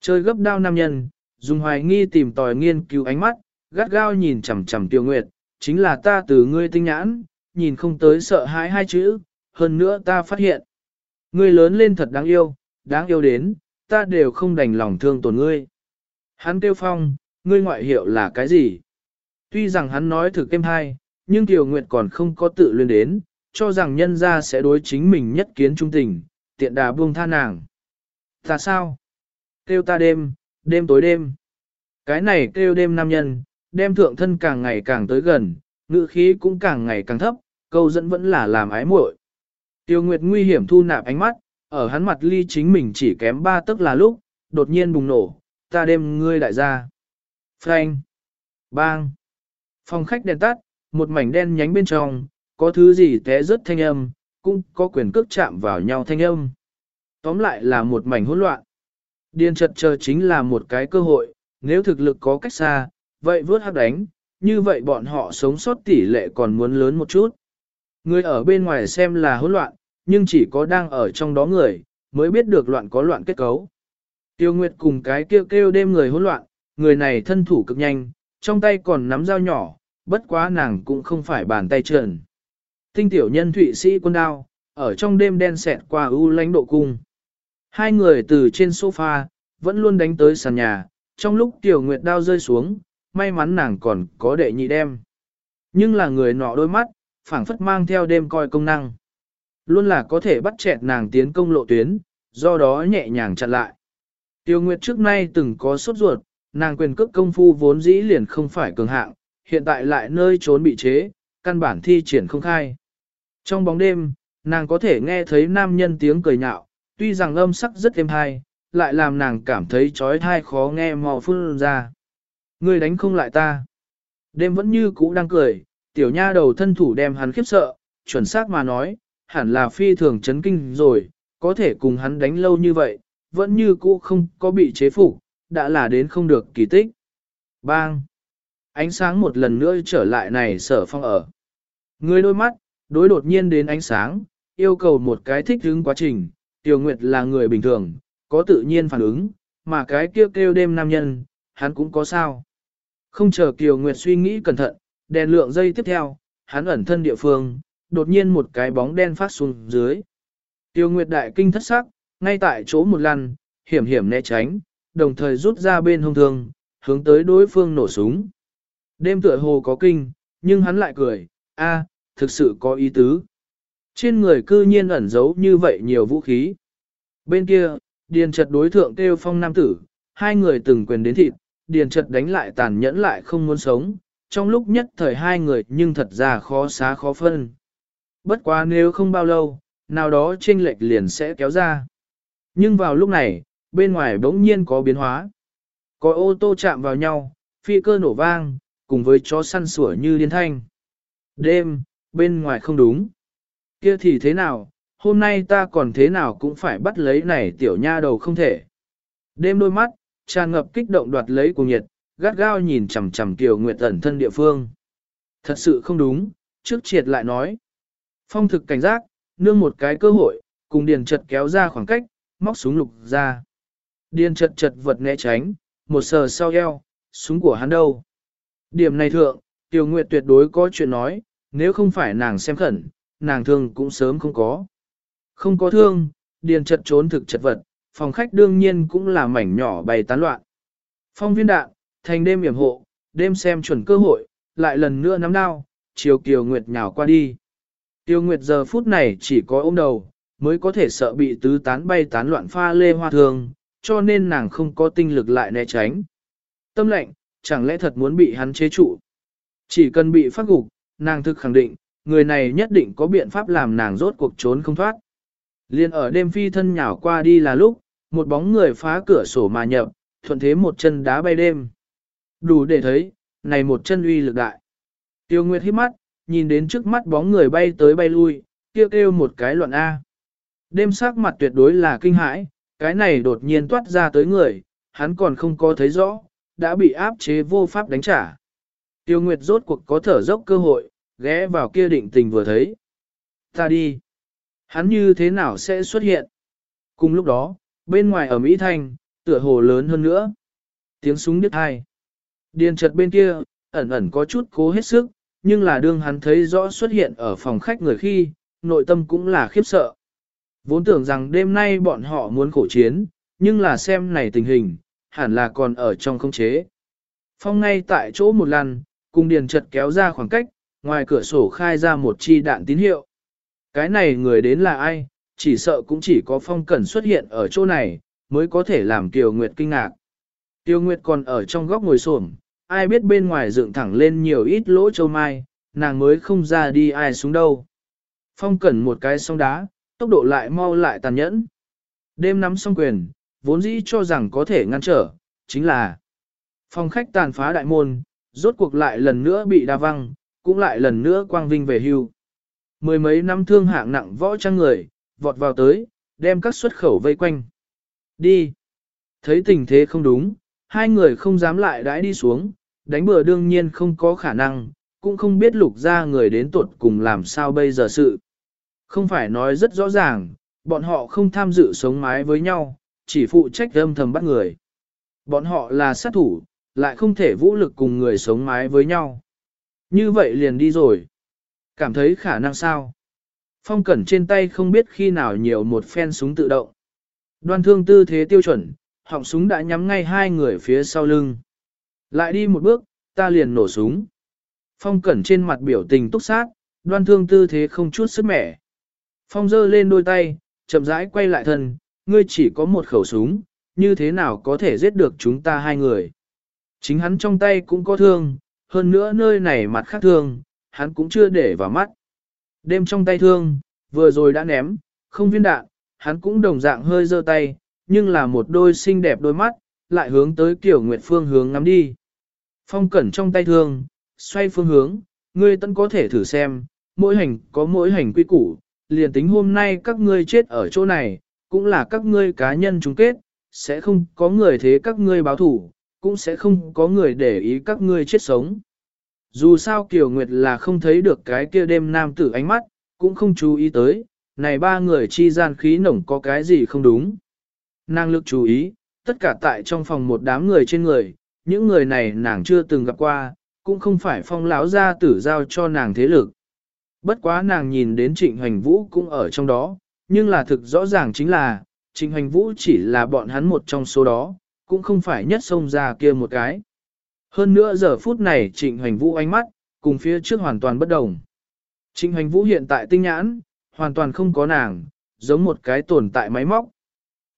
Chơi gấp đao nam nhân, dùng hoài nghi tìm tòi nghiên cứu ánh mắt, gắt gao nhìn chằm chằm tiểu Nguyệt, chính là ta từ ngươi tinh nhãn, nhìn không tới sợ hãi hai chữ, hơn nữa ta phát hiện. Ngươi lớn lên thật đáng yêu, đáng yêu đến, ta đều không đành lòng thương tổn ngươi. Hắn kêu phong, ngươi ngoại hiệu là cái gì? Tuy rằng hắn nói thử kem hai, nhưng tiểu Nguyệt còn không có tự luyên đến, cho rằng nhân gia sẽ đối chính mình nhất kiến trung tình, tiện đà buông tha nàng. Ta sao? Kêu ta đêm, Đêm tối đêm. Cái này kêu đêm nam nhân, đem thượng thân càng ngày càng tới gần, ngữ khí cũng càng ngày càng thấp, câu dẫn vẫn là làm ái muội. Tiêu Nguyệt nguy hiểm thu nạp ánh mắt, ở hắn mặt ly chính mình chỉ kém ba tức là lúc, đột nhiên bùng nổ, ta đem ngươi đại gia. Frank. Bang. Phòng khách đèn tắt, một mảnh đen nhánh bên trong, có thứ gì té rất thanh âm, cũng có quyền cước chạm vào nhau thanh âm. Tóm lại là một mảnh hỗn loạn. Điên chật chờ chính là một cái cơ hội, nếu thực lực có cách xa, vậy vớt hắc đánh, như vậy bọn họ sống sót tỷ lệ còn muốn lớn một chút. Người ở bên ngoài xem là hỗn loạn, nhưng chỉ có đang ở trong đó người, mới biết được loạn có loạn kết cấu. Tiêu Nguyệt cùng cái kêu kêu đêm người hỗn loạn, người này thân thủ cực nhanh, trong tay còn nắm dao nhỏ, bất quá nàng cũng không phải bàn tay trần. Tinh tiểu nhân thụy sĩ quân đao, ở trong đêm đen xẹt qua ưu lãnh độ cung. Hai người từ trên sofa, vẫn luôn đánh tới sàn nhà, trong lúc tiểu nguyệt đao rơi xuống, may mắn nàng còn có đệ nhị đem. Nhưng là người nọ đôi mắt, phảng phất mang theo đêm coi công năng. Luôn là có thể bắt chẹt nàng tiến công lộ tuyến, do đó nhẹ nhàng chặn lại. Tiêu Nguyệt trước nay từng có sốt ruột, nàng quyền cước công phu vốn dĩ liền không phải cường hạng, hiện tại lại nơi trốn bị chế, căn bản thi triển không khai. Trong bóng đêm, nàng có thể nghe thấy nam nhân tiếng cười nhạo, tuy rằng âm sắc rất êm hay, lại làm nàng cảm thấy trói thai khó nghe mò phun ra. Ngươi đánh không lại ta. Đêm vẫn như cũ đang cười, tiểu nha đầu thân thủ đem hắn khiếp sợ, chuẩn xác mà nói, hẳn là phi thường chấn kinh rồi, có thể cùng hắn đánh lâu như vậy, vẫn như cũ không có bị chế phục, đã là đến không được kỳ tích. Bang! Ánh sáng một lần nữa trở lại này sở phong ở. Người đôi mắt, đối đột nhiên đến ánh sáng, yêu cầu một cái thích ứng quá trình, Tiểu Nguyệt là người bình thường, có tự nhiên phản ứng, mà cái kêu kêu đêm nam nhân, hắn cũng có sao. Không chờ Kiều Nguyệt suy nghĩ cẩn thận, đèn lượng dây tiếp theo, hắn ẩn thân địa phương, đột nhiên một cái bóng đen phát xuống dưới. Tiêu Nguyệt đại kinh thất sắc, ngay tại chỗ một lần, hiểm hiểm né tránh, đồng thời rút ra bên hông thương, hướng tới đối phương nổ súng. Đêm tựa hồ có kinh, nhưng hắn lại cười, a, thực sự có ý tứ. Trên người cư nhiên ẩn giấu như vậy nhiều vũ khí. Bên kia, điền trật đối thượng kêu phong nam tử, hai người từng quyền đến thịt, điền trật đánh lại tàn nhẫn lại không muốn sống, trong lúc nhất thời hai người nhưng thật ra khó xá khó phân. Bất quá nếu không bao lâu, nào đó chênh lệch liền sẽ kéo ra. Nhưng vào lúc này, bên ngoài bỗng nhiên có biến hóa. Có ô tô chạm vào nhau, phi cơ nổ vang, cùng với chó săn sủa như điên thanh. Đêm, bên ngoài không đúng. Kia thì thế nào, hôm nay ta còn thế nào cũng phải bắt lấy này tiểu nha đầu không thể. Đêm đôi mắt, tràn ngập kích động đoạt lấy cùng nhiệt, gắt gao nhìn chằm chằm Kiều Nguyệt ẩn thân địa phương. Thật sự không đúng, trước triệt lại nói. Phong thực cảnh giác, nương một cái cơ hội, cùng điền chật kéo ra khoảng cách, móc súng lục ra. Điền chật chật vật né tránh, một sờ sau eo, súng của hắn đâu. Điểm này thượng, Tiểu Nguyệt tuyệt đối có chuyện nói, nếu không phải nàng xem khẩn, nàng thương cũng sớm không có. Không có thương, điền chật trốn thực chật vật, phòng khách đương nhiên cũng là mảnh nhỏ bày tán loạn. Phong viên đạn, thành đêm yểm hộ, đêm xem chuẩn cơ hội, lại lần nữa nắm đao, chiều Kiều Nguyệt nhào qua đi. Tiêu Nguyệt giờ phút này chỉ có ôm đầu, mới có thể sợ bị tứ tán bay tán loạn pha lê hoa thường, cho nên nàng không có tinh lực lại né tránh. Tâm lệnh, chẳng lẽ thật muốn bị hắn chế trụ? Chỉ cần bị phát gục, nàng thực khẳng định, người này nhất định có biện pháp làm nàng rốt cuộc trốn không thoát. Liên ở đêm phi thân nhào qua đi là lúc, một bóng người phá cửa sổ mà nhập, thuận thế một chân đá bay đêm. Đủ để thấy, này một chân uy lực đại. Tiêu Nguyệt hít mắt, nhìn đến trước mắt bóng người bay tới bay lui, kêu kêu một cái loạn A. Đêm sắc mặt tuyệt đối là kinh hãi, cái này đột nhiên toát ra tới người, hắn còn không có thấy rõ, đã bị áp chế vô pháp đánh trả. Tiêu Nguyệt rốt cuộc có thở dốc cơ hội, ghé vào kia định tình vừa thấy. Ta đi. Hắn như thế nào sẽ xuất hiện? Cùng lúc đó, bên ngoài ở Mỹ Thanh, tựa hồ lớn hơn nữa. Tiếng súng đứt hai. Điền Trật bên kia, ẩn ẩn có chút cố hết sức, nhưng là đương hắn thấy rõ xuất hiện ở phòng khách người khi, nội tâm cũng là khiếp sợ. Vốn tưởng rằng đêm nay bọn họ muốn khổ chiến, nhưng là xem này tình hình, hẳn là còn ở trong không chế. Phong ngay tại chỗ một lần, cùng điền Trật kéo ra khoảng cách, ngoài cửa sổ khai ra một chi đạn tín hiệu. Cái này người đến là ai, chỉ sợ cũng chỉ có phong cẩn xuất hiện ở chỗ này, mới có thể làm Kiều Nguyệt kinh ngạc. Tiêu Nguyệt còn ở trong góc ngồi xổm, ai biết bên ngoài dựng thẳng lên nhiều ít lỗ châu mai, nàng mới không ra đi ai xuống đâu. Phong cẩn một cái song đá, tốc độ lại mau lại tàn nhẫn. Đêm nắm song quyền, vốn dĩ cho rằng có thể ngăn trở, chính là phong khách tàn phá đại môn, rốt cuộc lại lần nữa bị đa văng, cũng lại lần nữa quang vinh về hưu. Mười mấy năm thương hạng nặng võ trang người, vọt vào tới, đem các xuất khẩu vây quanh. Đi! Thấy tình thế không đúng, hai người không dám lại đãi đi xuống, đánh bừa đương nhiên không có khả năng, cũng không biết lục ra người đến tuột cùng làm sao bây giờ sự. Không phải nói rất rõ ràng, bọn họ không tham dự sống mái với nhau, chỉ phụ trách âm thầm bắt người. Bọn họ là sát thủ, lại không thể vũ lực cùng người sống mái với nhau. Như vậy liền đi rồi. Cảm thấy khả năng sao? Phong cẩn trên tay không biết khi nào nhiều một phen súng tự động. Đoan thương tư thế tiêu chuẩn, họng súng đã nhắm ngay hai người phía sau lưng. Lại đi một bước, ta liền nổ súng. Phong cẩn trên mặt biểu tình túc sát, đoan thương tư thế không chút sức mẻ. Phong giơ lên đôi tay, chậm rãi quay lại thân, ngươi chỉ có một khẩu súng, như thế nào có thể giết được chúng ta hai người. Chính hắn trong tay cũng có thương, hơn nữa nơi này mặt khác thương, hắn cũng chưa để vào mắt. Đêm trong tay thương, vừa rồi đã ném, không viên đạn, hắn cũng đồng dạng hơi giơ tay, nhưng là một đôi xinh đẹp đôi mắt, lại hướng tới kiểu nguyệt phương hướng ngắm đi. Phong cẩn trong tay thương, xoay phương hướng, ngươi tận có thể thử xem, mỗi hành có mỗi hành quy củ, liền tính hôm nay các ngươi chết ở chỗ này, cũng là các ngươi cá nhân chung kết, sẽ không có người thế các ngươi báo thủ, cũng sẽ không có người để ý các ngươi chết sống. Dù sao Kiều Nguyệt là không thấy được cái kia đêm nam tử ánh mắt, cũng không chú ý tới, này ba người chi gian khí nồng có cái gì không đúng. Nàng lực chú ý, tất cả tại trong phòng một đám người trên người, những người này nàng chưa từng gặp qua, cũng không phải phong lão gia tử giao cho nàng thế lực. Bất quá nàng nhìn đến trịnh hoành vũ cũng ở trong đó, nhưng là thực rõ ràng chính là, trịnh hoành vũ chỉ là bọn hắn một trong số đó, cũng không phải nhất xông ra kia một cái. Hơn nữa giờ phút này trịnh hoành vũ ánh mắt, cùng phía trước hoàn toàn bất đồng. Trịnh hoành vũ hiện tại tinh nhãn, hoàn toàn không có nàng, giống một cái tồn tại máy móc.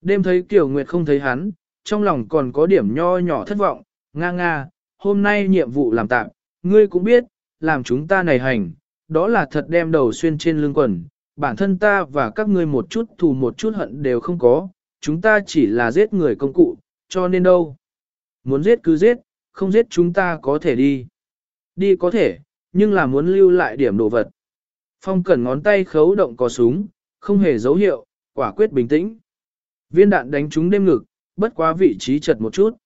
Đêm thấy Kiều Nguyệt không thấy hắn, trong lòng còn có điểm nho nhỏ thất vọng, nga nga, hôm nay nhiệm vụ làm tạm, ngươi cũng biết, làm chúng ta này hành, đó là thật đem đầu xuyên trên lưng quần, bản thân ta và các ngươi một chút thù một chút hận đều không có, chúng ta chỉ là giết người công cụ, cho nên đâu. Muốn giết cứ giết, không giết chúng ta có thể đi. Đi có thể, nhưng là muốn lưu lại điểm đồ vật. Phong cẩn ngón tay khấu động có súng, không hề dấu hiệu, quả quyết bình tĩnh. Viên đạn đánh trúng đêm ngực, bất quá vị trí chật một chút.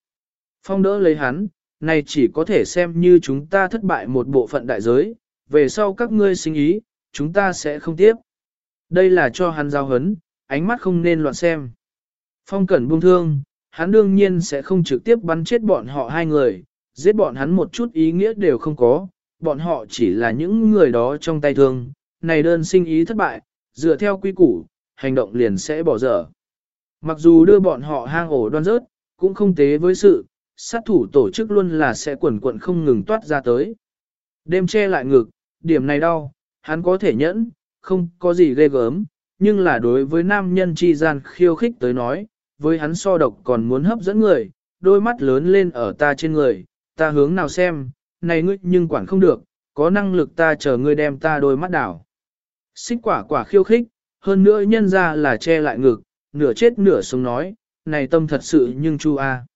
Phong đỡ lấy hắn, này chỉ có thể xem như chúng ta thất bại một bộ phận đại giới, về sau các ngươi sinh ý, chúng ta sẽ không tiếp. Đây là cho hắn giao hấn, ánh mắt không nên loạn xem. Phong cẩn buông thương, hắn đương nhiên sẽ không trực tiếp bắn chết bọn họ hai người, giết bọn hắn một chút ý nghĩa đều không có, bọn họ chỉ là những người đó trong tay thương, này đơn sinh ý thất bại, dựa theo quy củ, hành động liền sẽ bỏ dở. Mặc dù đưa bọn họ hang ổ đoan rớt, cũng không tế với sự, sát thủ tổ chức luôn là sẽ quẩn quẩn không ngừng toát ra tới. Đêm che lại ngực, điểm này đau, hắn có thể nhẫn, không có gì ghê gớm, nhưng là đối với nam nhân chi gian khiêu khích tới nói, với hắn so độc còn muốn hấp dẫn người, đôi mắt lớn lên ở ta trên người, ta hướng nào xem, này ngươi nhưng quản không được, có năng lực ta chờ ngươi đem ta đôi mắt đảo. Xích quả quả khiêu khích, hơn nữa nhân ra là che lại ngực, nửa chết nửa sống nói, này tâm thật sự nhưng chu a.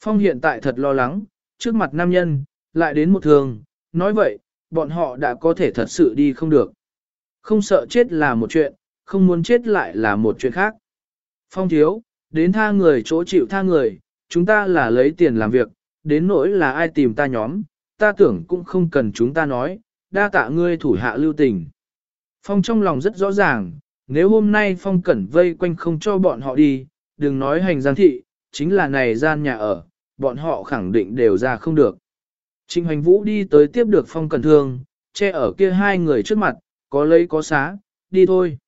Phong hiện tại thật lo lắng, trước mặt nam nhân, lại đến một thường, nói vậy, bọn họ đã có thể thật sự đi không được. Không sợ chết là một chuyện, không muốn chết lại là một chuyện khác. Phong thiếu, đến tha người chỗ chịu tha người, chúng ta là lấy tiền làm việc, đến nỗi là ai tìm ta nhóm, ta tưởng cũng không cần chúng ta nói, đa tạ ngươi thủ hạ lưu tình. Phong trong lòng rất rõ ràng, nếu hôm nay Phong cẩn vây quanh không cho bọn họ đi, đừng nói hành giang thị, chính là này gian nhà ở, bọn họ khẳng định đều ra không được. Trịnh Hoành Vũ đi tới tiếp được Phong Cẩn Thương, che ở kia hai người trước mặt, có lấy có xá, đi thôi.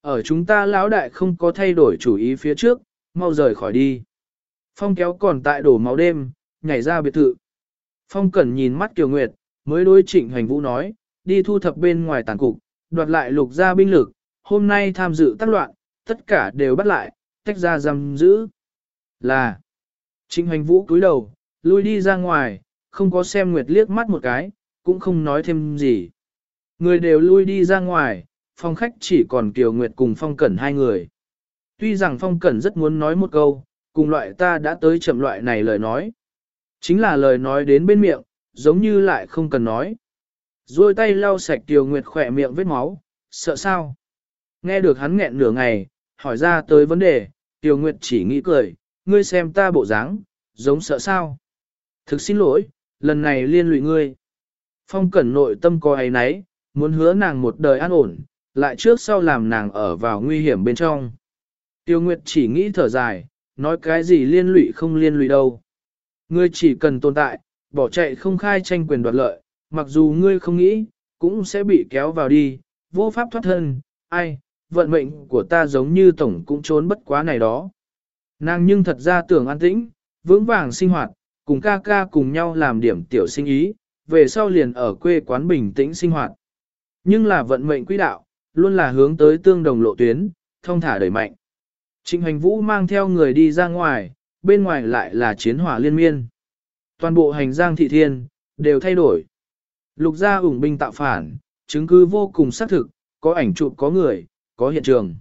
Ở chúng ta lão đại không có thay đổi chủ ý phía trước, mau rời khỏi đi. Phong kéo còn tại đổ máu đêm, nhảy ra biệt thự. Phong Cẩn nhìn mắt Kiều Nguyệt, mới đối Trịnh Hoành Vũ nói, đi thu thập bên ngoài tàn cục, đoạt lại lục gia binh lực, hôm nay tham dự tác loạn, tất cả đều bắt lại, tách ra giam giữ. Là, Trịnh hoành vũ cúi đầu, lui đi ra ngoài, không có xem Nguyệt liếc mắt một cái, cũng không nói thêm gì. Người đều lui đi ra ngoài, phong khách chỉ còn Kiều Nguyệt cùng Phong Cẩn hai người. Tuy rằng Phong Cẩn rất muốn nói một câu, cùng loại ta đã tới chậm loại này lời nói. Chính là lời nói đến bên miệng, giống như lại không cần nói. Rồi tay lau sạch Kiều Nguyệt khỏe miệng vết máu, sợ sao? Nghe được hắn nghẹn nửa ngày, hỏi ra tới vấn đề, Tiêu Nguyệt chỉ nghĩ cười, ngươi xem ta bộ dáng, giống sợ sao? Thực xin lỗi, lần này liên lụy ngươi. Phong cẩn nội tâm coi ấy nấy, muốn hứa nàng một đời an ổn, lại trước sau làm nàng ở vào nguy hiểm bên trong. Tiêu Nguyệt chỉ nghĩ thở dài, nói cái gì liên lụy không liên lụy đâu. Ngươi chỉ cần tồn tại, bỏ chạy không khai tranh quyền đoạt lợi, mặc dù ngươi không nghĩ, cũng sẽ bị kéo vào đi, vô pháp thoát thân, ai, vận mệnh của ta giống như tổng cũng trốn bất quá này đó. Nàng nhưng thật ra tưởng an tĩnh, vững vàng sinh hoạt, cùng ca ca cùng nhau làm điểm tiểu sinh ý, về sau liền ở quê quán bình tĩnh sinh hoạt. Nhưng là vận mệnh quỹ đạo, luôn là hướng tới tương đồng lộ tuyến, thông thả đẩy mạnh. Trịnh hành vũ mang theo người đi ra ngoài, bên ngoài lại là chiến hỏa liên miên. Toàn bộ hành giang thị thiên, đều thay đổi. Lục gia ủng binh tạo phản, chứng cứ vô cùng xác thực, có ảnh chụp có người, có hiện trường.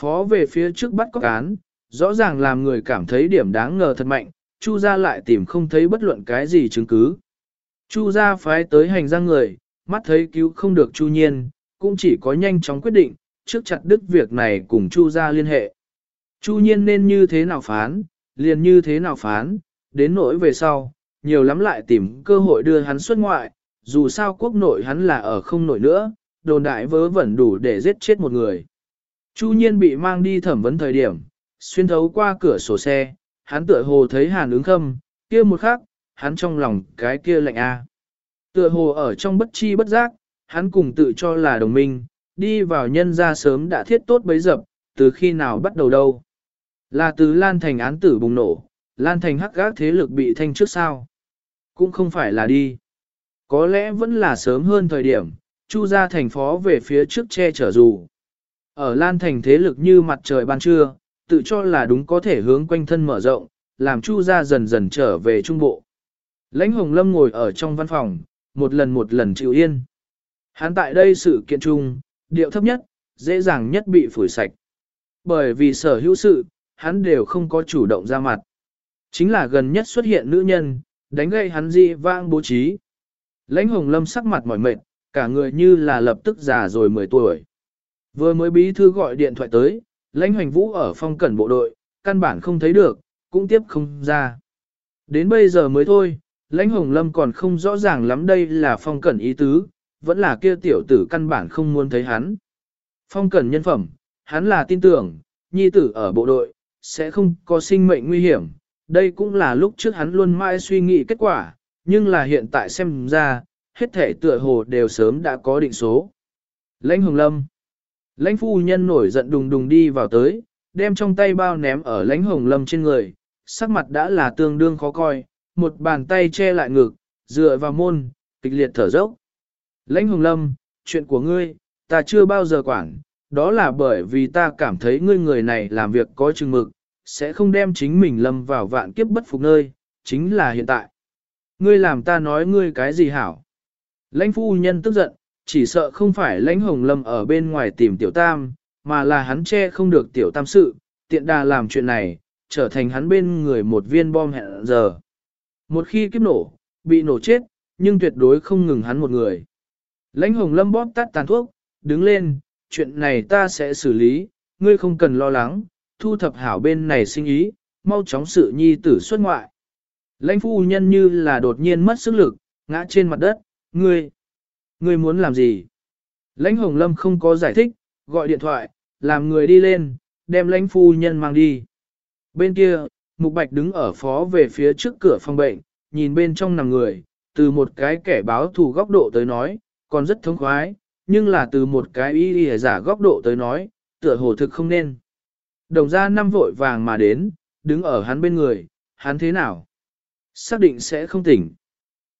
Phó về phía trước bắt có án, rõ ràng làm người cảm thấy điểm đáng ngờ thật mạnh, Chu gia lại tìm không thấy bất luận cái gì chứng cứ. Chu gia phái tới hành giang người, mắt thấy cứu không được Chu Nhiên, cũng chỉ có nhanh chóng quyết định, trước chặt đứt việc này cùng Chu gia liên hệ. Chu Nhiên nên như thế nào phán, liền như thế nào phán, đến nỗi về sau, nhiều lắm lại tìm cơ hội đưa hắn xuất ngoại, dù sao quốc nội hắn là ở không nổi nữa, đồn đại vớ vẩn đủ để giết chết một người. Chu Nhiên bị mang đi thẩm vấn thời điểm, xuyên thấu qua cửa sổ xe, hắn tựa hồ thấy hàn ứng khâm, kia một khắc, hắn trong lòng cái kia lạnh a. Tựa hồ ở trong bất chi bất giác, hắn cùng tự cho là đồng minh, đi vào nhân ra sớm đã thiết tốt bấy dập, từ khi nào bắt đầu đâu. Là từ Lan Thành án tử bùng nổ, Lan Thành hắc gác thế lực bị thanh trước sao. Cũng không phải là đi. Có lẽ vẫn là sớm hơn thời điểm, Chu ra thành phó về phía trước che chở dù. Ở Lan Thành thế lực như mặt trời ban trưa, tự cho là đúng có thể hướng quanh thân mở rộng, làm Chu ra dần dần trở về trung bộ. Lãnh Hồng Lâm ngồi ở trong văn phòng, một lần một lần chịu yên. Hắn tại đây sự kiện chung, điệu thấp nhất, dễ dàng nhất bị phủi sạch. Bởi vì sở hữu sự, hắn đều không có chủ động ra mặt. Chính là gần nhất xuất hiện nữ nhân, đánh gây hắn di vang bố trí. Lãnh Hồng Lâm sắc mặt mỏi mệt, cả người như là lập tức già rồi 10 tuổi. Vừa mới bí thư gọi điện thoại tới, lãnh hoành vũ ở phong cẩn bộ đội, căn bản không thấy được, cũng tiếp không ra. Đến bây giờ mới thôi, lãnh hồng lâm còn không rõ ràng lắm đây là phong cẩn ý tứ, vẫn là kia tiểu tử căn bản không muốn thấy hắn. Phong cẩn nhân phẩm, hắn là tin tưởng, nhi tử ở bộ đội, sẽ không có sinh mệnh nguy hiểm. Đây cũng là lúc trước hắn luôn mãi suy nghĩ kết quả, nhưng là hiện tại xem ra, hết thể tựa hồ đều sớm đã có định số. Lãnh Hồng Lâm Lãnh phu nhân nổi giận đùng đùng đi vào tới, đem trong tay bao ném ở lãnh Hồng Lâm trên người, sắc mặt đã là tương đương khó coi, một bàn tay che lại ngực, dựa vào môn, kịch liệt thở dốc. Lãnh Hồng Lâm, chuyện của ngươi, ta chưa bao giờ quản, đó là bởi vì ta cảm thấy ngươi người này làm việc có chừng mực, sẽ không đem chính mình lâm vào vạn kiếp bất phục nơi, chính là hiện tại. Ngươi làm ta nói ngươi cái gì hảo. Lãnh phu nhân tức giận, chỉ sợ không phải lãnh hồng lâm ở bên ngoài tìm tiểu tam, mà là hắn che không được tiểu tam sự, tiện đà làm chuyện này, trở thành hắn bên người một viên bom hẹn giờ. Một khi kiếp nổ, bị nổ chết, nhưng tuyệt đối không ngừng hắn một người. Lãnh hồng lâm bóp tắt tàn thuốc, đứng lên, chuyện này ta sẽ xử lý, ngươi không cần lo lắng, thu thập hảo bên này sinh ý, mau chóng sự nhi tử xuất ngoại. Lãnh phu nhân như là đột nhiên mất sức lực, ngã trên mặt đất, ngươi, ngươi muốn làm gì? Lãnh hồng lâm không có giải thích, gọi điện thoại, làm người đi lên, đem lãnh phu nhân mang đi. Bên kia, Mục Bạch đứng ở phó về phía trước cửa phòng bệnh, nhìn bên trong nằm người, từ một cái kẻ báo thù góc độ tới nói, còn rất thống khoái, nhưng là từ một cái y y giả góc độ tới nói, tựa hồ thực không nên. Đồng ra năm vội vàng mà đến, đứng ở hắn bên người, hắn thế nào? Xác định sẽ không tỉnh.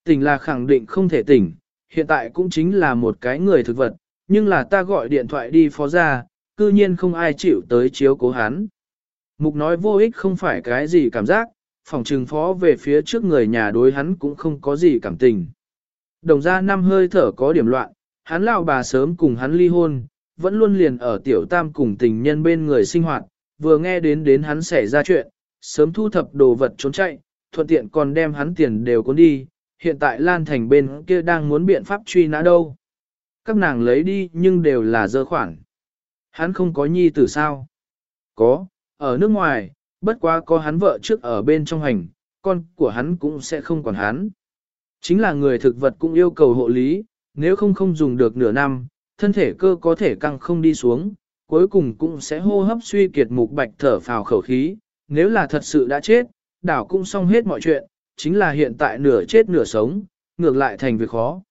Tỉnh là khẳng định không thể tỉnh, hiện tại cũng chính là một cái người thực vật, nhưng là ta gọi điện thoại đi phó ra, cư nhiên không ai chịu tới chiếu cố hắn. Mục nói vô ích không phải cái gì cảm giác, phòng trừng phó về phía trước người nhà đối hắn cũng không có gì cảm tình. Đồng ra năm hơi thở có điểm loạn, hắn lão bà sớm cùng hắn ly hôn, vẫn luôn liền ở tiểu tam cùng tình nhân bên người sinh hoạt, vừa nghe đến đến hắn xảy ra chuyện, sớm thu thập đồ vật trốn chạy, thuận tiện còn đem hắn tiền đều cuốn đi, hiện tại Lan Thành bên kia đang muốn biện pháp truy nã đâu. Các nàng lấy đi nhưng đều là dơ khoản. Hắn không có nhi tử sao? Có, ở nước ngoài, bất quá có hắn vợ trước ở bên trong hành, con của hắn cũng sẽ không còn hắn. Chính là người thực vật cũng yêu cầu hộ lý, nếu không không dùng được nửa năm, thân thể cơ có thể căng không đi xuống, cuối cùng cũng sẽ hô hấp suy kiệt mục bạch thở phào khẩu khí, nếu là thật sự đã chết, đảo cũng xong hết mọi chuyện, chính là hiện tại nửa chết nửa sống, ngược lại thành việc khó.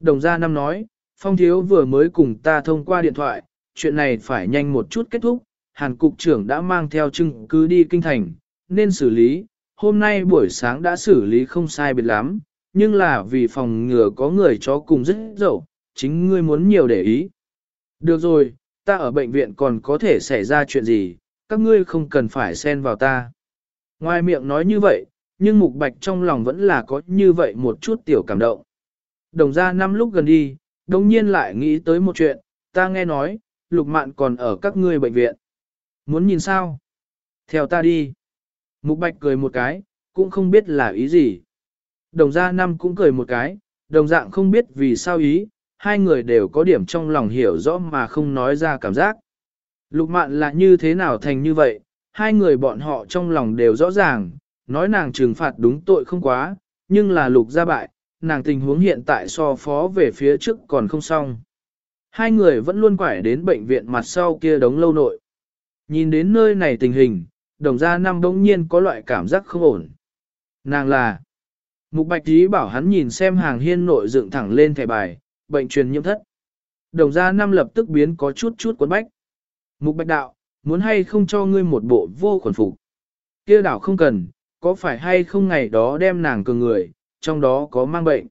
Đồng gia năm nói, Phong Thiếu vừa mới cùng ta thông qua điện thoại, chuyện này phải nhanh một chút kết thúc, Hàn Cục trưởng đã mang theo chứng cứ đi kinh thành, nên xử lý, hôm nay buổi sáng đã xử lý không sai biệt lắm, nhưng là vì phòng ngừa có người chó cùng rất dậu, chính ngươi muốn nhiều để ý. Được rồi, ta ở bệnh viện còn có thể xảy ra chuyện gì, các ngươi không cần phải xen vào ta. Ngoài miệng nói như vậy, nhưng mục bạch trong lòng vẫn là có như vậy một chút tiểu cảm động. Đồng ra năm lúc gần đi, đồng nhiên lại nghĩ tới một chuyện, ta nghe nói, lục mạn còn ở các ngươi bệnh viện. Muốn nhìn sao? Theo ta đi. Mục bạch cười một cái, cũng không biết là ý gì. Đồng gia năm cũng cười một cái, đồng dạng không biết vì sao ý, hai người đều có điểm trong lòng hiểu rõ mà không nói ra cảm giác. Lục mạn là như thế nào thành như vậy, hai người bọn họ trong lòng đều rõ ràng, nói nàng trừng phạt đúng tội không quá, nhưng là lục gia bại, nàng tình huống hiện tại so phó về phía trước còn không xong. Hai người vẫn luôn quải đến bệnh viện mặt sau kia đống lâu nội. Nhìn đến nơi này tình hình, đồng gia năm đống nhiên có loại cảm giác không ổn. Nàng là, mục bạch ý bảo hắn nhìn xem hàng hiên nội dựng thẳng lên thẻ bài, bệnh truyền nhiễm thất. Đồng gia năm lập tức biến có chút chút cuốn bách. Mục bạch đạo, muốn hay không cho ngươi một bộ vô khuẩn phục. Kia đảo không cần, có phải hay không ngày đó đem nàng cường người, trong đó có mang bệnh.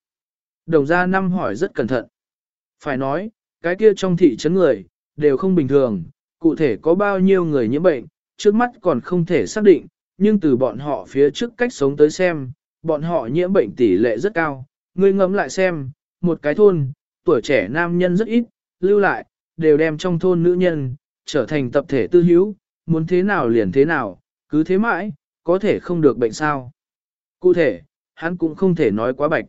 Đồng gia năm hỏi rất cẩn thận. Phải nói, cái kia trong thị trấn người, đều không bình thường, cụ thể có bao nhiêu người nhiễm bệnh, trước mắt còn không thể xác định, nhưng từ bọn họ phía trước cách sống tới xem, bọn họ nhiễm bệnh tỷ lệ rất cao. Ngươi ngẫm lại xem, một cái thôn, tuổi trẻ nam nhân rất ít, lưu lại, đều đem trong thôn nữ nhân, trở thành tập thể tư hữu, muốn thế nào liền thế nào, cứ thế mãi, có thể không được bệnh sao. Cụ thể, hắn cũng không thể nói quá bạch.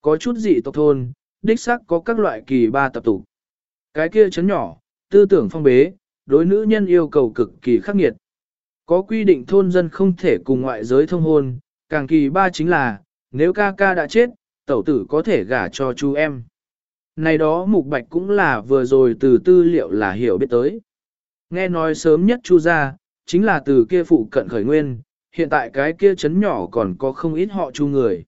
Có chút dị tộc thôn, đích xác có các loại kỳ ba tập tục. Cái kia chấn nhỏ, tư tưởng phong bế, đối nữ nhân yêu cầu cực kỳ khắc nghiệt. Có quy định thôn dân không thể cùng ngoại giới thông hôn, càng kỳ ba chính là, nếu ca ca đã chết, tẩu tử có thể gả cho chú em. Này đó mục bạch cũng là vừa rồi từ tư liệu là hiểu biết tới. Nghe nói sớm nhất chu ra, chính là từ kia phụ cận khởi nguyên, hiện tại cái kia chấn nhỏ còn có không ít họ chu người.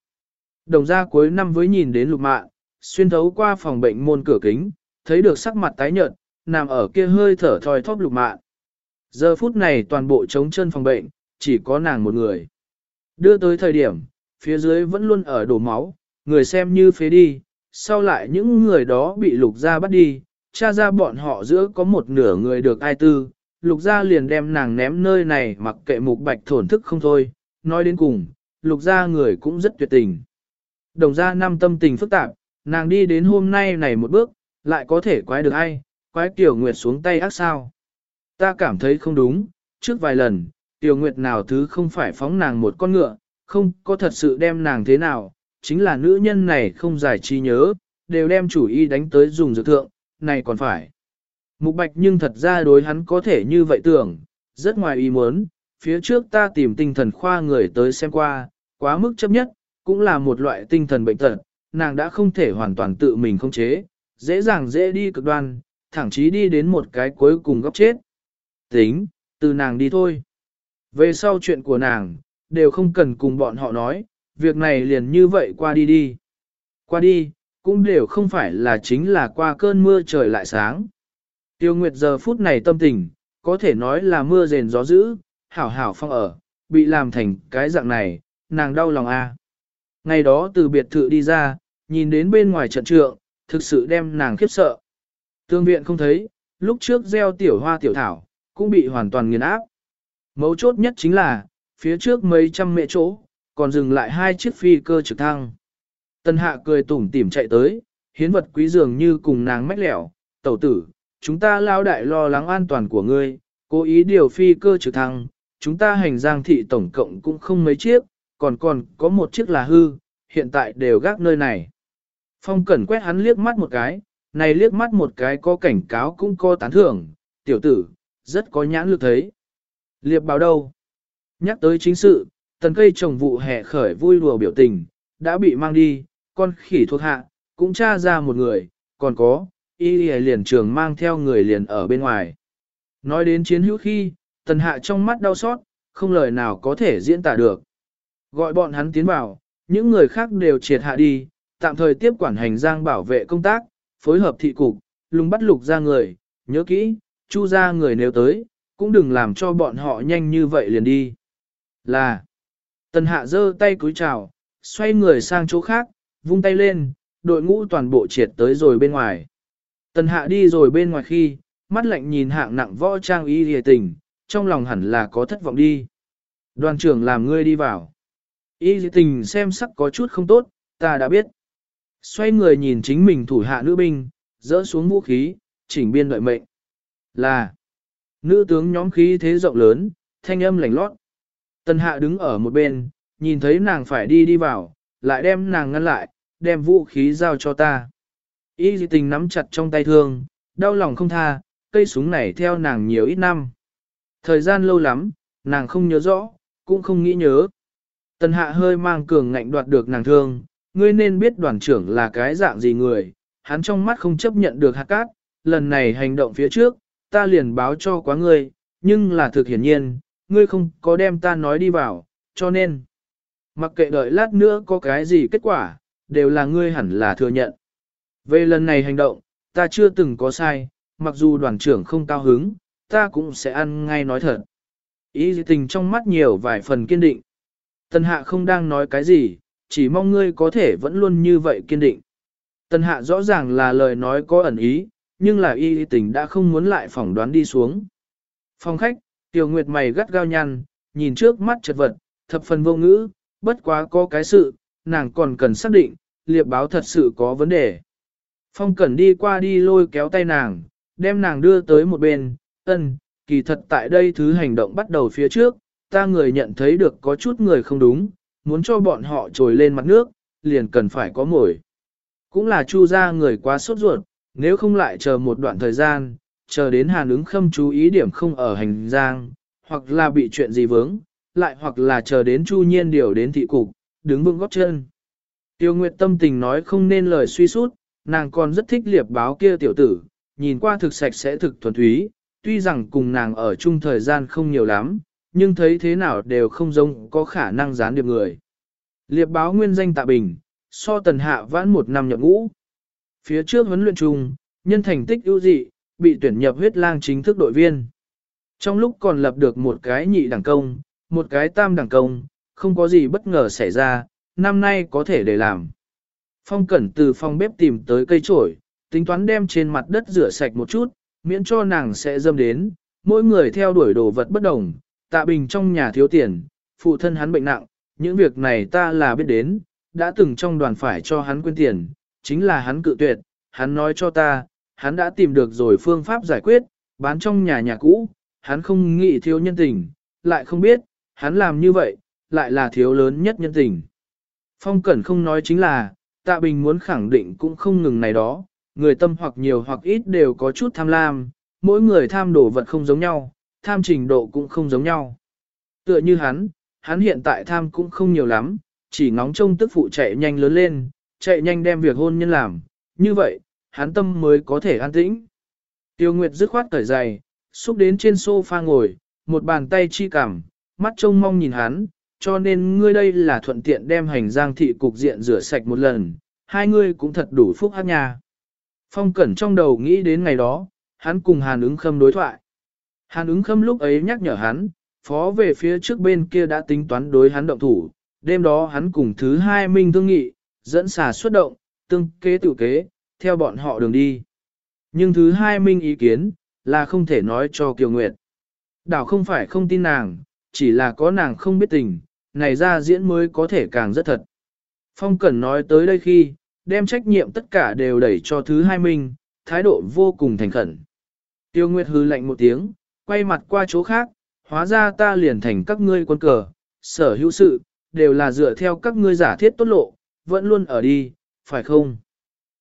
Đồng ra cuối năm với nhìn đến lục mạng, xuyên thấu qua phòng bệnh môn cửa kính, thấy được sắc mặt tái nhợt, nằm ở kia hơi thở thoi thóp lục mạng. Giờ phút này toàn bộ trống chân phòng bệnh, chỉ có nàng một người. Đưa tới thời điểm, phía dưới vẫn luôn ở đổ máu, người xem như phế đi, sau lại những người đó bị lục gia bắt đi, cha ra bọn họ giữa có một nửa người được ai tư, lục gia liền đem nàng ném nơi này mặc kệ mục bạch thổn thức không thôi, nói đến cùng, lục gia người cũng rất tuyệt tình. Đồng gia năm tâm tình phức tạp, nàng đi đến hôm nay này một bước, lại có thể quái được ai, quái tiểu nguyệt xuống tay ác sao. Ta cảm thấy không đúng, trước vài lần, tiểu nguyệt nào thứ không phải phóng nàng một con ngựa, không có thật sự đem nàng thế nào, chính là nữ nhân này không giải trí nhớ, đều đem chủ ý đánh tới dùng dược thượng, này còn phải. Mục bạch nhưng thật ra đối hắn có thể như vậy tưởng, rất ngoài ý muốn, phía trước ta tìm tinh thần khoa người tới xem qua, quá mức chấp nhất, cũng là một loại tinh thần bệnh tật, nàng đã không thể hoàn toàn tự mình không chế, dễ dàng dễ đi cực đoan, thẳng chí đi đến một cái cuối cùng góc chết. Tính, từ nàng đi thôi. Về sau chuyện của nàng, đều không cần cùng bọn họ nói, việc này liền như vậy qua đi đi. Qua đi, cũng đều không phải là chính là qua cơn mưa trời lại sáng. Tiêu Nguyệt giờ phút này tâm tình, có thể nói là mưa rền gió dữ, hảo hảo phong ở, bị làm thành cái dạng này, nàng đau lòng a. Ngày đó từ biệt thự đi ra, nhìn đến bên ngoài trận trượng, thực sự đem nàng khiếp sợ. Tương viện không thấy, lúc trước gieo tiểu hoa tiểu thảo, cũng bị hoàn toàn nghiền áp. Mấu chốt nhất chính là, phía trước mấy trăm mẹ chỗ, còn dừng lại hai chiếc phi cơ trực thăng. Tân hạ cười tủm tỉm chạy tới, hiến vật quý dường như cùng nàng mách lẻo, tẩu tử, chúng ta lao đại lo lắng an toàn của ngươi, cố ý điều phi cơ trực thăng, chúng ta hành giang thị tổng cộng cũng không mấy chiếc, còn còn có một chiếc là hư, hiện tại đều gác nơi này. Phong cẩn quét hắn liếc mắt một cái, này liếc mắt một cái có cảnh cáo cũng có tán thưởng, tiểu tử, rất có nhãn lực thấy. Liệp báo đâu? Nhắc tới chính sự, tần cây trồng vụ hè khởi vui lùa biểu tình, đã bị mang đi, con khỉ thuộc hạ, cũng tra ra một người, còn có, y liền trường mang theo người liền ở bên ngoài. Nói đến chiến hữu khi, tần hạ trong mắt đau xót, không lời nào có thể diễn tả được. Gọi bọn hắn tiến vào, những người khác đều triệt hạ đi, tạm thời tiếp quản hành giang bảo vệ công tác, phối hợp thị cục, lùng bắt lục ra người, nhớ kỹ, chu ra người nếu tới, cũng đừng làm cho bọn họ nhanh như vậy liền đi. Là, tần hạ giơ tay cúi chào, xoay người sang chỗ khác, vung tay lên, đội ngũ toàn bộ triệt tới rồi bên ngoài. Tần hạ đi rồi bên ngoài khi, mắt lạnh nhìn hạng nặng võ trang y hề tình, trong lòng hẳn là có thất vọng đi. Đoàn trưởng làm ngươi đi vào. Y tình xem sắc có chút không tốt, ta đã biết. Xoay người nhìn chính mình thủ hạ nữ binh, dỡ xuống vũ khí, chỉnh biên đợi mệnh. Là, nữ tướng nhóm khí thế rộng lớn, thanh âm lành lót. Tần hạ đứng ở một bên, nhìn thấy nàng phải đi đi vào, lại đem nàng ngăn lại, đem vũ khí giao cho ta. Y tình nắm chặt trong tay thương, đau lòng không tha, cây súng này theo nàng nhiều ít năm. Thời gian lâu lắm, nàng không nhớ rõ, cũng không nghĩ nhớ. Tần hạ hơi mang cường ngạnh đoạt được nàng thương, ngươi nên biết đoàn trưởng là cái dạng gì người, hắn trong mắt không chấp nhận được hạt cát, lần này hành động phía trước, ta liền báo cho quá ngươi, nhưng là thực hiển nhiên, ngươi không có đem ta nói đi vào, cho nên, mặc kệ đợi lát nữa có cái gì kết quả, đều là ngươi hẳn là thừa nhận. Về lần này hành động, ta chưa từng có sai, mặc dù đoàn trưởng không cao hứng, ta cũng sẽ ăn ngay nói thật. Ý tình trong mắt nhiều vài phần kiên định. Tần hạ không đang nói cái gì, chỉ mong ngươi có thể vẫn luôn như vậy kiên định. Tần hạ rõ ràng là lời nói có ẩn ý, nhưng là y tình đã không muốn lại phỏng đoán đi xuống. Phòng khách, tiểu nguyệt mày gắt gao nhăn, nhìn trước mắt chật vật, thập phần vô ngữ, bất quá có cái sự, nàng còn cần xác định, liệp báo thật sự có vấn đề. Phong cẩn đi qua đi lôi kéo tay nàng, đem nàng đưa tới một bên, ân, kỳ thật tại đây thứ hành động bắt đầu phía trước, ta người nhận thấy được có chút người không đúng, muốn cho bọn họ trồi lên mặt nước, liền cần phải có mồi. Cũng là chu ra người quá sốt ruột, nếu không lại chờ một đoạn thời gian, chờ đến hàn ứng khâm chú ý điểm không ở hành giang, hoặc là bị chuyện gì vướng, lại hoặc là chờ đến chu nhiên điều đến thị cục, đứng vững góp chân. Tiêu Nguyệt tâm tình nói không nên lời suy sút, nàng còn rất thích liệp báo kia tiểu tử, nhìn qua thực sạch sẽ thực thuần túy, tuy rằng cùng nàng ở chung thời gian không nhiều lắm, nhưng thấy thế nào đều không giống có khả năng gián điệp người. Liệp báo nguyên danh tạ bình, so tần hạ vãn một năm nhập ngũ. Phía trước huấn luyện chung, nhân thành tích ưu dị, bị tuyển nhập huyết lang chính thức đội viên. Trong lúc còn lập được một cái nhị đẳng công, một cái tam đẳng công, không có gì bất ngờ xảy ra, năm nay có thể để làm. Phong cẩn từ phòng bếp tìm tới cây chổi, tính toán đem trên mặt đất rửa sạch một chút, miễn cho nàng sẽ dâm đến, mỗi người theo đuổi đồ vật bất đồng, tạ bình trong nhà thiếu tiền, phụ thân hắn bệnh nặng, những việc này ta là biết đến, đã từng trong đoàn phải cho hắn quên tiền, chính là hắn cự tuyệt, hắn nói cho ta, hắn đã tìm được rồi phương pháp giải quyết, bán trong nhà nhà cũ, hắn không nghĩ thiếu nhân tình, lại không biết, hắn làm như vậy, lại là thiếu lớn nhất nhân tình. Phong Cẩn không nói chính là, Tạ Bình muốn khẳng định cũng không ngừng này đó, người tâm hoặc nhiều hoặc ít đều có chút tham lam, mỗi người tham đồ vật không giống nhau, tham trình độ cũng không giống nhau. Tựa như hắn, hắn hiện tại tham cũng không nhiều lắm, chỉ ngóng trông tức phụ chạy nhanh lớn lên, chạy nhanh đem việc hôn nhân làm, như vậy, hắn tâm mới có thể an tĩnh. Tiêu Nguyệt dứt khoát cởi giày, xúc đến trên sofa ngồi, một bàn tay chi cảm, mắt trông mong nhìn hắn, cho nên ngươi đây là thuận tiện đem hành giang thị cục diện rửa sạch một lần, hai ngươi cũng thật đủ phúc hát nhà. Phong Cẩn trong đầu nghĩ đến ngày đó, hắn cùng Hàn ứng khâm đối thoại. Hàn ứng khâm lúc ấy nhắc nhở hắn, phó về phía trước bên kia đã tính toán đối hắn động thủ, đêm đó hắn cùng thứ hai minh thương nghị, dẫn xà xuất động, tương kế tự kế, theo bọn họ đường đi. Nhưng thứ hai minh ý kiến, là không thể nói cho Kiều Nguyệt. Đảo không phải không tin nàng, chỉ là có nàng không biết tình, này ra diễn mới có thể càng rất thật. Phong Cẩn nói tới đây khi, đem trách nhiệm tất cả đều đẩy cho thứ hai mình, thái độ vô cùng thành khẩn. Tiêu Nguyệt hư lạnh một tiếng, quay mặt qua chỗ khác, hóa ra ta liền thành các ngươi quân cờ, sở hữu sự, đều là dựa theo các ngươi giả thiết tốt lộ, vẫn luôn ở đi, phải không?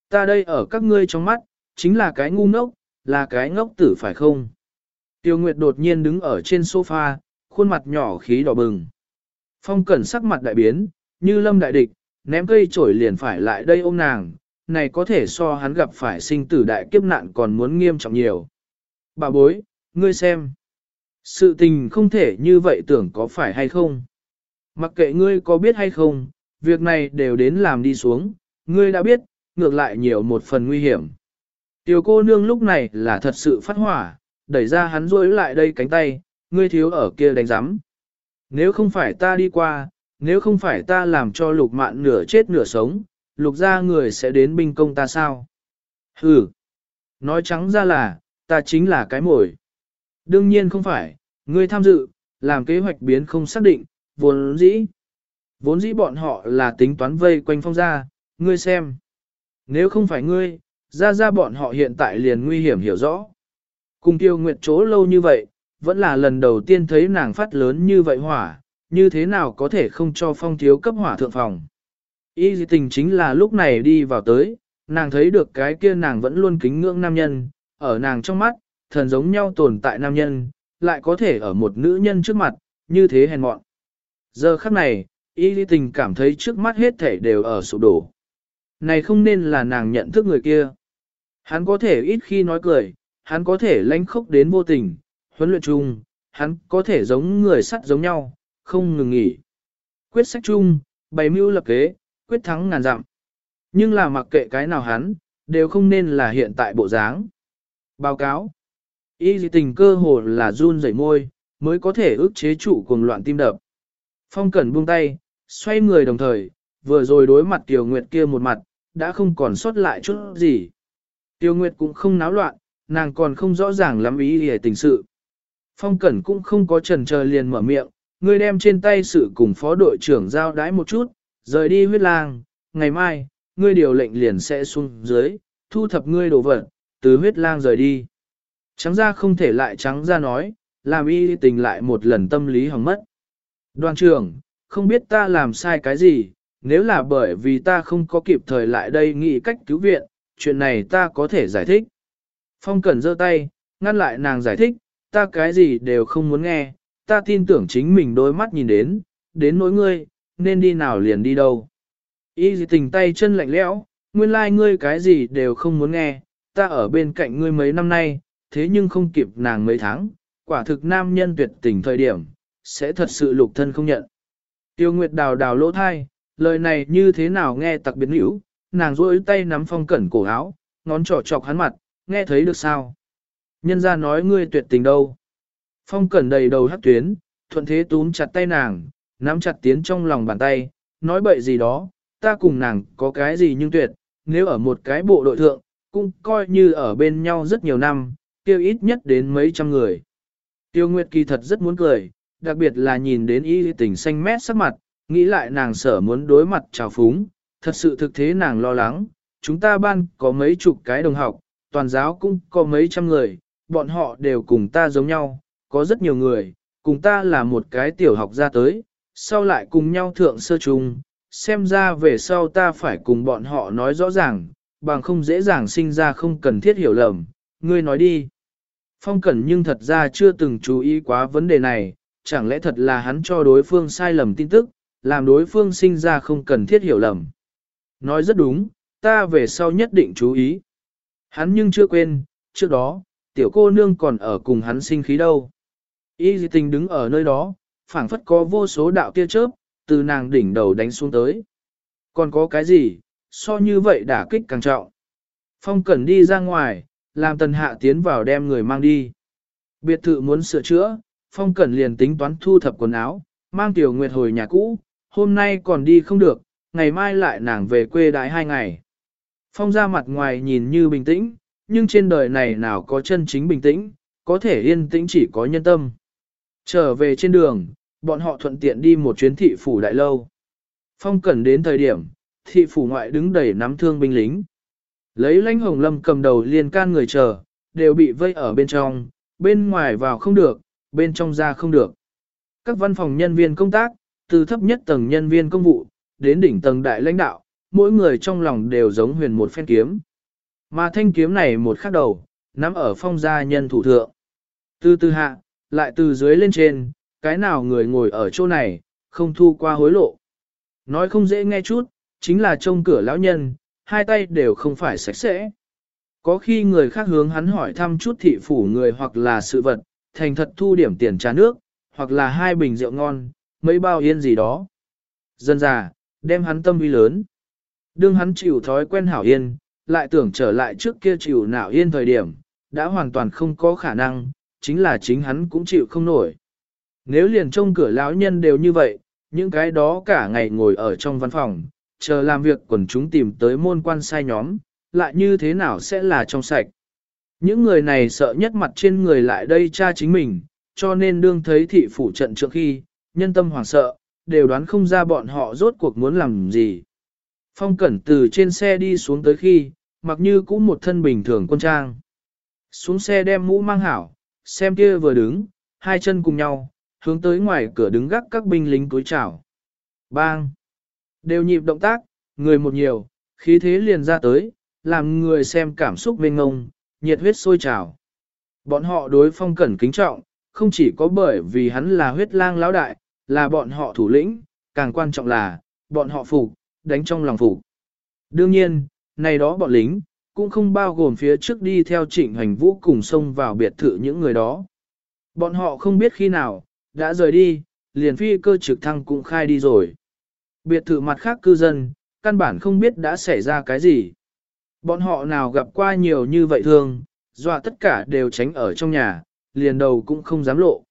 Ta đây ở các ngươi trong mắt, chính là cái ngu ngốc, là cái ngốc tử phải không? Tiêu Nguyệt đột nhiên đứng ở trên sofa, khuôn mặt nhỏ khí đỏ bừng. Phong cẩn sắc mặt đại biến, như lâm đại địch, ném cây trổi liền phải lại đây ôm nàng, này có thể so hắn gặp phải sinh tử đại kiếp nạn còn muốn nghiêm trọng nhiều. Bà bối, ngươi xem. Sự tình không thể như vậy tưởng có phải hay không. Mặc kệ ngươi có biết hay không, việc này đều đến làm đi xuống, ngươi đã biết, ngược lại nhiều một phần nguy hiểm. Tiểu cô nương lúc này là thật sự phát hỏa, đẩy ra hắn rối lại đây cánh tay, ngươi thiếu ở kia đánh giắm. Nếu không phải ta đi qua, nếu không phải ta làm cho lục mạn nửa chết nửa sống, lục ra người sẽ đến binh công ta sao? Ừ, nói trắng ra là, ta chính là cái mồi. Đương nhiên không phải, ngươi tham dự, làm kế hoạch biến không xác định, vốn dĩ. Vốn dĩ bọn họ là tính toán vây quanh phong gia, ngươi xem. Nếu không phải ngươi, ra ra bọn họ hiện tại liền nguy hiểm hiểu rõ. Cùng tiêu nguyệt chỗ lâu như vậy, vẫn là lần đầu tiên thấy nàng phát lớn như vậy hỏa, như thế nào có thể không cho phong thiếu cấp hỏa thượng phòng. Y dị tình chính là lúc này đi vào tới, nàng thấy được cái kia nàng vẫn luôn kính ngưỡng nam nhân, ở nàng trong mắt, thần giống nhau tồn tại nam nhân, lại có thể ở một nữ nhân trước mặt, như thế hèn mọn. Giờ khắc này, y dị tình cảm thấy trước mắt hết thể đều ở sụp đổ. Này không nên là nàng nhận thức người kia. Hắn có thể ít khi nói cười, hắn có thể lánh khốc đến vô tình, huấn luyện chung, hắn có thể giống người sắt giống nhau, không ngừng nghỉ. Quyết sách chung, bày mưu lập kế, quyết thắng ngàn dặm. Nhưng là mặc kệ cái nào hắn, đều không nên là hiện tại bộ dáng. Báo cáo. Y dị tình cơ hồ là run rẩy môi, mới có thể ức chế trụ cuồng loạn tim đập. Phong cẩn buông tay, xoay người đồng thời, vừa rồi đối mặt Tiểu Nguyệt kia một mặt, đã không còn sót lại chút gì. Tiêu Nguyệt cũng không náo loạn, nàng còn không rõ ràng lắm ý hề tình sự. Phong Cẩn cũng không có trần chờ liền mở miệng, ngươi đem trên tay sự cùng phó đội trưởng giao đái một chút, rời đi huyết lang, ngày mai, ngươi điều lệnh liền sẽ xuống dưới, thu thập ngươi đồ vật, từ huyết lang rời đi. Trắng ra không thể lại trắng ra nói, làm y tình lại một lần tâm lý hỏng mất. Đoàn trưởng, không biết ta làm sai cái gì, nếu là bởi vì ta không có kịp thời lại đây nghĩ cách cứu viện, chuyện này ta có thể giải thích. Phong Cẩn giơ tay, ngăn lại nàng giải thích, ta cái gì đều không muốn nghe, ta tin tưởng chính mình đôi mắt nhìn đến, đến nỗi ngươi, nên đi nào liền đi đâu. Y dì tình tay chân lạnh lẽo, nguyên lai like ngươi cái gì đều không muốn nghe, ta ở bên cạnh ngươi mấy năm nay, thế nhưng không kịp nàng mấy tháng, quả thực nam nhân tuyệt tình thời điểm, sẽ thật sự lục thân không nhận. Tiêu Nguyệt đào đào lỗ thai, lời này như thế nào nghe tặc biệt hữu, nàng rỗi tay nắm phong cẩn cổ áo, ngón trỏ chọc hắn mặt, nghe thấy được sao? Nhân ra nói ngươi tuyệt tình đâu. Phong cẩn đầy đầu hắc tuyến, thuận thế túm chặt tay nàng, nắm chặt tiến trong lòng bàn tay, nói bậy gì đó, ta cùng nàng có cái gì nhưng tuyệt, nếu ở một cái bộ đội thượng, cũng coi như ở bên nhau rất nhiều năm, tiêu ít nhất đến mấy trăm người. Tiêu Nguyệt kỳ thật rất muốn cười, đặc biệt là nhìn đến y tình xanh mét sắc mặt, nghĩ lại nàng sở muốn đối mặt trào phúng, thật sự thực thế nàng lo lắng, chúng ta ban có mấy chục cái đồng học, toàn giáo cũng có mấy trăm người, bọn họ đều cùng ta giống nhau, có rất nhiều người, cùng ta là một cái tiểu học ra tới, sau lại cùng nhau thượng sơ chung, xem ra về sau ta phải cùng bọn họ nói rõ ràng, bằng không dễ dàng sinh ra không cần thiết hiểu lầm, ngươi nói đi. Phong Cẩn nhưng thật ra chưa từng chú ý quá vấn đề này, chẳng lẽ thật là hắn cho đối phương sai lầm tin tức, làm đối phương sinh ra không cần thiết hiểu lầm. Nói rất đúng, ta về sau nhất định chú ý. Hắn nhưng chưa quên, trước đó, tiểu cô nương còn ở cùng hắn sinh khí đâu. Y dị tình đứng ở nơi đó, phảng phất có vô số đạo tia chớp, từ nàng đỉnh đầu đánh xuống tới. Còn có cái gì, so như vậy đả kích càng trọng. Phong Cẩn đi ra ngoài, làm tần hạ tiến vào đem người mang đi. Biệt thự muốn sửa chữa, Phong Cẩn liền tính toán thu thập quần áo, mang Tiểu Nguyệt hồi nhà cũ, hôm nay còn đi không được, ngày mai lại nàng về quê đái hai ngày. Phong ra mặt ngoài nhìn như bình tĩnh, nhưng trên đời này nào có chân chính bình tĩnh, có thể yên tĩnh chỉ có nhân tâm. Trở về trên đường, bọn họ thuận tiện đi một chuyến thị phủ đại lâu. Phong Cẩn đến thời điểm, thị phủ ngoại đứng đầy nắm thương binh lính. Lấy lãnh hồng lâm cầm đầu liên can người chờ, đều bị vây ở bên trong, bên ngoài vào không được, bên trong ra không được. Các văn phòng nhân viên công tác, từ thấp nhất tầng nhân viên công vụ, đến đỉnh tầng đại lãnh đạo, mỗi người trong lòng đều giống huyền một phen kiếm. Mà thanh kiếm này một khắc đầu, nắm ở phong gia nhân thủ thượng. Từ từ hạ, lại từ dưới lên trên, cái nào người ngồi ở chỗ này, không thu qua hối lộ. Nói không dễ nghe chút, chính là trông cửa lão nhân, hai tay đều không phải sạch sẽ. Có khi người khác hướng hắn hỏi thăm chút thị phủ người hoặc là sự vật, thành thật thu điểm tiền trà nước, hoặc là hai bình rượu ngon, mấy bao yên gì đó. Dân già, đem hắn tâm uy lớn. Đương hắn chịu thói quen hảo yên, lại tưởng trở lại trước kia chịu nạo yên thời điểm, đã hoàn toàn không có khả năng, chính là chính hắn cũng chịu không nổi. Nếu liền trông cửa lão nhân đều như vậy, những cái đó cả ngày ngồi ở trong văn phòng, chờ làm việc quần chúng tìm tới môn quan sai nhóm, lại như thế nào sẽ là trong sạch. Những người này sợ nhất mặt trên người lại đây cha chính mình, cho nên đương thấy thị phủ trận trước khi, nhân tâm hoảng sợ, đều đoán không ra bọn họ rốt cuộc muốn làm gì. Phong cẩn từ trên xe đi xuống tới khi, mặc như cũng một thân bình thường quân trang. Xuống xe đem mũ mang hảo, xem kia vừa đứng, hai chân cùng nhau, hướng tới ngoài cửa đứng gác các binh lính cúi chào. Bang! Đều nhịp động tác, người một nhiều, khí thế liền ra tới, làm người xem cảm xúc bên ngông, nhiệt huyết sôi trào. Bọn họ đối phong cẩn kính trọng, không chỉ có bởi vì hắn là huyết lang lão đại, là bọn họ thủ lĩnh, càng quan trọng là, bọn họ phục, đánh trong lòng phục. Đương nhiên, này đó bọn lính, cũng không bao gồm phía trước đi theo trịnh hành vũ cùng xông vào biệt thự những người đó. Bọn họ không biết khi nào, đã rời đi, liền phi cơ trực thăng cũng khai đi rồi. Biệt thự mặt khác cư dân, căn bản không biết đã xảy ra cái gì. Bọn họ nào gặp qua nhiều như vậy thường, dọa tất cả đều tránh ở trong nhà, liền đầu cũng không dám lộ.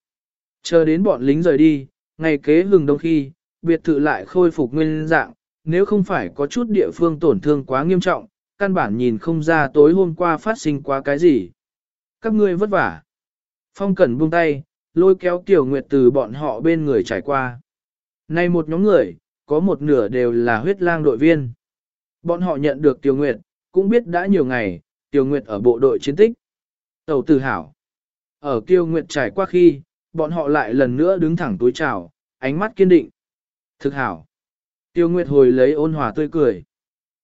Chờ đến bọn lính rời đi, ngày kế hừng đông khi, biệt thự lại khôi phục nguyên dạng, nếu không phải có chút địa phương tổn thương quá nghiêm trọng, căn bản nhìn không ra tối hôm qua phát sinh quá cái gì. Các ngươi vất vả. Phong Cẩn buông tay, lôi kéo Tiểu Nguyệt từ bọn họ bên người trải qua. Này một nhóm người, có một nửa đều là huyết lang đội viên. Bọn họ nhận được Tiểu Nguyệt, cũng biết đã nhiều ngày, Tiểu Nguyệt ở bộ đội chiến tích. Tàu tử hảo. Ở Kiêu Nguyệt trải qua khi, bọn họ lại lần nữa đứng thẳng túi chào, ánh mắt kiên định. Thực hảo. Tiêu Nguyệt hồi lấy ôn hòa tươi cười.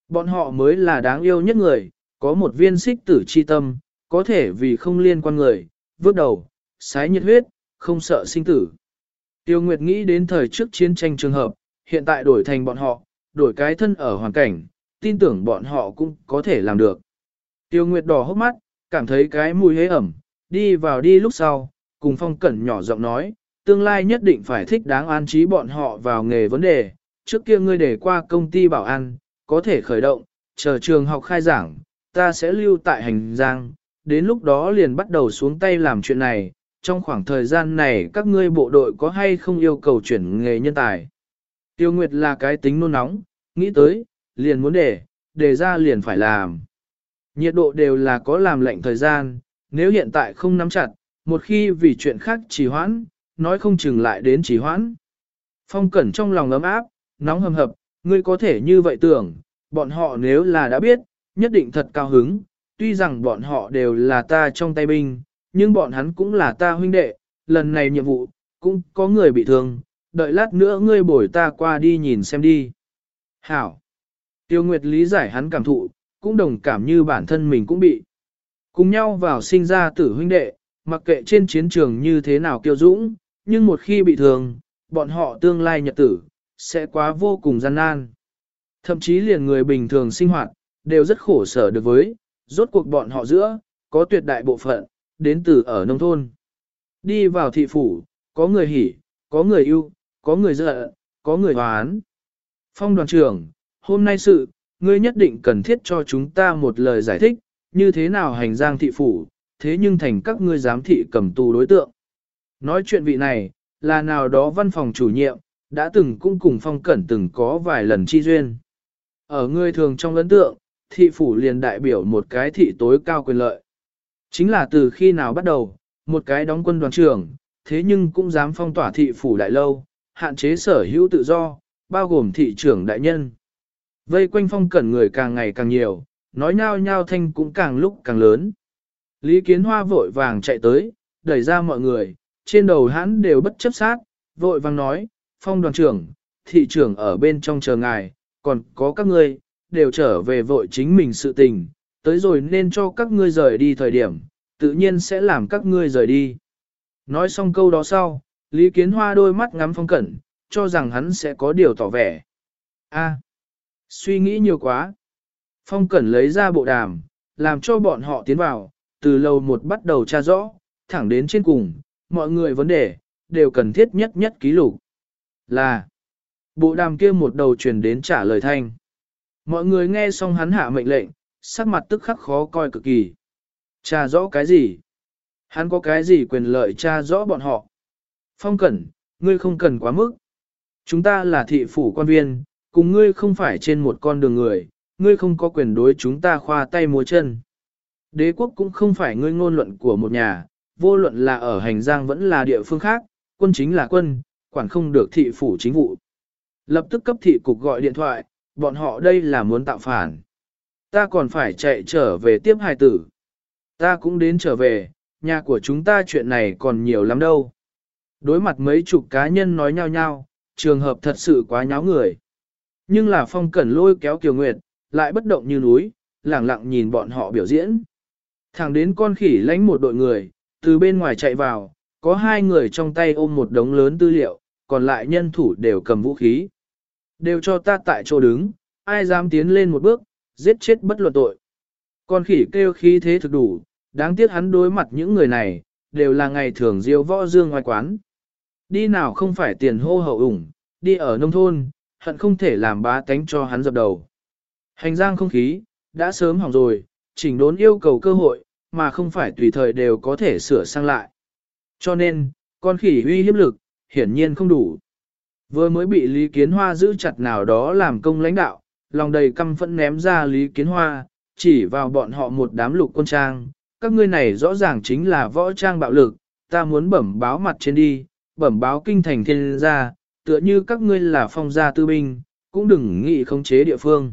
Bọn họ mới là đáng yêu nhất người, có một viên xích tử chi tâm, có thể vì không liên quan người, vước đầu, sái nhiệt huyết, không sợ sinh tử. Tiêu Nguyệt nghĩ đến thời trước chiến tranh trường hợp, hiện tại đổi thành bọn họ, đổi cái thân ở hoàn cảnh, tin tưởng bọn họ cũng có thể làm được. Tiêu Nguyệt đỏ hốc mắt, cảm thấy cái mùi hế ẩm, đi vào đi lúc sau, cùng phong cẩn nhỏ giọng nói, tương lai nhất định phải thích đáng an trí bọn họ vào nghề vấn đề, trước kia ngươi để qua công ty bảo an, có thể khởi động, chờ trường học khai giảng, ta sẽ lưu tại hành giang, đến lúc đó liền bắt đầu xuống tay làm chuyện này, trong khoảng thời gian này các ngươi bộ đội có hay không yêu cầu chuyển nghề nhân tài. Tiêu Nguyệt là cái tính nôn nóng, nghĩ tới, liền muốn để, để ra liền phải làm. Nhiệt độ đều là có làm lệnh thời gian, nếu hiện tại không nắm chặt, một khi vì chuyện khác trì hoãn, nói không chừng lại đến trì hoãn. Phong cẩn trong lòng ấm áp, nóng hầm hập, ngươi có thể như vậy tưởng, bọn họ nếu là đã biết, nhất định thật cao hứng, tuy rằng bọn họ đều là ta trong tay binh, nhưng bọn hắn cũng là ta huynh đệ, lần này nhiệm vụ, cũng có người bị thương, đợi lát nữa ngươi bổi ta qua đi nhìn xem đi. Hảo! Tiêu Nguyệt lý giải hắn cảm thụ, cũng đồng cảm như bản thân mình cũng bị. Cùng nhau vào sinh ra tử huynh đệ, mặc kệ trên chiến trường như thế nào kiêu dũng, nhưng một khi bị thương, bọn họ tương lai nhật tử, sẽ quá vô cùng gian nan. Thậm chí liền người bình thường sinh hoạt, đều rất khổ sở được với, rốt cuộc bọn họ giữa, có tuyệt đại bộ phận, đến từ ở nông thôn. Đi vào thị phủ, có người hỉ, có người yêu, có người giận, có người hoán. Phong đoàn trưởng, hôm nay sự, ngươi nhất định cần thiết cho chúng ta một lời giải thích, như thế nào hành giang thị phủ, thế nhưng thành các ngươi giám thị cầm tù đối tượng. Nói chuyện vị này, là nào đó văn phòng chủ nhiệm, đã từng cũng cùng phong cẩn từng có vài lần chi duyên. Ở người thường trong ấn tượng, thị phủ liền đại biểu một cái thị tối cao quyền lợi. Chính là từ khi nào bắt đầu, một cái đóng quân đoàn trưởng, thế nhưng cũng dám phong tỏa thị phủ đại lâu, hạn chế sở hữu tự do, bao gồm thị trưởng đại nhân. Vây quanh phong cẩn người càng ngày càng nhiều, nói nhao nhao thanh cũng càng lúc càng lớn. Lý Kiến Hoa vội vàng chạy tới, đẩy ra mọi người, trên đầu hắn đều bất chấp sát, vội vàng nói, phong đoàn trưởng, thị trưởng ở bên trong chờ ngài, còn có các ngươi, đều trở về vội chính mình sự tình, tới rồi nên cho các ngươi rời đi thời điểm, tự nhiên sẽ làm các ngươi rời đi. Nói xong câu đó sau, Lý Kiến Hoa đôi mắt ngắm phong cẩn, cho rằng hắn sẽ có điều tỏ vẻ. A, suy nghĩ nhiều quá. Phong cẩn lấy ra bộ đàm, làm cho bọn họ tiến vào, từ lầu một bắt đầu tra rõ, thẳng đến trên cùng, mọi người vấn đề, đều cần thiết nhất nhất ký lục. Là, bộ đàm kia một đầu truyền đến trả lời thanh. Mọi người nghe xong hắn hạ mệnh lệnh, sắc mặt tức khắc khó coi cực kỳ. Tra rõ cái gì? Hắn có cái gì quyền lợi tra rõ bọn họ? Phong Cẩn, ngươi không cần quá mức. Chúng ta là thị phủ quan viên, cùng ngươi không phải trên một con đường người, ngươi không có quyền đối chúng ta khoa tay múa chân. Đế quốc cũng không phải ngươi ngôn luận của một nhà, vô luận là ở hành giang vẫn là địa phương khác, quân chính là quân, quản không được thị phủ chính vụ. Lập tức cấp thị cục gọi điện thoại, bọn họ đây là muốn tạo phản. Ta còn phải chạy trở về tiếp hài tử. Ta cũng đến trở về, nhà của chúng ta chuyện này còn nhiều lắm đâu. Đối mặt mấy chục cá nhân nói nhau nhau, trường hợp thật sự quá nháo người. Nhưng là phong cẩn lôi kéo Kiều Nguyệt, lại bất động như núi, lẳng lặng nhìn bọn họ biểu diễn. Thẳng đến con khỉ lánh một đội người, từ bên ngoài chạy vào, có hai người trong tay ôm một đống lớn tư liệu, còn lại nhân thủ đều cầm vũ khí. Đều cho ta tại chỗ đứng, ai dám tiến lên một bước, giết chết bất luận tội. Con khỉ kêu khí thế thực đủ, đáng tiếc hắn đối mặt những người này, đều là ngày thường diêu võ dương ngoài quán. Đi nào không phải tiền hô hậu ủng, đi ở nông thôn, hận không thể làm bá tánh cho hắn dập đầu. Hành giang không khí, đã sớm hỏng rồi, chỉnh đốn yêu cầu cơ hội, mà không phải tùy thời đều có thể sửa sang lại. Cho nên, con khỉ uy hiếp lực, hiển nhiên không đủ. Vừa mới bị Lý Kiến Hoa giữ chặt nào đó làm công lãnh đạo, lòng đầy căm phẫn ném ra Lý Kiến Hoa, chỉ vào bọn họ một đám lục quân trang. Các ngươi này rõ ràng chính là võ trang bạo lực, ta muốn bẩm báo mặt trên đi, bẩm báo kinh thành thiên gia, tựa như các ngươi là phong gia tư binh, cũng đừng nghĩ khống chế địa phương.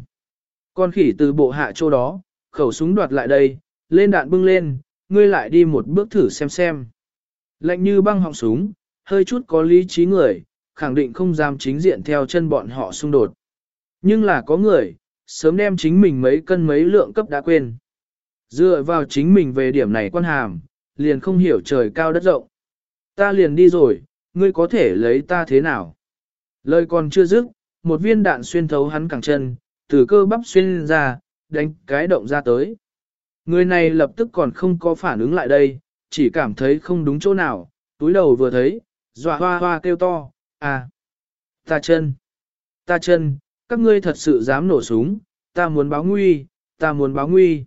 Con khỉ từ bộ hạ chỗ đó, khẩu súng đoạt lại đây, lên đạn bưng lên, ngươi lại đi một bước thử xem xem. Lạnh như băng họng súng, hơi chút có lý trí người, khẳng định không dám chính diện theo chân bọn họ xung đột. Nhưng là có người, sớm đem chính mình mấy cân mấy lượng cấp đã quên. Dựa vào chính mình về điểm này quan hàm, liền không hiểu trời cao đất rộng. Ta liền đi rồi, ngươi có thể lấy ta thế nào? Lời còn chưa dứt, một viên đạn xuyên thấu hắn cẳng chân, từ cơ bắp xuyên ra, đánh cái động ra tới. Người này lập tức còn không có phản ứng lại đây, chỉ cảm thấy không đúng chỗ nào, túi đầu vừa thấy, dọa hoa hoa kêu to, à, ta chân, ta chân, các ngươi thật sự dám nổ súng, ta muốn báo nguy, ta muốn báo nguy.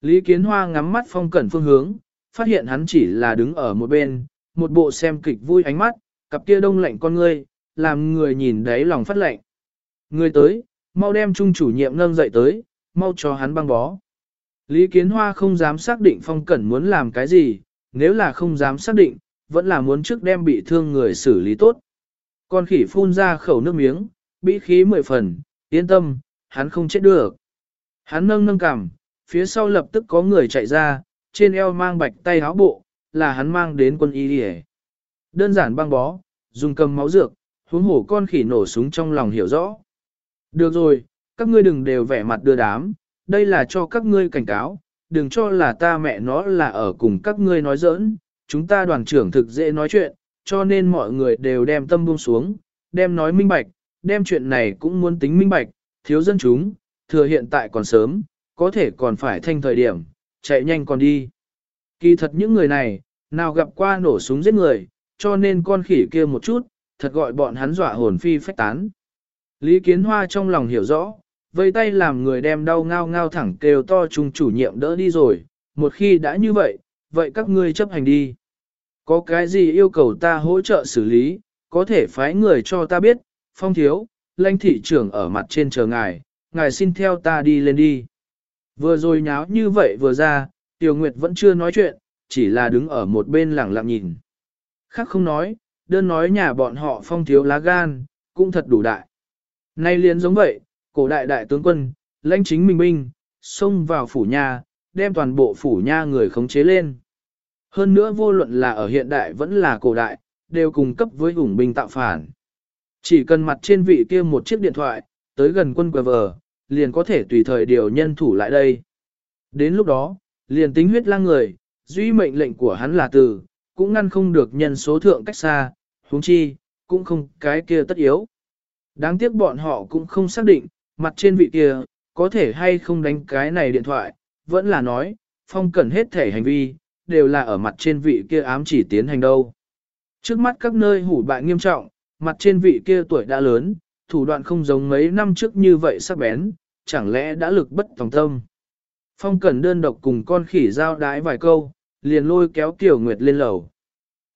Lý Kiến Hoa ngắm mắt phong cẩn phương hướng, phát hiện hắn chỉ là đứng ở một bên, một bộ xem kịch vui ánh mắt, cặp kia đông lạnh con ngươi, làm người nhìn đấy lòng phát lạnh. Người tới, mau đem trung chủ nhiệm nâng dậy tới, mau cho hắn băng bó. Lý Kiến Hoa không dám xác định phong cẩn muốn làm cái gì, nếu là không dám xác định, vẫn là muốn trước đem bị thương người xử lý tốt. Con khỉ phun ra khẩu nước miếng, bị khí mười phần, yên tâm, hắn không chết được. Hắn nâng nâng cằm, phía sau lập tức có người chạy ra, trên eo mang bạch tay áo bộ, là hắn mang đến quân y đi Đơn giản băng bó, dùng cầm máu dược, huống hổ con khỉ nổ súng trong lòng hiểu rõ. Được rồi, các ngươi đừng đều vẻ mặt đưa đám, đây là cho các ngươi cảnh cáo, đừng cho là ta mẹ nó là ở cùng các ngươi nói giỡn, chúng ta đoàn trưởng thực dễ nói chuyện, cho nên mọi người đều đem tâm buông xuống, đem nói minh bạch, đem chuyện này cũng muốn tính minh bạch, thiếu dân chúng, thừa hiện tại còn sớm, có thể còn phải thanh thời điểm, chạy nhanh còn đi. Kỳ thật những người này, nào gặp qua nổ súng giết người, cho nên con khỉ kia một chút, thật gọi bọn hắn dọa hồn phi phách tán. Lý Kiến Hoa trong lòng hiểu rõ, vây tay làm người đem đau ngao ngao thẳng kêu to trung chủ nhiệm đỡ đi rồi, một khi đã như vậy, vậy các ngươi chấp hành đi. Có cái gì yêu cầu ta hỗ trợ xử lý, có thể phái người cho ta biết, phong thiếu, lãnh thị trưởng ở mặt trên chờ ngài, ngài xin theo ta đi lên đi. Vừa rồi nháo như vậy vừa ra, Tiểu Nguyệt vẫn chưa nói chuyện, chỉ là đứng ở một bên lẳng lặng nhìn. khác không nói, đơn nói nhà bọn họ phong thiếu lá gan, cũng thật đủ đại. Nay liền giống vậy, cổ đại đại tướng quân, lãnh chính minh binh, xông vào phủ nhà, đem toàn bộ phủ nhà người khống chế lên. Hơn nữa vô luận là ở hiện đại vẫn là cổ đại, đều cùng cấp với ủng binh tạo phản. Chỉ cần mặt trên vị kia một chiếc điện thoại, tới gần quân quờ vờ, liền có thể tùy thời điều nhân thủ lại đây. Đến lúc đó, liền tính huyết lang người, duy mệnh lệnh của hắn là từ, cũng ngăn không được nhân số thượng cách xa, huống chi, cũng không cái kia tất yếu. Đáng tiếc bọn họ cũng không xác định, mặt trên vị kia, có thể hay không đánh cái này điện thoại, vẫn là nói, phong cần hết thể hành vi, đều là ở mặt trên vị kia ám chỉ tiến hành đâu. Trước mắt các nơi hủ bại nghiêm trọng, mặt trên vị kia tuổi đã lớn, thủ đoạn không giống mấy năm trước như vậy sắc bén, chẳng lẽ đã lực bất tòng tâm. Phong Cẩn đơn độc cùng con khỉ giao đái vài câu, liền lôi kéo Tiểu Nguyệt lên lầu.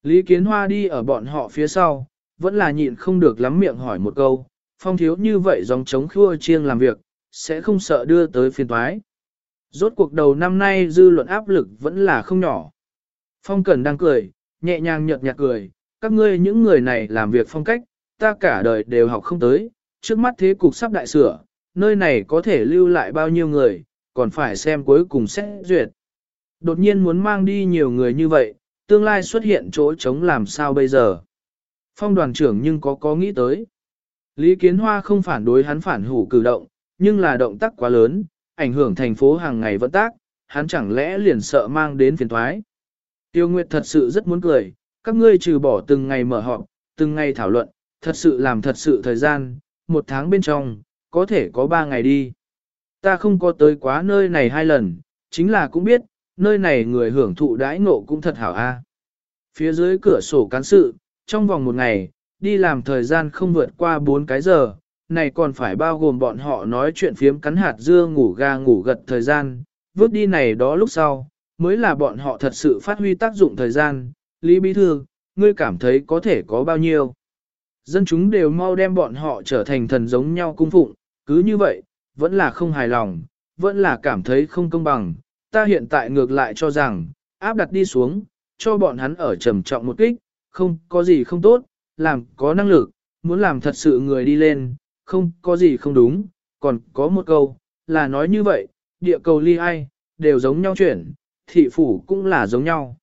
Lý Kiến Hoa đi ở bọn họ phía sau, vẫn là nhịn không được lắm miệng hỏi một câu, Phong thiếu như vậy dòng chống khua chiêng làm việc, sẽ không sợ đưa tới phiên toái. Rốt cuộc đầu năm nay dư luận áp lực vẫn là không nhỏ. Phong Cẩn đang cười, nhẹ nhàng nhợt nhạt cười, các ngươi những người này làm việc phong cách, ta cả đời đều học không tới, trước mắt thế cục sắp đại sửa, nơi này có thể lưu lại bao nhiêu người, còn phải xem cuối cùng sẽ duyệt. Đột nhiên muốn mang đi nhiều người như vậy, tương lai xuất hiện chỗ trống làm sao bây giờ. Phong đoàn trưởng nhưng có có nghĩ tới. Lý Kiến Hoa không phản đối hắn phản hủ cử động, nhưng là động tác quá lớn, ảnh hưởng thành phố hàng ngày vận tác, hắn chẳng lẽ liền sợ mang đến phiền thoái. Tiêu Nguyệt thật sự rất muốn cười, các ngươi trừ bỏ từng ngày mở họp, từng ngày thảo luận, thật sự làm thật sự thời gian, một tháng bên trong, có thể có ba ngày đi. Ta không có tới quá nơi này hai lần, chính là cũng biết, nơi này người hưởng thụ đãi ngộ cũng thật hảo a. Phía dưới cửa sổ cán sự, trong vòng một ngày, đi làm thời gian không vượt qua bốn cái giờ, này còn phải bao gồm bọn họ nói chuyện phiếm cắn hạt dưa ngủ ga ngủ gật thời gian, vứt đi này đó lúc sau, mới là bọn họ thật sự phát huy tác dụng thời gian. Lý Bí Thư, ngươi cảm thấy có thể có bao nhiêu? Dân chúng đều mau đem bọn họ trở thành thần giống nhau cung phụng, cứ như vậy, vẫn là không hài lòng, vẫn là cảm thấy không công bằng. Ta hiện tại ngược lại cho rằng, áp đặt đi xuống, cho bọn hắn ở trầm trọng một kích, không có gì không tốt, làm có năng lực, muốn làm thật sự người đi lên, không có gì không đúng, còn có một câu, là nói như vậy, địa cầu ly ai, đều giống nhau chuyển, thị phủ cũng là giống nhau.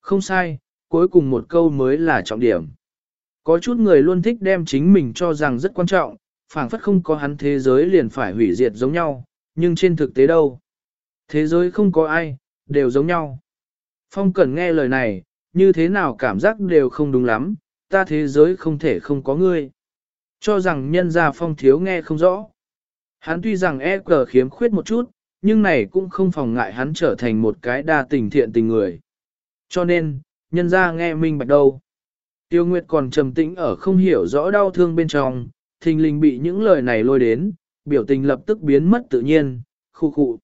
Không sai, cuối cùng một câu mới là trọng điểm. Có chút người luôn thích đem chính mình cho rằng rất quan trọng, phảng phất không có hắn thế giới liền phải hủy diệt giống nhau, nhưng trên thực tế đâu. Thế giới không có ai, đều giống nhau. Phong Cẩn nghe lời này, như thế nào cảm giác đều không đúng lắm, ta thế giới không thể không có ngươi. Cho rằng nhân gia Phong thiếu nghe không rõ. Hắn tuy rằng e cờ khiếm khuyết một chút, nhưng này cũng không phòng ngại hắn trở thành một cái đa tình thiện tình người. Cho nên, nhân gia nghe minh bạch đâu. Tiêu Nguyệt còn trầm tĩnh ở không hiểu rõ đau thương bên trong, thình lình bị những lời này lôi đến, biểu tình lập tức biến mất tự nhiên, khu khu.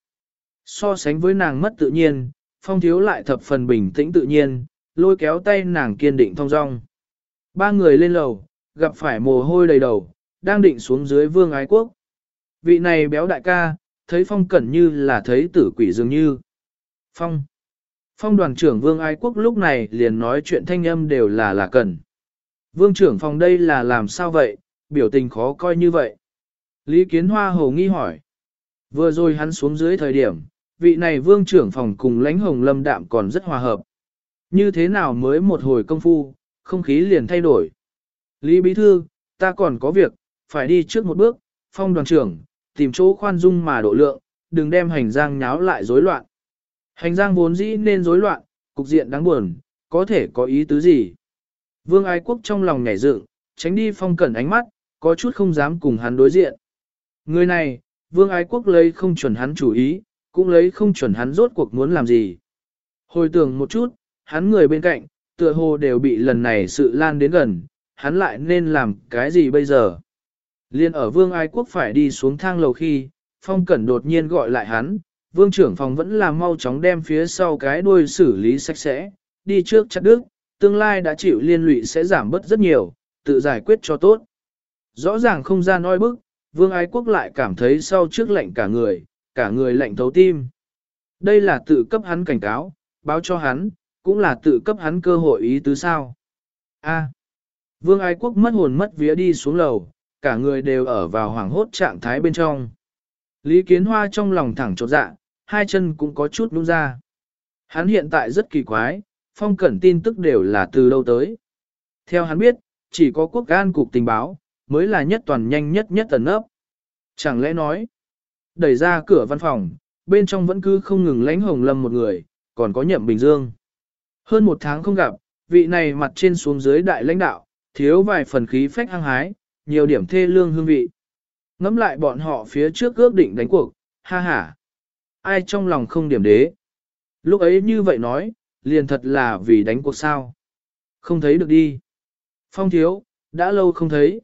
So sánh với nàng mất tự nhiên, phong thiếu lại thập phần bình tĩnh tự nhiên, lôi kéo tay nàng kiên định thong dong. Ba người lên lầu, gặp phải mồ hôi đầy đầu, đang định xuống dưới vương ái quốc. Vị này béo đại ca, thấy phong cẩn như là thấy tử quỷ dường như. Phong. Phong đoàn trưởng vương ái quốc lúc này liền nói chuyện thanh âm đều là là cần. Vương trưởng phòng đây là làm sao vậy, biểu tình khó coi như vậy. Lý Kiến Hoa hồ nghi hỏi. Vừa rồi hắn xuống dưới thời điểm, vị này vương trưởng phòng cùng lãnh hồng lâm đạm còn rất hòa hợp. Như thế nào mới một hồi công phu, không khí liền thay đổi. Lý Bí Thư, ta còn có việc, phải đi trước một bước, phong đoàn trưởng, tìm chỗ khoan dung mà độ lượng, đừng đem hành giang nháo lại rối loạn. Hành giang vốn dĩ nên rối loạn, cục diện đáng buồn, có thể có ý tứ gì. Vương Ái Quốc trong lòng nhảy dựng, tránh đi phong cẩn ánh mắt, có chút không dám cùng hắn đối diện. Người này, Vương Ái Quốc lấy không chuẩn hắn chủ ý, cũng lấy không chuẩn hắn rốt cuộc muốn làm gì. Hồi tưởng một chút, hắn người bên cạnh, tựa hồ đều bị lần này sự lan đến gần, hắn lại nên làm cái gì bây giờ? Liên ở Vương Ái Quốc phải đi xuống thang lầu khi, Phong Cẩn đột nhiên gọi lại hắn, Vương trưởng phòng vẫn là mau chóng đem phía sau cái đuôi xử lý sạch sẽ, đi trước chặt đứt, tương lai đã chịu liên lụy sẽ giảm bớt rất nhiều, tự giải quyết cho tốt. Rõ ràng không ra nói bức, Vương Ái Quốc lại cảm thấy sau trước lạnh cả người, cả người lạnh thấu tim. Đây là tự cấp hắn cảnh cáo, báo cho hắn, cũng là tự cấp hắn cơ hội ý tứ sao. A. Vương Ái Quốc mất hồn mất vía đi xuống lầu, cả người đều ở vào hoảng hốt trạng thái bên trong. Lý Kiến Hoa trong lòng thẳng chột dạ, hai chân cũng có chút nung ra. Hắn hiện tại rất kỳ quái, phong cẩn tin tức đều là từ đâu tới. Theo hắn biết, chỉ có quốc an cục tình báo, mới là nhất toàn nhanh nhất nhất tần ấp. Chẳng lẽ nói, đẩy ra cửa văn phòng, bên trong vẫn cứ không ngừng lánh hồng lâm một người, còn có nhậm bình dương. Hơn một tháng không gặp, vị này mặt trên xuống dưới đại lãnh đạo, thiếu vài phần khí phách hăng hái, nhiều điểm thê lương hương vị. Ngắm lại bọn họ phía trước ước định đánh cuộc, ha ha. Ai trong lòng không điểm đế. Lúc ấy như vậy nói, liền thật là vì đánh cuộc sao. Không thấy được đi. Phong thiếu, đã lâu không thấy.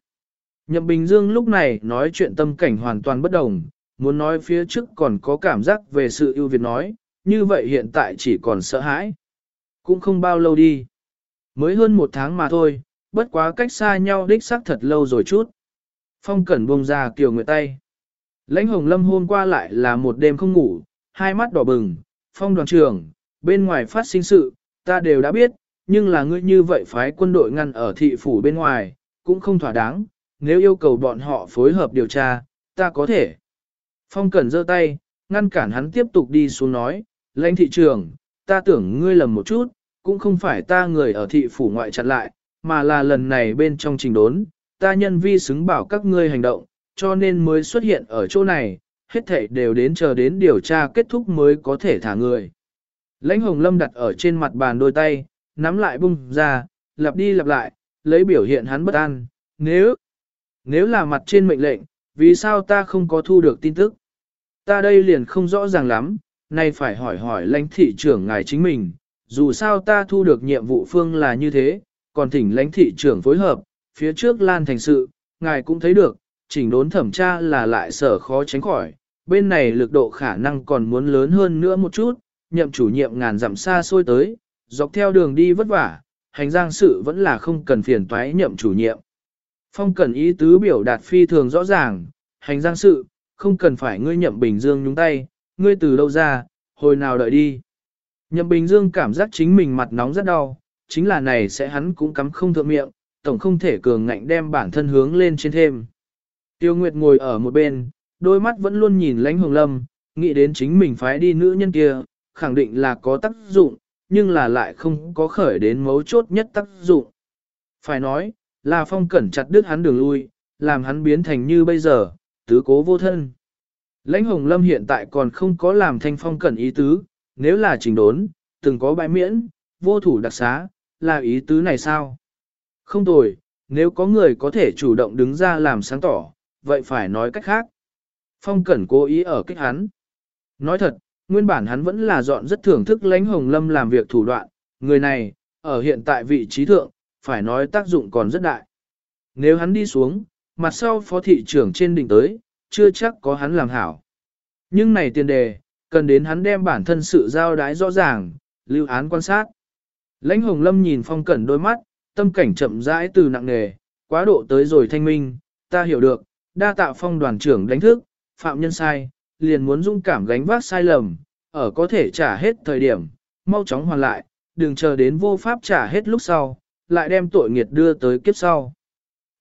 Nhậm Bình Dương lúc này nói chuyện tâm cảnh hoàn toàn bất đồng, muốn nói phía trước còn có cảm giác về sự ưu việt nói, như vậy hiện tại chỉ còn sợ hãi. Cũng không bao lâu đi. Mới hơn một tháng mà thôi, bất quá cách xa nhau đích xác thật lâu rồi chút. Phong cẩn buông ra kiều nguyệt tay. Lãnh hồng lâm hôm qua lại là một đêm không ngủ, hai mắt đỏ bừng, phong đoàn trưởng, bên ngoài phát sinh sự, ta đều đã biết, nhưng là ngươi như vậy phái quân đội ngăn ở thị phủ bên ngoài, cũng không thỏa đáng, nếu yêu cầu bọn họ phối hợp điều tra, ta có thể. Phong Cẩn giơ tay, ngăn cản hắn tiếp tục đi xuống nói, lãnh thị trường, ta tưởng ngươi lầm một chút, cũng không phải ta người ở thị phủ ngoại chặn lại, mà là lần này bên trong trình đốn, ta nhân vi xứng bảo các ngươi hành động, cho nên mới xuất hiện ở chỗ này, hết thảy đều đến chờ đến điều tra kết thúc mới có thể thả người. Lãnh hồng lâm đặt ở trên mặt bàn đôi tay, nắm lại bung ra, lặp đi lặp lại, lấy biểu hiện hắn bất an, nếu, nếu là mặt trên mệnh lệnh, vì sao ta không có thu được tin tức? Ta đây liền không rõ ràng lắm, nay phải hỏi hỏi lãnh thị trưởng ngài chính mình, dù sao ta thu được nhiệm vụ phương là như thế, còn thỉnh lãnh thị trưởng phối hợp, phía trước lan thành sự, ngài cũng thấy được, chỉnh đốn thẩm tra là lại sở khó tránh khỏi, bên này lực độ khả năng còn muốn lớn hơn nữa một chút, nhậm chủ nhiệm ngàn dặm xa xôi tới, dọc theo đường đi vất vả, hành giang sự vẫn là không cần phiền toái nhậm chủ nhiệm. Phong cần ý tứ biểu đạt phi thường rõ ràng, hành giang sự, không cần phải ngươi nhậm Bình Dương nhúng tay, ngươi từ đâu ra, hồi nào đợi đi. Nhậm Bình Dương cảm giác chính mình mặt nóng rất đau, chính là này sẽ hắn cũng cắm không thượng miệng, tổng không thể cường ngạnh đem bản thân hướng lên trên thêm. Tiêu Nguyệt ngồi ở một bên, đôi mắt vẫn luôn nhìn lãnh hồng lâm, nghĩ đến chính mình phái đi nữ nhân kia, khẳng định là có tác dụng, nhưng là lại không có khởi đến mấu chốt nhất tác dụng. Phải nói, là phong cẩn chặt đứt hắn đường lui, làm hắn biến thành như bây giờ, tứ cố vô thân. Lãnh hồng lâm hiện tại còn không có làm thanh phong cẩn ý tứ, nếu là trình đốn, từng có bãi miễn, vô thủ đặc xá, là ý tứ này sao? Không tồi, nếu có người có thể chủ động đứng ra làm sáng tỏ, vậy phải nói cách khác. Phong cẩn cố ý ở kích hắn. Nói thật, nguyên bản hắn vẫn là dọn rất thưởng thức lãnh hồng lâm làm việc thủ đoạn, người này, ở hiện tại vị trí thượng, phải nói tác dụng còn rất đại. Nếu hắn đi xuống, mặt sau phó thị trưởng trên đỉnh tới, chưa chắc có hắn làm hảo. Nhưng này tiền đề, cần đến hắn đem bản thân sự giao đái rõ ràng, lưu án quan sát. Lãnh hồng lâm nhìn phong cẩn đôi mắt, tâm cảnh chậm rãi từ nặng nề, quá độ tới rồi thanh minh, ta hiểu được, đa tạ phong đoàn trưởng đánh thức, phạm nhân sai, liền muốn dung cảm gánh vác sai lầm, ở có thể trả hết thời điểm, mau chóng hoàn lại, đừng chờ đến vô pháp trả hết lúc sau, lại đem tội nghiệt đưa tới kiếp sau.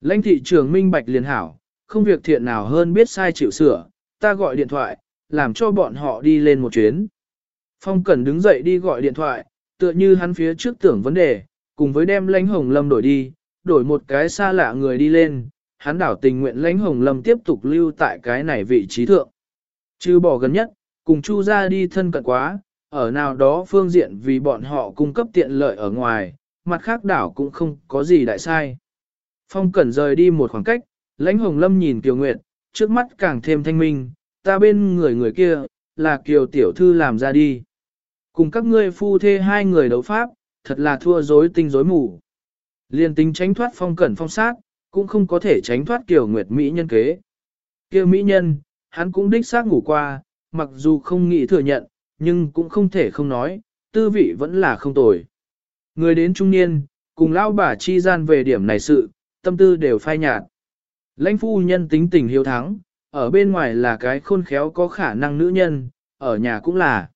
Lãnh thị trường minh bạch liền hảo, không việc thiện nào hơn biết sai chịu sửa, ta gọi điện thoại, làm cho bọn họ đi lên một chuyến. Phong Cẩn đứng dậy đi gọi điện thoại, tựa như hắn phía trước tưởng vấn đề, cùng với đem lãnh hồng lâm đổi đi, đổi một cái xa lạ người đi lên, hắn đảo tình nguyện lãnh hồng lâm tiếp tục lưu tại cái này vị trí thượng. Chứ bỏ gần nhất, cùng chu ra đi thân cận quá, ở nào đó phương diện vì bọn họ cung cấp tiện lợi ở ngoài, mặt khác đảo cũng không có gì đại sai. Phong Cẩn rời đi một khoảng cách, lãnh hồng lâm nhìn Kiều Nguyệt, trước mắt càng thêm thanh minh, ta bên người người kia, là Kiều Tiểu Thư làm ra đi. Cùng các ngươi phu thê hai người đấu pháp, thật là thua dối tinh dối mù. Liên tính tránh thoát phong cẩn phong sát, cũng không có thể tránh thoát kiểu Nguyệt Mỹ nhân kế. Kia Mỹ nhân, hắn cũng đích xác ngủ qua, mặc dù không nghĩ thừa nhận, nhưng cũng không thể không nói, tư vị vẫn là không tồi. Người đến trung niên, cùng lao bà chi gian về điểm này sự, tâm tư đều phai nhạt. Lãnh phu nhân tính tình hiếu thắng, ở bên ngoài là cái khôn khéo có khả năng nữ nhân, ở nhà cũng là.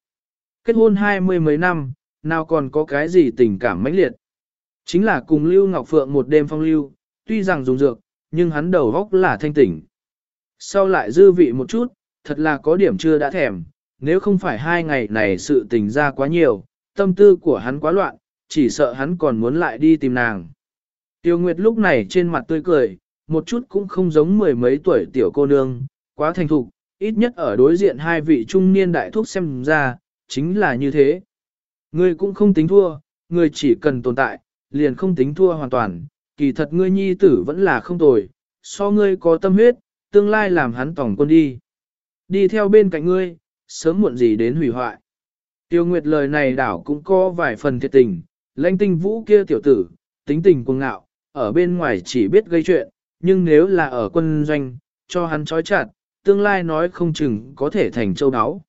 Kết hôn hai mươi mấy năm, nào còn có cái gì tình cảm mãnh liệt. Chính là cùng Lưu Ngọc Phượng một đêm phong lưu, tuy rằng dùng dược, nhưng hắn đầu góc là thanh tỉnh. Sau lại dư vị một chút, thật là có điểm chưa đã thèm, nếu không phải hai ngày này sự tình ra quá nhiều, tâm tư của hắn quá loạn, chỉ sợ hắn còn muốn lại đi tìm nàng. Tiêu Nguyệt lúc này trên mặt tươi cười, một chút cũng không giống mười mấy tuổi tiểu cô nương, quá thành thục, ít nhất ở đối diện hai vị trung niên đại thúc xem ra, chính là như thế. Ngươi cũng không tính thua, ngươi chỉ cần tồn tại, liền không tính thua hoàn toàn, kỳ thật ngươi nhi tử vẫn là không tồi, so ngươi có tâm huyết, tương lai làm hắn tổng quân đi. Đi theo bên cạnh ngươi, sớm muộn gì đến hủy hoại. Tiêu Nguyệt lời này đảo cũng có vài phần thiệt tình, lãnh tinh vũ kia tiểu tử, tính tình cuồng ngạo, ở bên ngoài chỉ biết gây chuyện, nhưng nếu là ở quân doanh, cho hắn trói chặt, tương lai nói không chừng có thể thành châu đáo.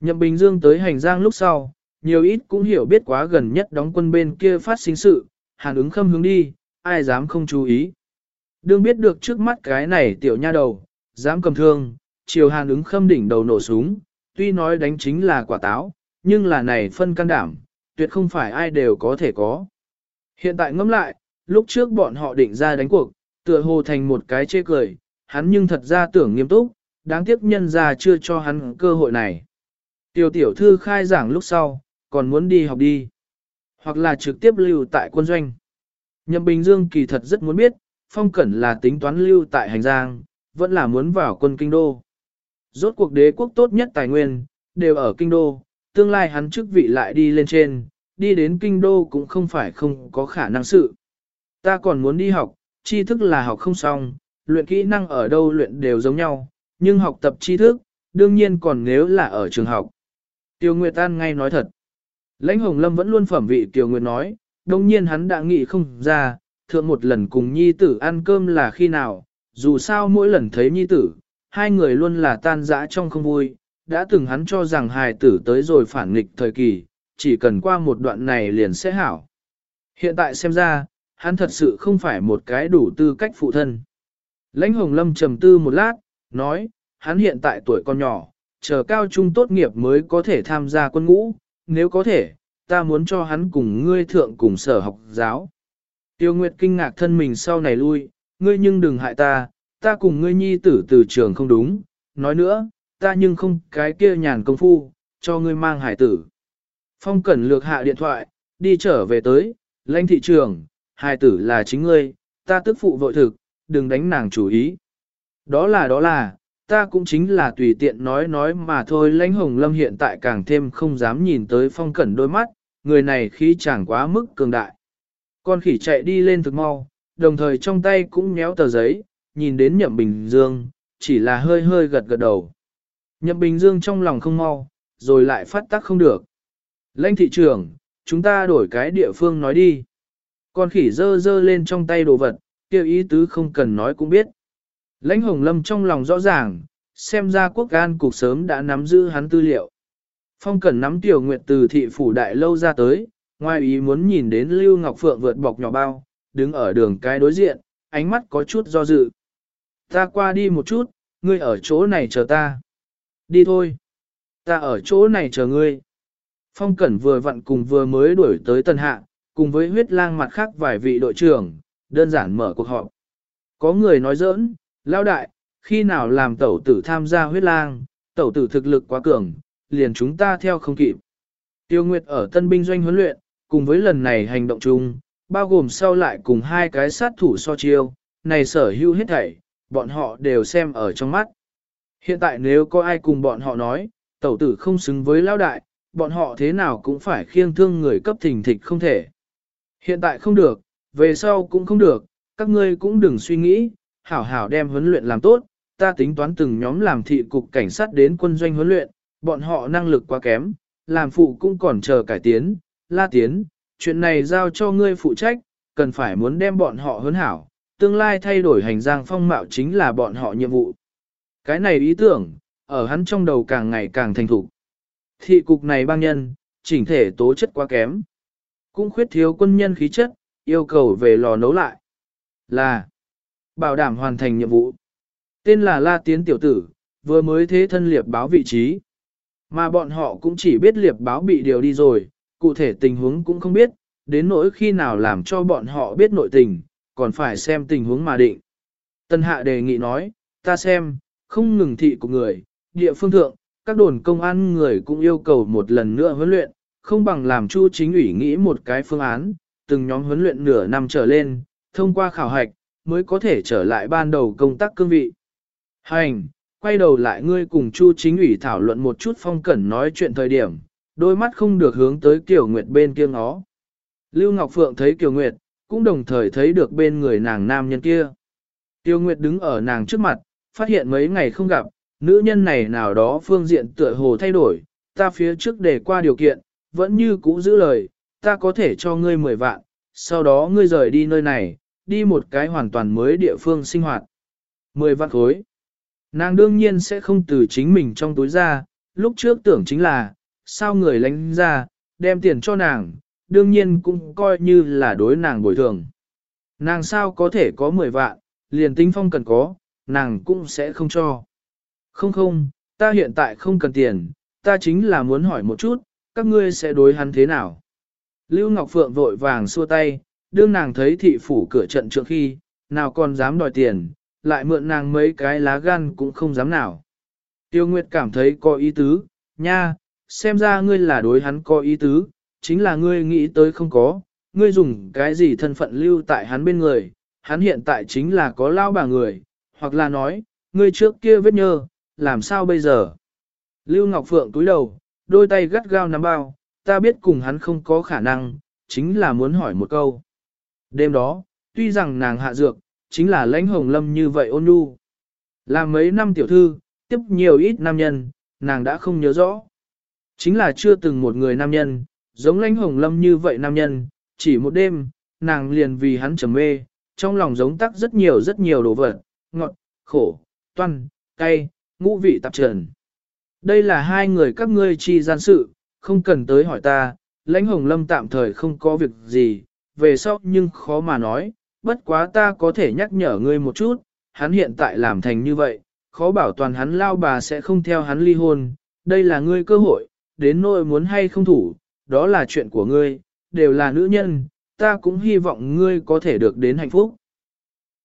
Nhậm Bình Dương tới hành giang lúc sau, nhiều ít cũng hiểu biết quá gần nhất đóng quân bên kia phát sinh sự, hàn ứng khâm hướng đi, ai dám không chú ý. Đương biết được trước mắt cái này tiểu nha đầu, dám cầm thương, chiều hàn ứng khâm đỉnh đầu nổ súng, tuy nói đánh chính là quả táo, nhưng là này phân can đảm, tuyệt không phải ai đều có thể có. Hiện tại ngẫm lại, lúc trước bọn họ định ra đánh cuộc, tựa hồ thành một cái chê cười, hắn nhưng thật ra tưởng nghiêm túc, đáng tiếc nhân ra chưa cho hắn cơ hội này. Tiểu tiểu thư khai giảng lúc sau, còn muốn đi học đi, hoặc là trực tiếp lưu tại quân doanh. Nhậm Bình Dương kỳ thật rất muốn biết, Phong Cẩn là tính toán lưu tại hành giang, vẫn là muốn vào quân kinh đô. Rốt cuộc đế quốc tốt nhất tài nguyên, đều ở kinh đô, tương lai hắn chức vị lại đi lên trên, đi đến kinh đô cũng không phải không có khả năng sự. Ta còn muốn đi học, tri thức là học không xong, luyện kỹ năng ở đâu luyện đều giống nhau, nhưng học tập tri thức, đương nhiên còn nếu là ở trường học. Tiêu Nguyệt An ngay nói thật. Lãnh Hồng Lâm vẫn luôn phẩm vị Tiêu Nguyệt nói, đồng nhiên hắn đã nghĩ không ra, thượng một lần cùng nhi tử ăn cơm là khi nào, dù sao mỗi lần thấy nhi tử, hai người luôn là tan dã trong không vui, đã từng hắn cho rằng hài tử tới rồi phản nghịch thời kỳ, chỉ cần qua một đoạn này liền sẽ hảo. Hiện tại xem ra, hắn thật sự không phải một cái đủ tư cách phụ thân. Lãnh Hồng Lâm trầm tư một lát, nói, hắn hiện tại tuổi còn nhỏ, chờ cao trung tốt nghiệp mới có thể tham gia quân ngũ, nếu có thể, ta muốn cho hắn cùng ngươi thượng cùng sở học giáo. Tiêu Nguyệt kinh ngạc thân mình sau này lui, ngươi nhưng đừng hại ta, ta cùng ngươi nhi tử từ trường không đúng, nói nữa, ta nhưng không cái kia nhàn công phu, cho ngươi mang hải tử. Phong Cẩn lược hạ điện thoại, đi trở về tới, lãnh thị trường, hải tử là chính ngươi, ta tức phụ vội thực, đừng đánh nàng chủ ý. Đó là đó là, ta cũng chính là tùy tiện nói nói mà thôi lãnh hồng lâm hiện tại càng thêm không dám nhìn tới phong cẩn đôi mắt, người này khí chẳng quá mức cường đại. Con khỉ chạy đi lên thực mau, đồng thời trong tay cũng nhéo tờ giấy, nhìn đến nhậm bình dương, chỉ là hơi hơi gật gật đầu. Nhậm bình dương trong lòng không mau, rồi lại phát tác không được. Lãnh thị trưởng, chúng ta đổi cái địa phương nói đi. Con khỉ dơ dơ lên trong tay đồ vật, kêu ý tứ không cần nói cũng biết. Lãnh hồng lâm trong lòng rõ ràng, xem ra quốc an cục sớm đã nắm giữ hắn tư liệu. Phong Cẩn nắm tiểu nguyệt từ thị phủ đại lâu ra tới, ngoài ý muốn nhìn đến Lưu Ngọc Phượng vượt bọc nhỏ bao, đứng ở đường cái đối diện, ánh mắt có chút do dự. Ta qua đi một chút, ngươi ở chỗ này chờ ta. Đi thôi. Ta ở chỗ này chờ ngươi. Phong Cẩn vừa vặn cùng vừa mới đuổi tới Tân Hạ, cùng với huyết lang mặt khác vài vị đội trưởng, đơn giản mở cuộc họp. Có người nói giỡn, lao đại, khi nào làm tẩu tử tham gia huyết lang, tẩu tử thực lực quá cường, liền chúng ta theo không kịp. Tiêu Nguyệt ở tân binh doanh huấn luyện, cùng với lần này hành động chung, bao gồm sau lại cùng hai cái sát thủ so chiêu, này sở hữu hết thảy, bọn họ đều xem ở trong mắt. Hiện tại nếu có ai cùng bọn họ nói, tẩu tử không xứng với lao đại, bọn họ thế nào cũng phải khiêng thương người cấp thình thịch không thể. Hiện tại không được, về sau cũng không được, các ngươi cũng đừng suy nghĩ, hảo hảo đem huấn luyện làm tốt, ta tính toán từng nhóm làm thị cục cảnh sát đến quân doanh huấn luyện, bọn họ năng lực quá kém, làm phụ cũng còn chờ cải tiến, la tiến, chuyện này giao cho ngươi phụ trách, cần phải muốn đem bọn họ huấn hảo, tương lai thay đổi hành giang phong mạo chính là bọn họ nhiệm vụ. Cái này ý tưởng, ở hắn trong đầu càng ngày càng thành thục. Thị cục này bang nhân, chỉnh thể tố chất quá kém. Cũng khuyết thiếu quân nhân khí chất, yêu cầu về lò nấu lại. Là bảo đảm hoàn thành nhiệm vụ. Tên là La Tiến Tiểu Tử, vừa mới thế thân liệp báo vị trí. Mà bọn họ cũng chỉ biết liệp báo bị điều đi rồi, cụ thể tình huống cũng không biết, đến nỗi khi nào làm cho bọn họ biết nội tình, còn phải xem tình huống mà định. Tân hạ đề nghị nói, ta xem, không ngừng thị của người, địa phương thượng, các đồn công an người cũng yêu cầu một lần nữa huấn luyện, không bằng làm chu chính ủy nghĩ một cái phương án, từng nhóm huấn luyện nửa năm trở lên, thông qua khảo hạch, mới có thể trở lại ban đầu công tác cương vị. Hành, quay đầu lại ngươi cùng chu chính ủy thảo luận một chút phong cẩn nói chuyện thời điểm, đôi mắt không được hướng tới Kiều Nguyệt bên kia ngó. Lưu Ngọc Phượng thấy Kiều Nguyệt, cũng đồng thời thấy được bên người nàng nam nhân kia. Tiêu Nguyệt đứng ở nàng trước mặt, phát hiện mấy ngày không gặp, nữ nhân này nào đó phương diện tựa hồ thay đổi, ta phía trước để qua điều kiện, vẫn như cũ giữ lời, ta có thể cho ngươi 10 vạn, sau đó ngươi rời đi nơi này, đi một cái hoàn toàn mới địa phương sinh hoạt. 10 vạn khối. Nàng đương nhiên sẽ không từ chính mình trong túi ra, lúc trước tưởng chính là, sao người lánh ra, đem tiền cho nàng, đương nhiên cũng coi như là đối nàng bồi thường. Nàng sao có thể có 10 vạn, liền tính phong cần có, nàng cũng sẽ không cho. Không không, ta hiện tại không cần tiền, ta chính là muốn hỏi một chút, các ngươi sẽ đối hắn thế nào? Lưu Ngọc Phượng vội vàng xua tay, đương nàng thấy thị phủ cửa trận trượng khi, nào còn dám đòi tiền, lại mượn nàng mấy cái lá gan cũng không dám nào. Tiêu Nguyệt cảm thấy có ý tứ, nha, xem ra ngươi là đối hắn có ý tứ, chính là ngươi nghĩ tới không có, ngươi dùng cái gì thân phận lưu tại hắn bên người, hắn hiện tại chính là có lao bà người, hoặc là nói, ngươi trước kia vết nhơ, làm sao bây giờ? Lưu Ngọc Phượng túi đầu, đôi tay gắt gao nắm bao, ta biết cùng hắn không có khả năng, chính là muốn hỏi một câu. Đêm đó, tuy rằng nàng hạ dược, chính là lãnh hồng lâm như vậy ôn nhu. Làm mấy năm tiểu thư, tiếp nhiều ít nam nhân, nàng đã không nhớ rõ. Chính là chưa từng một người nam nhân, giống lãnh hồng lâm như vậy nam nhân, chỉ một đêm, nàng liền vì hắn trầm mê, trong lòng giống tắc rất nhiều rất nhiều đồ vật, ngọt, khổ, toan, cay, ngũ vị tạp trần. Đây là hai người các ngươi chi gian sự, không cần tới hỏi ta, lãnh hồng lâm tạm thời không có việc gì, về sau nhưng khó mà nói, bất quá ta có thể nhắc nhở ngươi một chút, hắn hiện tại làm thành như vậy, khó bảo toàn hắn lao bà sẽ không theo hắn ly hôn, đây là ngươi cơ hội, đến nỗi muốn hay không thủ, đó là chuyện của ngươi, đều là nữ nhân, ta cũng hy vọng ngươi có thể được đến hạnh phúc.